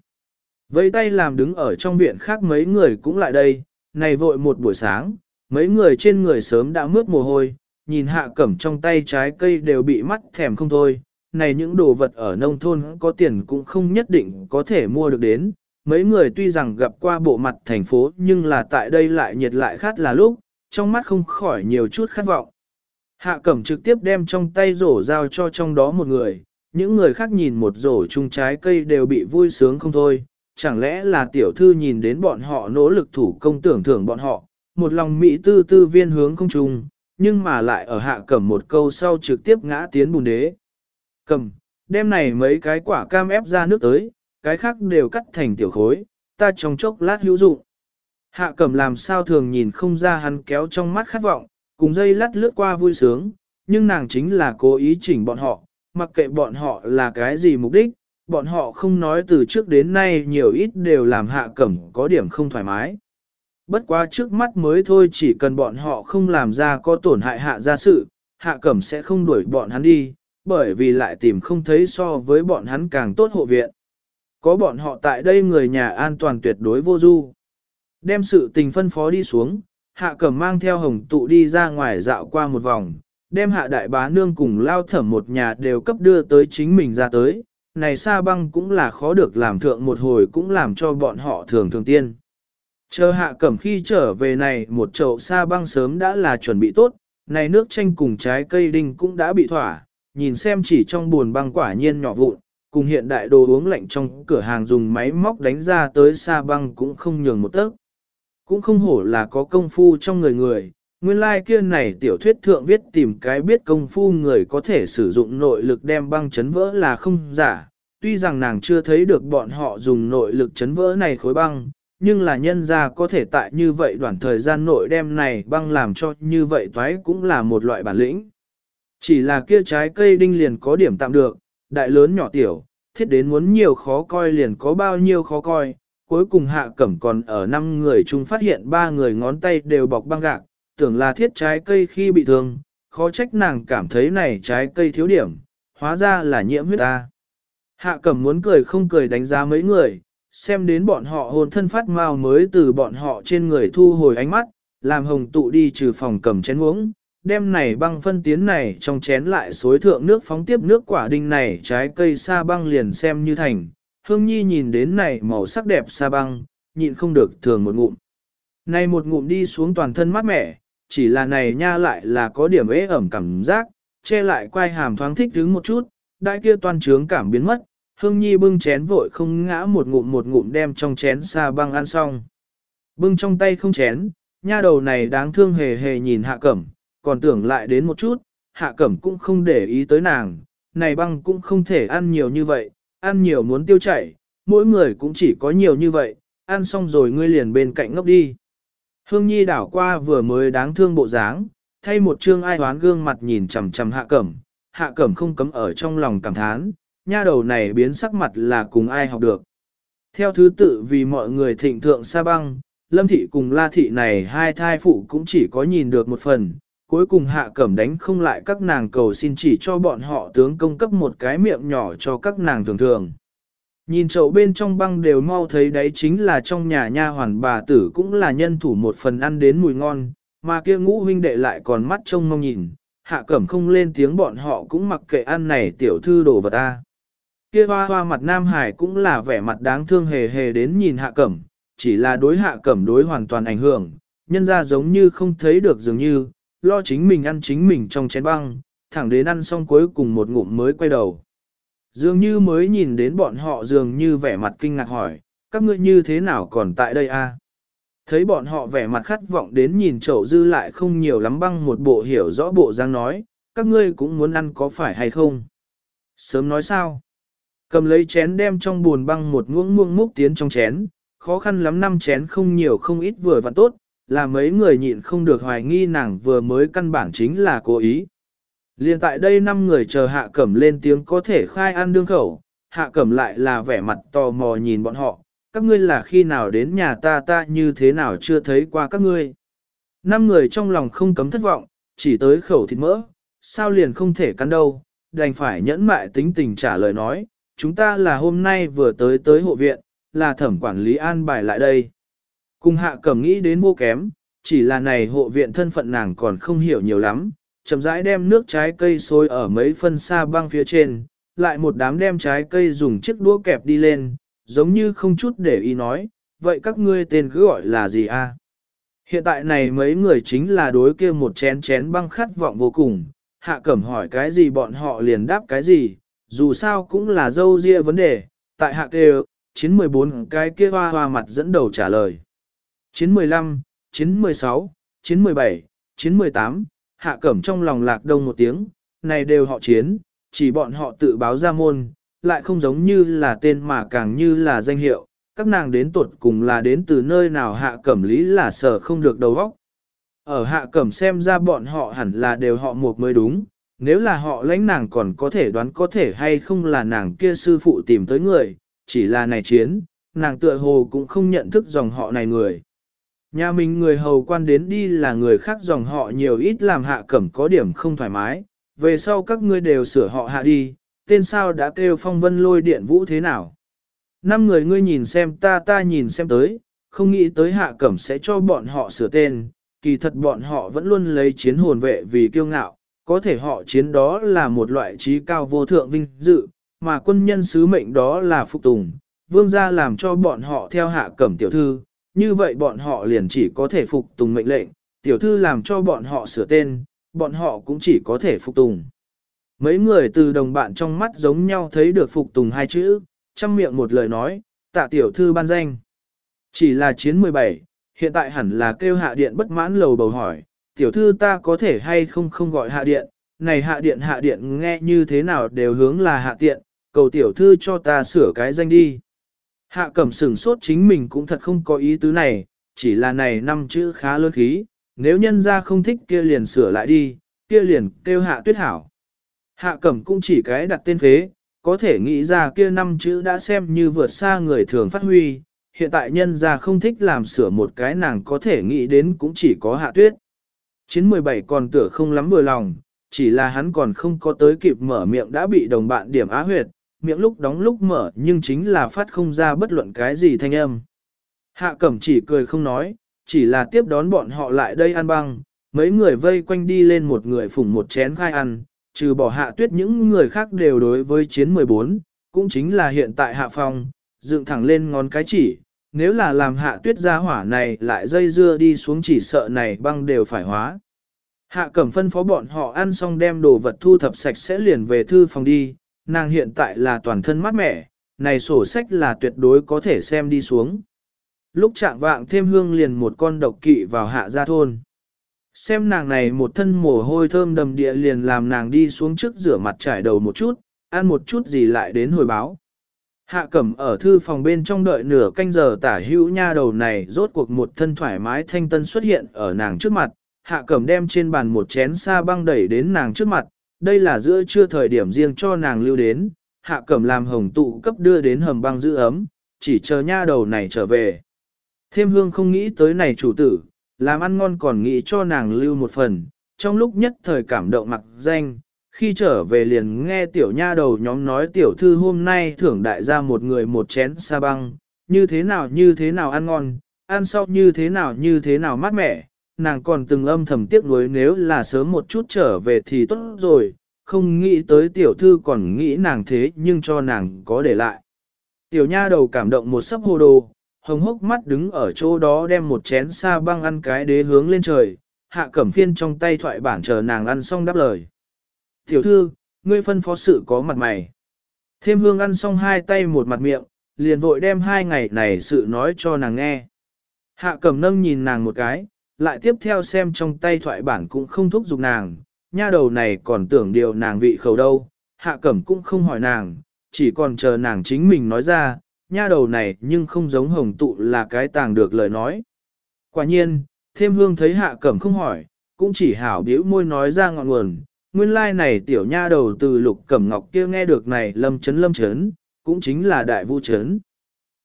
[SPEAKER 1] Vẫy tay làm đứng ở trong viện khác mấy người cũng lại đây, này vội một buổi sáng, mấy người trên người sớm đã mướt mồ hôi, nhìn hạ cẩm trong tay trái cây đều bị mắt thèm không thôi. Này những đồ vật ở nông thôn có tiền cũng không nhất định có thể mua được đến. Mấy người tuy rằng gặp qua bộ mặt thành phố nhưng là tại đây lại nhiệt lại khát là lúc, trong mắt không khỏi nhiều chút khát vọng. Hạ cẩm trực tiếp đem trong tay rổ giao cho trong đó một người, những người khác nhìn một rổ chung trái cây đều bị vui sướng không thôi, chẳng lẽ là tiểu thư nhìn đến bọn họ nỗ lực thủ công tưởng thưởng bọn họ, một lòng mỹ tư tư viên hướng không trùng, nhưng mà lại ở hạ cẩm một câu sau trực tiếp ngã tiến bùn đế. Cầm, đem này mấy cái quả cam ép ra nước tới, cái khác đều cắt thành tiểu khối, ta trong chốc lát hữu dụng. Hạ cẩm làm sao thường nhìn không ra hắn kéo trong mắt khát vọng, cùng dây lát lướt qua vui sướng, nhưng nàng chính là cố ý chỉnh bọn họ, mặc kệ bọn họ là cái gì mục đích, bọn họ không nói từ trước đến nay nhiều ít đều làm hạ cẩm có điểm không thoải mái. Bất quá trước mắt mới thôi chỉ cần bọn họ không làm ra có tổn hại hạ gia sự, hạ cẩm sẽ không đuổi bọn hắn đi, bởi vì lại tìm không thấy so với bọn hắn càng tốt hộ viện. Có bọn họ tại đây người nhà an toàn tuyệt đối vô du. Đem sự tình phân phó đi xuống, hạ cẩm mang theo hồng tụ đi ra ngoài dạo qua một vòng, đem hạ đại bá nương cùng lao thẩm một nhà đều cấp đưa tới chính mình ra tới, này sa băng cũng là khó được làm thượng một hồi cũng làm cho bọn họ thường thường tiên. Chờ hạ cẩm khi trở về này một chậu sa băng sớm đã là chuẩn bị tốt, này nước chanh cùng trái cây đinh cũng đã bị thỏa, nhìn xem chỉ trong buồn băng quả nhiên nhỏ vụn, cùng hiện đại đồ uống lạnh trong cửa hàng dùng máy móc đánh ra tới sa băng cũng không nhường một tấc. Cũng không hổ là có công phu trong người người, nguyên lai like kia này tiểu thuyết thượng viết tìm cái biết công phu người có thể sử dụng nội lực đem băng chấn vỡ là không giả, tuy rằng nàng chưa thấy được bọn họ dùng nội lực chấn vỡ này khối băng, nhưng là nhân ra có thể tại như vậy đoạn thời gian nội đem này băng làm cho như vậy toái cũng là một loại bản lĩnh. Chỉ là kia trái cây đinh liền có điểm tạm được, đại lớn nhỏ tiểu, thiết đến muốn nhiều khó coi liền có bao nhiêu khó coi. Cuối cùng hạ cẩm còn ở năm người chung phát hiện ba người ngón tay đều bọc băng gạc, tưởng là thiết trái cây khi bị thương, khó trách nàng cảm thấy này trái cây thiếu điểm, hóa ra là nhiễm huyết ta. Hạ cẩm muốn cười không cười đánh giá mấy người, xem đến bọn họ hồn thân phát mau mới từ bọn họ trên người thu hồi ánh mắt, làm hồng tụ đi trừ phòng cầm chén uống, đem này băng phân tiến này trong chén lại xối thượng nước phóng tiếp nước quả đinh này trái cây sa băng liền xem như thành. Hương Nhi nhìn đến này màu sắc đẹp sa băng, nhịn không được thường một ngụm. Này một ngụm đi xuống toàn thân mát mẻ, chỉ là này nha lại là có điểm ế ẩm cảm giác, che lại quay hàm thoáng thích đứng một chút, đại kia toàn trướng cảm biến mất, Hương Nhi bưng chén vội không ngã một ngụm một ngụm đem trong chén xa băng ăn xong. Bưng trong tay không chén, nha đầu này đáng thương hề hề nhìn hạ cẩm, còn tưởng lại đến một chút, hạ cẩm cũng không để ý tới nàng, này băng cũng không thể ăn nhiều như vậy, ăn nhiều muốn tiêu chảy, mỗi người cũng chỉ có nhiều như vậy, ăn xong rồi ngươi liền bên cạnh ngốc đi. Hương Nhi đảo qua vừa mới đáng thương bộ dáng, thay một trương ai hoán gương mặt nhìn chằm chằm hạ cẩm, hạ cẩm không cấm ở trong lòng cảm thán, nha đầu này biến sắc mặt là cùng ai học được. Theo thứ tự vì mọi người thịnh thượng sa băng, lâm thị cùng la thị này hai thai phụ cũng chỉ có nhìn được một phần, cuối cùng hạ cẩm đánh không lại các nàng cầu xin chỉ cho bọn họ tướng công cấp một cái miệng nhỏ cho các nàng thường thường. Nhìn chậu bên trong băng đều mau thấy đấy chính là trong nhà nha hoàn bà tử cũng là nhân thủ một phần ăn đến mùi ngon, mà kia ngũ huynh đệ lại còn mắt trông mong nhìn, hạ cẩm không lên tiếng bọn họ cũng mặc kệ ăn này tiểu thư đồ vật ta. Kia hoa hoa mặt Nam Hải cũng là vẻ mặt đáng thương hề hề đến nhìn hạ cẩm, chỉ là đối hạ cẩm đối hoàn toàn ảnh hưởng, nhân ra giống như không thấy được dường như, lo chính mình ăn chính mình trong chén băng, thẳng đến ăn xong cuối cùng một ngụm mới quay đầu. Dường như mới nhìn đến bọn họ dường như vẻ mặt kinh ngạc hỏi, các ngươi như thế nào còn tại đây a? Thấy bọn họ vẻ mặt khát vọng đến nhìn chậu dư lại không nhiều lắm băng một bộ hiểu rõ bộ giang nói, các ngươi cũng muốn ăn có phải hay không? Sớm nói sao? Cầm lấy chén đem trong buồn băng một ngưỡng muông múc tiến trong chén, khó khăn lắm năm chén không nhiều không ít vừa và tốt, là mấy người nhịn không được hoài nghi nàng vừa mới căn bản chính là cố ý. Liên tại đây năm người chờ hạ cẩm lên tiếng có thể khai ăn đương khẩu, hạ cẩm lại là vẻ mặt tò mò nhìn bọn họ, các ngươi là khi nào đến nhà ta ta như thế nào chưa thấy qua các ngươi. Năm người trong lòng không cấm thất vọng, chỉ tới khẩu thịt mỡ, sao liền không thể cắn đâu, đành phải nhẫn mại tính tình trả lời nói, chúng ta là hôm nay vừa tới tới hộ viện, là thẩm quản lý an bài lại đây. Cùng hạ cẩm nghĩ đến vô kém, chỉ là này hộ viện thân phận nàng còn không hiểu nhiều lắm, chậm rãi đem nước trái cây sôi ở mấy phân xa băng phía trên, lại một đám đem trái cây dùng chiếc đũa kẹp đi lên, giống như không chút để ý nói, vậy các ngươi tên cứ gọi là gì a? Hiện tại này mấy người chính là đối kia một chén chén băng khát vọng vô cùng, hạ cẩm hỏi cái gì bọn họ liền đáp cái gì, dù sao cũng là dâu ria vấn đề, tại hạ kêu, chiến 14 cái kia hoa hoa mặt dẫn đầu trả lời. Chiến 15, chiến 16, chiến 17, chiến 18, hạ cẩm trong lòng lạc đông một tiếng, này đều họ chiến, chỉ bọn họ tự báo ra môn, lại không giống như là tên mà càng như là danh hiệu, các nàng đến tuột cùng là đến từ nơi nào hạ cẩm lý là sở không được đầu óc. Ở hạ cẩm xem ra bọn họ hẳn là đều họ một mới đúng, nếu là họ lãnh nàng còn có thể đoán có thể hay không là nàng kia sư phụ tìm tới người, chỉ là này chiến, nàng tựa hồ cũng không nhận thức dòng họ này người. Nhà mình người hầu quan đến đi là người khác dòng họ nhiều ít làm hạ cẩm có điểm không thoải mái, về sau các ngươi đều sửa họ hạ đi, tên sao đã kêu phong vân lôi điện vũ thế nào. Năm người ngươi nhìn xem ta ta nhìn xem tới, không nghĩ tới hạ cẩm sẽ cho bọn họ sửa tên, kỳ thật bọn họ vẫn luôn lấy chiến hồn vệ vì kiêu ngạo, có thể họ chiến đó là một loại trí cao vô thượng vinh dự, mà quân nhân sứ mệnh đó là phục tùng, vương gia làm cho bọn họ theo hạ cẩm tiểu thư, như vậy bọn họ liền chỉ có thể phục tùng mệnh lệnh, tiểu thư làm cho bọn họ sửa tên, bọn họ cũng chỉ có thể phục tùng. Mấy người từ đồng bạn trong mắt giống nhau thấy được phục tùng hai chữ, chăm miệng một lời nói, tạ tiểu thư ban danh. Chỉ là chiến 17, hiện tại hẳn là kêu hạ điện bất mãn lầu bầu hỏi, tiểu thư ta có thể hay không không gọi hạ điện, này hạ điện hạ điện nghe như thế nào đều hướng là hạ tiện, cầu tiểu thư cho ta sửa cái danh đi. Hạ cẩm sửng sốt chính mình cũng thật không có ý tứ này, chỉ là này năm chữ khá lớn khí, nếu nhân ra không thích kia liền sửa lại đi, kia liền kêu hạ tuyết hảo. Hạ cẩm cũng chỉ cái đặt tên phế, có thể nghĩ ra kia năm chữ đã xem như vượt xa người thường phát huy, hiện tại nhân ra không thích làm sửa một cái nàng có thể nghĩ đến cũng chỉ có hạ tuyết. Chiến 17 còn tựa không lắm vừa lòng, chỉ là hắn còn không có tới kịp mở miệng đã bị đồng bạn điểm á huyệt, miệng lúc đóng lúc mở nhưng chính là phát không ra bất luận cái gì thanh âm. Hạ cẩm chỉ cười không nói, chỉ là tiếp đón bọn họ lại đây ăn băng, mấy người vây quanh đi lên một người phủng một chén khai ăn, trừ bỏ hạ tuyết những người khác đều đối với chiến 14, cũng chính là hiện tại hạ phong, dựng thẳng lên ngón cái chỉ, nếu là làm hạ tuyết gia hỏa này lại dây dưa đi xuống chỉ sợ này băng đều phải hóa. Hạ cẩm phân phó bọn họ ăn xong đem đồ vật thu thập sạch sẽ liền về thư phòng đi, nàng hiện tại là toàn thân mát mẻ, này sổ sách là tuyệt đối có thể xem đi xuống. Lúc chạm vạng thêm hương liền một con độc kỵ vào hạ gia thôn. Xem nàng này một thân mồ hôi thơm đầm địa liền làm nàng đi xuống trước rửa mặt trải đầu một chút, ăn một chút gì lại đến hồi báo. Hạ cẩm ở thư phòng bên trong đợi nửa canh giờ tả hữu nha đầu này rốt cuộc một thân thoải mái thanh tân xuất hiện ở nàng trước mặt. Hạ cẩm đem trên bàn một chén sa băng đẩy đến nàng trước mặt, đây là giữa trưa thời điểm riêng cho nàng lưu đến. Hạ cẩm làm hồng tụ cấp đưa đến hầm băng giữ ấm, chỉ chờ nha đầu này trở về. Thêm hương không nghĩ tới này chủ tử, làm ăn ngon còn nghĩ cho nàng lưu một phần, trong lúc nhất thời cảm động mặc danh, khi trở về liền nghe tiểu nha đầu nhóm nói tiểu thư hôm nay thưởng đại gia một người một chén sa băng, như thế nào như thế nào ăn ngon, ăn sau như thế nào như thế nào mát mẻ, nàng còn từng âm thầm tiếc nuối nếu là sớm một chút trở về thì tốt rồi, không nghĩ tới tiểu thư còn nghĩ nàng thế nhưng cho nàng có để lại. Tiểu nha đầu cảm động một sấp hồ đồ, hồng hốc mắt đứng ở chỗ đó đem một chén sa băng ăn cái đế hướng lên trời, hạ cẩm phiên trong tay thoại bản chờ nàng ăn xong đáp lời. Tiểu thư, ngươi phân phó sự có mặt mày. Thêm hương ăn xong hai tay một mặt miệng, liền vội đem hai ngày này sự nói cho nàng nghe. Hạ cẩm nâng nhìn nàng một cái, lại tiếp theo xem trong tay thoại bản cũng không thúc giục nàng, nha đầu này còn tưởng điều nàng vị khẩu đâu, hạ cẩm cũng không hỏi nàng, chỉ còn chờ nàng chính mình nói ra, nha đầu này nhưng không giống hồng tụ là cái tàng được lời nói. Quả nhiên, thêm hương thấy hạ cẩm không hỏi, cũng chỉ hảo biểu môi nói ra ngọn nguồn, nguyên lai like này tiểu nha đầu từ lục cẩm ngọc kia nghe được này lâm chấn lâm chấn, cũng chính là đại vu chấn.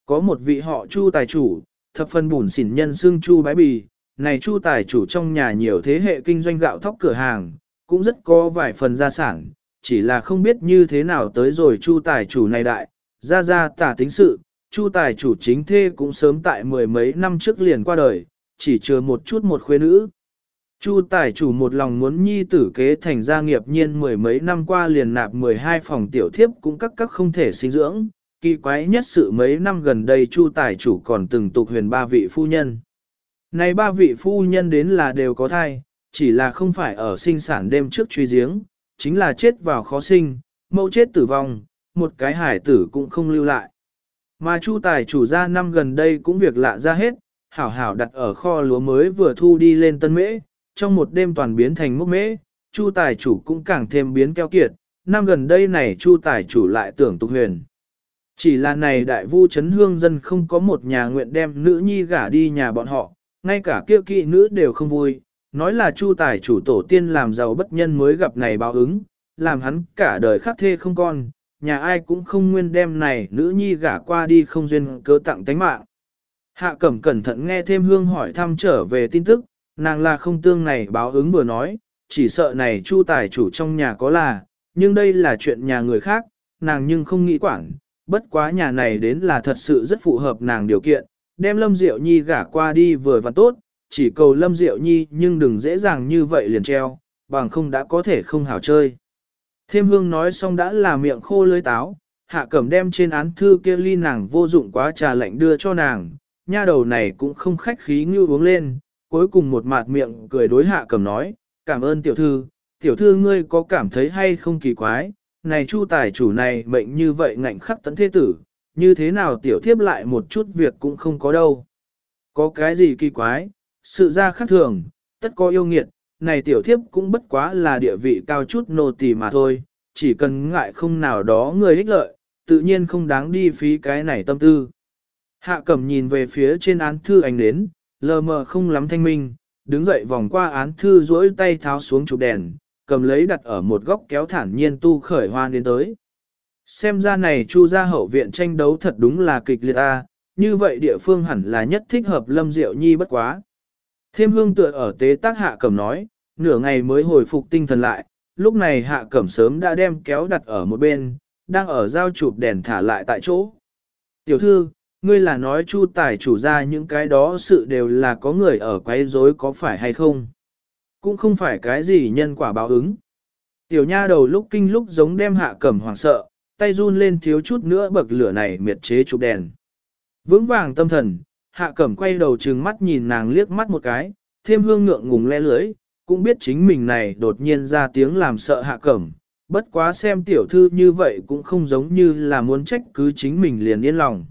[SPEAKER 1] Có một vị họ chu tài chủ, thập phân bùn xỉn nhân xương chu bái bì, này chu tài chủ trong nhà nhiều thế hệ kinh doanh gạo thóc cửa hàng, cũng rất có vài phần gia sản, chỉ là không biết như thế nào tới rồi chu tài chủ này đại, ra ra tả tính sự, chu tài chủ chính thê cũng sớm tại mười mấy năm trước liền qua đời, chỉ chừa một chút một khuê nữ. Chu tài chủ một lòng muốn nhi tử kế thành gia nghiệp nhiên mười mấy năm qua liền nạp 12 phòng tiểu thiếp cũng các các không thể sinh dưỡng, kỳ quái nhất sự mấy năm gần đây chu tài chủ còn từng tục huyền ba vị phu nhân. Này ba vị phu nhân đến là đều có thai, chỉ là không phải ở sinh sản đêm trước truy giếng, chính là chết vào khó sinh, mẫu chết tử vong, một cái hải tử cũng không lưu lại. Mà chu tài chủ gia năm gần đây cũng việc lạ ra hết, hảo hảo đặt ở kho lúa mới vừa thu đi lên tân mễ, trong một đêm toàn biến thành mốc mễ, chu tài chủ cũng càng thêm biến keo kiệt, năm gần đây này chu tài chủ lại tưởng tục huyền. Chỉ là này đại vu chấn hương dân không có một nhà nguyện đem nữ nhi gả đi nhà bọn họ, ngay cả kia kỵ nữ đều không vui, nói là chu tài chủ tổ tiên làm giàu bất nhân mới gặp này báo ứng, làm hắn cả đời khắc thê không con, nhà ai cũng không nguyên đem này nữ nhi gả qua đi không duyên cớ tặng tánh mạng. Hạ cẩm cẩn thận nghe thêm hương hỏi thăm trở về tin tức, nàng là không tương này báo ứng vừa nói, chỉ sợ này chu tài chủ trong nhà có là, nhưng đây là chuyện nhà người khác, nàng nhưng không nghĩ quản, bất quá nhà này đến là thật sự rất phù hợp nàng điều kiện, đem Lâm Diệu Nhi gả qua đi vừa và tốt, chỉ cầu Lâm Diệu Nhi nhưng đừng dễ dàng như vậy liền treo, bằng không đã có thể không hảo chơi. Thêm hương nói xong đã là miệng khô lưới táo, hạ cẩm đem trên án thư kia ly nàng vô dụng quá trà lạnh đưa cho nàng, nha đầu này cũng không khách khí như uống lên, cuối cùng một mạt miệng cười đối hạ cầm nói, cảm ơn tiểu thư, tiểu thư ngươi có cảm thấy hay không kỳ quái, này chu tài chủ này mệnh như vậy ngạnh khắc tấn thế tử, như thế nào tiểu thiếp lại một chút việc cũng không có đâu. Có cái gì kỳ quái, sự ra khác thường, tất có yêu nghiệt, này tiểu thiếp cũng bất quá là địa vị cao chút nô tỳ mà thôi, chỉ cần ngại không nào đó người ích lợi, tự nhiên không đáng đi phí cái này tâm tư. Hạ cẩm nhìn về phía trên án thư ánh đến, lờ mờ không lắm thanh minh, đứng dậy vòng qua án thư duỗi tay tháo xuống chụp đèn, cầm lấy đặt ở một góc kéo thản nhiên tu khởi hoa đến tới. Xem ra này chu gia hậu viện tranh đấu thật đúng là kịch liệt a, như vậy địa phương hẳn là nhất thích hợp lâm diệu nhi bất quá. Thêm hương tựa ở tế tác hạ cẩm nói, nửa ngày mới hồi phục tinh thần lại, lúc này hạ cẩm sớm đã đem kéo đặt ở một bên, đang ở giao chụp đèn thả lại tại chỗ. Tiểu thư, ngươi là nói chu tài chủ ra những cái đó sự đều là có người ở quấy rối có phải hay không? Cũng không phải cái gì nhân quả báo ứng. Tiểu nha đầu lúc kinh lúc giống đem hạ cẩm hoảng sợ, tay run lên thiếu chút nữa bậc lửa này miệt chế chụp đèn. Vững vàng tâm thần, hạ cẩm quay đầu trừng mắt nhìn nàng liếc mắt một cái, thêm hương ngượng ngùng le lưới, cũng biết chính mình này đột nhiên ra tiếng làm sợ hạ cẩm. Bất quá xem tiểu thư như vậy cũng không giống như là muốn trách cứ chính mình liền yên lòng.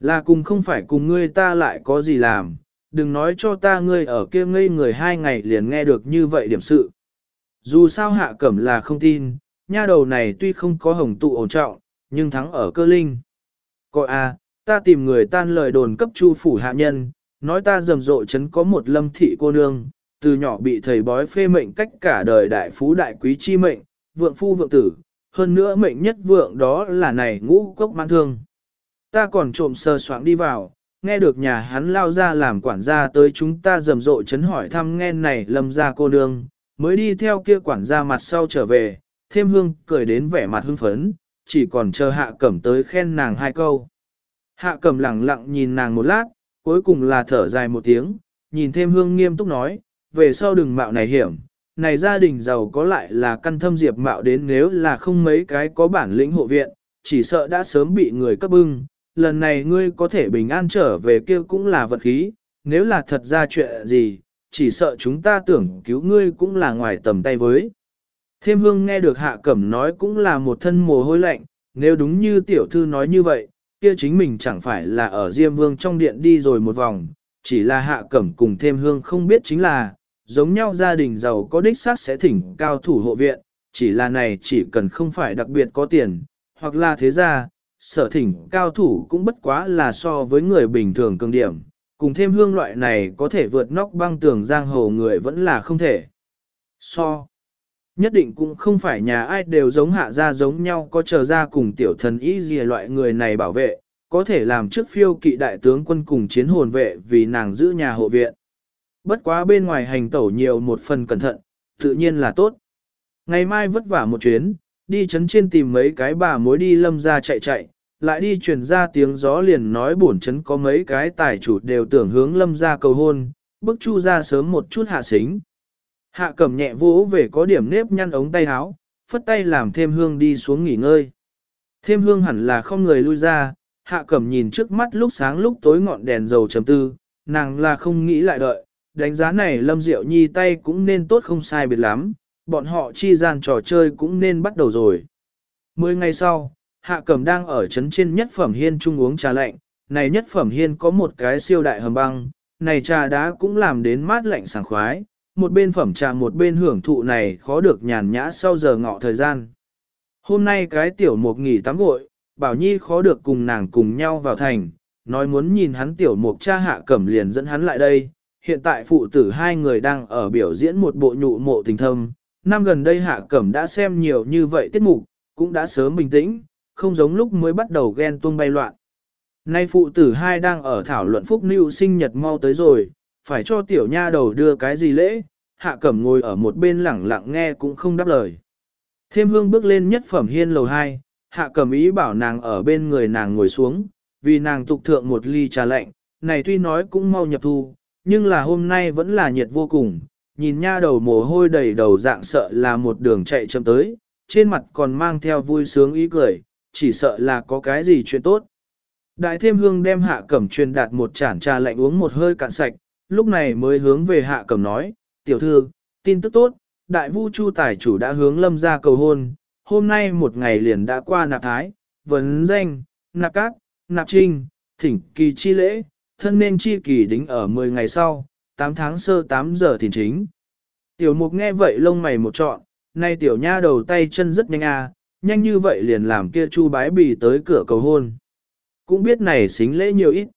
[SPEAKER 1] Là cùng không phải cùng ngươi ta lại có gì làm, đừng nói cho ta ngươi ở kia ngây người hai ngày liền nghe được như vậy điểm sự. Dù sao hạ cẩm là không tin, nha đầu này tuy không có hồng tụ ổn trọng, nhưng thắng ở cơ linh. Coi a, à, ta tìm người tan lời đồn cấp chu phủ hạ nhân, nói ta rầm rộ chấn có một lâm thị cô nương, từ nhỏ bị thầy bói phê mệnh cách cả đời đại phú đại quý chi mệnh, vượng phu vượng tử, hơn nữa mệnh nhất vượng đó là này ngũ cốc mang thương. Ta còn trộm sơ soạn đi vào, nghe được nhà hắn lao ra làm quản gia tới chúng ta rầm rộ chấn hỏi thăm nghe này lâm ra cô nương, mới đi theo kia quản gia mặt sau trở về, thêm hương cười đến vẻ mặt hưng phấn, chỉ còn chờ hạ cẩm tới khen nàng hai câu. Hạ cẩm lặng lặng nhìn nàng một lát, cuối cùng là thở dài một tiếng, nhìn thêm hương nghiêm túc nói, về sau đừng mạo này hiểm, này gia đình giàu có lại là căn thâm diệp mạo đến nếu là không mấy cái có bản lĩnh hộ viện, chỉ sợ đã sớm bị người cấp bưng, lần này ngươi có thể bình an trở về kia cũng là vật khí, nếu là thật ra chuyện gì, chỉ sợ chúng ta tưởng cứu ngươi cũng là ngoài tầm tay với. Thêm hương nghe được hạ cẩm nói cũng là một thân mồ hôi lạnh, nếu đúng như tiểu thư nói như vậy, kia chính mình chẳng phải là ở Diêm Vương trong điện đi rồi một vòng, chỉ là hạ cẩm cùng thêm hương không biết chính là, giống nhau gia đình giàu có đích xác sẽ thỉnh cao thủ hộ viện, chỉ là này chỉ cần không phải đặc biệt có tiền, hoặc là thế gia, sở thỉnh cao thủ cũng bất quá là so với người bình thường cường điểm, cùng thêm hương loại này có thể vượt nóc băng tường giang hồ người vẫn là không thể. So, nhất định cũng không phải nhà ai đều giống hạ gia giống nhau có chờ ra cùng tiểu thần ý gì loại người này bảo vệ, có thể làm trước phiêu kỵ đại tướng quân cùng chiến hồn vệ vì nàng giữ nhà hộ viện. Bất quá bên ngoài hành tẩu nhiều một phần cẩn thận, tự nhiên là tốt. Ngày mai vất vả một chuyến, đi chấn trên tìm mấy cái bà mối đi lâm ra chạy chạy, lại đi truyền ra tiếng gió liền nói bổn chấn có mấy cái tài chủ đều tưởng hướng lâm ra cầu hôn, bức chu ra sớm một chút hạ xính. Hạ cầm nhẹ vỗ về có điểm nếp nhăn ống tay áo, phất tay làm thêm hương đi xuống nghỉ ngơi. Thêm hương hẳn là không người lui ra, hạ cẩm nhìn trước mắt lúc sáng lúc tối ngọn đèn dầu chấm tư, nàng là không nghĩ lại đợi, đánh giá này lâm diệu nhi tay cũng nên tốt không sai biệt lắm, bọn họ chi gian trò chơi cũng nên bắt đầu rồi. Mười ngày sau, Hạ Cẩm đang ở trấn trên nhất phẩm hiên trung uống trà lạnh, này nhất phẩm hiên có một cái siêu đại hầm băng, này trà đá cũng làm đến mát lạnh sảng khoái, một bên phẩm trà một bên hưởng thụ này khó được nhàn nhã sau giờ ngọ thời gian. Hôm nay cái tiểu mục nghỉ tắm gội, Bảo Nhi khó được cùng nàng cùng nhau vào thành, nói muốn nhìn hắn tiểu mục cha Hạ Cẩm liền dẫn hắn lại đây. Hiện tại phụ tử hai người đang ở biểu diễn một bộ nhụ mộ tình thâm, năm gần đây Hạ Cẩm đã xem nhiều như vậy tiết mục, cũng đã sớm bình tĩnh, không giống lúc mới bắt đầu ghen tuông bay loạn. Nay phụ tử hai đang ở thảo luận phúc nữ sinh nhật mau tới rồi, phải cho tiểu nha đầu đưa cái gì lễ, Hạ Cẩm ngồi ở một bên lẳng lặng nghe cũng không đáp lời. Thêm hương bước lên nhất phẩm hiên lầu hai, Hạ Cẩm ý bảo nàng ở bên người nàng ngồi xuống, vì nàng tục thượng một ly trà lạnh, này tuy nói cũng mau nhập thu, nhưng là hôm nay vẫn là nhiệt vô cùng, nhìn nha đầu mồ hôi đầy đầu dạng sợ là một đường chạy chậm tới, trên mặt còn mang theo vui sướng ý cười, chỉ sợ là có cái gì chuyện tốt. Đại thêm hương đem hạ cẩm truyền đạt một chản trà lạnh uống một hơi cạn sạch, lúc này mới hướng về hạ cẩm nói, tiểu thư, tin tức tốt, đại vu chu tài chủ đã hướng lâm ra cầu hôn, hôm nay một ngày liền đã qua nạp thái, vấn danh, nạp cát, nạp trinh, thỉnh kỳ chi lễ, thân nên chi kỳ đính ở 10 ngày sau, 8 tháng sơ 8 giờ thìn chính. Tiểu mục nghe vậy lông mày một trọn, nay tiểu nha đầu tay chân rất nhanh à, nhanh như vậy liền làm kia chu bái bì tới cửa cầu hôn. Cũng biết này xính lễ nhiều ít.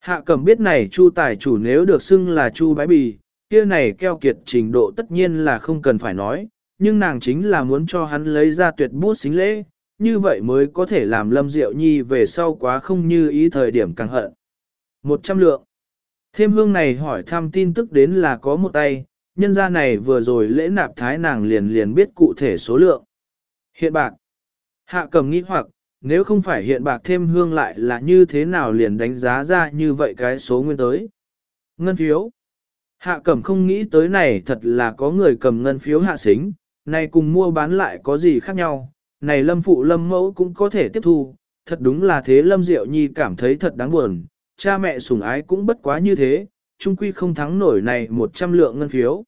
[SPEAKER 1] Hạ cầm biết này chu tài chủ nếu được xưng là chu bái bì, kia này keo kiệt trình độ tất nhiên là không cần phải nói, nhưng nàng chính là muốn cho hắn lấy ra tuyệt bút xính lễ, như vậy mới có thể làm Lâm Diệu Nhi về sau quá không như ý thời điểm càng hận. Một trăm lượng. Thêm hương này hỏi thăm tin tức đến là có một tay, nhân gia này vừa rồi lễ nạp thái nàng liền liền biết cụ thể số lượng. Hiện bạc. Hạ cầm nghĩ hoặc, nếu không phải hiện bạc thêm hương lại là như thế nào liền đánh giá ra như vậy cái số nguyên tới. Ngân phiếu. Hạ cẩm không nghĩ tới này thật là có người cầm ngân phiếu hạ xính, này cùng mua bán lại có gì khác nhau, này lâm phụ lâm mẫu cũng có thể tiếp thu, thật đúng là thế lâm diệu nhi cảm thấy thật đáng buồn, cha mẹ sủng ái cũng bất quá như thế, chung quy không thắng nổi này một trăm lượng ngân phiếu.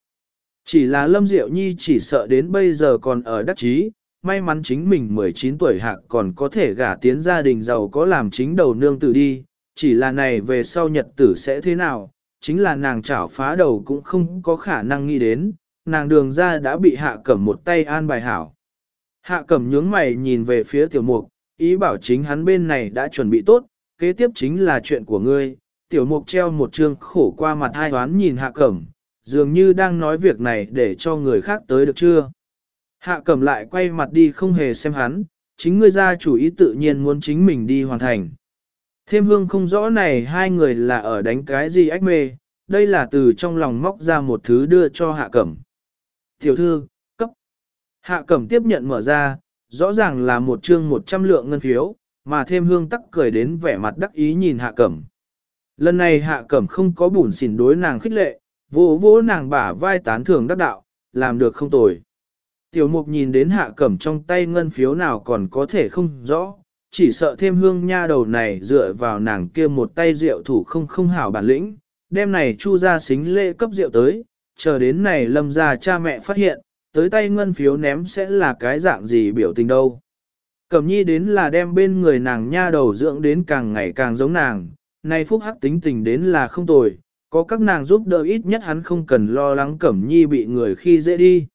[SPEAKER 1] Chỉ là lâm diệu nhi chỉ sợ đến bây giờ còn ở đắc chí, may mắn chính mình 19 tuổi hạc còn có thể gả tiến gia đình giàu có làm chính đầu nương tử đi, chỉ là này về sau nhật tử sẽ thế nào, chính là nàng chảo phá đầu cũng không có khả năng nghĩ đến, nàng đường ra đã bị hạ cẩm một tay an bài hảo. Hạ cẩm nhướng mày nhìn về phía tiểu mục, ý bảo chính hắn bên này đã chuẩn bị tốt, kế tiếp chính là chuyện của ngươi. Tiểu mục treo một trương khổ qua mặt hai hoán nhìn hạ cẩm, dường như đang nói việc này để cho người khác tới được chưa. Hạ cẩm lại quay mặt đi không hề xem hắn, chính ngươi ra chủ ý tự nhiên muốn chính mình đi hoàn thành. Thêm hương không rõ này hai người là ở đánh cái gì ách mê, đây là từ trong lòng móc ra một thứ đưa cho hạ cẩm. Tiểu thư, cấp. Hạ cẩm tiếp nhận mở ra, rõ ràng là một chương một trăm lượng ngân phiếu, mà thêm hương tắc cười đến vẻ mặt đắc ý nhìn hạ cẩm. Lần này hạ cẩm không có bùn xỉn đối nàng khích lệ, vỗ vỗ nàng bả vai tán thưởng đắc đạo, làm được không tồi. Tiểu mục nhìn đến hạ cẩm trong tay ngân phiếu nào còn có thể không rõ, chỉ sợ thêm hương nha đầu này dựa vào nàng kia một tay rượu thủ không không hảo bản lĩnh, đêm này chu ra xính lễ cấp rượu tới, chờ đến này lâm ra cha mẹ phát hiện, tới tay ngân phiếu ném sẽ là cái dạng gì biểu tình đâu. Cẩm nhi đến là đem bên người nàng nha đầu dưỡng đến càng ngày càng giống nàng, nay phúc hắc tính tình đến là không tồi, có các nàng giúp đỡ ít nhất hắn không cần lo lắng Cẩm nhi bị người khi dễ đi.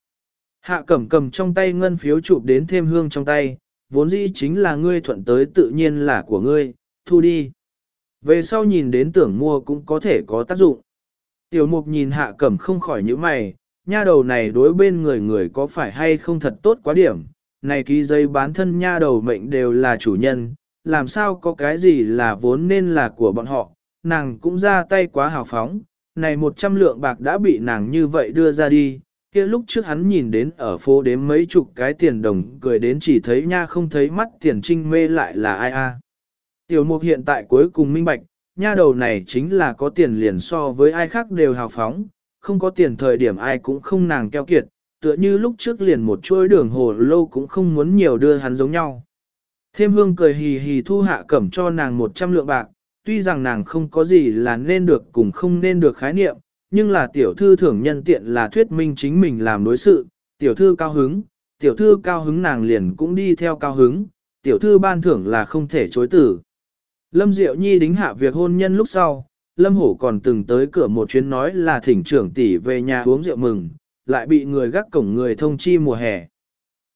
[SPEAKER 1] Hạ cẩm cầm trong tay ngân phiếu chụp đến thêm hương trong tay, vốn dĩ chính là ngươi thuận tới tự nhiên là của ngươi, thu đi. Về sau nhìn đến tưởng mua cũng có thể có tác dụng. Tiểu mục nhìn hạ cẩm không khỏi những mày, nha đầu này đối bên người người có phải hay không thật tốt quá điểm. Này ký giấy bán thân nha đầu mệnh đều là chủ nhân, làm sao có cái gì là vốn nên là của bọn họ, nàng cũng ra tay quá hào phóng, này một trăm lượng bạc đã bị nàng như vậy đưa ra đi, kia lúc trước hắn nhìn đến ở phố đếm mấy chục cái tiền đồng cười đến chỉ thấy nha không thấy mắt tiền trinh mê lại là ai a. Tiểu mục hiện tại cuối cùng minh bạch, nha đầu này chính là có tiền liền so với ai khác đều hào phóng, không có tiền thời điểm ai cũng không nàng keo kiệt, tựa như lúc trước liền một chuỗi đường hồ lâu cũng không muốn nhiều đưa hắn giống nhau. Thêm hương cười hì hì thu hạ cẩm cho nàng 100 lượng bạc, tuy rằng nàng không có gì là nên được cùng không nên được khái niệm, nhưng là tiểu thư thưởng nhân tiện là thuyết minh chính mình làm đối sự, tiểu thư cao hứng, tiểu thư cao hứng nàng liền cũng đi theo cao hứng, tiểu thư ban thưởng là không thể chối tử. Lâm Diệu Nhi đính hạ việc hôn nhân lúc sau, Lâm Hổ còn từng tới cửa một chuyến nói là thỉnh trưởng tỷ về nhà uống rượu mừng, lại bị người gác cổng người thông chi mùa hè.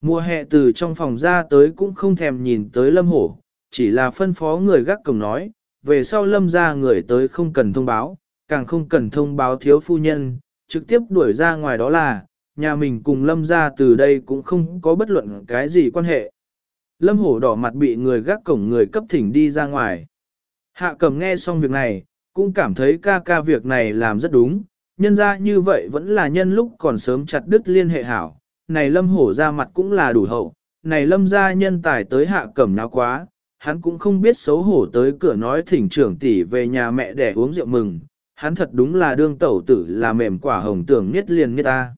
[SPEAKER 1] Mùa hè từ trong phòng ra tới cũng không thèm nhìn tới Lâm Hổ, chỉ là phân phó người gác cổng nói, về sau Lâm ra người tới không cần thông báo, càng không cần thông báo thiếu phu nhân, trực tiếp đuổi ra ngoài đó là, nhà mình cùng lâm ra từ đây cũng không có bất luận cái gì quan hệ. Lâm hổ đỏ mặt bị người gác cổng người cấp thỉnh đi ra ngoài. Hạ cầm nghe xong việc này, cũng cảm thấy ca ca việc này làm rất đúng, nhân ra như vậy vẫn là nhân lúc còn sớm chặt đứt liên hệ hảo. Này lâm hổ ra mặt cũng là đủ hậu, này lâm ra nhân tài tới hạ cẩm náo quá, hắn cũng không biết xấu hổ tới cửa nói thỉnh trưởng tỷ về nhà mẹ để uống rượu mừng, hắn thật đúng là đương tẩu tử là mềm quả hồng tưởng nhất liền như ta.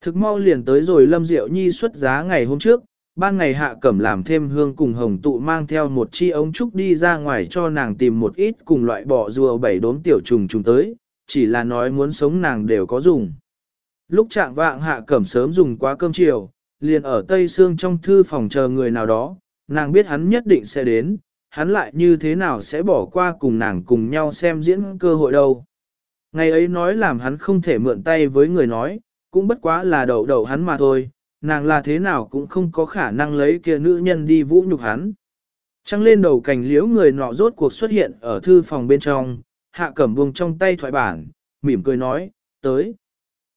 [SPEAKER 1] Thực mau liền tới rồi Lâm Diệu Nhi xuất giá ngày hôm trước, ban ngày hạ cẩm làm thêm hương cùng hồng tụ mang theo một chi ống trúc đi ra ngoài cho nàng tìm một ít cùng loại bọ rùa bảy đốm tiểu trùng trùng tới, chỉ là nói muốn sống nàng đều có dùng. Lúc trạng vạng hạ cẩm sớm dùng quá cơm chiều, liền ở Tây Sương trong thư phòng chờ người nào đó, nàng biết hắn nhất định sẽ đến, hắn lại như thế nào sẽ bỏ qua cùng nàng cùng nhau xem diễn cơ hội đâu. Ngày ấy nói làm hắn không thể mượn tay với người nói, cũng bất quá là đậu đậu hắn mà thôi, nàng là thế nào cũng không có khả năng lấy kia nữ nhân đi vũ nhục hắn. Trăng lên đầu cành liễu người nọ rốt cuộc xuất hiện ở thư phòng bên trong, hạ cẩm buông trong tay thoại bản, mỉm cười nói, tới.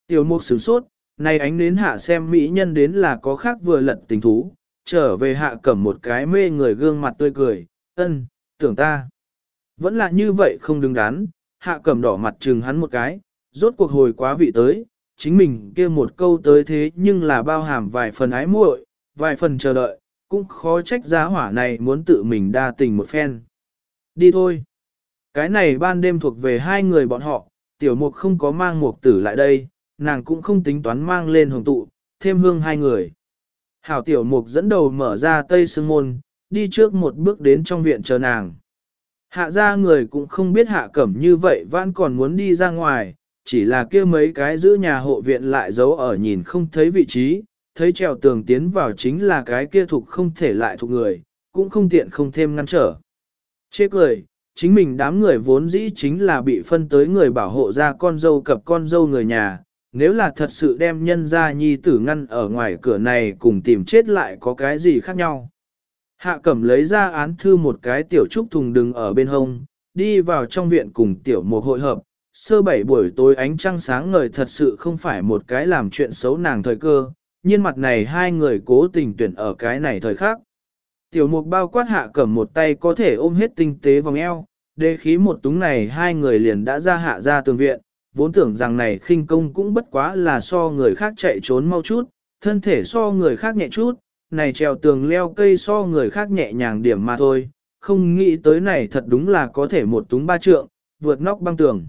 [SPEAKER 1] Tiểu mục sửng sốt, nay ánh đến hạ xem mỹ nhân đến là có khác vừa lật tình thú, trở về hạ cẩm một cái mê người gương mặt tươi cười, ân, tưởng ta. Vẫn là như vậy không đứng đắn, hạ cẩm đỏ mặt trừng hắn một cái, rốt cuộc hồi quá vị tới, chính mình kia một câu tới thế nhưng là bao hàm vài phần ái muội, vài phần chờ đợi, cũng khó trách giá hỏa này muốn tự mình đa tình một phen. Đi thôi. Cái này ban đêm thuộc về hai người bọn họ, tiểu mục không có mang mục tử lại đây, nàng cũng không tính toán mang lên hồng tụ, thêm hương hai người. Hảo tiểu mục dẫn đầu mở ra tây sương môn, đi trước một bước đến trong viện chờ nàng. Hạ ra người cũng không biết hạ cẩm như vậy vẫn còn muốn đi ra ngoài, chỉ là kia mấy cái giữ nhà hộ viện lại giấu ở nhìn không thấy vị trí, thấy trèo tường tiến vào chính là cái kia thuộc không thể lại thuộc người, cũng không tiện không thêm ngăn trở. Chê cười, chính mình đám người vốn dĩ chính là bị phân tới người bảo hộ ra con dâu cập con dâu người nhà, nếu là thật sự đem nhân ra nhi tử ngăn ở ngoài cửa này cùng tìm chết lại có cái gì khác nhau. Hạ cẩm lấy ra án thư một cái tiểu trúc thùng đừng ở bên hông, đi vào trong viện cùng tiểu một hội hợp, sơ bảy buổi tối ánh trăng sáng ngời thật sự không phải một cái làm chuyện xấu nàng thời cơ, nhiên mặt này hai người cố tình tuyển ở cái này thời khác. Tiểu mục bao quát hạ cẩm một tay có thể ôm hết tinh tế vòng eo, đề khí một túng này hai người liền đã ra hạ ra tường viện, vốn tưởng rằng này khinh công cũng bất quá là so người khác chạy trốn mau chút, thân thể so người khác nhẹ chút, này trèo tường leo cây so người khác nhẹ nhàng điểm mà thôi, không nghĩ tới này thật đúng là có thể một túng ba trượng, vượt nóc băng tường.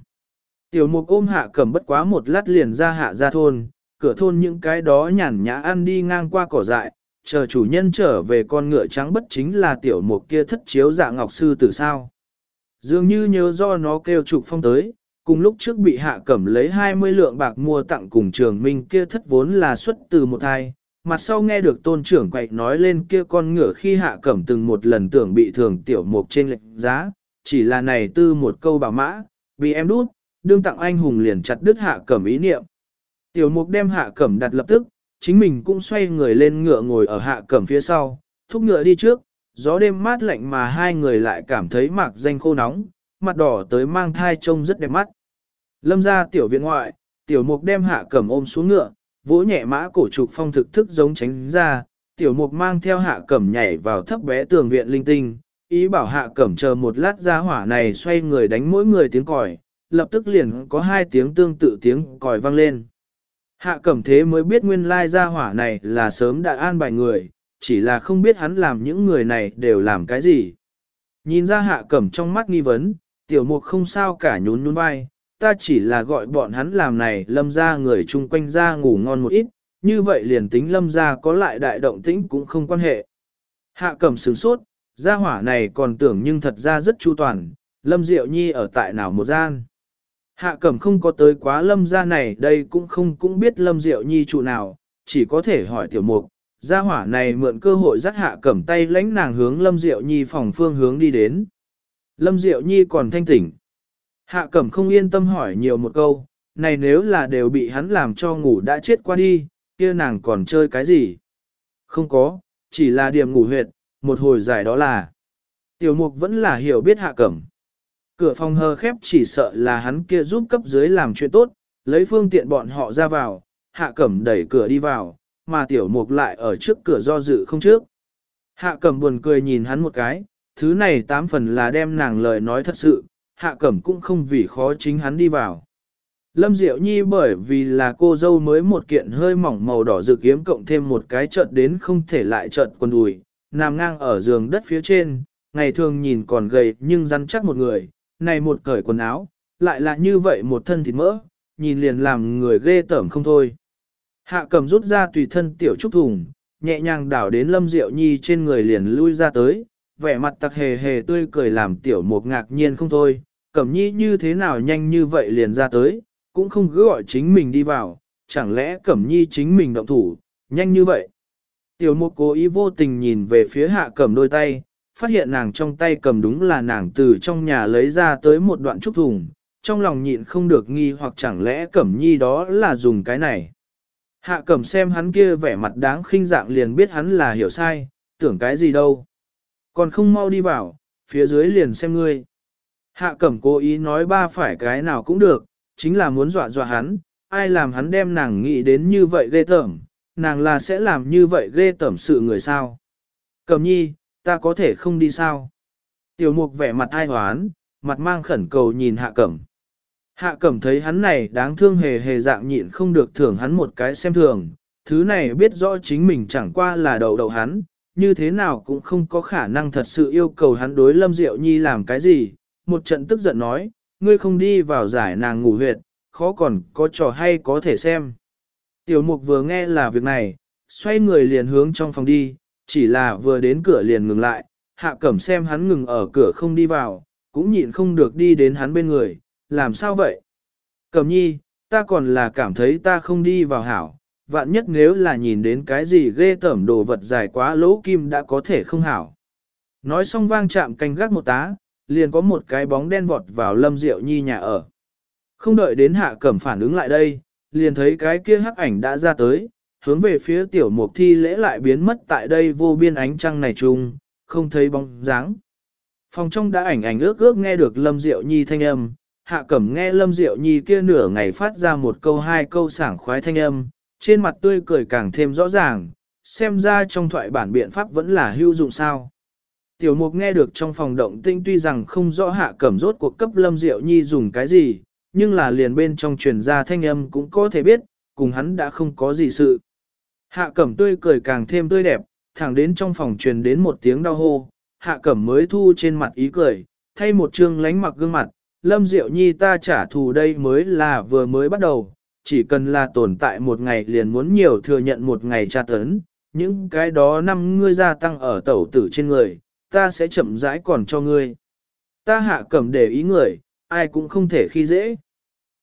[SPEAKER 1] Tiểu mục ôm hạ cầm bất quá một lát liền ra hạ ra thôn, cửa thôn những cái đó nhàn nhã ăn đi ngang qua cỏ dại, chờ chủ nhân trở về con ngựa trắng bất chính là tiểu mục kia thất chiếu dạ ngọc sư từ sao. Dường như nhớ do nó kêu trục phong tới, cùng lúc trước bị hạ cẩm lấy 20 lượng bạc mua tặng cùng trường minh kia thất vốn là xuất từ một thai, mặt sau nghe được tôn trưởng quậy nói lên kia con ngựa khi hạ cẩm từng một lần tưởng bị thường tiểu mục trên lệnh giá, chỉ là này tư một câu bảo mã, vì em đút, đương tặng anh hùng liền chặt đứt hạ cẩm ý niệm. Tiểu mục đem hạ cẩm đặt lập tức, chính mình cũng xoay người lên ngựa ngồi ở hạ cẩm phía sau, thúc ngựa đi trước, gió đêm mát lạnh mà hai người lại cảm thấy mạc danh khô nóng, mặt đỏ tới mang thai trông rất đẹp mắt. Lâm ra tiểu viện ngoại, tiểu mục đem hạ cẩm ôm xuống ngựa, vỗ nhẹ mã cổ trục phong thực thức giống tránh ra, tiểu mục mang theo hạ cẩm nhảy vào thấp bé tường viện linh tinh, ý bảo hạ cẩm chờ một lát ra hỏa này xoay người đánh mỗi người tiếng còi, lập tức liền có hai tiếng tương tự tiếng còi vang lên. Hạ cẩm thế mới biết nguyên lai ra hỏa này là sớm đã an bài người, chỉ là không biết hắn làm những người này đều làm cái gì. Nhìn ra hạ cẩm trong mắt nghi vấn, tiểu mục không sao cả nhún nhún vai, ta chỉ là gọi bọn hắn làm này lâm ra người chung quanh ra ngủ ngon một ít, như vậy liền tính lâm ra có lại đại động tĩnh cũng không quan hệ. Hạ cẩm sướng sốt, gia hỏa này còn tưởng nhưng thật ra rất chu toàn, lâm diệu nhi ở tại nào một gian. Hạ cẩm không có tới quá lâm gia này đây cũng không cũng biết lâm diệu nhi trụ nào, chỉ có thể hỏi tiểu mục. Gia hỏa này mượn cơ hội dắt hạ cẩm tay lãnh nàng hướng lâm diệu nhi phòng phương hướng đi đến. Lâm diệu nhi còn thanh tỉnh. Hạ cẩm không yên tâm hỏi nhiều một câu, này nếu là đều bị hắn làm cho ngủ đã chết qua đi, kia nàng còn chơi cái gì? Không có, chỉ là điểm ngủ huyệt, một hồi dài đó là. Tiểu mục vẫn là hiểu biết hạ cẩm. Cửa phòng hờ khép chỉ sợ là hắn kia giúp cấp dưới làm chuyện tốt, lấy phương tiện bọn họ ra vào, hạ cẩm đẩy cửa đi vào, mà tiểu mục lại ở trước cửa do dự không trước. Hạ cẩm buồn cười nhìn hắn một cái, thứ này tám phần là đem nàng lời nói thật sự, hạ cẩm cũng không vì khó chính hắn đi vào. Lâm Diệu Nhi bởi vì là cô dâu mới một kiện hơi mỏng màu đỏ dự kiếm cộng thêm một cái trận đến không thể lại trận quần đùi, nằm ngang ở giường đất phía trên, ngày thường nhìn còn gầy nhưng rắn chắc một người, này một cởi quần áo, lại là như vậy một thân thịt mỡ, nhìn liền làm người ghê tởm không thôi. Hạ cầm rút ra tùy thân tiểu trúc thùng, nhẹ nhàng đảo đến lâm diệu nhi trên người liền lui ra tới, vẻ mặt tặc hề hề tươi cười làm tiểu mục ngạc nhiên không thôi, cẩm nhi như thế nào nhanh như vậy liền ra tới, cũng không cứ gọi chính mình đi vào, chẳng lẽ cẩm nhi chính mình động thủ, nhanh như vậy. Tiểu mục cố ý vô tình nhìn về phía hạ cẩm đôi tay, phát hiện nàng trong tay cầm đúng là nàng từ trong nhà lấy ra tới một đoạn trúc thùng, trong lòng nhịn không được nghi hoặc chẳng lẽ cẩm nhi đó là dùng cái này. Hạ cẩm xem hắn kia vẻ mặt đáng khinh dạng liền biết hắn là hiểu sai, tưởng cái gì đâu. Còn không mau đi vào, phía dưới liền xem ngươi. Hạ cẩm cố ý nói ba phải cái nào cũng được, chính là muốn dọa dọa hắn, ai làm hắn đem nàng nghĩ đến như vậy ghê tởm, nàng là sẽ làm như vậy ghê tởm sự người sao. Cẩm nhi, ta có thể không đi sao? Tiểu mục vẻ mặt ai hoán, mặt mang khẩn cầu nhìn hạ cẩm. Hạ cẩm thấy hắn này đáng thương hề hề dạng nhịn không được thưởng hắn một cái xem thường, thứ này biết rõ chính mình chẳng qua là đầu đầu hắn, như thế nào cũng không có khả năng thật sự yêu cầu hắn đối lâm diệu nhi làm cái gì, một trận tức giận nói, ngươi không đi vào giải nàng ngủ huyệt, khó còn có trò hay có thể xem. Tiểu mục vừa nghe là việc này, xoay người liền hướng trong phòng đi, chỉ là vừa đến cửa liền ngừng lại, hạ cẩm xem hắn ngừng ở cửa không đi vào, cũng nhịn không được đi đến hắn bên người, làm sao vậy? Cẩm nhi, ta còn là cảm thấy ta không đi vào hảo, vạn nhất nếu là nhìn đến cái gì ghê tởm đồ vật dài quá lỗ kim đã có thể không hảo. Nói xong vang chạm canh gác một tá, liền có một cái bóng đen vọt vào lâm diệu nhi nhà ở. Không đợi đến hạ cẩm phản ứng lại đây, liền thấy cái kia hắc ảnh đã ra tới, hướng về phía tiểu mục thi lễ lại biến mất tại đây vô biên ánh trăng này chung, không thấy bóng dáng. Phòng trong đã ảnh ảnh ước ước nghe được Lâm Diệu Nhi thanh âm, hạ cẩm nghe Lâm Diệu Nhi kia nửa ngày phát ra một câu hai câu sảng khoái thanh âm, trên mặt tươi cười càng thêm rõ ràng, xem ra trong thoại bản biện pháp vẫn là hữu dụng sao. Tiểu mục nghe được trong phòng động tinh tuy rằng không rõ hạ cẩm rốt cuộc cấp Lâm Diệu Nhi dùng cái gì, nhưng là liền bên trong truyền ra thanh âm cũng có thể biết, cùng hắn đã không có gì sự. Hạ cẩm tươi cười càng thêm tươi đẹp, thẳng đến trong phòng truyền đến một tiếng đau hô, hạ cẩm mới thu trên mặt ý cười, thay một trương lánh mặc gương mặt, lâm diệu nhi ta trả thù đây mới là vừa mới bắt đầu, chỉ cần là tồn tại một ngày liền muốn nhiều thừa nhận một ngày tra tấn, những cái đó năm ngươi gia tăng ở tẩu tử trên người, ta sẽ chậm rãi còn cho ngươi. Ta hạ cẩm để ý người, ai cũng không thể khi dễ.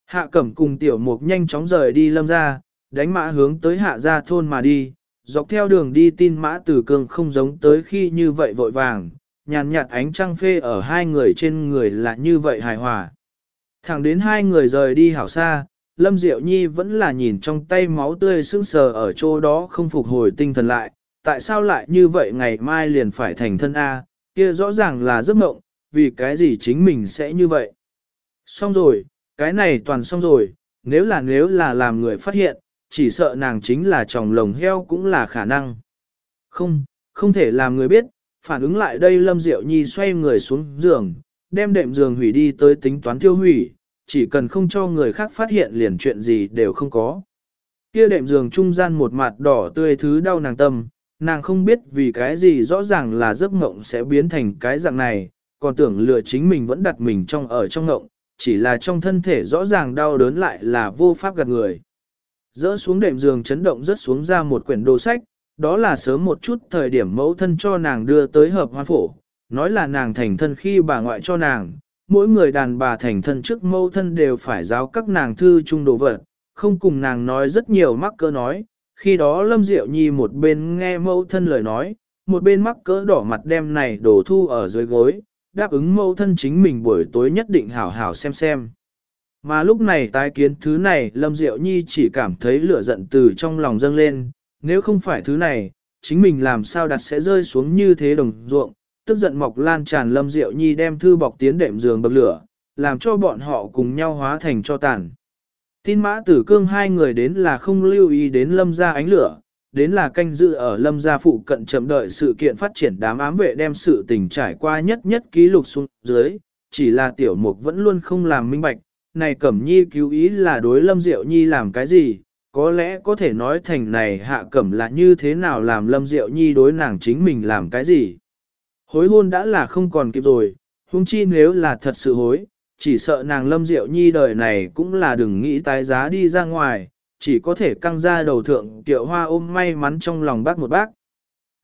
[SPEAKER 1] Hạ cẩm cùng tiểu mục nhanh chóng rời đi lâm ra, đánh mã hướng tới hạ gia thôn mà đi, dọc theo đường đi tin mã tử cường không giống tới khi như vậy vội vàng, nhàn nhạt ánh trăng phê ở hai người trên người là như vậy hài hòa. Thẳng đến hai người rời đi hảo xa, Lâm Diệu Nhi vẫn là nhìn trong tay máu tươi sưng sờ ở chỗ đó không phục hồi tinh thần lại, tại sao lại như vậy ngày mai liền phải thành thân A, kia rõ ràng là giấc mộng, vì cái gì chính mình sẽ như vậy. Xong rồi, cái này toàn xong rồi, nếu là nếu là làm người phát hiện, chỉ sợ nàng chính là chồng lồng heo cũng là khả năng. Không, không thể làm người biết, phản ứng lại đây Lâm Diệu Nhi xoay người xuống giường, đem đệm giường hủy đi tới tính toán tiêu hủy, chỉ cần không cho người khác phát hiện liền chuyện gì đều không có. Kia đệm giường trung gian một mặt đỏ tươi thứ đau nàng tâm, nàng không biết vì cái gì rõ ràng là giấc mộng sẽ biến thành cái dạng này, còn tưởng lừa chính mình vẫn đặt mình trong ở trong ngộng, chỉ là trong thân thể rõ ràng đau đớn lại là vô pháp gạt người. Dỡ xuống đệm giường chấn động rất xuống ra một quyển đồ sách, đó là sớm một chút thời điểm mẫu thân cho nàng đưa tới hợp hoan phổ, nói là nàng thành thân khi bà ngoại cho nàng, mỗi người đàn bà thành thân trước mẫu thân đều phải giáo các nàng thư chung đồ vật, không cùng nàng nói rất nhiều mắc cỡ nói, khi đó Lâm Diệu Nhi một bên nghe mẫu thân lời nói, một bên mắc cỡ đỏ mặt đem này đổ thu ở dưới gối, đáp ứng mẫu thân chính mình buổi tối nhất định hảo hảo xem xem. Mà lúc này tái kiến thứ này Lâm Diệu Nhi chỉ cảm thấy lửa giận từ trong lòng dâng lên, nếu không phải thứ này, chính mình làm sao đặt sẽ rơi xuống như thế đồng ruộng, tức giận mọc lan tràn Lâm Diệu Nhi đem thư bọc tiến đệm giường bậc lửa, làm cho bọn họ cùng nhau hóa thành cho tàn. Tin mã tử cương hai người đến là không lưu ý đến Lâm ra ánh lửa, đến là canh dự ở Lâm gia phụ cận chậm đợi sự kiện phát triển đám ám vệ đem sự tình trải qua nhất nhất ký lục xuống dưới, chỉ là tiểu mục vẫn luôn không làm minh bạch, này Cẩm Nhi cứu ý là đối Lâm Diệu Nhi làm cái gì, có lẽ có thể nói thành này hạ cẩm là như thế nào làm Lâm Diệu Nhi đối nàng chính mình làm cái gì. Hối hôn đã là không còn kịp rồi, huống chi nếu là thật sự hối, chỉ sợ nàng Lâm Diệu Nhi đời này cũng là đừng nghĩ tái giá đi ra ngoài, chỉ có thể căng ra đầu thượng tiệu hoa ôm may mắn trong lòng bác một bác.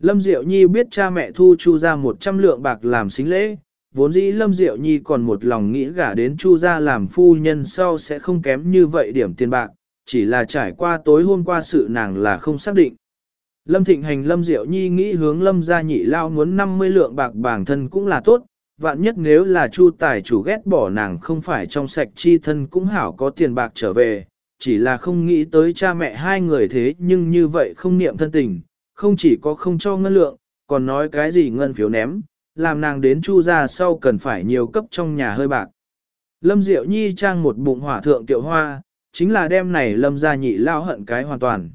[SPEAKER 1] Lâm Diệu Nhi biết cha mẹ thu chu ra 100 lượng bạc làm xính lễ, vốn dĩ Lâm Diệu Nhi còn một lòng nghĩ gả đến Chu gia làm phu nhân sau sẽ không kém như vậy điểm tiền bạc, chỉ là trải qua tối hôm qua sự nàng là không xác định. Lâm Thịnh Hành Lâm Diệu Nhi nghĩ hướng Lâm gia nhị lao muốn 50 lượng bạc bản thân cũng là tốt, vạn nhất nếu là Chu tài chủ ghét bỏ nàng không phải trong sạch chi thân cũng hảo có tiền bạc trở về, chỉ là không nghĩ tới cha mẹ hai người thế nhưng như vậy không niệm thân tình, không chỉ có không cho ngân lượng, còn nói cái gì ngân phiếu ném, làm nàng đến chu gia sau cần phải nhiều cấp trong nhà hơi bạc. Lâm Diệu Nhi trang một bụng hỏa thượng tiệu hoa, chính là đem này lâm gia nhị lao hận cái hoàn toàn.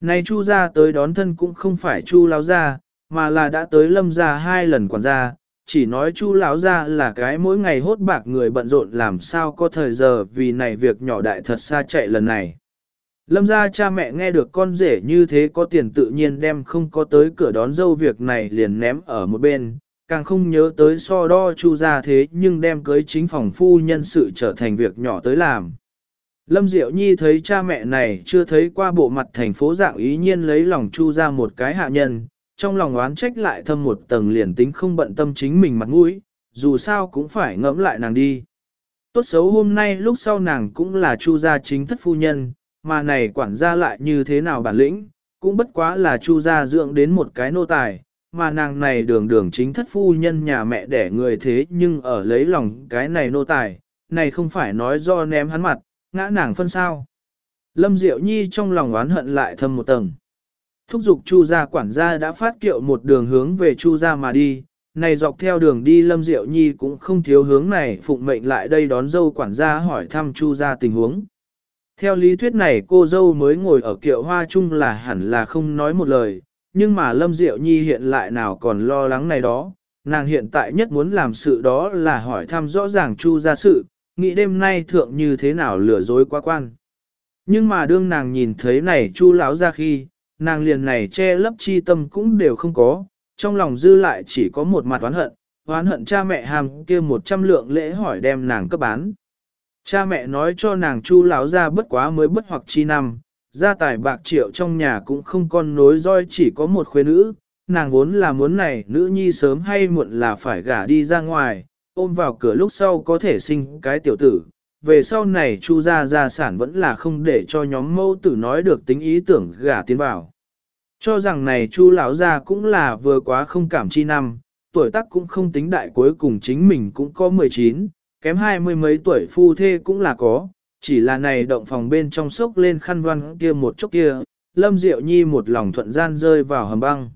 [SPEAKER 1] Này chu gia tới đón thân cũng không phải chu lao gia, mà là đã tới lâm gia hai lần quản gia, chỉ nói chu lão gia là cái mỗi ngày hốt bạc người bận rộn làm sao có thời giờ vì này việc nhỏ đại thật xa chạy lần này. Lâm gia cha mẹ nghe được con rể như thế có tiền tự nhiên đem không có tới cửa đón dâu việc này liền ném ở một bên, càng không nhớ tới so đo chu gia thế nhưng đem cưới chính phòng phu nhân sự trở thành việc nhỏ tới làm. Lâm Diệu Nhi thấy cha mẹ này chưa thấy qua bộ mặt thành phố dạng ý nhiên lấy lòng chu ra một cái hạ nhân, trong lòng oán trách lại thâm một tầng liền tính không bận tâm chính mình mặt mũi, dù sao cũng phải ngẫm lại nàng đi. Tốt xấu hôm nay lúc sau nàng cũng là chu gia chính thất phu nhân, mà này quản gia lại như thế nào bản lĩnh, cũng bất quá là chu gia dưỡng đến một cái nô tài, mà nàng này đường đường chính thất phu nhân nhà mẹ đẻ người thế nhưng ở lấy lòng cái này nô tài, này không phải nói do ném hắn mặt, ngã nàng phân sao. Lâm Diệu Nhi trong lòng oán hận lại thâm một tầng. Thúc giục Chu gia quản gia đã phát kiệu một đường hướng về Chu gia mà đi, này dọc theo đường đi Lâm Diệu Nhi cũng không thiếu hướng này phụng mệnh lại đây đón dâu quản gia hỏi thăm Chu gia tình huống. Theo lý thuyết này cô dâu mới ngồi ở kiệu hoa chung là hẳn là không nói một lời, nhưng mà Lâm Diệu Nhi hiện lại nào còn lo lắng này đó, nàng hiện tại nhất muốn làm sự đó là hỏi thăm rõ ràng Chu gia sự, nghĩ đêm nay thượng như thế nào lừa dối quá quan. Nhưng mà đương nàng nhìn thấy này Chu lão ra khi, nàng liền này che lấp chi tâm cũng đều không có, trong lòng dư lại chỉ có một mặt oán hận, oán hận cha mẹ hàm kia một trăm lượng lễ hỏi đem nàng cấp bán. Cha mẹ nói cho nàng chu lão ra bất quá mới bất hoặc chi năm, gia tài bạc triệu trong nhà cũng không con nối roi chỉ có một khuê nữ, nàng vốn là muốn này nữ nhi sớm hay muộn là phải gả đi ra ngoài, ôm vào cửa lúc sau có thể sinh cái tiểu tử. Về sau này chu gia gia sản vẫn là không để cho nhóm mâu tử nói được tính ý tưởng gả tiến vào. Cho rằng này chu lão gia cũng là vừa quá không cảm chi năm, tuổi tác cũng không tính đại cuối cùng chính mình cũng có 19, kém hai mươi mấy tuổi phu thê cũng là có, chỉ là này động phòng bên trong sốc lên khăn văn kia một chốc kia, lâm diệu nhi một lòng thuận gian rơi vào hầm băng.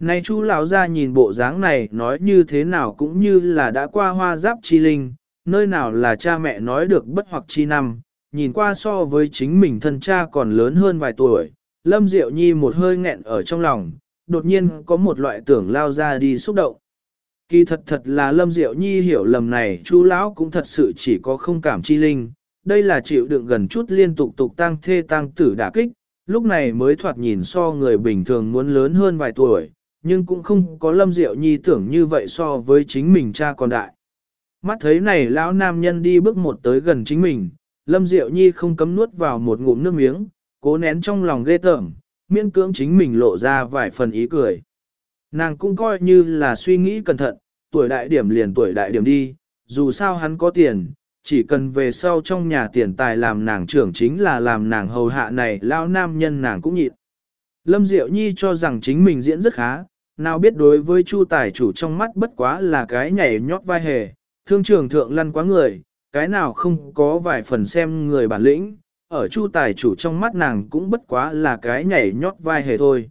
[SPEAKER 1] Này chu lão ra nhìn bộ dáng này nói như thế nào cũng như là đã qua hoa giáp chi linh, nơi nào là cha mẹ nói được bất hoặc chi năm, nhìn qua so với chính mình thân cha còn lớn hơn vài tuổi, lâm diệu nhi một hơi nghẹn ở trong lòng, đột nhiên có một loại tưởng lao ra đi xúc động. Kỳ thật thật là lâm diệu nhi hiểu lầm này chú lão cũng thật sự chỉ có không cảm chi linh, đây là chịu đựng gần chút liên tục tục tăng thê tăng tử đả kích, lúc này mới thoạt nhìn so người bình thường muốn lớn hơn vài tuổi, nhưng cũng không có lâm diệu nhi tưởng như vậy so với chính mình cha còn đại. Mắt thấy này lão nam nhân đi bước một tới gần chính mình, lâm diệu nhi không cấm nuốt vào một ngụm nước miếng, cố nén trong lòng ghê tởm, miễn cưỡng chính mình lộ ra vài phần ý cười. Nàng cũng coi như là suy nghĩ cẩn thận, tuổi đại điểm liền tuổi đại điểm đi, dù sao hắn có tiền, chỉ cần về sau trong nhà tiền tài làm nàng trưởng chính là làm nàng hầu hạ này lão nam nhân nàng cũng nhịn. Lâm Diệu Nhi cho rằng chính mình diễn rất khá, nào biết đối với Chu tài chủ trong mắt bất quá là cái nhảy nhót vai hề, thương trường thượng lăn quá người, cái nào không có vài phần xem người bản lĩnh, ở Chu tài chủ trong mắt nàng cũng bất quá là cái nhảy nhót vai hề thôi.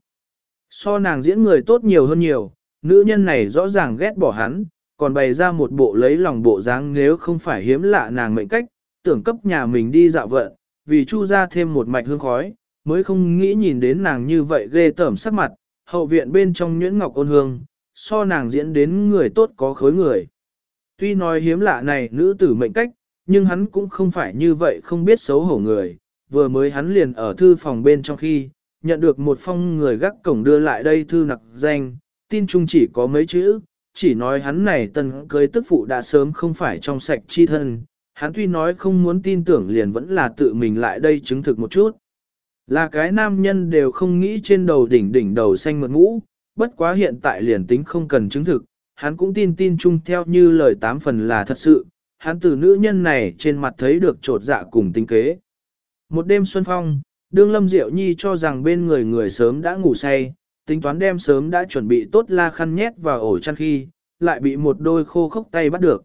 [SPEAKER 1] So nàng diễn người tốt nhiều hơn nhiều, nữ nhân này rõ ràng ghét bỏ hắn, còn bày ra một bộ lấy lòng bộ dáng nếu không phải hiếm lạ nàng mệnh cách, tưởng cấp nhà mình đi dạo vận, vì Chu ra thêm một mạch hương khói, mới không nghĩ nhìn đến nàng như vậy ghê tởm sắc mặt, hậu viện bên trong nhuyễn ngọc ôn hương, so nàng diễn đến người tốt có khối người. Tuy nói hiếm lạ này nữ tử mệnh cách, nhưng hắn cũng không phải như vậy không biết xấu hổ người, vừa mới hắn liền ở thư phòng bên trong khi, nhận được một phong người gác cổng đưa lại đây thư nặc danh, tin chung chỉ có mấy chữ, chỉ nói hắn này tân cưới tức phụ đã sớm không phải trong sạch chi thân, hắn tuy nói không muốn tin tưởng liền vẫn là tự mình lại đây chứng thực một chút. Là cái nam nhân đều không nghĩ trên đầu đỉnh đỉnh đầu xanh mượt ngũ, bất quá hiện tại liền tính không cần chứng thực, hắn cũng tin tin chung theo như lời tám phần là thật sự, hắn từ nữ nhân này trên mặt thấy được trột dạ cùng tính kế. Một đêm xuân phong, đương lâm diệu nhi cho rằng bên người người sớm đã ngủ say, tính toán đem sớm đã chuẩn bị tốt la khăn nhét vào ổ chăn khi, lại bị một đôi khô khốc tay bắt được.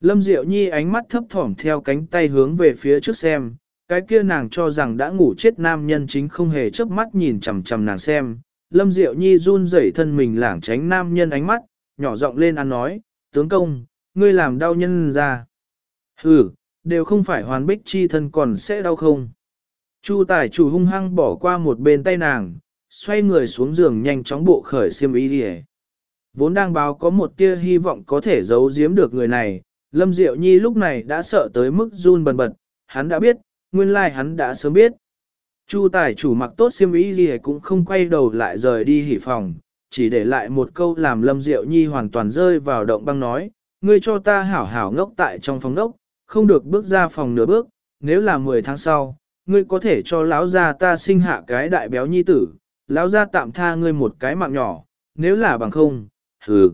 [SPEAKER 1] Lâm Diệu Nhi ánh mắt thấp thỏm theo cánh tay hướng về phía trước xem, cái kia nàng cho rằng đã ngủ chết nam nhân chính không hề chớp mắt nhìn chằm chằm nàng xem. Lâm Diệu Nhi run rẩy thân mình lảng tránh nam nhân ánh mắt, nhỏ giọng lên ăn nói, tướng công, ngươi làm đau nhân ra. Hừ, đều không phải hoàn bích chi thân còn sẽ đau không. Chu tài chủ hung hăng bỏ qua một bên tay nàng, xoay người xuống giường nhanh chóng bộ khởi xiêm ý đi Vốn đang báo có một tia hy vọng có thể giấu giếm được người này, Lâm Diệu Nhi lúc này đã sợ tới mức run bần bật, hắn đã biết, nguyên lai like hắn đã sớm biết. Chu tài chủ mặc tốt xiêm ý gì cũng không quay đầu lại rời đi hỉ phòng, chỉ để lại một câu làm Lâm Diệu Nhi hoàn toàn rơi vào động băng nói, ngươi cho ta hảo hảo ngốc tại trong phòng ngốc, không được bước ra phòng nửa bước, nếu là 10 tháng sau, ngươi có thể cho lão gia ta sinh hạ cái đại béo nhi tử, lão gia tạm tha ngươi một cái mạng nhỏ, nếu là bằng không, hừ.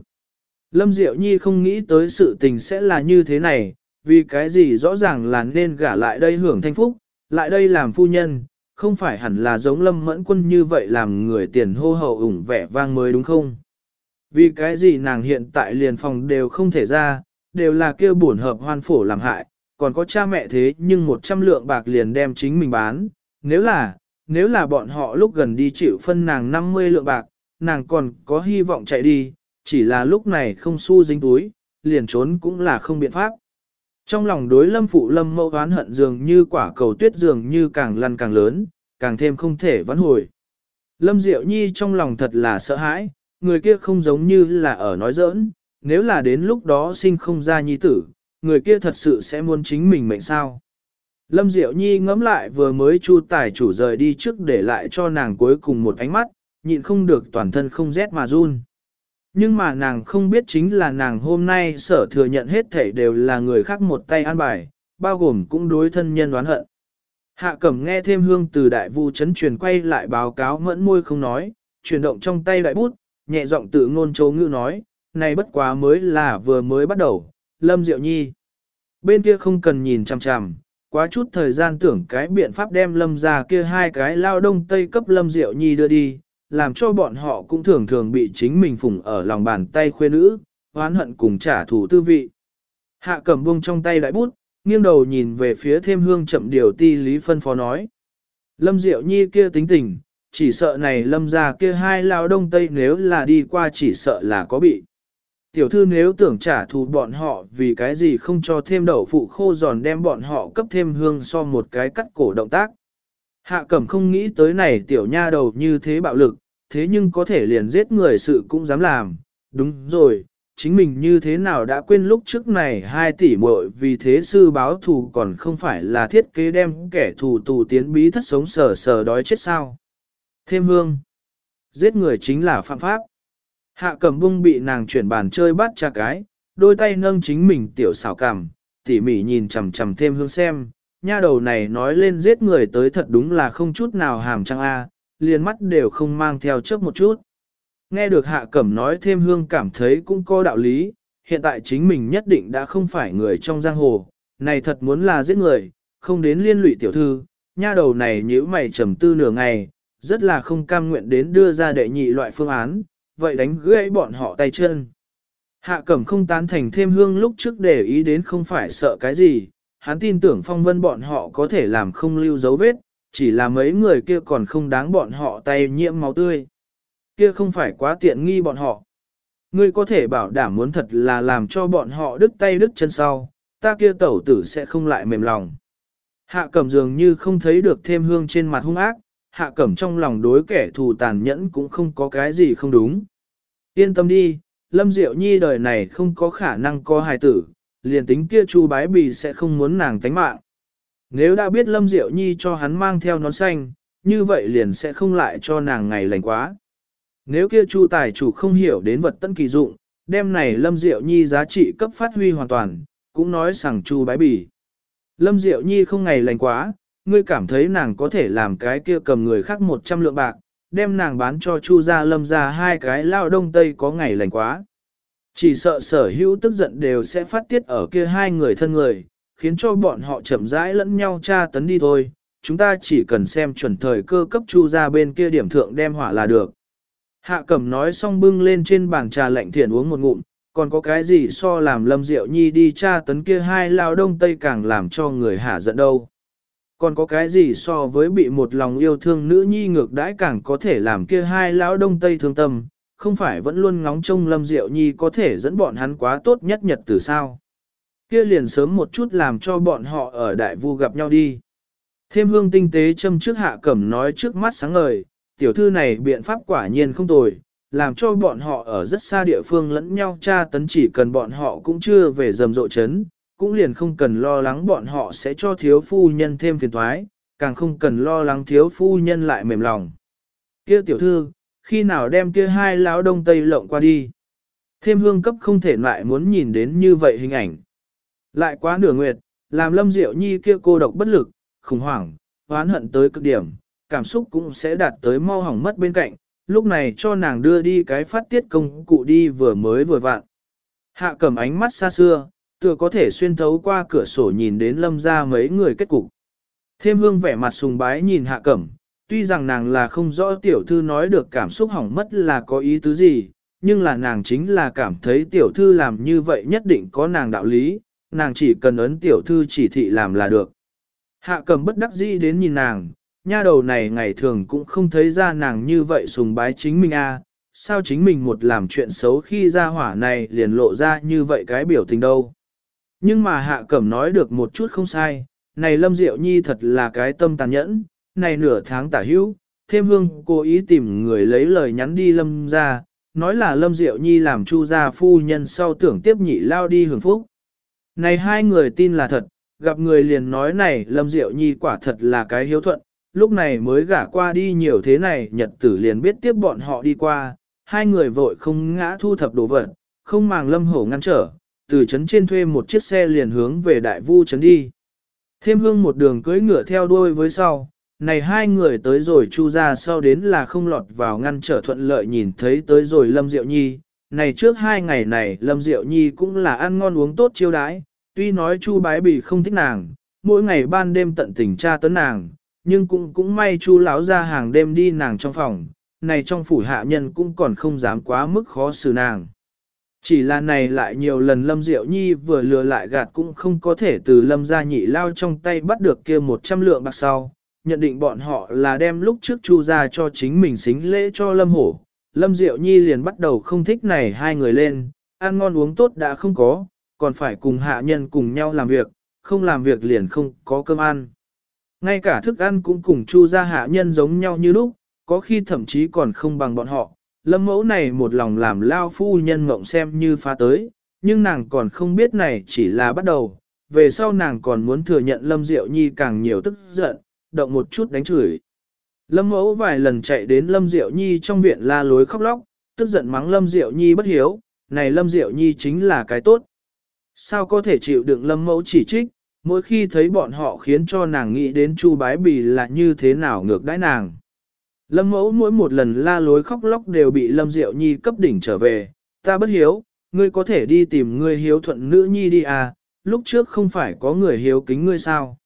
[SPEAKER 1] Lâm Diệu Nhi không nghĩ tới sự tình sẽ là như thế này, vì cái gì rõ ràng là nên gả lại đây hưởng thanh phúc, lại đây làm phu nhân, không phải hẳn là giống Lâm Mẫn Quân như vậy làm người tiền hô hậu ủng vẻ vang mới đúng không? Vì cái gì nàng hiện tại liền phòng đều không thể ra, đều là kêu buồn hợp hoan phổ làm hại, còn có cha mẹ thế nhưng một trăm lượng bạc liền đem chính mình bán, nếu là, nếu là bọn họ lúc gần đi chịu phân nàng 50 lượng bạc, nàng còn có hy vọng chạy đi, chỉ là lúc này không xu dính túi, liền trốn cũng là không biện pháp. Trong lòng đối lâm phụ lâm mâu oán hận dường như quả cầu tuyết dường như càng lăn càng lớn, càng thêm không thể vãn hồi. Lâm Diệu Nhi trong lòng thật là sợ hãi, người kia không giống như là ở nói giỡn, nếu là đến lúc đó sinh không ra nhi tử, người kia thật sự sẽ muốn chính mình mệnh sao. Lâm Diệu Nhi ngẫm lại vừa mới chu tài chủ rời đi trước để lại cho nàng cuối cùng một ánh mắt, nhịn không được toàn thân không rét mà run. Nhưng mà nàng không biết chính là nàng hôm nay sở thừa nhận hết thảy đều là người khác một tay an bài, bao gồm cũng đối thân nhân đoán hận. Hạ cẩm nghe thêm hương từ đại vu chấn truyền quay lại báo cáo mẫn môi không nói, chuyển động trong tay đại bút, nhẹ giọng tự ngôn châu ngữ nói, này bất quá mới là vừa mới bắt đầu, lâm diệu nhi. Bên kia không cần nhìn chằm chằm, quá chút thời gian tưởng cái biện pháp đem lâm ra kia hai cái lao đông tây cấp lâm diệu nhi đưa đi, làm cho bọn họ cũng thường thường bị chính mình phủng ở lòng bàn tay khuê nữ, hoán hận cùng trả thù tư vị. Hạ cầm buông trong tay đại bút, nghiêng đầu nhìn về phía thêm hương chậm điều ti lý phân phó nói. Lâm Diệu Nhi kia tính tình, chỉ sợ này lâm ra kia hai lao đông tây nếu là đi qua chỉ sợ là có bị. Tiểu thư nếu tưởng trả thù bọn họ vì cái gì không cho thêm đậu phụ khô giòn đem bọn họ cấp thêm hương so một cái cắt cổ động tác. Hạ cẩm không nghĩ tới này tiểu nha đầu như thế bạo lực, thế nhưng có thể liền giết người sự cũng dám làm. Đúng rồi, chính mình như thế nào đã quên lúc trước này hai tỷ muội vì thế sư báo thù còn không phải là thiết kế đem kẻ thù tù tiến bí thất sống sờ sờ đói chết sao. Thêm hương, giết người chính là phạm pháp. Hạ cẩm bung bị nàng chuyển bàn chơi bắt cha cái, đôi tay nâng chính mình tiểu xảo cảm, tỉ mỉ nhìn chằm chằm thêm hương xem, nha đầu này nói lên giết người tới thật đúng là không chút nào hàm trăng a, liền mắt đều không mang theo chớp một chút. Nghe được hạ cẩm nói thêm hương cảm thấy cũng có đạo lý, hiện tại chính mình nhất định đã không phải người trong giang hồ, này thật muốn là giết người, không đến liên lụy tiểu thư, nha đầu này nhíu mày trầm tư nửa ngày, rất là không cam nguyện đến đưa ra đệ nhị loại phương án, vậy đánh gãy bọn họ tay chân. Hạ cẩm không tán thành thêm hương lúc trước để ý đến không phải sợ cái gì, hắn tin tưởng phong vân bọn họ có thể làm không lưu dấu vết, chỉ là mấy người kia còn không đáng bọn họ tay nhiễm máu tươi. Kia không phải quá tiện nghi bọn họ. Ngươi có thể bảo đảm muốn thật là làm cho bọn họ đứt tay đứt chân sau, ta kia tẩu tử sẽ không lại mềm lòng. Hạ cẩm dường như không thấy được thêm hương trên mặt hung ác, hạ cẩm trong lòng đối kẻ thù tàn nhẫn cũng không có cái gì không đúng. Yên tâm đi, Lâm Diệu Nhi đời này không có khả năng có hài tử, liền tính kia chu bái bì sẽ không muốn nàng tánh mạng. Nếu đã biết Lâm Diệu Nhi cho hắn mang theo nón xanh, như vậy liền sẽ không lại cho nàng ngày lành quá. Nếu kia chu tài chủ không hiểu đến vật tân kỳ dụng, đem này Lâm Diệu Nhi giá trị cấp phát huy hoàn toàn, cũng nói rằng chu bái bì. Lâm Diệu Nhi không ngày lành quá, ngươi cảm thấy nàng có thể làm cái kia cầm người khác 100 lượng bạc, đem nàng bán cho chu gia lâm ra hai cái lao đông tây có ngày lành quá. Chỉ sợ sở hữu tức giận đều sẽ phát tiết ở kia hai người thân người, khiến cho bọn họ chậm rãi lẫn nhau tra tấn đi thôi. Chúng ta chỉ cần xem chuẩn thời cơ cấp chu ra bên kia điểm thượng đem hỏa là được. Hạ cẩm nói xong bưng lên trên bàn trà lạnh thiện uống một ngụm, còn có cái gì so làm lâm diệu nhi đi tra tấn kia hai lao đông tây càng làm cho người hạ giận đâu. Còn có cái gì so với bị một lòng yêu thương nữ nhi ngược đãi càng có thể làm kia hai lão đông tây thương tâm, không phải vẫn luôn ngóng trông Lâm Diệu Nhi có thể dẫn bọn hắn quá tốt nhất nhật từ sao. Kia liền sớm một chút làm cho bọn họ ở đại vu gặp nhau đi. Thêm hương tinh tế châm trước hạ cẩm nói trước mắt sáng ngời, tiểu thư này biện pháp quả nhiên không tồi, làm cho bọn họ ở rất xa địa phương lẫn nhau tra tấn chỉ cần bọn họ cũng chưa về rầm rộ chấn, cũng liền không cần lo lắng bọn họ sẽ cho thiếu phu nhân thêm phiền thoái, càng không cần lo lắng thiếu phu nhân lại mềm lòng. Kia tiểu thư, khi nào đem kia hai lão đông tây lộng qua đi. Thêm hương cấp không thể lại muốn nhìn đến như vậy hình ảnh. Lại quá nửa nguyệt, làm lâm diệu nhi kia cô độc bất lực, khủng hoảng, oán hận tới cực điểm, cảm xúc cũng sẽ đạt tới mau hỏng mất bên cạnh, lúc này cho nàng đưa đi cái phát tiết công cụ đi vừa mới vừa vặn. Hạ cầm ánh mắt xa xưa, tựa có thể xuyên thấu qua cửa sổ nhìn đến lâm ra mấy người kết cục. Thêm hương vẻ mặt sùng bái nhìn hạ cẩm, tuy rằng nàng là không rõ tiểu thư nói được cảm xúc hỏng mất là có ý tứ gì, nhưng là nàng chính là cảm thấy tiểu thư làm như vậy nhất định có nàng đạo lý, nàng chỉ cần ấn tiểu thư chỉ thị làm là được. Hạ cầm bất đắc dĩ đến nhìn nàng, nha đầu này ngày thường cũng không thấy ra nàng như vậy sùng bái chính mình a sao chính mình một làm chuyện xấu khi ra hỏa này liền lộ ra như vậy cái biểu tình đâu. Nhưng mà hạ cẩm nói được một chút không sai, này Lâm Diệu Nhi thật là cái tâm tàn nhẫn, này nửa tháng tả hữu, thêm hương cố ý tìm người lấy lời nhắn đi Lâm ra, nói là Lâm Diệu Nhi làm chu gia phu nhân sau tưởng tiếp nhị lao đi hưởng phúc. Này hai người tin là thật, gặp người liền nói này Lâm Diệu Nhi quả thật là cái hiếu thuận, lúc này mới gả qua đi nhiều thế này nhật tử liền biết tiếp bọn họ đi qua, hai người vội không ngã thu thập đồ vật, không màng Lâm Hổ ngăn trở, từ trấn trên thuê một chiếc xe liền hướng về Đại Vu trấn đi. Thêm hương một đường cưỡi ngựa theo đuôi với sau, này hai người tới rồi chu ra sau đến là không lọt vào ngăn trở thuận lợi nhìn thấy tới rồi Lâm Diệu Nhi. Này trước hai ngày này Lâm Diệu Nhi cũng là ăn ngon uống tốt chiêu đãi, tuy nói chu bái bì không thích nàng, mỗi ngày ban đêm tận tình tra tấn nàng, nhưng cũng cũng may chu lão ra hàng đêm đi nàng trong phòng, này trong phủ hạ nhân cũng còn không dám quá mức khó xử nàng. Chỉ là này lại nhiều lần Lâm Diệu Nhi vừa lừa lại gạt cũng không có thể từ Lâm gia nhị lao trong tay bắt được kia 100 lượng bạc sau, nhận định bọn họ là đem lúc trước chu ra cho chính mình xính lễ cho Lâm Hổ. Lâm Diệu Nhi liền bắt đầu không thích này hai người lên, ăn ngon uống tốt đã không có, còn phải cùng hạ nhân cùng nhau làm việc, không làm việc liền không có cơm ăn. Ngay cả thức ăn cũng cùng chu ra hạ nhân giống nhau như lúc, có khi thậm chí còn không bằng bọn họ, Lâm mẫu này một lòng làm lao phu nhân ngộng xem như phá tới, nhưng nàng còn không biết này chỉ là bắt đầu, về sau nàng còn muốn thừa nhận Lâm Diệu Nhi càng nhiều tức giận, động một chút đánh chửi. Lâm mẫu vài lần chạy đến Lâm Diệu Nhi trong viện la lối khóc lóc, tức giận mắng Lâm Diệu Nhi bất hiếu, này Lâm Diệu Nhi chính là cái tốt. Sao có thể chịu đựng Lâm mẫu chỉ trích, mỗi khi thấy bọn họ khiến cho nàng nghĩ đến Chu Bái Bì là như thế nào ngược đãi nàng. Lâm mẫu mỗi một lần la lối khóc lóc đều bị Lâm Diệu Nhi cấp đỉnh trở về, ta bất hiếu, ngươi có thể đi tìm ngươi hiếu thuận nữ nhi đi à, lúc trước không phải có người hiếu kính ngươi sao.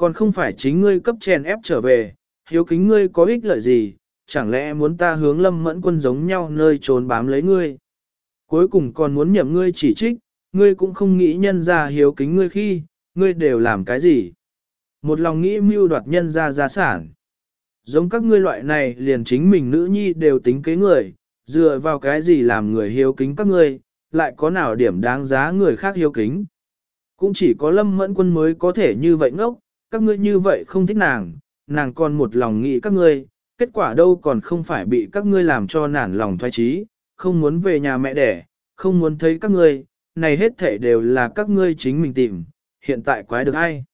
[SPEAKER 1] Còn không phải chính ngươi cấp chèn ép trở về, hiếu kính ngươi có ích lợi gì, chẳng lẽ muốn ta hướng lâm mẫn quân giống nhau nơi trốn bám lấy ngươi. Cuối cùng còn muốn nhậm ngươi chỉ trích, ngươi cũng không nghĩ nhân ra hiếu kính ngươi khi, ngươi đều làm cái gì. Một lòng nghĩ mưu đoạt nhân ra gia sản. Giống các ngươi loại này liền chính mình nữ nhi đều tính kế người, dựa vào cái gì làm người hiếu kính các ngươi, lại có nào điểm đáng giá người khác hiếu kính. Cũng chỉ có lâm mẫn quân mới có thể như vậy ngốc, các ngươi như vậy không thích nàng, nàng còn một lòng nghĩ các ngươi, kết quả đâu còn không phải bị các ngươi làm cho nản lòng thoái trí, không muốn về nhà mẹ đẻ, không muốn thấy các ngươi, này hết thể đều là các ngươi chính mình tìm, hiện tại quái được ai.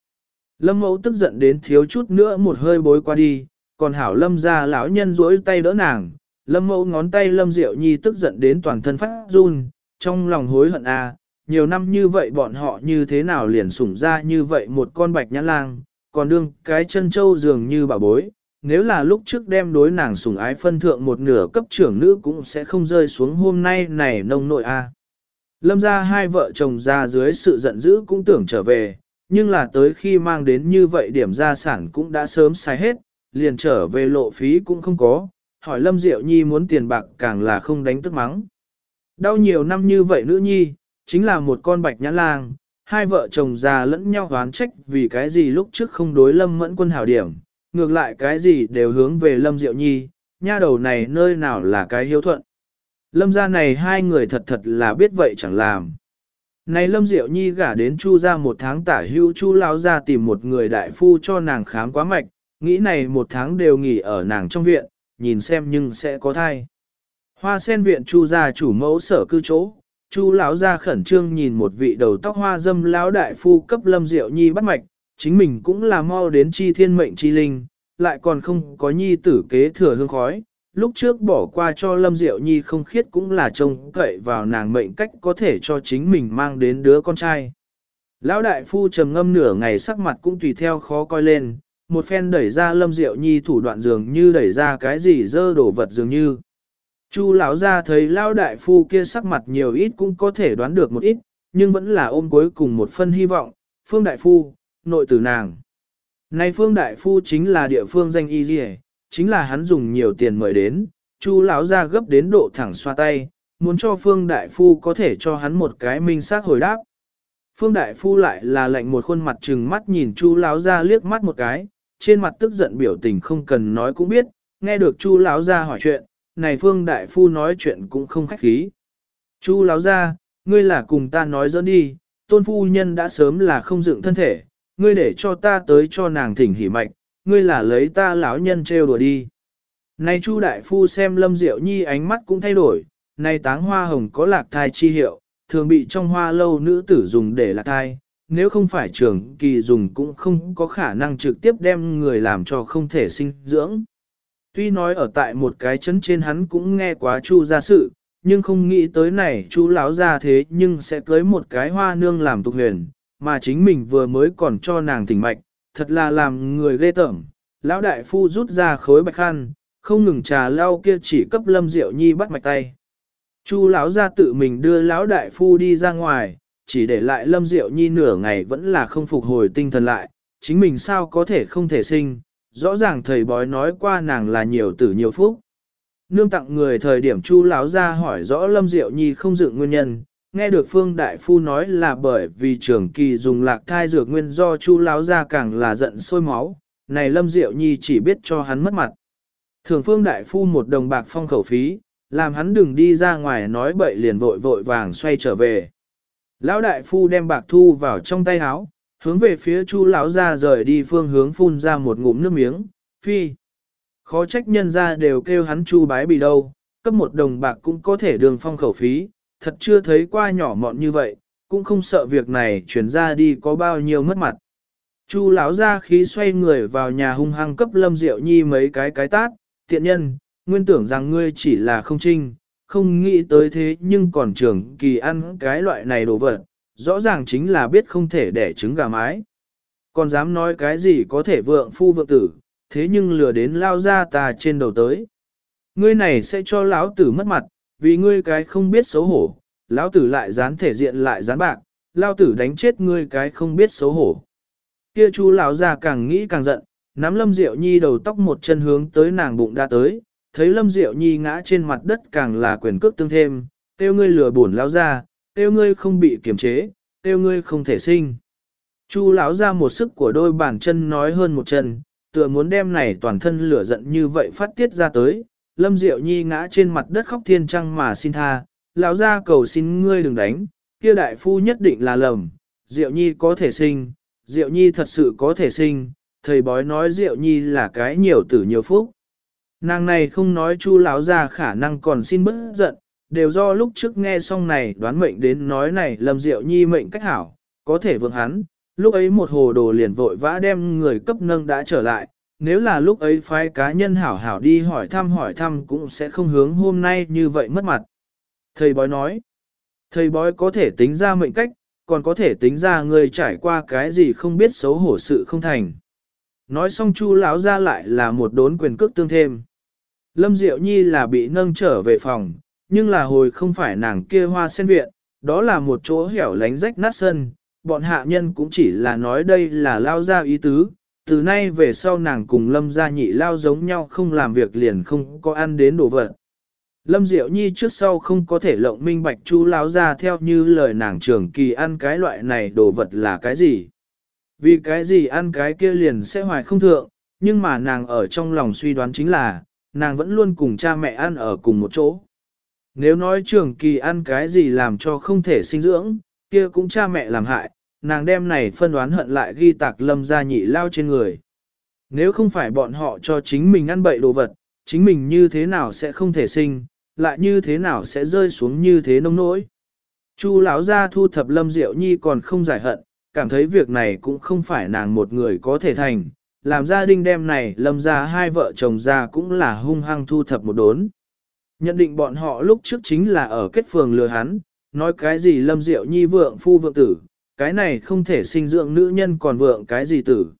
[SPEAKER 1] Lâm mẫu tức giận đến thiếu chút nữa một hơi bối qua đi, còn hảo lâm ra lão nhân duỗi tay đỡ nàng, lâm mẫu ngón tay lâm diệu nhi tức giận đến toàn thân phát run, trong lòng hối hận à, nhiều năm như vậy bọn họ như thế nào liền sủng ra như vậy một con bạch nhãn lang, còn đương cái chân châu dường như bà bối, nếu là lúc trước đem đối nàng sủng ái phân thượng một nửa cấp trưởng nữ cũng sẽ không rơi xuống hôm nay này nông nội a. À. Lâm ra hai vợ chồng ra dưới sự giận dữ cũng tưởng trở về, nhưng là tới khi mang đến như vậy điểm gia sản cũng đã sớm sai hết, liền trở về lộ phí cũng không có, hỏi Lâm Diệu Nhi muốn tiền bạc càng là không đánh tức mắng. Đau nhiều năm như vậy nữ nhi, chính là một con bạch nhãn lang, hai vợ chồng già lẫn nhau oán trách vì cái gì lúc trước không đối Lâm Mẫn quân hảo điểm, ngược lại cái gì đều hướng về Lâm Diệu Nhi, nha đầu này nơi nào là cái hiếu thuận. Lâm gia này hai người thật thật là biết vậy chẳng làm. Này Lâm Diệu Nhi gả đến Chu ra một tháng tả hưu Chu lao ra tìm một người đại phu cho nàng khám quá mạch, nghĩ này một tháng đều nghỉ ở nàng trong viện, nhìn xem nhưng sẽ có thai. Hoa sen viện Chu gia chủ mẫu sở cư chỗ, Chu lão gia khẩn trương nhìn một vị đầu tóc hoa dâm lão đại phu cấp Lâm Diệu Nhi bắt mạch, chính mình cũng là mau đến chi thiên mệnh chi linh, lại còn không có nhi tử kế thừa hương khói. Lúc trước bỏ qua cho Lâm Diệu Nhi không khiết cũng là trông cậy vào nàng mệnh cách có thể cho chính mình mang đến đứa con trai. Lão đại phu trầm ngâm nửa ngày sắc mặt cũng tùy theo khó coi lên, một phen đẩy ra Lâm Diệu Nhi thủ đoạn dường như đẩy ra cái gì dơ đổ vật dường như. Chu lão ra thấy lão đại phu kia sắc mặt nhiều ít cũng có thể đoán được một ít, nhưng vẫn là ôm cuối cùng một phân hy vọng, phương đại phu, nội tử nàng. Nay phương đại phu chính là địa phương danh y dì chính là hắn dùng nhiều tiền mời đến, chu lão ra gấp đến độ thẳng xoa tay, muốn cho phương đại phu có thể cho hắn một cái minh xác hồi đáp. Phương đại phu lại là lệnh một khuôn mặt trừng mắt nhìn chu lão ra liếc mắt một cái, trên mặt tức giận biểu tình không cần nói cũng biết, nghe được chu lão ra hỏi chuyện, này phương đại phu nói chuyện cũng không khách khí. Chu lão ra, ngươi là cùng ta nói dẫn đi, tôn phu nhân đã sớm là không dựng thân thể, ngươi để cho ta tới cho nàng thỉnh hỉ mạch, ngươi là lấy ta lão nhân trêu đùa đi. Này Chu đại phu xem Lâm Diệu Nhi ánh mắt cũng thay đổi, này táng hoa hồng có lạc thai chi hiệu, thường bị trong hoa lâu nữ tử dùng để lạc thai, nếu không phải trưởng kỳ dùng cũng không có khả năng trực tiếp đem người làm cho không thể sinh dưỡng. Tuy nói ở tại một cái chấn trên hắn cũng nghe quá Chu ra sự, nhưng không nghĩ tới này chú lão ra thế nhưng sẽ cưới một cái hoa nương làm tục huyền, mà chính mình vừa mới còn cho nàng tỉnh mạch, thật là làm người ghê tởm. Lão đại phu rút ra khối bạch khăn, không ngừng trà lau kia chỉ cấp lâm diệu nhi bắt mạch tay. Chu lão ra tự mình đưa lão đại phu đi ra ngoài, chỉ để lại lâm diệu nhi nửa ngày vẫn là không phục hồi tinh thần lại, chính mình sao có thể không thể sinh, rõ ràng thầy bói nói qua nàng là nhiều tử nhiều phúc. Nương tặng người thời điểm Chu lão ra hỏi rõ Lâm Diệu Nhi không dựng nguyên nhân, nghe được Phương Đại Phu nói là bởi vì trưởng kỳ dùng lạc thai dược nguyên do Chu lão ra càng là giận sôi máu, này Lâm Diệu Nhi chỉ biết cho hắn mất mặt. Thường Phương Đại Phu một đồng bạc phong khẩu phí, làm hắn đừng đi ra ngoài nói bậy liền vội vội vàng xoay trở về. Lão Đại Phu đem bạc thu vào trong tay áo, hướng về phía Chu lão ra rời đi phương hướng phun ra một ngụm nước miếng, phi. Khó trách nhân ra đều kêu hắn chu bái bị đâu, cấp một đồng bạc cũng có thể đường phong khẩu phí, thật chưa thấy qua nhỏ mọn như vậy, cũng không sợ việc này chuyển ra đi có bao nhiêu mất mặt. Chu lão ra khí xoay người vào nhà hung hăng cấp lâm diệu nhi mấy cái cái tát, tiện nhân, nguyên tưởng rằng ngươi chỉ là không trinh, không nghĩ tới thế nhưng còn trưởng kỳ ăn cái loại này đồ vật, rõ ràng chính là biết không thể để trứng gà mái. Còn dám nói cái gì có thể vượng phu vượng tử, thế nhưng lừa đến lao ra ta trên đầu tới. Ngươi này sẽ cho lão tử mất mặt, vì ngươi cái không biết xấu hổ, lão tử lại dán thể diện lại dán bạc, lao tử đánh chết ngươi cái không biết xấu hổ. Kia chú lão già càng nghĩ càng giận, nắm Lâm Diệu Nhi đầu tóc một chân hướng tới nàng bụng đã tới, thấy Lâm Diệu Nhi ngã trên mặt đất càng là quyền cước tương thêm, tiêu ngươi lừa bổn lão ra, tiêu ngươi không bị kiềm chế, tiêu ngươi không thể sinh. Chu lão ra một sức của đôi bàn chân nói hơn một chân, tựa muốn đem này toàn thân lửa giận như vậy phát tiết ra tới. Lâm Diệu Nhi ngã trên mặt đất khóc thiên trăng mà xin tha, lão ra cầu xin ngươi đừng đánh, kia đại phu nhất định là lầm, Diệu Nhi có thể sinh, Diệu Nhi thật sự có thể sinh, thầy bói nói Diệu Nhi là cái nhiều tử nhiều phúc. Nàng này không nói chu lão ra khả năng còn xin bớt giận, đều do lúc trước nghe xong này đoán mệnh đến nói này Lâm Diệu Nhi mệnh cách hảo, có thể vượng hắn, lúc ấy một hồ đồ liền vội vã đem người cấp nâng đã trở lại, nếu là lúc ấy phái cá nhân hảo hảo đi hỏi thăm hỏi thăm cũng sẽ không hướng hôm nay như vậy mất mặt. Thầy bói nói, thầy bói có thể tính ra mệnh cách, còn có thể tính ra người trải qua cái gì không biết xấu hổ sự không thành. Nói xong chu lão ra lại là một đốn quyền cước tương thêm. Lâm Diệu Nhi là bị nâng trở về phòng, nhưng là hồi không phải nàng kia hoa sen viện, đó là một chỗ hẻo lánh rách nát sân, bọn hạ nhân cũng chỉ là nói đây là lao ra ý tứ, từ nay về sau nàng cùng lâm gia nhị lao giống nhau không làm việc liền không có ăn đến đồ vật. Lâm Diệu Nhi trước sau không có thể lộng minh bạch chú lão ra theo như lời nàng trưởng kỳ ăn cái loại này đồ vật là cái gì. Vì cái gì ăn cái kia liền sẽ hoài không thượng, nhưng mà nàng ở trong lòng suy đoán chính là, nàng vẫn luôn cùng cha mẹ ăn ở cùng một chỗ. Nếu nói trưởng kỳ ăn cái gì làm cho không thể sinh dưỡng, kia cũng cha mẹ làm hại, nàng đem này phân đoán hận lại ghi tạc lâm gia nhị lao trên người. Nếu không phải bọn họ cho chính mình ăn bậy đồ vật, chính mình như thế nào sẽ không thể sinh, lại như thế nào sẽ rơi xuống như thế nông nỗi. Chu lão gia thu thập Lâm Diệu Nhi còn không giải hận, cảm thấy việc này cũng không phải nàng một người có thể thành, làm gia đình đem này Lâm gia hai vợ chồng ra cũng là hung hăng thu thập một đốn. Nhận định bọn họ lúc trước chính là ở kết phường lừa hắn, nói cái gì Lâm Diệu Nhi vượng phu vượng tử, cái này không thể sinh dưỡng nữ nhân còn vượng cái gì tử.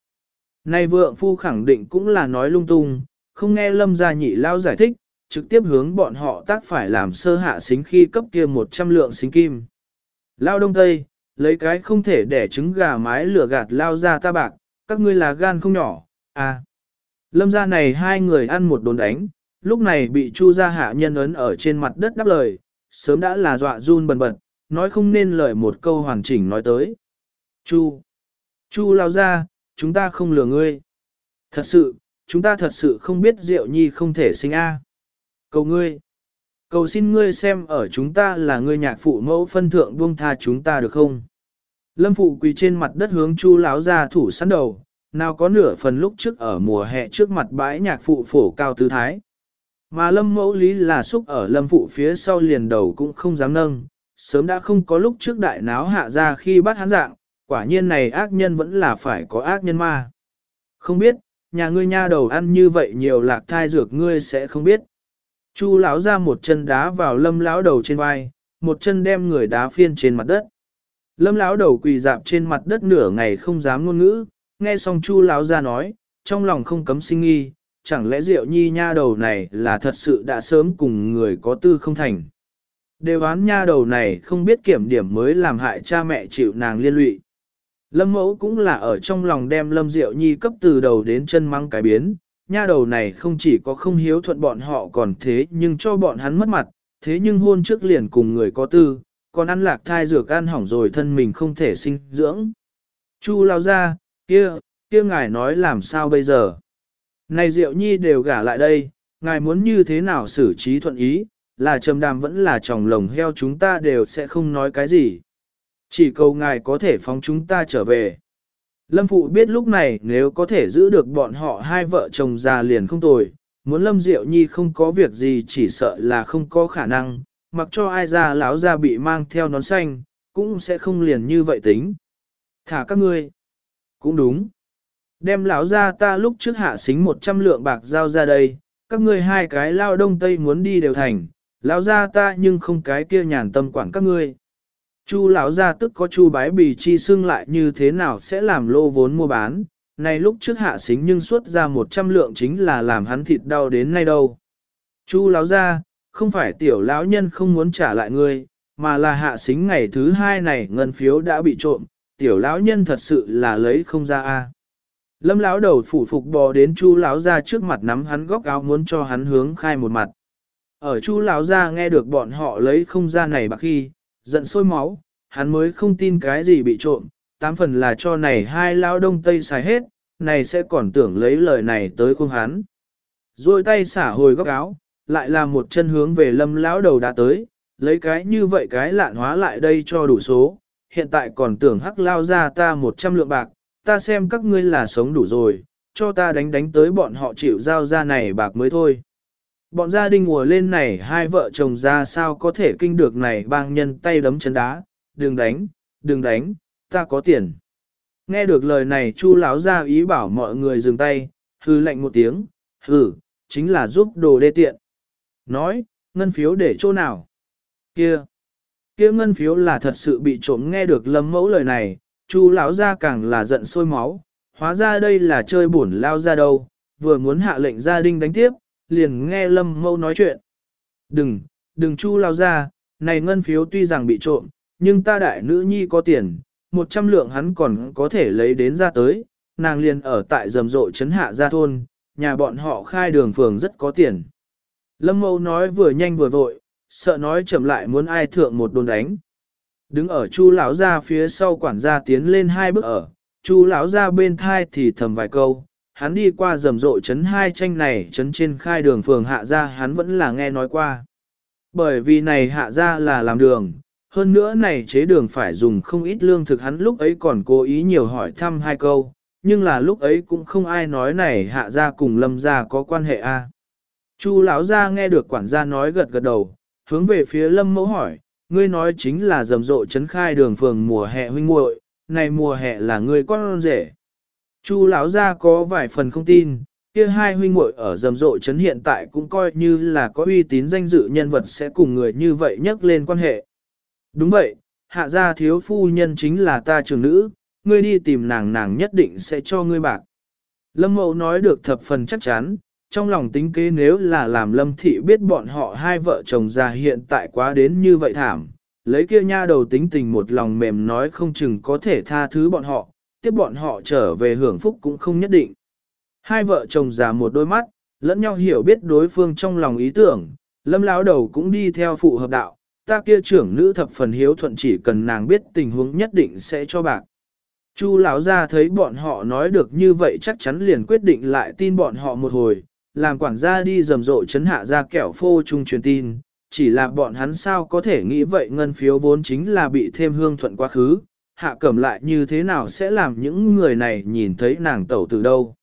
[SPEAKER 1] nay vượng phu khẳng định cũng là nói lung tung, không nghe Lâm gia nhị lao giải thích, trực tiếp hướng bọn họ tác phải làm sơ hạ xính khi cấp kia 100 lượng xính kim. Lao đông tây, lấy cái không thể để trứng gà mái lửa gạt lao ra ta bạc, các ngươi là gan không nhỏ, à. Lâm gia này hai người ăn một đồn đánh, lúc này bị chu gia hạ nhân ấn ở trên mặt đất đáp lời, sớm đã là dọa run bần bật, nói không nên lời một câu hoàn chỉnh nói tới. Chu, chu lao ra, chúng ta không lừa ngươi. Thật sự, chúng ta thật sự không biết Diệu Nhi không thể sinh A. Cầu ngươi, cầu xin ngươi xem ở chúng ta là ngươi nhạc phụ mẫu phân thượng buông tha chúng ta được không? Lâm phụ quỳ trên mặt đất hướng chu lão ra thủ sẵn đầu, nào có nửa phần lúc trước ở mùa hè trước mặt bãi nhạc phụ phổ cao tư thái. Mà lâm mẫu lý là xúc ở lâm phụ phía sau liền đầu cũng không dám nâng, sớm đã không có lúc trước đại náo hạ ra khi bắt hắn dạng, quả nhiên này ác nhân vẫn là phải có ác nhân ma. Không biết, nhà ngươi nha đầu ăn như vậy nhiều lạc thai dược ngươi sẽ không biết. Chu lão ra một chân đá vào lâm lão đầu trên vai, một chân đem người đá phiên trên mặt đất. Lâm lão đầu quỳ dạp trên mặt đất nửa ngày không dám ngôn ngữ, nghe xong Chu lão ra nói, trong lòng không cấm sinh nghi, chẳng lẽ Diệu Nhi nha đầu này là thật sự đã sớm cùng người có tư không thành. Đều án nha đầu này không biết kiểm điểm mới làm hại cha mẹ chịu nàng liên lụy. Lâm mẫu cũng là ở trong lòng đem Lâm Diệu Nhi cấp từ đầu đến chân măng cái biến, nha đầu này không chỉ có không hiếu thuận bọn họ còn thế nhưng cho bọn hắn mất mặt, thế nhưng hôn trước liền cùng người có tư, còn ăn lạc thai dược ăn hỏng rồi thân mình không thể sinh dưỡng. Chu lao ra, kia, kia ngài nói làm sao bây giờ? Này Diệu Nhi đều gả lại đây, ngài muốn như thế nào xử trí thuận ý, là trầm đàm vẫn là chồng lồng heo chúng ta đều sẽ không nói cái gì. Chỉ cầu ngài có thể phóng chúng ta trở về. Lâm Phụ biết lúc này nếu có thể giữ được bọn họ hai vợ chồng già liền không tồi, muốn Lâm Diệu Nhi không có việc gì chỉ sợ là không có khả năng, mặc cho ai ra lão ra bị mang theo nón xanh, cũng sẽ không liền như vậy tính. Thả các ngươi. Cũng đúng. Đem lão ra ta lúc trước hạ xính 100 lượng bạc giao ra đây, các ngươi hai cái lao đông tây muốn đi đều thành, lão ra ta nhưng không cái kia nhàn tâm quản các ngươi. Chu lão gia tức có chu bái bì chi xưng lại như thế nào sẽ làm lô vốn mua bán, này lúc trước hạ xính nhưng xuất ra 100 lượng chính là làm hắn thịt đau đến nay đâu. Chu lão gia, không phải tiểu lão nhân không muốn trả lại ngươi, mà là hạ xính ngày thứ hai này ngân phiếu đã bị trộm, tiểu lão nhân thật sự là lấy không ra a. Lâm lão đầu phủ phục bò đến chu lão gia trước mặt nắm hắn góc áo muốn cho hắn hướng khai một mặt. Ở chu lão gia nghe được bọn họ lấy không ra này bạc khi, giận sôi máu, hắn mới không tin cái gì bị trộm, tám phần là cho này hai lão đông tây xài hết, này sẽ còn tưởng lấy lời này tới khung hắn. Rồi tay xả hồi góc áo, lại là một chân hướng về lâm lão đầu đã tới, lấy cái như vậy cái lạn hóa lại đây cho đủ số, hiện tại còn tưởng hắc lao ra ta một trăm lượng bạc, ta xem các ngươi là sống đủ rồi, cho ta đánh đánh tới bọn họ chịu giao ra này bạc mới thôi. Bọn gia đình ngồi lên này hai vợ chồng ra sao có thể kinh được này bang nhân tay đấm chân đá, đừng đánh, đừng đánh, ta có tiền. Nghe được lời này chu lão ra ý bảo mọi người dừng tay, hư lệnh một tiếng, hừ, chính là giúp đồ đê tiện. Nói, ngân phiếu để chỗ nào? Kia, kia ngân phiếu là thật sự bị trộm nghe được lâm mẫu lời này, chu lão ra càng là giận sôi máu, hóa ra đây là chơi bổn lao ra đâu, vừa muốn hạ lệnh gia đình đánh tiếp, liền nghe lâm mẫu nói chuyện. Đừng, đừng chu lao ra, này ngân phiếu tuy rằng bị trộm, nhưng ta đại nữ nhi có tiền, một trăm lượng hắn còn có thể lấy đến ra tới, nàng liền ở tại rầm rộ trấn hạ gia thôn, nhà bọn họ khai đường phường rất có tiền. Lâm mẫu nói vừa nhanh vừa vội, sợ nói chậm lại muốn ai thượng một đồn đánh. Đứng ở chu lão gia phía sau quản gia tiến lên hai bước ở, chu lão gia bên thai thì thầm vài câu, hắn đi qua rầm rộ chấn hai tranh này chấn trên khai đường phường hạ gia hắn vẫn là nghe nói qua. Bởi vì này hạ gia là làm đường, hơn nữa này chế đường phải dùng không ít lương thực hắn lúc ấy còn cố ý nhiều hỏi thăm hai câu, nhưng là lúc ấy cũng không ai nói này hạ gia cùng lâm gia có quan hệ a. Chu lão gia nghe được quản gia nói gật gật đầu, hướng về phía lâm mẫu hỏi, ngươi nói chính là rầm rộ chấn khai đường phường mùa hè huynh muội, này mùa hè là ngươi con rể. Chu lão gia có vài phần không tin, kia hai huynh muội ở rầm rộ chấn hiện tại cũng coi như là có uy tín danh dự nhân vật sẽ cùng người như vậy nhắc lên quan hệ. Đúng vậy, hạ gia thiếu phu nhân chính là ta trưởng nữ, ngươi đi tìm nàng nàng nhất định sẽ cho ngươi bạc. Lâm mẫu nói được thập phần chắc chắn, trong lòng tính kế nếu là làm lâm thị biết bọn họ hai vợ chồng già hiện tại quá đến như vậy thảm, lấy kia nha đầu tính tình một lòng mềm nói không chừng có thể tha thứ bọn họ, tiếp bọn họ trở về hưởng phúc cũng không nhất định. Hai vợ chồng già một đôi mắt, lẫn nhau hiểu biết đối phương trong lòng ý tưởng, lâm lão đầu cũng đi theo phụ hợp đạo, ta kia trưởng nữ thập phần hiếu thuận chỉ cần nàng biết tình huống nhất định sẽ cho bạc. Chu lão gia thấy bọn họ nói được như vậy chắc chắn liền quyết định lại tin bọn họ một hồi, làm quản gia đi rầm rộ chấn hạ ra kẻo phô chung truyền tin, chỉ là bọn hắn sao có thể nghĩ vậy ngân phiếu vốn chính là bị thêm hương thuận quá khứ, hạ cẩm lại như thế nào sẽ làm những người này nhìn thấy nàng tẩu từ đâu.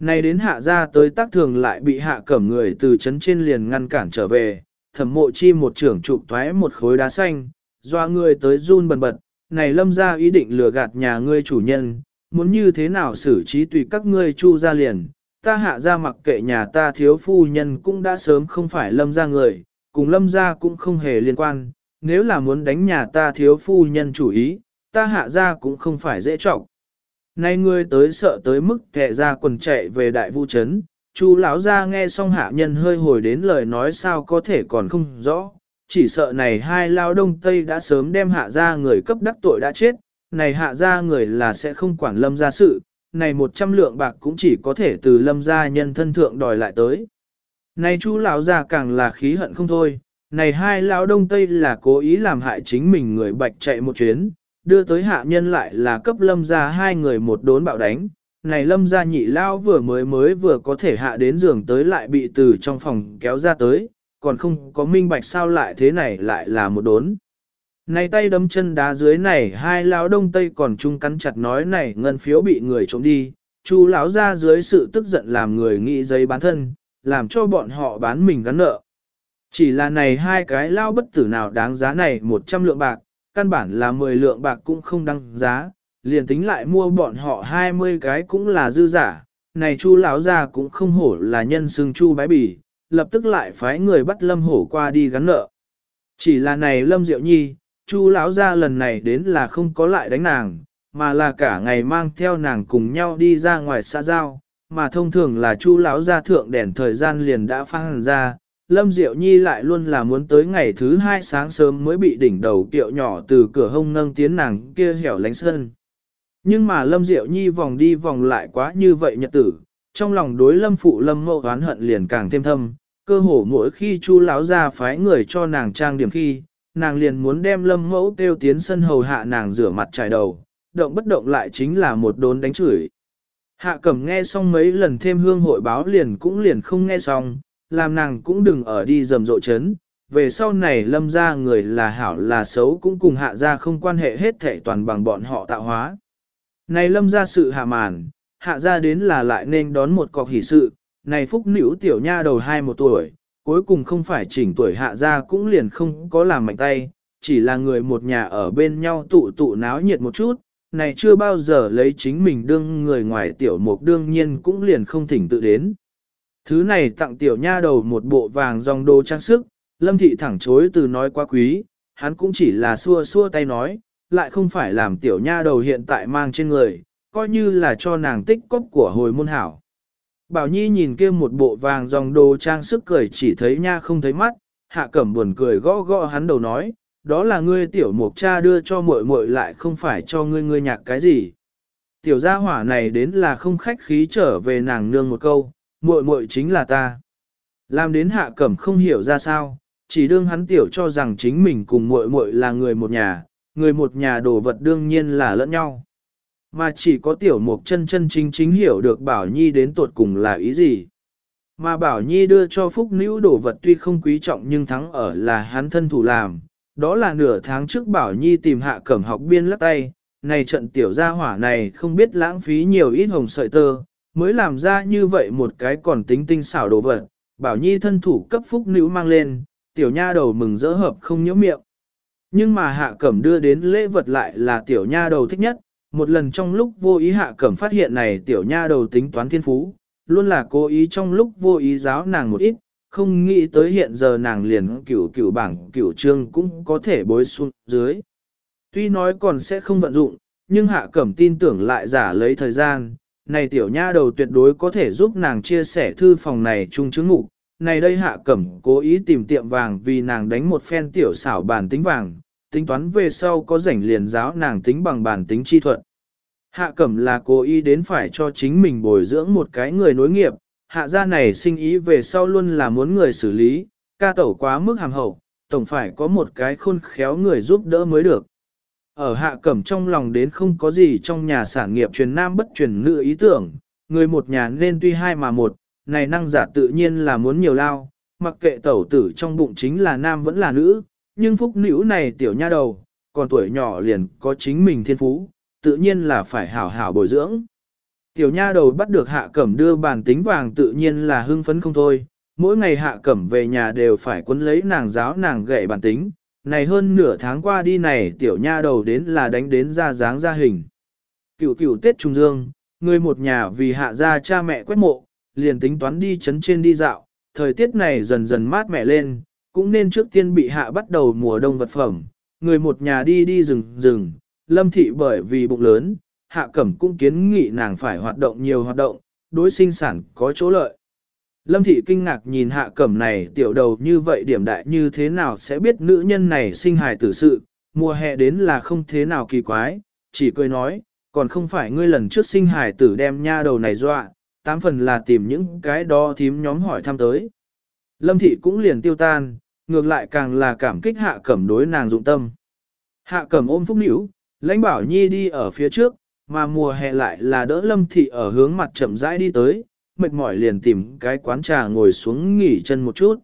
[SPEAKER 1] Này đến hạ ra tới tác thường lại bị hạ cẩm người từ chấn trên liền ngăn cản trở về, thẩm mộ chi một trưởng trụ toái một khối đá xanh, doa người tới run bần bật, này lâm ra ý định lừa gạt nhà ngươi chủ nhân, muốn như thế nào xử trí tùy các ngươi chu ra liền, ta hạ ra mặc kệ nhà ta thiếu phu nhân cũng đã sớm không phải lâm ra người, cùng lâm ra cũng không hề liên quan, nếu là muốn đánh nhà ta thiếu phu nhân chủ ý, ta hạ ra cũng không phải dễ trọng. Nay ngươi tới sợ tới mức kẻ ra quần chạy về đại vu trấn, chu lão ra nghe xong hạ nhân hơi hồi đến lời nói sao có thể còn không rõ, chỉ sợ này hai lao đông tây đã sớm đem hạ ra người cấp đắc tội đã chết, này hạ ra người là sẽ không quản lâm ra sự, này một trăm lượng bạc cũng chỉ có thể từ lâm gia nhân thân thượng đòi lại tới. Này chú lão già càng là khí hận không thôi, này hai lão đông tây là cố ý làm hại chính mình người bạch chạy một chuyến, đưa tới hạ nhân lại là cấp lâm gia hai người một đốn bạo đánh. Này lâm gia nhị lao vừa mới mới vừa có thể hạ đến giường tới lại bị từ trong phòng kéo ra tới, còn không có minh bạch sao lại thế này lại là một đốn. Này tay đấm chân đá dưới này hai lão đông tây còn chung cắn chặt nói này ngân phiếu bị người trộm đi, chu lão ra dưới sự tức giận làm người nghĩ giấy bán thân, làm cho bọn họ bán mình gắn nợ. Chỉ là này hai cái lao bất tử nào đáng giá này 100 lượng bạc, căn bản là 10 lượng bạc cũng không đăng giá, liền tính lại mua bọn họ 20 cái cũng là dư giả, này chu lão ra cũng không hổ là nhân xương chu bái bỉ, lập tức lại phái người bắt lâm hổ qua đi gắn nợ. Chỉ là này lâm diệu nhi, chu lão gia lần này đến là không có lại đánh nàng, mà là cả ngày mang theo nàng cùng nhau đi ra ngoài xã giao, mà thông thường là chu lão gia thượng đèn thời gian liền đã phang ra. Lâm Diệu Nhi lại luôn là muốn tới ngày thứ hai sáng sớm mới bị đỉnh đầu kiệu nhỏ từ cửa hông nâng tiến nàng kia hẻo lánh sân. Nhưng mà Lâm Diệu Nhi vòng đi vòng lại quá như vậy nhật tử, trong lòng đối Lâm Phụ Lâm Mộ oán hận liền càng thêm thâm, cơ hồ mỗi khi chu lão gia phái người cho nàng trang điểm khi, nàng liền muốn đem lâm mẫu kêu tiến sân hầu hạ nàng rửa mặt trải đầu, động bất động lại chính là một đốn đánh chửi. Hạ cẩm nghe xong mấy lần thêm hương hội báo liền cũng liền không nghe xong, làm nàng cũng đừng ở đi rầm rộ chấn, về sau này lâm ra người là hảo là xấu cũng cùng hạ ra không quan hệ hết thể toàn bằng bọn họ tạo hóa. Này lâm ra sự hạ màn, hạ ra đến là lại nên đón một cọc hỷ sự, này phúc nữ tiểu nha đầu hai một tuổi, cuối cùng không phải chỉnh tuổi hạ ra cũng liền không có làm mạnh tay, chỉ là người một nhà ở bên nhau tụ tụ náo nhiệt một chút, này chưa bao giờ lấy chính mình đương người ngoài tiểu mục đương nhiên cũng liền không thỉnh tự đến. Thứ này tặng tiểu nha đầu một bộ vàng dòng đồ trang sức, lâm thị thẳng chối từ nói quá quý, hắn cũng chỉ là xua xua tay nói, lại không phải làm tiểu nha đầu hiện tại mang trên người, coi như là cho nàng tích cốc của hồi môn hảo. Bảo Nhi nhìn kia một bộ vàng dòng đồ trang sức cười chỉ thấy nha không thấy mắt, hạ cẩm buồn cười gõ gõ hắn đầu nói, đó là ngươi tiểu mục cha đưa cho muội muội lại không phải cho ngươi ngươi nhạc cái gì. Tiểu gia hỏa này đến là không khách khí trở về nàng nương một câu, muội muội chính là ta. Làm đến hạ cẩm không hiểu ra sao, chỉ đương hắn tiểu cho rằng chính mình cùng muội muội là người một nhà, người một nhà đồ vật đương nhiên là lẫn nhau. Mà chỉ có tiểu mục chân chân chính chính hiểu được Bảo Nhi đến tuột cùng là ý gì. Mà Bảo Nhi đưa cho Phúc Nữ đồ vật tuy không quý trọng nhưng thắng ở là hắn thân thủ làm, đó là nửa tháng trước Bảo Nhi tìm hạ cẩm học biên lắc tay, này trận tiểu gia hỏa này không biết lãng phí nhiều ít hồng sợi tơ, mới làm ra như vậy một cái còn tính tinh xảo đồ vật. Bảo Nhi thân thủ cấp phúc nữ mang lên, tiểu nha đầu mừng rỡ hợp không nhớ miệng. Nhưng mà hạ cẩm đưa đến lễ vật lại là tiểu nha đầu thích nhất, một lần trong lúc vô ý hạ cẩm phát hiện này tiểu nha đầu tính toán thiên phú, luôn là cố ý trong lúc vô ý giáo nàng một ít, không nghĩ tới hiện giờ nàng liền cửu cửu bảng cửu trương cũng có thể bối xuống dưới. Tuy nói còn sẽ không vận dụng, nhưng hạ cẩm tin tưởng lại giả lấy thời gian, này tiểu nha đầu tuyệt đối có thể giúp nàng chia sẻ thư phòng này chung chứng ngục. Này đây hạ cẩm cố ý tìm tiệm vàng vì nàng đánh một phen tiểu xảo bản tính vàng, tính toán về sau có rảnh liền giáo nàng tính bằng bản tính chi thuật. Hạ cẩm là cố ý đến phải cho chính mình bồi dưỡng một cái người nối nghiệp, hạ gia này sinh ý về sau luôn là muốn người xử lý, ca tẩu quá mức hàm hậu, tổng phải có một cái khôn khéo người giúp đỡ mới được. Ở hạ cẩm trong lòng đến không có gì trong nhà sản nghiệp truyền nam bất truyền nữ ý tưởng, người một nhà nên tuy hai mà một, này năng giả tự nhiên là muốn nhiều lao, mặc kệ tẩu tử trong bụng chính là nam vẫn là nữ, nhưng phúc nữ này tiểu nha đầu, còn tuổi nhỏ liền có chính mình thiên phú, tự nhiên là phải hảo hảo bồi dưỡng. Tiểu nha đầu bắt được hạ cẩm đưa bàn tính vàng tự nhiên là hưng phấn không thôi, mỗi ngày hạ cẩm về nhà đều phải quấn lấy nàng giáo nàng gậy bàn tính, này hơn nửa tháng qua đi này tiểu nha đầu đến là đánh đến ra dáng ra hình. Cựu cựu Tết Trung Dương, người một nhà vì hạ ra cha mẹ quét mộ, liền tính toán đi chấn trên đi dạo, thời tiết này dần dần mát mẻ lên, cũng nên trước tiên bị hạ bắt đầu mùa đông vật phẩm, người một nhà đi đi rừng rừng, lâm thị bởi vì bụng lớn, hạ cẩm cũng kiến nghị nàng phải hoạt động nhiều hoạt động, đối sinh sản có chỗ lợi. Lâm thị kinh ngạc nhìn hạ cẩm này tiểu đầu như vậy điểm đại như thế nào sẽ biết nữ nhân này sinh hài tử sự, mùa hè đến là không thế nào kỳ quái, chỉ cười nói, còn không phải ngươi lần trước sinh hài tử đem nha đầu này dọa, tám phần là tìm những cái đó thím nhóm hỏi thăm tới. Lâm thị cũng liền tiêu tan, ngược lại càng là cảm kích hạ cẩm đối nàng dụng tâm. Hạ cẩm ôm phúc nữ, lãnh bảo nhi đi ở phía trước, mà mùa hè lại là đỡ lâm thị ở hướng mặt chậm rãi đi tới, mệt mỏi liền tìm cái quán trà ngồi xuống nghỉ chân một chút.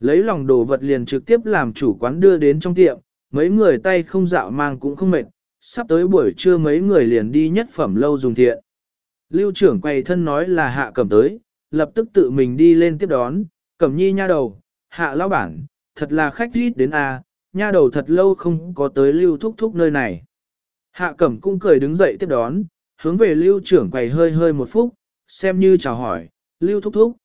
[SPEAKER 1] Lấy lòng đồ vật liền trực tiếp làm chủ quán đưa đến trong tiệm, mấy người tay không dạo mang cũng không mệt, sắp tới buổi trưa mấy người liền đi nhất phẩm lâu dùng thiện. Lưu trưởng quay thân nói là hạ cẩm tới, lập tức tự mình đi lên tiếp đón, cẩm nhi nha đầu, hạ lão bản, thật là khách rít đến a, nha đầu thật lâu không có tới lưu thúc thúc nơi này. Hạ cẩm cũng cười đứng dậy tiếp đón, hướng về lưu trưởng quầy hơi hơi một phút, xem như chào hỏi, lưu thúc thúc.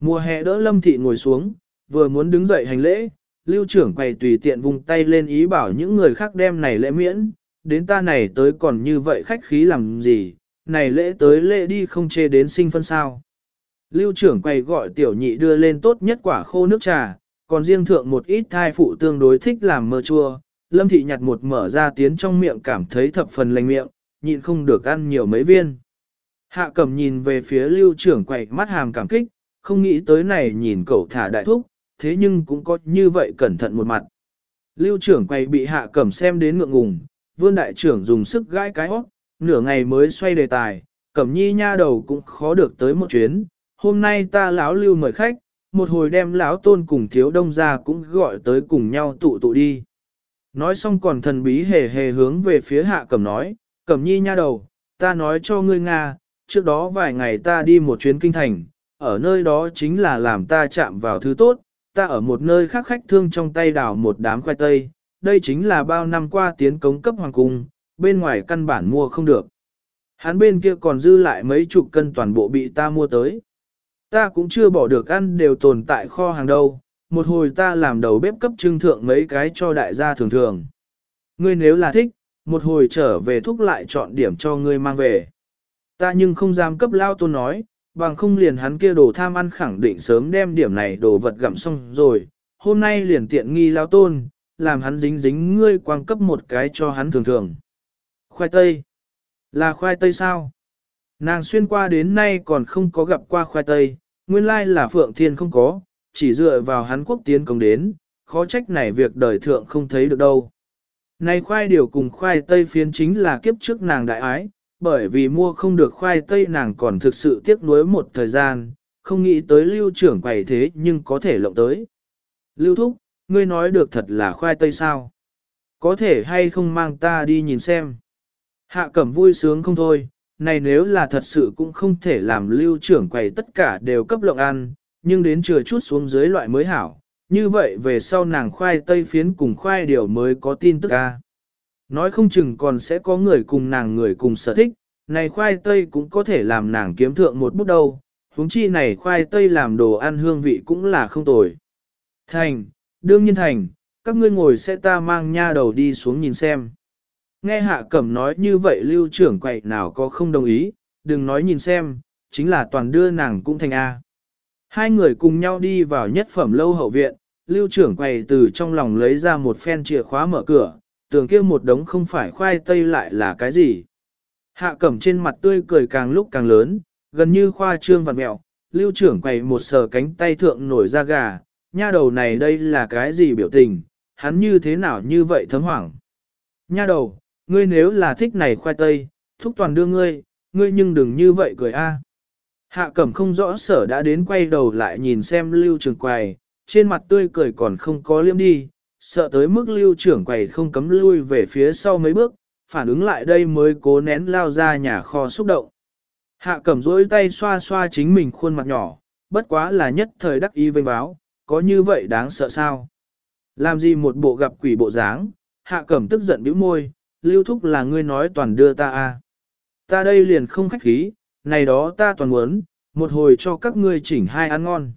[SPEAKER 1] Mùa hè đỡ lâm thị ngồi xuống, vừa muốn đứng dậy hành lễ, lưu trưởng quầy tùy tiện vùng tay lên ý bảo những người khác đem này lễ miễn, đến ta này tới còn như vậy khách khí làm gì, này lễ tới lễ đi không chê đến sinh phân sao. Lưu trưởng quầy gọi tiểu nhị đưa lên tốt nhất quả khô nước trà, còn riêng thượng một ít thai phụ tương đối thích làm mơ chua, lâm thị nhặt một mở ra tiến trong miệng cảm thấy thập phần lành miệng, nhịn không được ăn nhiều mấy viên. Hạ cầm nhìn về phía lưu trưởng quậy mắt hàm cảm kích, không nghĩ tới này nhìn cậu thả đại thúc, thế nhưng cũng có như vậy cẩn thận một mặt. Lưu trưởng quay bị hạ cẩm xem đến ngượng ngùng, vương đại trưởng dùng sức gãi cái hót, nửa ngày mới xoay đề tài, cẩm nhi nha đầu cũng khó được tới một chuyến, hôm nay ta lão lưu mời khách, một hồi đem lão tôn cùng thiếu đông ra cũng gọi tới cùng nhau tụ tụ đi. Nói xong còn thần bí hề hề hướng về phía hạ cẩm nói, cẩm nhi nha đầu, ta nói cho ngươi Nga, trước đó vài ngày ta đi một chuyến kinh thành, ở nơi đó chính là làm ta chạm vào thứ tốt, ta ở một nơi khác khách thương trong tay đào một đám khoai tây, đây chính là bao năm qua tiến cống cấp hoàng cung, bên ngoài căn bản mua không được. Hắn bên kia còn dư lại mấy chục cân toàn bộ bị ta mua tới. Ta cũng chưa bỏ được ăn đều tồn tại kho hàng đâu, một hồi ta làm đầu bếp cấp trưng thượng mấy cái cho đại gia thường thường. Ngươi nếu là thích, một hồi trở về thúc lại chọn điểm cho ngươi mang về. Ta nhưng không dám cấp lao tôn nói, bằng không liền hắn kia đồ tham ăn khẳng định sớm đem điểm này đồ vật gặm xong rồi, hôm nay liền tiện nghi lao tôn, làm hắn dính dính ngươi quang cấp một cái cho hắn thường thường. Khoai tây. Là khoai tây sao? Nàng xuyên qua đến nay còn không có gặp qua khoai tây, nguyên lai là Phượng Thiên không có, chỉ dựa vào hắn quốc tiến công đến, khó trách này việc đời thượng không thấy được đâu. Này khoai điều cùng khoai tây phiến chính là kiếp trước nàng đại ái, bởi vì mua không được khoai tây nàng còn thực sự tiếc nuối một thời gian, không nghĩ tới lưu trưởng quầy thế nhưng có thể lộng tới. Lưu thúc, ngươi nói được thật là khoai tây sao. Có thể hay không mang ta đi nhìn xem. Hạ cẩm vui sướng không thôi, này nếu là thật sự cũng không thể làm lưu trưởng quầy tất cả đều cấp lộng ăn, nhưng đến chừa chút xuống dưới loại mới hảo. Như vậy về sau nàng khoai tây phiến cùng khoai điều mới có tin tức ca. Nói không chừng còn sẽ có người cùng nàng người cùng sở thích, này khoai tây cũng có thể làm nàng kiếm thượng một bút đâu, huống chi này khoai tây làm đồ ăn hương vị cũng là không tồi. Thành, đương nhiên thành, các ngươi ngồi sẽ ta mang nha đầu đi xuống nhìn xem. Nghe hạ cẩm nói như vậy lưu trưởng quậy nào có không đồng ý, đừng nói nhìn xem, chính là toàn đưa nàng cũng thành A. Hai người cùng nhau đi vào nhất phẩm lâu hậu viện, lưu trưởng quầy từ trong lòng lấy ra một phen chìa khóa mở cửa, tưởng kia một đống không phải khoai tây lại là cái gì. Hạ cẩm trên mặt tươi cười càng lúc càng lớn, gần như khoa trương vặt mẹo, lưu trưởng quầy một sờ cánh tay thượng nổi ra gà, nha đầu này đây là cái gì biểu tình, hắn như thế nào như vậy thấm hoảng. Nha đầu, ngươi nếu là thích này khoai tây, thúc toàn đưa ngươi, ngươi nhưng đừng như vậy cười a. Hạ cẩm không rõ sở đã đến quay đầu lại nhìn xem lưu trưởng quầy, trên mặt tươi cười còn không có liêm đi, sợ tới mức lưu trưởng quầy không cấm lui về phía sau mấy bước, phản ứng lại đây mới cố nén lao ra nhà kho xúc động. Hạ cẩm rỗi tay xoa xoa chính mình khuôn mặt nhỏ, bất quá là nhất thời đắc ý vênh báo, có như vậy đáng sợ sao? Làm gì một bộ gặp quỷ bộ dáng, hạ cẩm tức giận bĩu môi, lưu thúc là ngươi nói toàn đưa ta a à. Ta đây liền không khách khí, này đó ta toàn muốn, một hồi cho các ngươi chỉnh hai ăn ngon.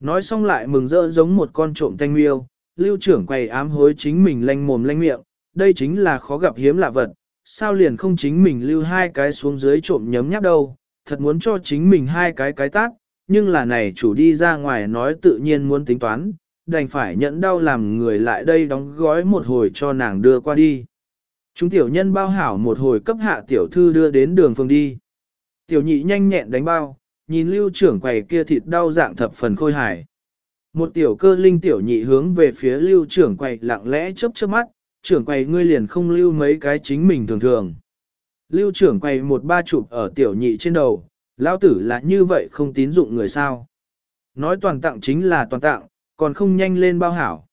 [SPEAKER 1] Nói xong lại mừng rỡ giống một con trộm thanh miêu, lưu trưởng quầy ám hối chính mình lanh mồm lanh miệng, đây chính là khó gặp hiếm lạ vật, sao liền không chính mình lưu hai cái xuống dưới trộm nhấm nháp đâu, thật muốn cho chính mình hai cái cái tác, nhưng là này chủ đi ra ngoài nói tự nhiên muốn tính toán, đành phải nhẫn đau làm người lại đây đóng gói một hồi cho nàng đưa qua đi. Chúng tiểu nhân bao hảo một hồi cấp hạ tiểu thư đưa đến đường phương đi. Tiểu nhị nhanh nhẹn đánh bao, nhìn lưu trưởng quầy kia thịt đau dạng thập phần khôi hài. Một tiểu cơ linh tiểu nhị hướng về phía lưu trưởng quầy lặng lẽ chớp chớp mắt, trưởng quầy ngươi liền không lưu mấy cái chính mình thường thường. Lưu trưởng quầy một ba chụp ở tiểu nhị trên đầu, lão tử là như vậy không tín dụng người sao. Nói toàn tặng chính là toàn tặng, còn không nhanh lên bao hảo.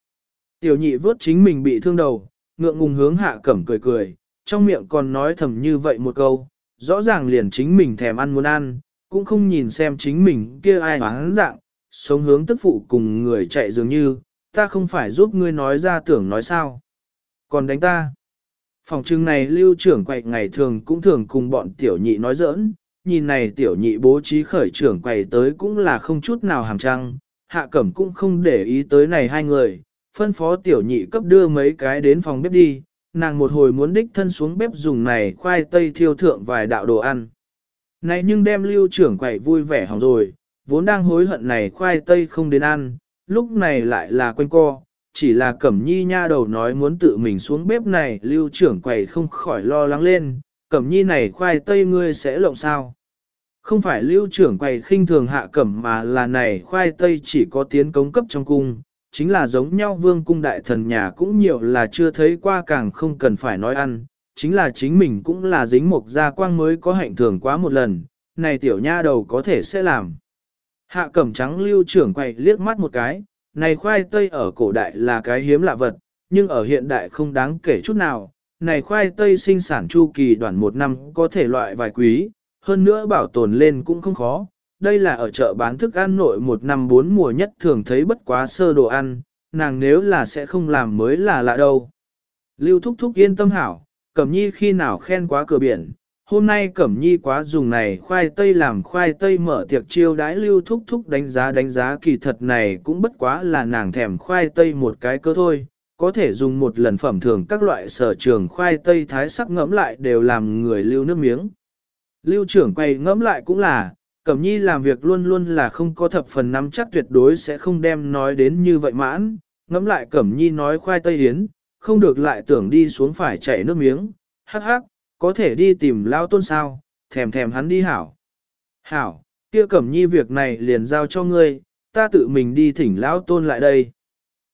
[SPEAKER 1] Tiểu nhị vớt chính mình bị thương đầu, ngượng ngùng hướng hạ cẩm cười cười, trong miệng còn nói thầm như vậy một câu, rõ ràng liền chính mình thèm ăn muốn ăn, cũng không nhìn xem chính mình kia ai hoáng dạng, sống hướng tức phụ cùng người chạy dường như, ta không phải giúp ngươi nói ra tưởng nói sao. Còn đánh ta. Phòng trưng này lưu trưởng quậy ngày thường cũng thường cùng bọn tiểu nhị nói giỡn, nhìn này tiểu nhị bố trí khởi trưởng quầy tới cũng là không chút nào hàm trăng, hạ cẩm cũng không để ý tới này hai người, phân phó tiểu nhị cấp đưa mấy cái đến phòng bếp đi, nàng một hồi muốn đích thân xuống bếp dùng này khoai tây thiêu thượng vài đạo đồ ăn. Này nhưng đem lưu trưởng quầy vui vẻ hỏng rồi, vốn đang hối hận này khoai tây không đến ăn, lúc này lại là quanh co, chỉ là cẩm nhi nha đầu nói muốn tự mình xuống bếp này lưu trưởng quầy không khỏi lo lắng lên, cẩm nhi này khoai tây ngươi sẽ lộng sao. Không phải lưu trưởng quầy khinh thường hạ cẩm mà là này khoai tây chỉ có tiến cống cấp trong cung, chính là giống nhau vương cung đại thần nhà cũng nhiều là chưa thấy qua càng không cần phải nói ăn, chính là chính mình cũng là dính mục gia quang mới có hạnh thường quá một lần, này tiểu nha đầu có thể sẽ làm. Hạ cẩm trắng lưu trưởng quay liếc mắt một cái, này khoai tây ở cổ đại là cái hiếm lạ vật, nhưng ở hiện đại không đáng kể chút nào, này khoai tây sinh sản chu kỳ đoạn một năm có thể loại vài quý, hơn nữa bảo tồn lên cũng không khó, đây là ở chợ bán thức ăn nội một năm bốn mùa nhất thường thấy bất quá sơ đồ ăn, nàng nếu là sẽ không làm mới là lạ đâu. Lưu Thúc Thúc yên tâm hảo, Cẩm Nhi khi nào khen quá cửa biển, hôm nay Cẩm Nhi quá dùng này khoai tây làm khoai tây mở tiệc chiêu đãi Lưu Thúc Thúc đánh giá đánh giá kỳ thật này cũng bất quá là nàng thèm khoai tây một cái cơ thôi, có thể dùng một lần phẩm thường các loại sở trường khoai tây thái sắc ngẫm lại đều làm người lưu nước miếng. Lưu trưởng quay ngẫm lại cũng là, Cẩm nhi làm việc luôn luôn là không có thập phần nắm chắc tuyệt đối sẽ không đem nói đến như vậy mãn, ngẫm lại Cẩm nhi nói khoai tây yến, không được lại tưởng đi xuống phải chảy nước miếng, hắc hắc, có thể đi tìm lao tôn sao, thèm thèm hắn đi hảo. Hảo, kia Cẩm nhi việc này liền giao cho ngươi, ta tự mình đi thỉnh lão tôn lại đây.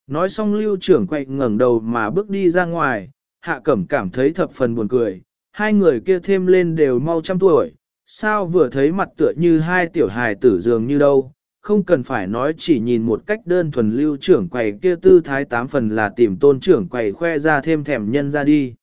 [SPEAKER 1] Nói xong lưu trưởng quay ngẩng đầu mà bước đi ra ngoài, hạ cẩm cảm thấy thập phần buồn cười, hai người kia thêm lên đều mau trăm tuổi, sao vừa thấy mặt tựa như hai tiểu hài tử dường như đâu, không cần phải nói chỉ nhìn một cách đơn thuần lưu trưởng quầy kia tư thái tám phần là tìm tôn trưởng quầy khoe ra thêm thèm nhân ra đi.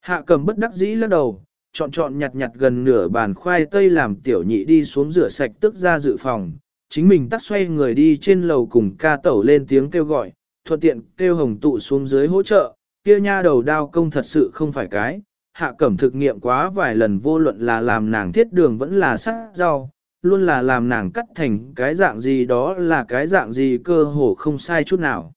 [SPEAKER 1] Hạ cầm bất đắc dĩ lắc đầu, chọn chọn nhặt nhặt gần nửa bàn khoai tây làm tiểu nhị đi xuống rửa sạch tức ra dự phòng, chính mình tắt xoay người đi trên lầu cùng ca tẩu lên tiếng kêu gọi, thuận tiện kêu hồng tụ xuống dưới hỗ trợ, kia nha đầu đao công thật sự không phải cái, hạ cẩm thực nghiệm quá vài lần vô luận là làm nàng thiết đường vẫn là sắc rau, luôn là làm nàng cắt thành cái dạng gì đó là cái dạng gì cơ hồ không sai chút nào.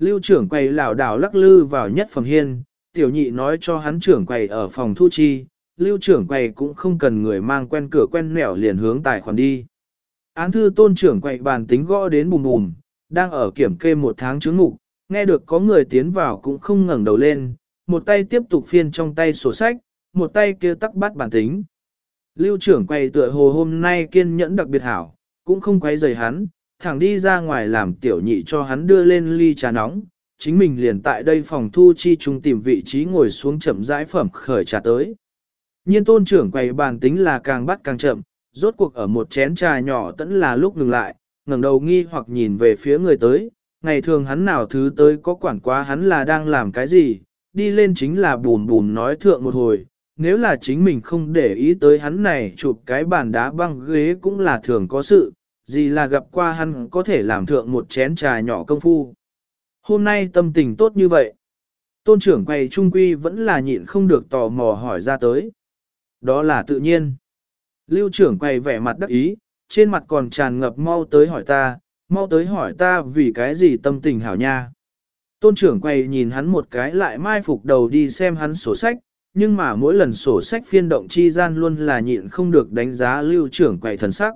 [SPEAKER 1] Lưu trưởng quầy lảo đảo lắc lư vào nhất phẩm hiên, tiểu nhị nói cho hắn trưởng quầy ở phòng thu chi, lưu trưởng quầy cũng không cần người mang quen cửa quen nẻo liền hướng tài khoản đi. Án thư tôn trưởng quầy bàn tính gõ đến bùm bùm, đang ở kiểm kê một tháng chứng ngục, nghe được có người tiến vào cũng không ngẩng đầu lên, một tay tiếp tục phiên trong tay sổ sách, một tay kia tắc bắt bản tính. Lưu trưởng quay tựa hồ hôm nay kiên nhẫn đặc biệt hảo, cũng không quay rời hắn, thẳng đi ra ngoài làm tiểu nhị cho hắn đưa lên ly trà nóng, chính mình liền tại đây phòng thu chi trung tìm vị trí ngồi xuống chậm rãi phẩm khởi trà tới. Nhiên tôn trưởng quay bàn tính là càng bắt càng chậm, rốt cuộc ở một chén trà nhỏ tẫn là lúc ngừng lại, ngẩng đầu nghi hoặc nhìn về phía người tới, ngày thường hắn nào thứ tới có quản quá hắn là đang làm cái gì, đi lên chính là bùn bùn nói thượng một hồi, nếu là chính mình không để ý tới hắn này chụp cái bàn đá băng ghế cũng là thường có sự, gì là gặp qua hắn có thể làm thượng một chén trà nhỏ công phu. Hôm nay tâm tình tốt như vậy. Tôn trưởng quầy trung quy vẫn là nhịn không được tò mò hỏi ra tới. Đó là tự nhiên. Lưu trưởng quầy vẻ mặt đắc ý, trên mặt còn tràn ngập mau tới hỏi ta, mau tới hỏi ta vì cái gì tâm tình hảo nha. Tôn trưởng quay nhìn hắn một cái lại mai phục đầu đi xem hắn sổ sách, nhưng mà mỗi lần sổ sách phiên động chi gian luôn là nhịn không được đánh giá lưu trưởng quay thần sắc.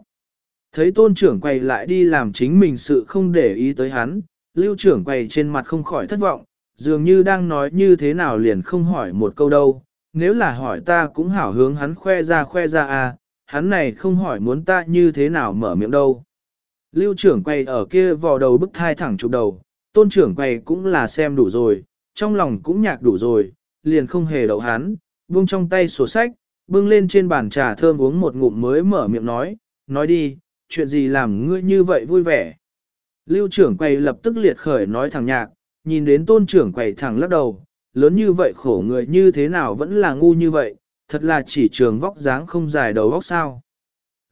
[SPEAKER 1] Thấy tôn trưởng quay lại đi làm chính mình sự không để ý tới hắn, lưu trưởng quay trên mặt không khỏi thất vọng, dường như đang nói như thế nào liền không hỏi một câu đâu, nếu là hỏi ta cũng hảo hướng hắn khoe ra khoe ra à, hắn này không hỏi muốn ta như thế nào mở miệng đâu. Lưu trưởng quay ở kia vò đầu bức thai thẳng chụp đầu, tôn trưởng quầy cũng là xem đủ rồi, trong lòng cũng nhạc đủ rồi, liền không hề đậu hắn, buông trong tay sổ sách, bưng lên trên bàn trà thơm uống một ngụm mới mở miệng nói, nói đi, chuyện gì làm ngươi như vậy vui vẻ. Lưu trưởng quầy lập tức liệt khởi nói thẳng nhạc, nhìn đến tôn trưởng quầy thẳng lắc đầu, lớn như vậy khổ người như thế nào vẫn là ngu như vậy, thật là chỉ trường vóc dáng không dài đầu vóc sao.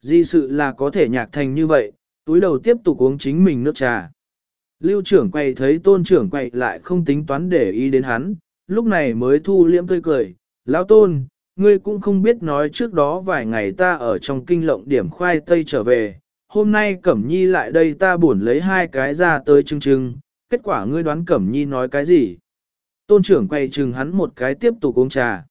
[SPEAKER 1] Di sự là có thể nhạc thành như vậy, túi đầu tiếp tục uống chính mình nước trà. Lưu trưởng quay thấy tôn trưởng quay lại không tính toán để ý đến hắn, lúc này mới thu liễm tươi cười, lão tôn, ngươi cũng không biết nói trước đó vài ngày ta ở trong kinh lộng điểm khoai tây trở về, hôm nay Cẩm Nhi lại đây ta buồn lấy hai cái ra tới chưng chưng, kết quả ngươi đoán Cẩm Nhi nói cái gì? Tôn trưởng quay chừng hắn một cái tiếp tục uống trà.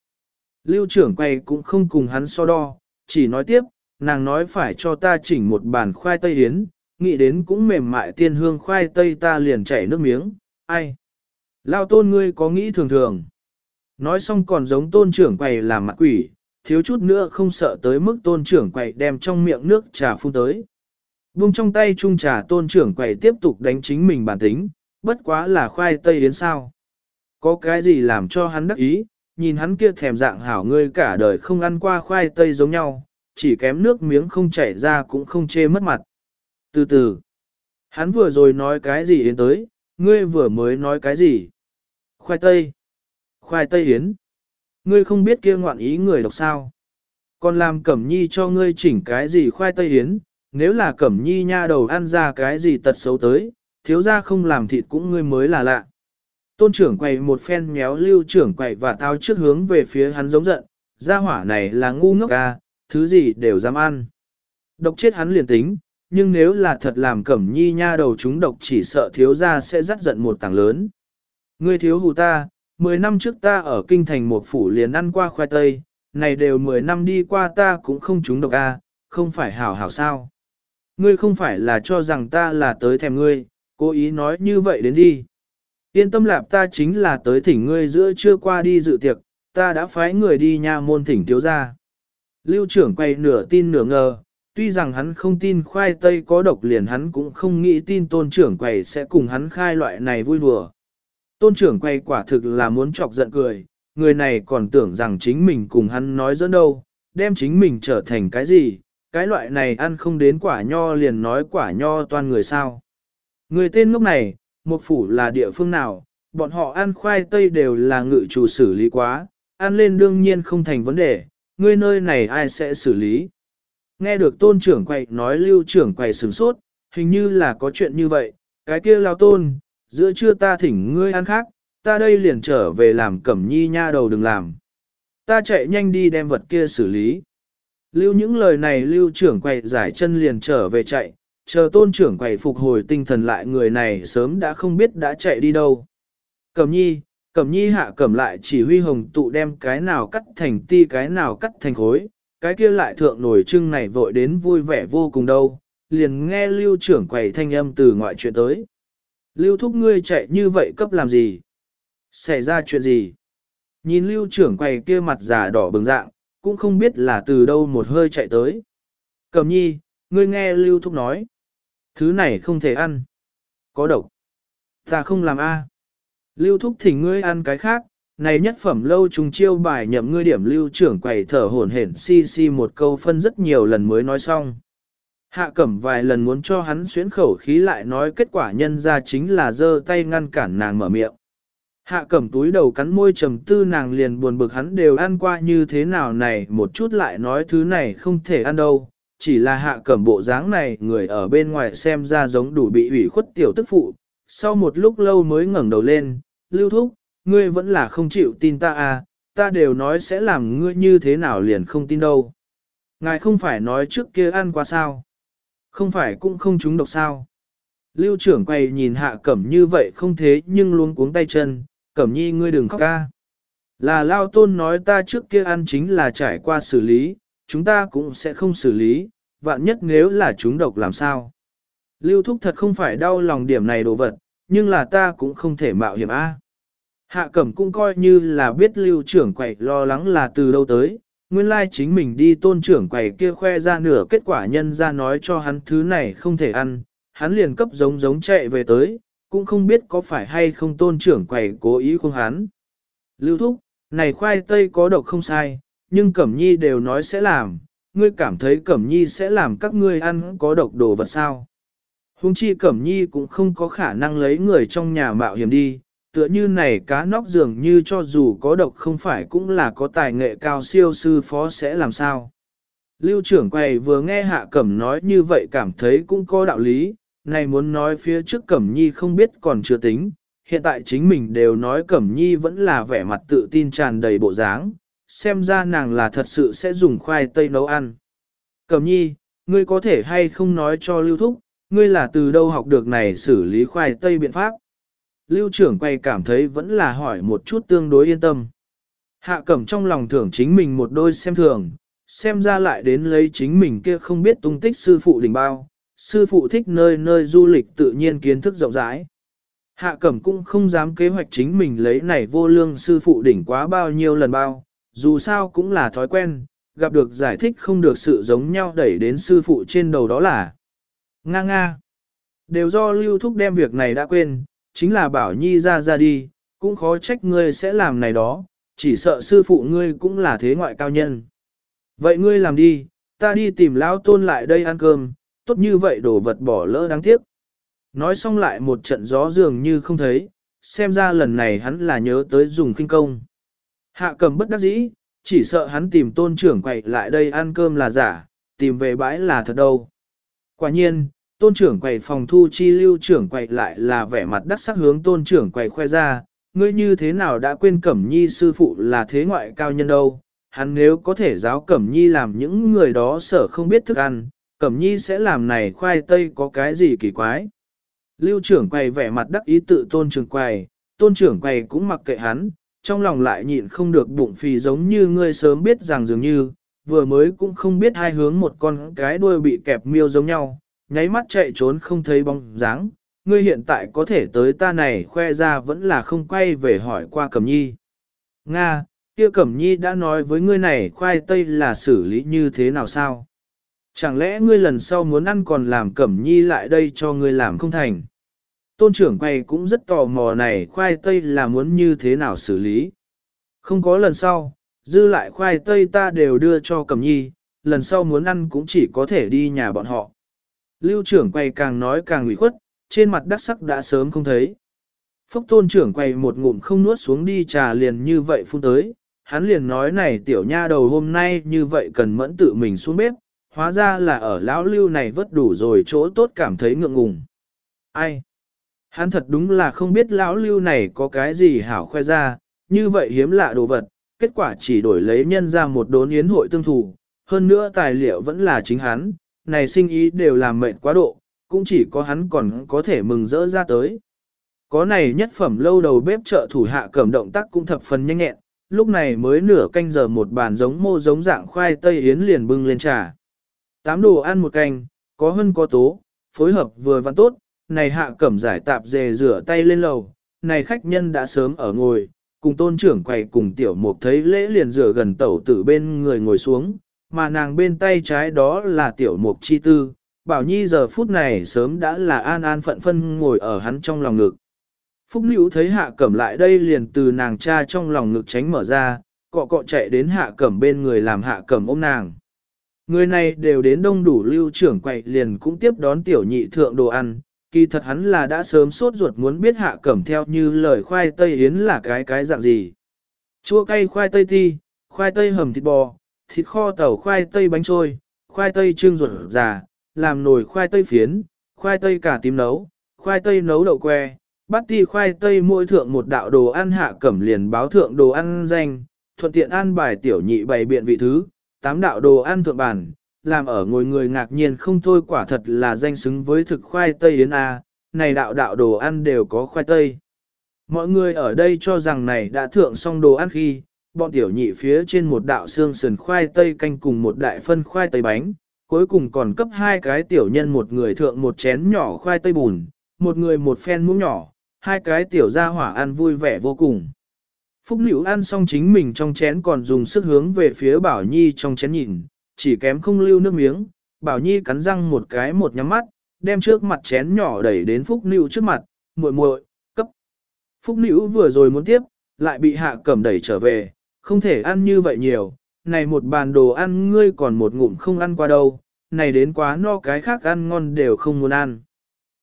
[SPEAKER 1] Lưu trưởng quay cũng không cùng hắn so đo, chỉ nói tiếp, nàng nói phải cho ta chỉnh một bàn khoai tây yến, nghĩ đến cũng mềm mại tiên hương khoai tây ta liền chảy nước miếng, ai? Lao tôn ngươi có nghĩ thường thường. Nói xong còn giống tôn trưởng quầy làm mặt quỷ, thiếu chút nữa không sợ tới mức tôn trưởng quầy đem trong miệng nước trà phun tới. Vung trong tay chung trà tôn trưởng quầy tiếp tục đánh chính mình bản tính, bất quá là khoai tây đến sao. Có cái gì làm cho hắn đắc ý, nhìn hắn kia thèm dạng hảo ngươi cả đời không ăn qua khoai tây giống nhau, chỉ kém nước miếng không chảy ra cũng không chê mất mặt. Từ từ, hắn vừa rồi nói cái gì yến tới, ngươi vừa mới nói cái gì? Khoai tây. Khoai tây yến. Ngươi không biết kia ngoạn ý người độc sao. Còn làm cẩm nhi cho ngươi chỉnh cái gì khoai tây yến, nếu là cẩm nhi nha đầu ăn ra cái gì tật xấu tới, thiếu ra không làm thịt cũng ngươi mới là lạ. Tôn trưởng quầy một phen méo lưu trưởng quầy và tao trước hướng về phía hắn giống giận, gia hỏa này là ngu ngốc ca, thứ gì đều dám ăn. Độc chết hắn liền tính, nhưng nếu là thật làm cẩm nhi nha đầu chúng độc chỉ sợ thiếu ra sẽ dắt giận một tảng lớn. Ngươi thiếu hù ta, 10 năm trước ta ở kinh thành một phủ liền ăn qua khoai tây, này đều 10 năm đi qua ta cũng không chúng độc a, không phải hảo hảo sao. Ngươi không phải là cho rằng ta là tới thèm ngươi, cố ý nói như vậy đến đi. Yên tâm lạp ta chính là tới thỉnh ngươi giữa trưa qua đi dự tiệc, ta đã phái người đi nha môn thỉnh thiếu ra. Lưu trưởng quay nửa tin nửa ngờ, tuy rằng hắn không tin khoai tây có độc liền hắn cũng không nghĩ tin tôn trưởng quầy sẽ cùng hắn khai loại này vui đùa. Tôn trưởng quầy quả thực là muốn chọc giận cười, người này còn tưởng rằng chính mình cùng hắn nói dẫn đâu, đem chính mình trở thành cái gì, cái loại này ăn không đến quả nho liền nói quả nho toàn người sao. Người tên ngốc này, một phủ là địa phương nào, bọn họ ăn khoai tây đều là ngự chủ xử lý quá, ăn lên đương nhiên không thành vấn đề, ngươi nơi này ai sẽ xử lý. Nghe được tôn trưởng quầy nói lưu trưởng quầy sửng sốt, hình như là có chuyện như vậy, cái kia lao tôn, giữa trưa ta thỉnh ngươi ăn khác, ta đây liền trở về làm cẩm nhi nha đầu đừng làm. Ta chạy nhanh đi đem vật kia xử lý. Lưu những lời này lưu trưởng quầy giải chân liền trở về chạy, chờ tôn trưởng quầy phục hồi tinh thần lại người này sớm đã không biết đã chạy đi đâu. Cẩm nhi, cẩm nhi hạ cẩm lại chỉ huy hồng tụ đem cái nào cắt thành ti cái nào cắt thành khối, cái kia lại thượng nổi trưng này vội đến vui vẻ vô cùng đâu, liền nghe lưu trưởng quầy thanh âm từ ngoại chuyện tới. Lưu thúc ngươi chạy như vậy cấp làm gì? Xảy ra chuyện gì? Nhìn lưu trưởng quầy kia mặt già đỏ bừng dạng, cũng không biết là từ đâu một hơi chạy tới. Cầm nhi, ngươi nghe lưu thúc nói. Thứ này không thể ăn. Có độc. Ta không làm a. Lưu thúc thỉnh ngươi ăn cái khác, này nhất phẩm lâu trùng chiêu bài nhậm ngươi điểm lưu trưởng quầy thở hổn hển si si một câu phân rất nhiều lần mới nói xong. Hạ cẩm vài lần muốn cho hắn xuyến khẩu khí lại nói kết quả nhân ra chính là giơ tay ngăn cản nàng mở miệng. Hạ cẩm túi đầu cắn môi trầm tư nàng liền buồn bực hắn đều ăn qua như thế nào này một chút lại nói thứ này không thể ăn đâu. Chỉ là hạ cẩm bộ dáng này người ở bên ngoài xem ra giống đủ bị ủy khuất tiểu tức phụ. Sau một lúc lâu mới ngẩng đầu lên, lưu thúc, ngươi vẫn là không chịu tin ta à, ta đều nói sẽ làm ngươi như thế nào liền không tin đâu. Ngài không phải nói trước kia ăn qua sao. Không phải cũng không trúng độc sao. Lưu trưởng quay nhìn hạ cẩm như vậy không thế nhưng luôn cuống tay chân, cẩm nhi ngươi đừng khóc ca. Là lao tôn nói ta trước kia ăn chính là trải qua xử lý, chúng ta cũng sẽ không xử lý, vạn nhất nếu là chúng độc làm sao. Lưu thúc thật không phải đau lòng điểm này đồ vật, nhưng là ta cũng không thể mạo hiểm a. Hạ cẩm cũng coi như là biết lưu trưởng quầy lo lắng là từ đâu tới, nguyên lai chính mình đi tôn trưởng quầy kia khoe ra nửa kết quả nhân ra nói cho hắn thứ này không thể ăn, hắn liền cấp giống giống chạy về tới, cũng không biết có phải hay không tôn trưởng quầy cố ý không hắn. Lưu thúc, này khoai tây có độc không sai, nhưng Cẩm Nhi đều nói sẽ làm, ngươi cảm thấy Cẩm Nhi sẽ làm các ngươi ăn có độc đồ vật sao. Hùng chi Cẩm Nhi cũng không có khả năng lấy người trong nhà mạo hiểm đi, tựa như này cá nóc dường như cho dù có độc không phải cũng là có tài nghệ cao siêu sư phó sẽ làm sao. Lưu trưởng quầy vừa nghe hạ cẩm nói như vậy cảm thấy cũng có đạo lý, này muốn nói phía trước cẩm nhi không biết còn chưa tính, hiện tại chính mình đều nói cẩm nhi vẫn là vẻ mặt tự tin tràn đầy bộ dáng, xem ra nàng là thật sự sẽ dùng khoai tây nấu ăn. Cẩm nhi, ngươi có thể hay không nói cho lưu thúc, ngươi là từ đâu học được này xử lý khoai tây biện pháp lưu trưởng quay cảm thấy vẫn là hỏi một chút tương đối yên tâm. Hạ cẩm trong lòng thưởng chính mình một đôi xem thường, xem ra lại đến lấy chính mình kia không biết tung tích sư phụ đỉnh bao, sư phụ thích nơi nơi du lịch tự nhiên kiến thức rộng rãi. Hạ cẩm cũng không dám kế hoạch chính mình lấy này vô lương sư phụ đỉnh quá bao nhiêu lần bao, dù sao cũng là thói quen, gặp được giải thích không được sự giống nhau đẩy đến sư phụ trên đầu đó là Nga nga. Đều do lưu thúc đem việc này đã quên, chính là bảo nhi ra ra đi, cũng khó trách ngươi sẽ làm này đó, chỉ sợ sư phụ ngươi cũng là thế ngoại cao nhân. Vậy ngươi làm đi, ta đi tìm lão tôn lại đây ăn cơm, tốt như vậy đồ vật bỏ lỡ đáng tiếc. Nói xong lại một trận gió dường như không thấy, xem ra lần này hắn là nhớ tới dùng kinh công. Hạ cầm bất đắc dĩ, chỉ sợ hắn tìm tôn trưởng quậy lại đây ăn cơm là giả, tìm về bãi là thật đâu. Quả nhiên, tôn trưởng quầy phòng thu chi lưu trưởng quầy lại là vẻ mặt đắc sắc hướng tôn trưởng quầy khoe ra, ngươi như thế nào đã quên Cẩm Nhi sư phụ là thế ngoại cao nhân đâu, hắn nếu có thể giáo Cẩm Nhi làm những người đó sợ không biết thức ăn, Cẩm Nhi sẽ làm này khoai tây có cái gì kỳ quái. Lưu trưởng quầy vẻ mặt đắc ý tự tôn trưởng quầy, tôn trưởng quầy cũng mặc kệ hắn, trong lòng lại nhịn không được bụng phì giống như ngươi sớm biết rằng dường như, vừa mới cũng không biết hai hướng một con cái đuôi bị kẹp miêu giống nhau, nháy mắt chạy trốn không thấy bóng dáng, ngươi hiện tại có thể tới ta này khoe ra vẫn là không quay về hỏi qua Cẩm Nhi. Nga, kia Cẩm Nhi đã nói với ngươi này khoai tây là xử lý như thế nào sao? Chẳng lẽ ngươi lần sau muốn ăn còn làm Cẩm Nhi lại đây cho ngươi làm không thành? Tôn trưởng quay cũng rất tò mò này khoai tây là muốn như thế nào xử lý. Không có lần sau, dư lại khoai tây ta đều đưa cho Cẩm Nhi, lần sau muốn ăn cũng chỉ có thể đi nhà bọn họ. Lưu trưởng quay càng nói càng ủy khuất, trên mặt đắc sắc đã sớm không thấy. Phúc tôn trưởng quay một ngụm không nuốt xuống đi trà liền như vậy phun tới, hắn liền nói này tiểu nha đầu hôm nay như vậy cần mẫn tự mình xuống bếp, hóa ra là ở lão lưu này vất đủ rồi chỗ tốt cảm thấy ngượng ngùng. Ai? Hắn thật đúng là không biết lão lưu này có cái gì hảo khoe ra, như vậy hiếm lạ đồ vật, kết quả chỉ đổi lấy nhân ra một đốn yến hội tương thủ, hơn nữa tài liệu vẫn là chính hắn, này sinh ý đều làm mệnh quá độ, cũng chỉ có hắn còn có thể mừng rỡ ra tới. Có này nhất phẩm lâu đầu bếp trợ thủ hạ cẩm động tác cũng thập phần nhanh nhẹn, lúc này mới nửa canh giờ một bàn giống mô giống dạng khoai tây yến liền bưng lên trà. Tám đồ ăn một canh, có hơn có tố, phối hợp vừa văn tốt, này hạ cẩm giải tạp dề rửa tay lên lầu, này khách nhân đã sớm ở ngồi, cùng tôn trưởng quầy cùng tiểu mục thấy lễ liền rửa gần tẩu tử bên người ngồi xuống, mà nàng bên tay trái đó là tiểu mục chi tư, bảo nhi giờ phút này sớm đã là an an phận phân ngồi ở hắn trong lòng ngực. Phúc Nữ thấy hạ cẩm lại đây liền từ nàng cha trong lòng ngực tránh mở ra, cọ cọ chạy đến hạ cẩm bên người làm hạ cẩm ôm nàng. Người này đều đến đông đủ lưu trưởng quậy liền cũng tiếp đón tiểu nhị thượng đồ ăn, kỳ thật hắn là đã sớm sốt ruột muốn biết hạ cẩm theo như lời khoai tây yến là cái cái dạng gì. Chua cay khoai tây ti, khoai tây hầm thịt bò, thịt kho tàu khoai tây bánh trôi, khoai tây trưng ruột già, làm nồi khoai tây phiến, khoai tây cả tím nấu, khoai tây nấu đậu que, bát ti khoai tây mỗi thượng một đạo đồ ăn hạ cẩm liền báo thượng đồ ăn danh, thuận tiện ăn bài tiểu nhị bày biện vị thứ, tám đạo đồ ăn thượng bản, làm ở ngồi người ngạc nhiên không thôi quả thật là danh xứng với thực khoai tây yến A, này đạo đạo đồ ăn đều có khoai tây. Mọi người ở đây cho rằng này đã thượng xong đồ ăn khi, bọn tiểu nhị phía trên một đạo xương sườn khoai tây canh cùng một đại phân khoai tây bánh, cuối cùng còn cấp hai cái tiểu nhân một người thượng một chén nhỏ khoai tây bùn, một người một phen muỗng nhỏ, hai cái tiểu gia hỏa ăn vui vẻ vô cùng. Phúc Liễu ăn xong chính mình trong chén còn dùng sức hướng về phía Bảo Nhi trong chén nhìn, chỉ kém không lưu nước miếng, Bảo Nhi cắn răng một cái một nhắm mắt, đem trước mặt chén nhỏ đẩy đến Phúc Liễu trước mặt, muội muội, cấp. Phúc Liễu vừa rồi muốn tiếp, lại bị Hạ Cẩm đẩy trở về, không thể ăn như vậy nhiều, này một bàn đồ ăn ngươi còn một ngụm không ăn qua đâu, này đến quá no cái khác ăn ngon đều không muốn ăn.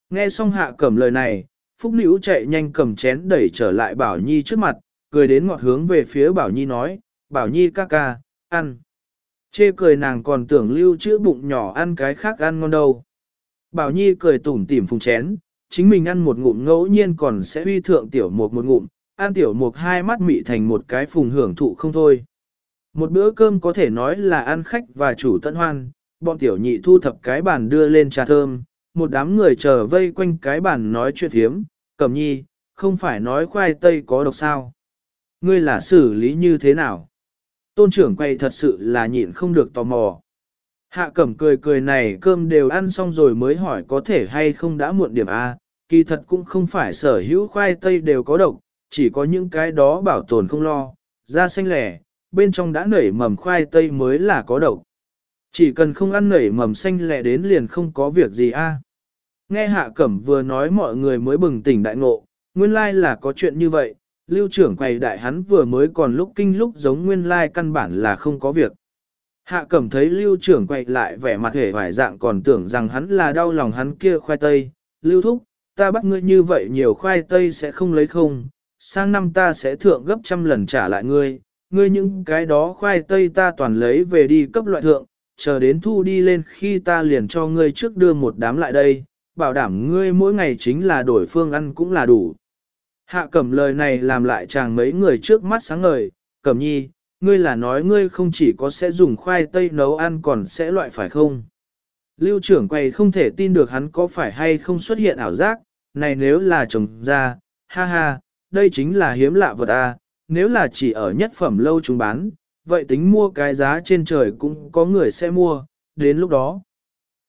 [SPEAKER 1] Nghe xong Hạ Cẩm lời này, Phúc Liễu chạy nhanh cầm chén đẩy trở lại Bảo Nhi trước mặt, cười đến ngọt hướng về phía Bảo Nhi nói, Bảo Nhi ca ca, ăn. Chê cười nàng còn tưởng lưu chữa bụng nhỏ ăn cái khác ăn ngon đâu. Bảo Nhi cười tủm tỉm phùng chén, chính mình ăn một ngụm ngẫu nhiên còn sẽ huy thượng tiểu một một ngụm, An tiểu một hai mắt mị thành một cái phùng hưởng thụ không thôi. Một bữa cơm có thể nói là ăn khách và chủ tận hoan, bọn tiểu nhị thu thập cái bàn đưa lên trà thơm, một đám người chờ vây quanh cái bàn nói chuyện thiếm, cẩm nhi, không phải nói khoai tây có độc sao. Ngươi là xử lý như thế nào? Tôn trưởng quay thật sự là nhịn không được tò mò. Hạ cẩm cười cười này cơm đều ăn xong rồi mới hỏi có thể hay không đã muộn điểm A, kỳ thật cũng không phải sở hữu khoai tây đều có độc, chỉ có những cái đó bảo tồn không lo, da xanh lẻ, bên trong đã nảy mầm khoai tây mới là có độc. Chỉ cần không ăn nảy mầm xanh lẻ đến liền không có việc gì a. Nghe Hạ Cẩm vừa nói mọi người mới bừng tỉnh đại ngộ, nguyên lai là có chuyện như vậy, lưu trưởng quầy đại hắn vừa mới còn lúc kinh lúc giống nguyên lai căn bản là không có việc. Hạ Cẩm thấy lưu trưởng quầy lại vẻ mặt hề hoài dạng còn tưởng rằng hắn là đau lòng hắn kia khoai tây, lưu thúc, ta bắt ngươi như vậy nhiều khoai tây sẽ không lấy không, sang năm ta sẽ thượng gấp trăm lần trả lại ngươi, ngươi những cái đó khoai tây ta toàn lấy về đi cấp loại thượng, chờ đến thu đi lên khi ta liền cho ngươi trước đưa một đám lại đây, bảo đảm ngươi mỗi ngày chính là đổi phương ăn cũng là đủ. Hạ cẩm lời này làm lại chàng mấy người trước mắt sáng ngời, cẩm nhi, ngươi là nói ngươi không chỉ có sẽ dùng khoai tây nấu ăn còn sẽ loại phải không? Lưu trưởng quay không thể tin được hắn có phải hay không xuất hiện ảo giác, này nếu là chồng ra, ha ha, đây chính là hiếm lạ vật a. nếu là chỉ ở nhất phẩm lâu chúng bán, vậy tính mua cái giá trên trời cũng có người sẽ mua, đến lúc đó.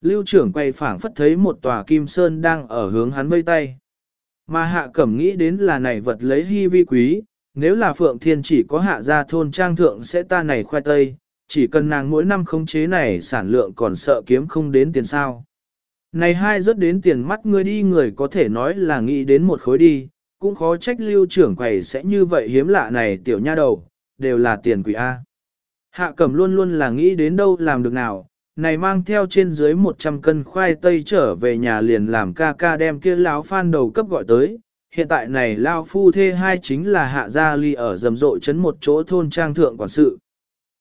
[SPEAKER 1] Lưu trưởng quay phảng phất thấy một tòa kim sơn đang ở hướng hắn vây tay. Mà hạ cẩm nghĩ đến là này vật lấy hy vi quý, nếu là Phượng Thiên chỉ có hạ gia thôn trang thượng sẽ ta này khoai tây, chỉ cần nàng mỗi năm khống chế này sản lượng còn sợ kiếm không đến tiền sao. Này hai rất đến tiền mắt ngươi đi người có thể nói là nghĩ đến một khối đi, cũng khó trách lưu trưởng quầy sẽ như vậy hiếm lạ này tiểu nha đầu, đều là tiền quỷ A. Hạ cẩm luôn luôn là nghĩ đến đâu làm được nào, này mang theo trên dưới 100 cân khoai tây trở về nhà liền làm ca ca đem kia lão phan đầu cấp gọi tới. Hiện tại này lao phu thê hai chính là hạ gia ly ở rầm rộ chấn một chỗ thôn trang thượng quản sự.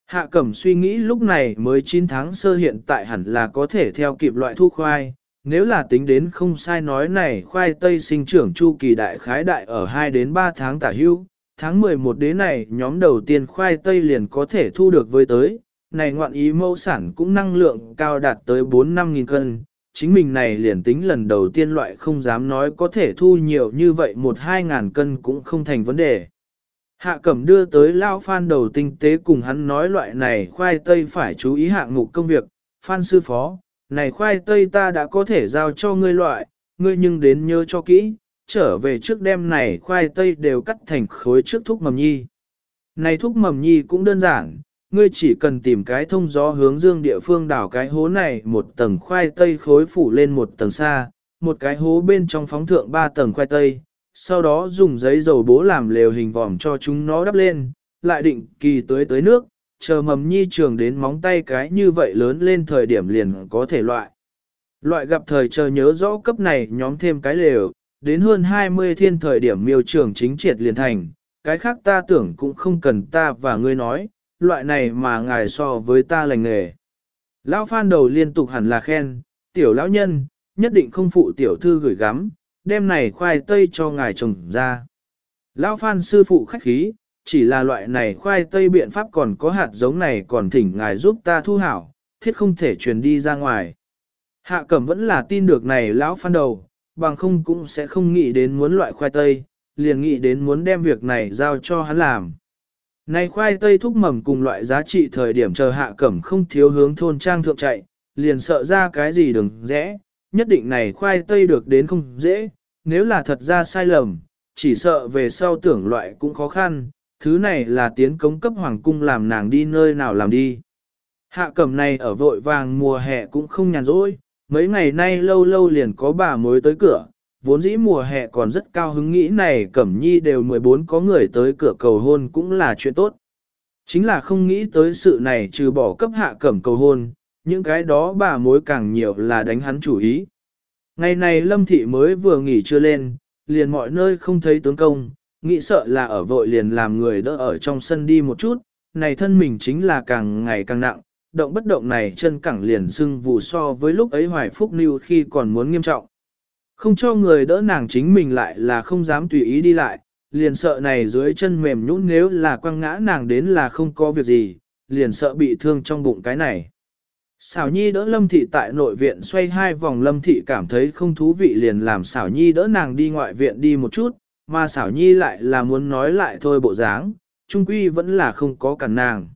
[SPEAKER 1] Hạ cẩm suy nghĩ lúc này mới 9 tháng sơ hiện tại hẳn là có thể theo kịp loại thu khoai, nếu là tính đến không sai nói này khoai tây sinh trưởng chu kỳ đại khái đại ở 2 đến 3 tháng tả hưu, tháng 11 đến này nhóm đầu tiên khoai tây liền có thể thu được với tới, này ngoạn ý mẫu sản cũng năng lượng cao đạt tới 4-5 nghìn cân, chính mình này liền tính lần đầu tiên loại không dám nói có thể thu nhiều như vậy 1-2 ngàn cân cũng không thành vấn đề. Hạ cẩm đưa tới lao phan đầu tinh tế cùng hắn nói loại này khoai tây phải chú ý hạng mục công việc, phan sư phó, này khoai tây ta đã có thể giao cho ngươi loại, ngươi nhưng đến nhớ cho kỹ, trở về trước đêm này khoai tây đều cắt thành khối trước thúc mầm nhi. Này thúc mầm nhi cũng đơn giản, ngươi chỉ cần tìm cái thông gió hướng dương địa phương đảo cái hố này một tầng khoai tây khối phủ lên một tầng xa, một cái hố bên trong phóng thượng ba tầng khoai tây, sau đó dùng giấy dầu bố làm lều hình vòm cho chúng nó đắp lên, lại định kỳ tới tới nước, chờ mầm nhi trường đến móng tay cái như vậy lớn lên thời điểm liền có thể loại. Loại gặp thời chờ nhớ rõ cấp này nhóm thêm cái lều, đến hơn 20 thiên thời điểm miêu trường chính triệt liền thành, cái khác ta tưởng cũng không cần ta và ngươi nói, loại này mà ngài so với ta lành nghề. Lão phan đầu liên tục hẳn là khen, tiểu lão nhân, nhất định không phụ tiểu thư gửi gắm, đem này khoai tây cho ngài trồng ra. Lão phan sư phụ khách khí, chỉ là loại này khoai tây biện pháp còn có hạt giống này còn thỉnh ngài giúp ta thu hảo, thiết không thể truyền đi ra ngoài. Hạ cẩm vẫn là tin được này lão phan đầu, bằng không cũng sẽ không nghĩ đến muốn loại khoai tây, liền nghĩ đến muốn đem việc này giao cho hắn làm. Này khoai tây thúc mầm cùng loại giá trị thời điểm chờ hạ cẩm không thiếu hướng thôn trang thượng chạy, liền sợ ra cái gì đừng rẽ, nhất định này khoai tây được đến không dễ, nếu là thật ra sai lầm, chỉ sợ về sau tưởng loại cũng khó khăn, thứ này là tiến cống cấp hoàng cung làm nàng đi nơi nào làm đi. Hạ cẩm này ở vội vàng mùa hè cũng không nhàn rỗi, mấy ngày nay lâu lâu liền có bà mới tới cửa, vốn dĩ mùa hè còn rất cao hứng nghĩ này cẩm nhi đều 14 có người tới cửa cầu hôn cũng là chuyện tốt. Chính là không nghĩ tới sự này trừ bỏ cấp hạ cẩm cầu hôn, những cái đó bà mối càng nhiều là đánh hắn chủ ý. Ngày này lâm thị mới vừa nghỉ chưa lên, liền mọi nơi không thấy tướng công, nghĩ sợ là ở vội liền làm người đỡ ở trong sân đi một chút, này thân mình chính là càng ngày càng nặng, động bất động này chân cẳng liền sưng vù so với lúc ấy hoài phúc lưu khi còn muốn nghiêm trọng. Không cho người đỡ nàng chính mình lại là không dám tùy ý đi lại, liền sợ này dưới chân mềm nhũn nếu là quăng ngã nàng đến là không có việc gì, liền sợ bị thương trong bụng cái này. Xảo Nhi đỡ Lâm Thị tại nội viện xoay hai vòng Lâm Thị cảm thấy không thú vị liền làm Xảo Nhi đỡ nàng đi ngoại viện đi một chút, mà Xảo Nhi lại là muốn nói lại thôi bộ dáng, trung quy vẫn là không có cản nàng.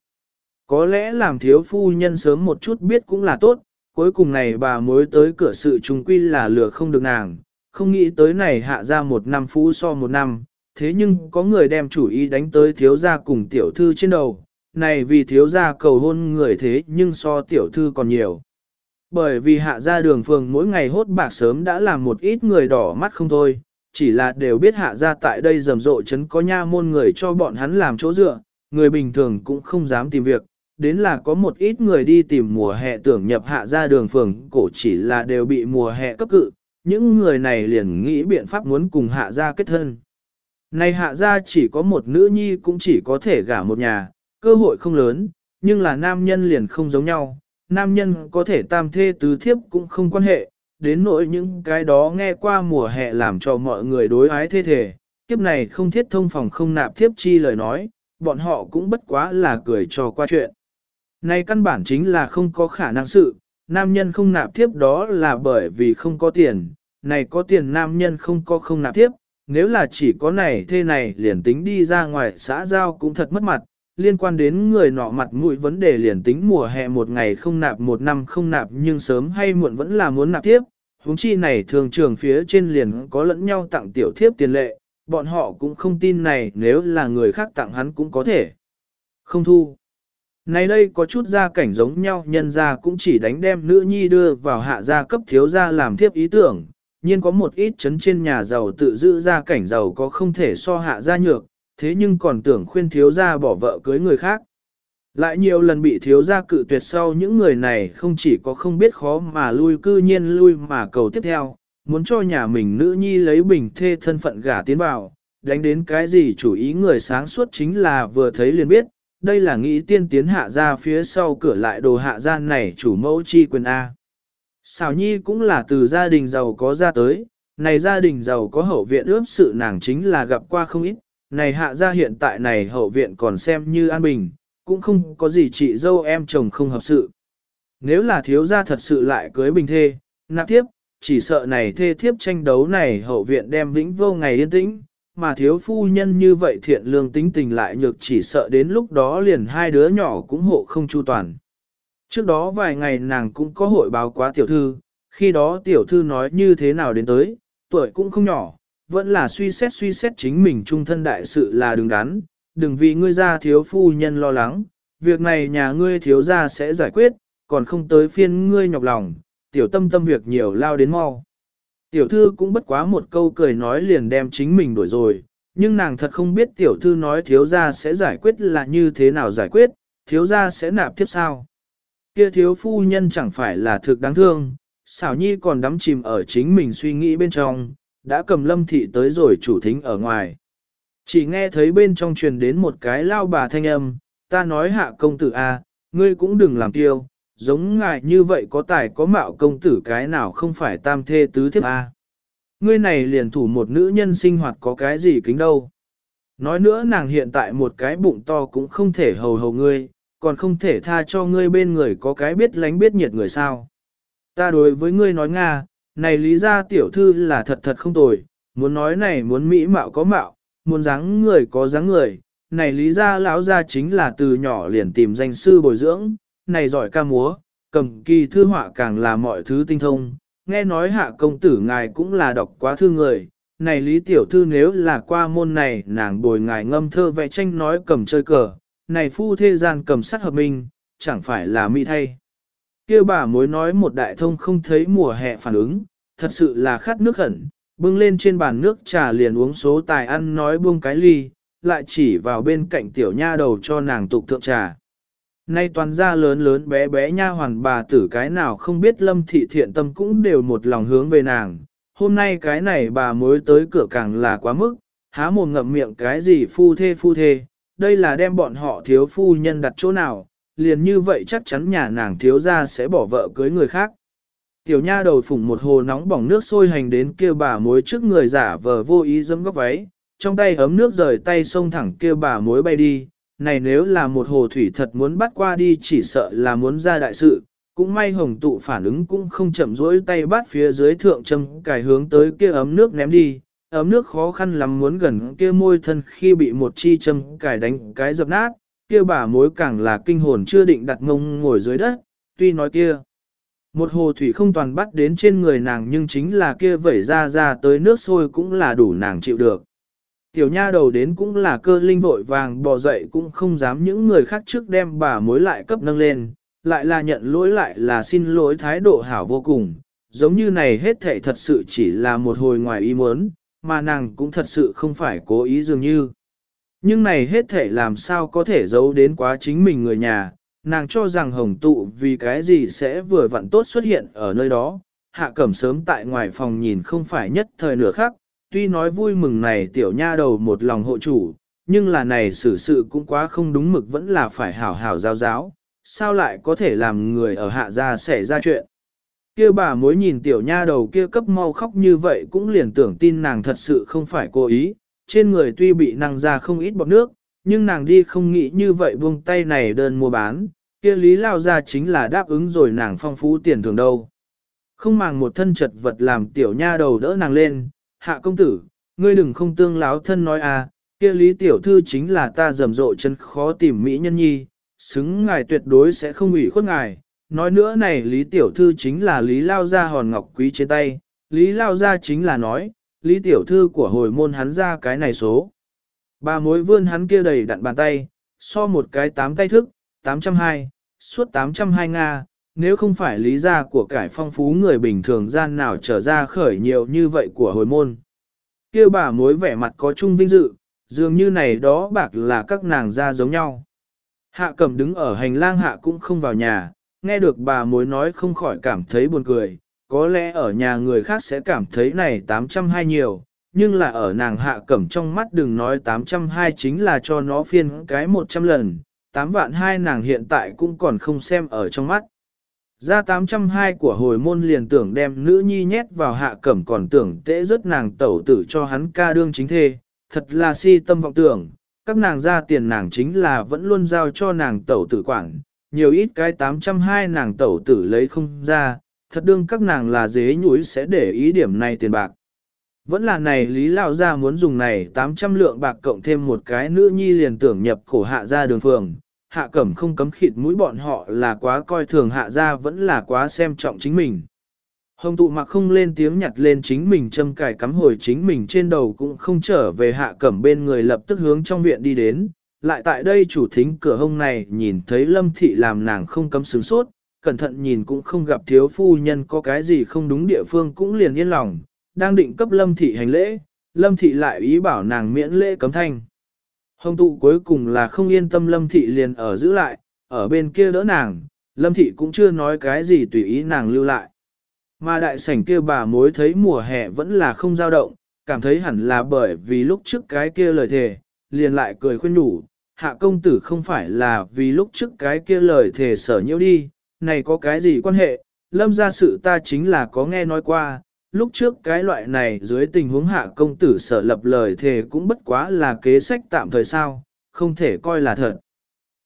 [SPEAKER 1] Có lẽ làm thiếu phu nhân sớm một chút biết cũng là tốt, cuối cùng này bà mới tới cửa sự trung quy là lừa không được nàng, không nghĩ tới này hạ ra một năm phú so một năm, thế nhưng có người đem chủ ý đánh tới thiếu gia cùng tiểu thư trên đầu, này vì thiếu gia cầu hôn người thế nhưng so tiểu thư còn nhiều. Bởi vì hạ ra đường phường mỗi ngày hốt bạc sớm đã làm một ít người đỏ mắt không thôi, chỉ là đều biết hạ ra tại đây rầm rộ chấn có nha môn người cho bọn hắn làm chỗ dựa, người bình thường cũng không dám tìm việc, đến là có một ít người đi tìm mùa hè tưởng nhập hạ ra đường phường cổ chỉ là đều bị mùa hè cấp cự, những người này liền nghĩ biện pháp muốn cùng hạ ra kết thân. Này hạ ra chỉ có một nữ nhi cũng chỉ có thể gả một nhà, cơ hội không lớn, nhưng là nam nhân liền không giống nhau, nam nhân có thể tam thê tứ thiếp cũng không quan hệ, đến nỗi những cái đó nghe qua mùa hè làm cho mọi người đối ái thê thể, kiếp này không thiết thông phòng không nạp thiếp chi lời nói, bọn họ cũng bất quá là cười cho qua chuyện. Này căn bản chính là không có khả năng sự, nam nhân không nạp tiếp đó là bởi vì không có tiền, này có tiền nam nhân không có không nạp tiếp, nếu là chỉ có này thế này liền tính đi ra ngoài xã giao cũng thật mất mặt, liên quan đến người nọ mặt mũi vấn đề liền tính mùa hè một ngày không nạp một năm không nạp nhưng sớm hay muộn vẫn là muốn nạp tiếp, Húng chi này thường trường phía trên liền có lẫn nhau tặng tiểu thiếp tiền lệ, bọn họ cũng không tin này nếu là người khác tặng hắn cũng có thể. Không thu. Này đây có chút gia cảnh giống nhau nhân gia cũng chỉ đánh đem nữ nhi đưa vào hạ gia cấp thiếu gia làm thiếp ý tưởng, nhiên có một ít chấn trên nhà giàu tự giữ gia cảnh giàu có không thể so hạ gia nhược, thế nhưng còn tưởng khuyên thiếu gia bỏ vợ cưới người khác. Lại nhiều lần bị thiếu gia cự tuyệt sau những người này không chỉ có không biết khó mà lui cư nhiên lui mà cầu tiếp theo, muốn cho nhà mình nữ nhi lấy bình thê thân phận gả tiến vào, đánh đến cái gì chủ ý người sáng suốt chính là vừa thấy liền biết, đây là nghĩ tiên tiến hạ ra phía sau cửa lại đồ hạ gian này chủ mẫu chi quyền A. Xào nhi cũng là từ gia đình giàu có ra tới, này gia đình giàu có hậu viện ướp sự nàng chính là gặp qua không ít, này hạ gia hiện tại này hậu viện còn xem như an bình, cũng không có gì chị dâu em chồng không hợp sự. Nếu là thiếu gia thật sự lại cưới bình thê, nạp tiếp, chỉ sợ này thê thiếp tranh đấu này hậu viện đem vĩnh vô ngày yên tĩnh, mà thiếu phu nhân như vậy thiện lương tính tình lại nhược chỉ sợ đến lúc đó liền hai đứa nhỏ cũng hộ không chu toàn. Trước đó vài ngày nàng cũng có hội báo quá tiểu thư, khi đó tiểu thư nói như thế nào đến tới, tuổi cũng không nhỏ, vẫn là suy xét suy xét chính mình trung thân đại sự là đứng đắn, đừng vì ngươi ra thiếu phu nhân lo lắng, việc này nhà ngươi thiếu ra sẽ giải quyết, còn không tới phiên ngươi nhọc lòng, tiểu tâm tâm việc nhiều lao đến mau. Tiểu thư cũng bất quá một câu cười nói liền đem chính mình đuổi rồi, nhưng nàng thật không biết tiểu thư nói thiếu gia sẽ giải quyết là như thế nào giải quyết, thiếu gia sẽ nạp tiếp sao. Kia thiếu phu nhân chẳng phải là thực đáng thương, xảo nhi còn đắm chìm ở chính mình suy nghĩ bên trong, đã cầm lâm thị tới rồi chủ thính ở ngoài. Chỉ nghe thấy bên trong truyền đến một cái lao bà thanh âm, ta nói hạ công tử a, ngươi cũng đừng làm tiêu, giống ngài như vậy có tài có mạo công tử cái nào không phải tam thê tứ thiếp a. Ngươi này liền thủ một nữ nhân sinh hoạt có cái gì kính đâu. Nói nữa nàng hiện tại một cái bụng to cũng không thể hầu hầu ngươi, còn không thể tha cho ngươi bên người có cái biết lánh biết nhiệt người sao. Ta đối với ngươi nói Nga, này lý ra tiểu thư là thật thật không tồi, muốn nói này muốn mỹ mạo có mạo, muốn dáng người có dáng người, này lý ra lão ra chính là từ nhỏ liền tìm danh sư bồi dưỡng, này giỏi ca múa, cầm kỳ thư họa càng là mọi thứ tinh thông, nghe nói hạ công tử ngài cũng là đọc quá thư người, này lý tiểu thư nếu là qua môn này nàng bồi ngài ngâm thơ vẽ tranh nói cầm chơi cờ, này phu thế gian cầm sát hợp minh, chẳng phải là mỹ thay kia bà mối nói một đại thông không thấy mùa hè phản ứng, thật sự là khát nước hẩn, bưng lên trên bàn nước trà liền uống số tài ăn nói buông cái ly, lại chỉ vào bên cạnh tiểu nha đầu cho nàng tục thượng trà. Nay toàn gia lớn lớn bé bé nha hoàn bà tử cái nào không biết lâm thị thiện tâm cũng đều một lòng hướng về nàng. Hôm nay cái này bà mới tới cửa càng là quá mức, há mồm ngậm miệng cái gì phu thê phu thê, đây là đem bọn họ thiếu phu nhân đặt chỗ nào, liền như vậy chắc chắn nhà nàng thiếu ra sẽ bỏ vợ cưới người khác. Tiểu nha đầu phủng một hồ nóng bỏng nước sôi hành đến kia bà mối trước người giả vờ vô ý dâm góc váy, trong tay ấm nước rời tay xông thẳng kia bà mối bay đi, này nếu là một hồ thủy thật muốn bắt qua đi chỉ sợ là muốn ra đại sự, cũng may hồng tụ phản ứng cũng không chậm rỗi tay bắt phía dưới thượng châm cài hướng tới kia ấm nước ném đi, ấm nước khó khăn lắm muốn gần kia môi thân khi bị một chi châm cài đánh cái dập nát, kia bà mối càng là kinh hồn chưa định đặt ngông ngồi dưới đất, tuy nói kia. Một hồ thủy không toàn bắt đến trên người nàng nhưng chính là kia vẩy ra ra tới nước sôi cũng là đủ nàng chịu được. Tiểu nha đầu đến cũng là cơ linh vội vàng bò dậy cũng không dám những người khác trước đem bà mối lại cấp nâng lên, lại là nhận lỗi lại là xin lỗi thái độ hảo vô cùng, giống như này hết thảy thật sự chỉ là một hồi ngoài ý muốn, mà nàng cũng thật sự không phải cố ý dường như. Nhưng này hết thể làm sao có thể giấu đến quá chính mình người nhà, nàng cho rằng hồng tụ vì cái gì sẽ vừa vặn tốt xuất hiện ở nơi đó, hạ cẩm sớm tại ngoài phòng nhìn không phải nhất thời nửa khác, tuy nói vui mừng này tiểu nha đầu một lòng hộ chủ, nhưng là này xử sự cũng quá không đúng mực vẫn là phải hảo hảo giáo giáo, sao lại có thể làm người ở hạ gia xảy ra chuyện. Kia bà mối nhìn tiểu nha đầu kia cấp mau khóc như vậy cũng liền tưởng tin nàng thật sự không phải cố ý, trên người tuy bị năng ra không ít bọt nước, nhưng nàng đi không nghĩ như vậy buông tay này đơn mua bán, kia lý lao ra chính là đáp ứng rồi nàng phong phú tiền thường đâu. Không màng một thân chật vật làm tiểu nha đầu đỡ nàng lên, hạ công tử, ngươi đừng không tương láo thân nói à, kia lý tiểu thư chính là ta rầm rộ chân khó tìm mỹ nhân nhi, xứng ngài tuyệt đối sẽ không ủy khuất ngài. Nói nữa này lý tiểu thư chính là lý lao gia hòn ngọc quý trên tay, lý lao gia chính là nói, lý tiểu thư của hồi môn hắn ra cái này số. Ba mối vươn hắn kia đầy đặn bàn tay, so một cái tám tay thức, 820, suốt 802 Nga, nếu không phải lý gia của cải phong phú người bình thường gian nào trở ra khởi nhiều như vậy của hồi môn. kia bà mối vẻ mặt có chung vinh dự, dường như này đó bạc là các nàng gia giống nhau. Hạ cẩm đứng ở hành lang hạ cũng không vào nhà, nghe được bà mối nói không khỏi cảm thấy buồn cười, có lẽ ở nhà người khác sẽ cảm thấy này 802 nhiều, nhưng là ở nàng hạ cẩm trong mắt đừng nói 802 chính là cho nó phiên cái 100 lần, 8 vạn hai nàng hiện tại cũng còn không xem ở trong mắt. Ra 802 của hồi môn liền tưởng đem nữ nhi nhét vào hạ cẩm còn tưởng tễ rất nàng tẩu tử cho hắn ca đương chính thê, thật là si tâm vọng tưởng, các nàng ra tiền nàng chính là vẫn luôn giao cho nàng tẩu tử quản, nhiều ít cái 802 nàng tẩu tử lấy không ra, thật đương các nàng là dế nhúi sẽ để ý điểm này tiền bạc. Vẫn là này Lý Lão Gia muốn dùng này 800 lượng bạc cộng thêm một cái nữ nhi liền tưởng nhập cổ hạ ra đường phường. Hạ cẩm không cấm khịt mũi bọn họ là quá coi thường hạ ra vẫn là quá xem trọng chính mình. Hồng tụ mặc không lên tiếng nhặt lên chính mình châm cài cắm hồi chính mình trên đầu cũng không trở về hạ cẩm bên người lập tức hướng trong viện đi đến. Lại tại đây chủ thính cửa hông này nhìn thấy lâm thị làm nàng không cấm sướng sốt, cẩn thận nhìn cũng không gặp thiếu phu nhân có cái gì không đúng địa phương cũng liền yên lòng, đang định cấp lâm thị hành lễ, lâm thị lại ý bảo nàng miễn lễ cấm thanh. Hồng tụ cuối cùng là không yên tâm lâm thị liền ở giữ lại, ở bên kia đỡ nàng, lâm thị cũng chưa nói cái gì tùy ý nàng lưu lại. Mà đại sảnh kia bà mối thấy mùa hè vẫn là không dao động, cảm thấy hẳn là bởi vì lúc trước cái kia lời thề, liền lại cười khuyên nhủ, hạ công tử không phải là vì lúc trước cái kia lời thề sở nhiễu đi, này có cái gì quan hệ, lâm ra sự ta chính là có nghe nói qua, lúc trước cái loại này dưới tình huống hạ công tử sở lập lời thề cũng bất quá là kế sách tạm thời sao, không thể coi là thật.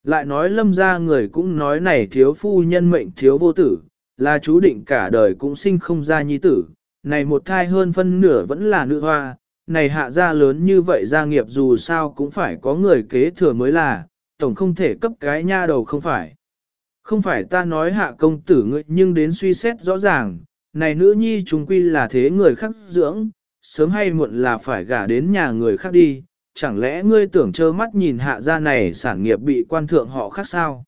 [SPEAKER 1] Lại nói lâm ra người cũng nói này thiếu phu nhân mệnh thiếu vô tử, là chú định cả đời cũng sinh không ra nhi tử, này một thai hơn phân nửa vẫn là nữ hoa, này hạ gia lớn như vậy gia nghiệp dù sao cũng phải có người kế thừa mới là, tổng không thể cấp cái nha đầu không phải. Không phải ta nói hạ công tử ngươi nhưng đến suy xét rõ ràng, này nữ nhi chúng quy là thế người khác dưỡng, sớm hay muộn là phải gả đến nhà người khác đi, chẳng lẽ ngươi tưởng trơ mắt nhìn hạ gia này sản nghiệp bị quan thượng họ khác sao?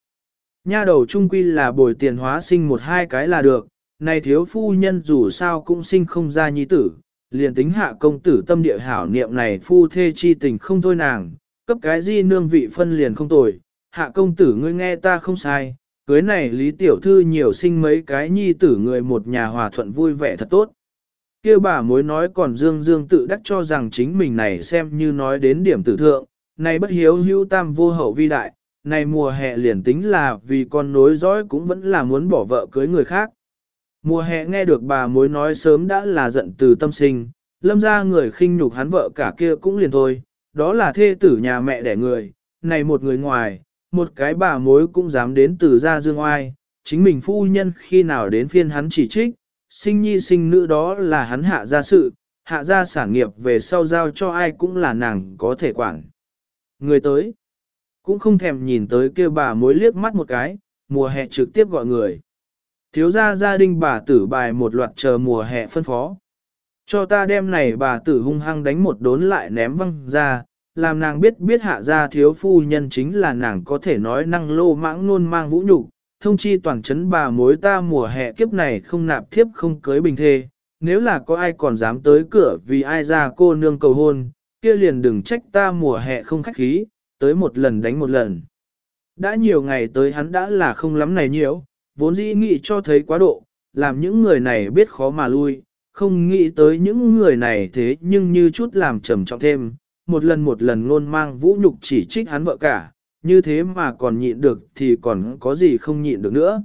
[SPEAKER 1] Nha đầu trung quy là bồi tiền hóa sinh một hai cái là được, này thiếu phu nhân dù sao cũng sinh không ra nhi tử, liền tính hạ công tử tâm địa hảo niệm này phu thê chi tình không thôi nàng, cấp cái gì nương vị phân liền không tồi, hạ công tử ngươi nghe ta không sai, cưới này Lý Tiểu Thư nhiều sinh mấy cái nhi tử người một nhà hòa thuận vui vẻ thật tốt. kia bà mối nói còn dương dương tự đắc cho rằng chính mình này xem như nói đến điểm tử thượng, này bất hiếu hưu tam vô hậu vi đại, này mùa hè liền tính là vì con nối dõi cũng vẫn là muốn bỏ vợ cưới người khác. Mùa hè nghe được bà mối nói sớm đã là giận từ tâm sinh, lâm ra người khinh nhục hắn vợ cả kia cũng liền thôi, đó là thê tử nhà mẹ đẻ người, này một người ngoài, một cái bà mối cũng dám đến từ gia dương oai, chính mình phu nhân khi nào đến phiên hắn chỉ trích, sinh nhi sinh nữ đó là hắn hạ gia sự, hạ gia sản nghiệp về sau giao cho ai cũng là nàng có thể quản. Người tới, cũng không thèm nhìn tới kêu bà mối liếc mắt một cái, mùa hè trực tiếp gọi người. Thiếu gia gia đình bà tử bài một loạt chờ mùa hè phân phó. Cho ta đem này bà tử hung hăng đánh một đốn lại ném văng ra, làm nàng biết biết hạ gia thiếu phu nhân chính là nàng có thể nói năng lô mãng nôn mang vũ nhục thông chi toàn chấn bà mối ta mùa hè kiếp này không nạp thiếp không cưới bình thê, nếu là có ai còn dám tới cửa vì ai ra cô nương cầu hôn, kia liền đừng trách ta mùa hè không khách khí, tới một lần đánh một lần. Đã nhiều ngày tới hắn đã là không lắm này nhiều, vốn dĩ nghĩ cho thấy quá độ, làm những người này biết khó mà lui, không nghĩ tới những người này thế nhưng như chút làm trầm trọng thêm, một lần một lần luôn mang vũ nhục chỉ trích hắn vợ cả, như thế mà còn nhịn được thì còn có gì không nhịn được nữa.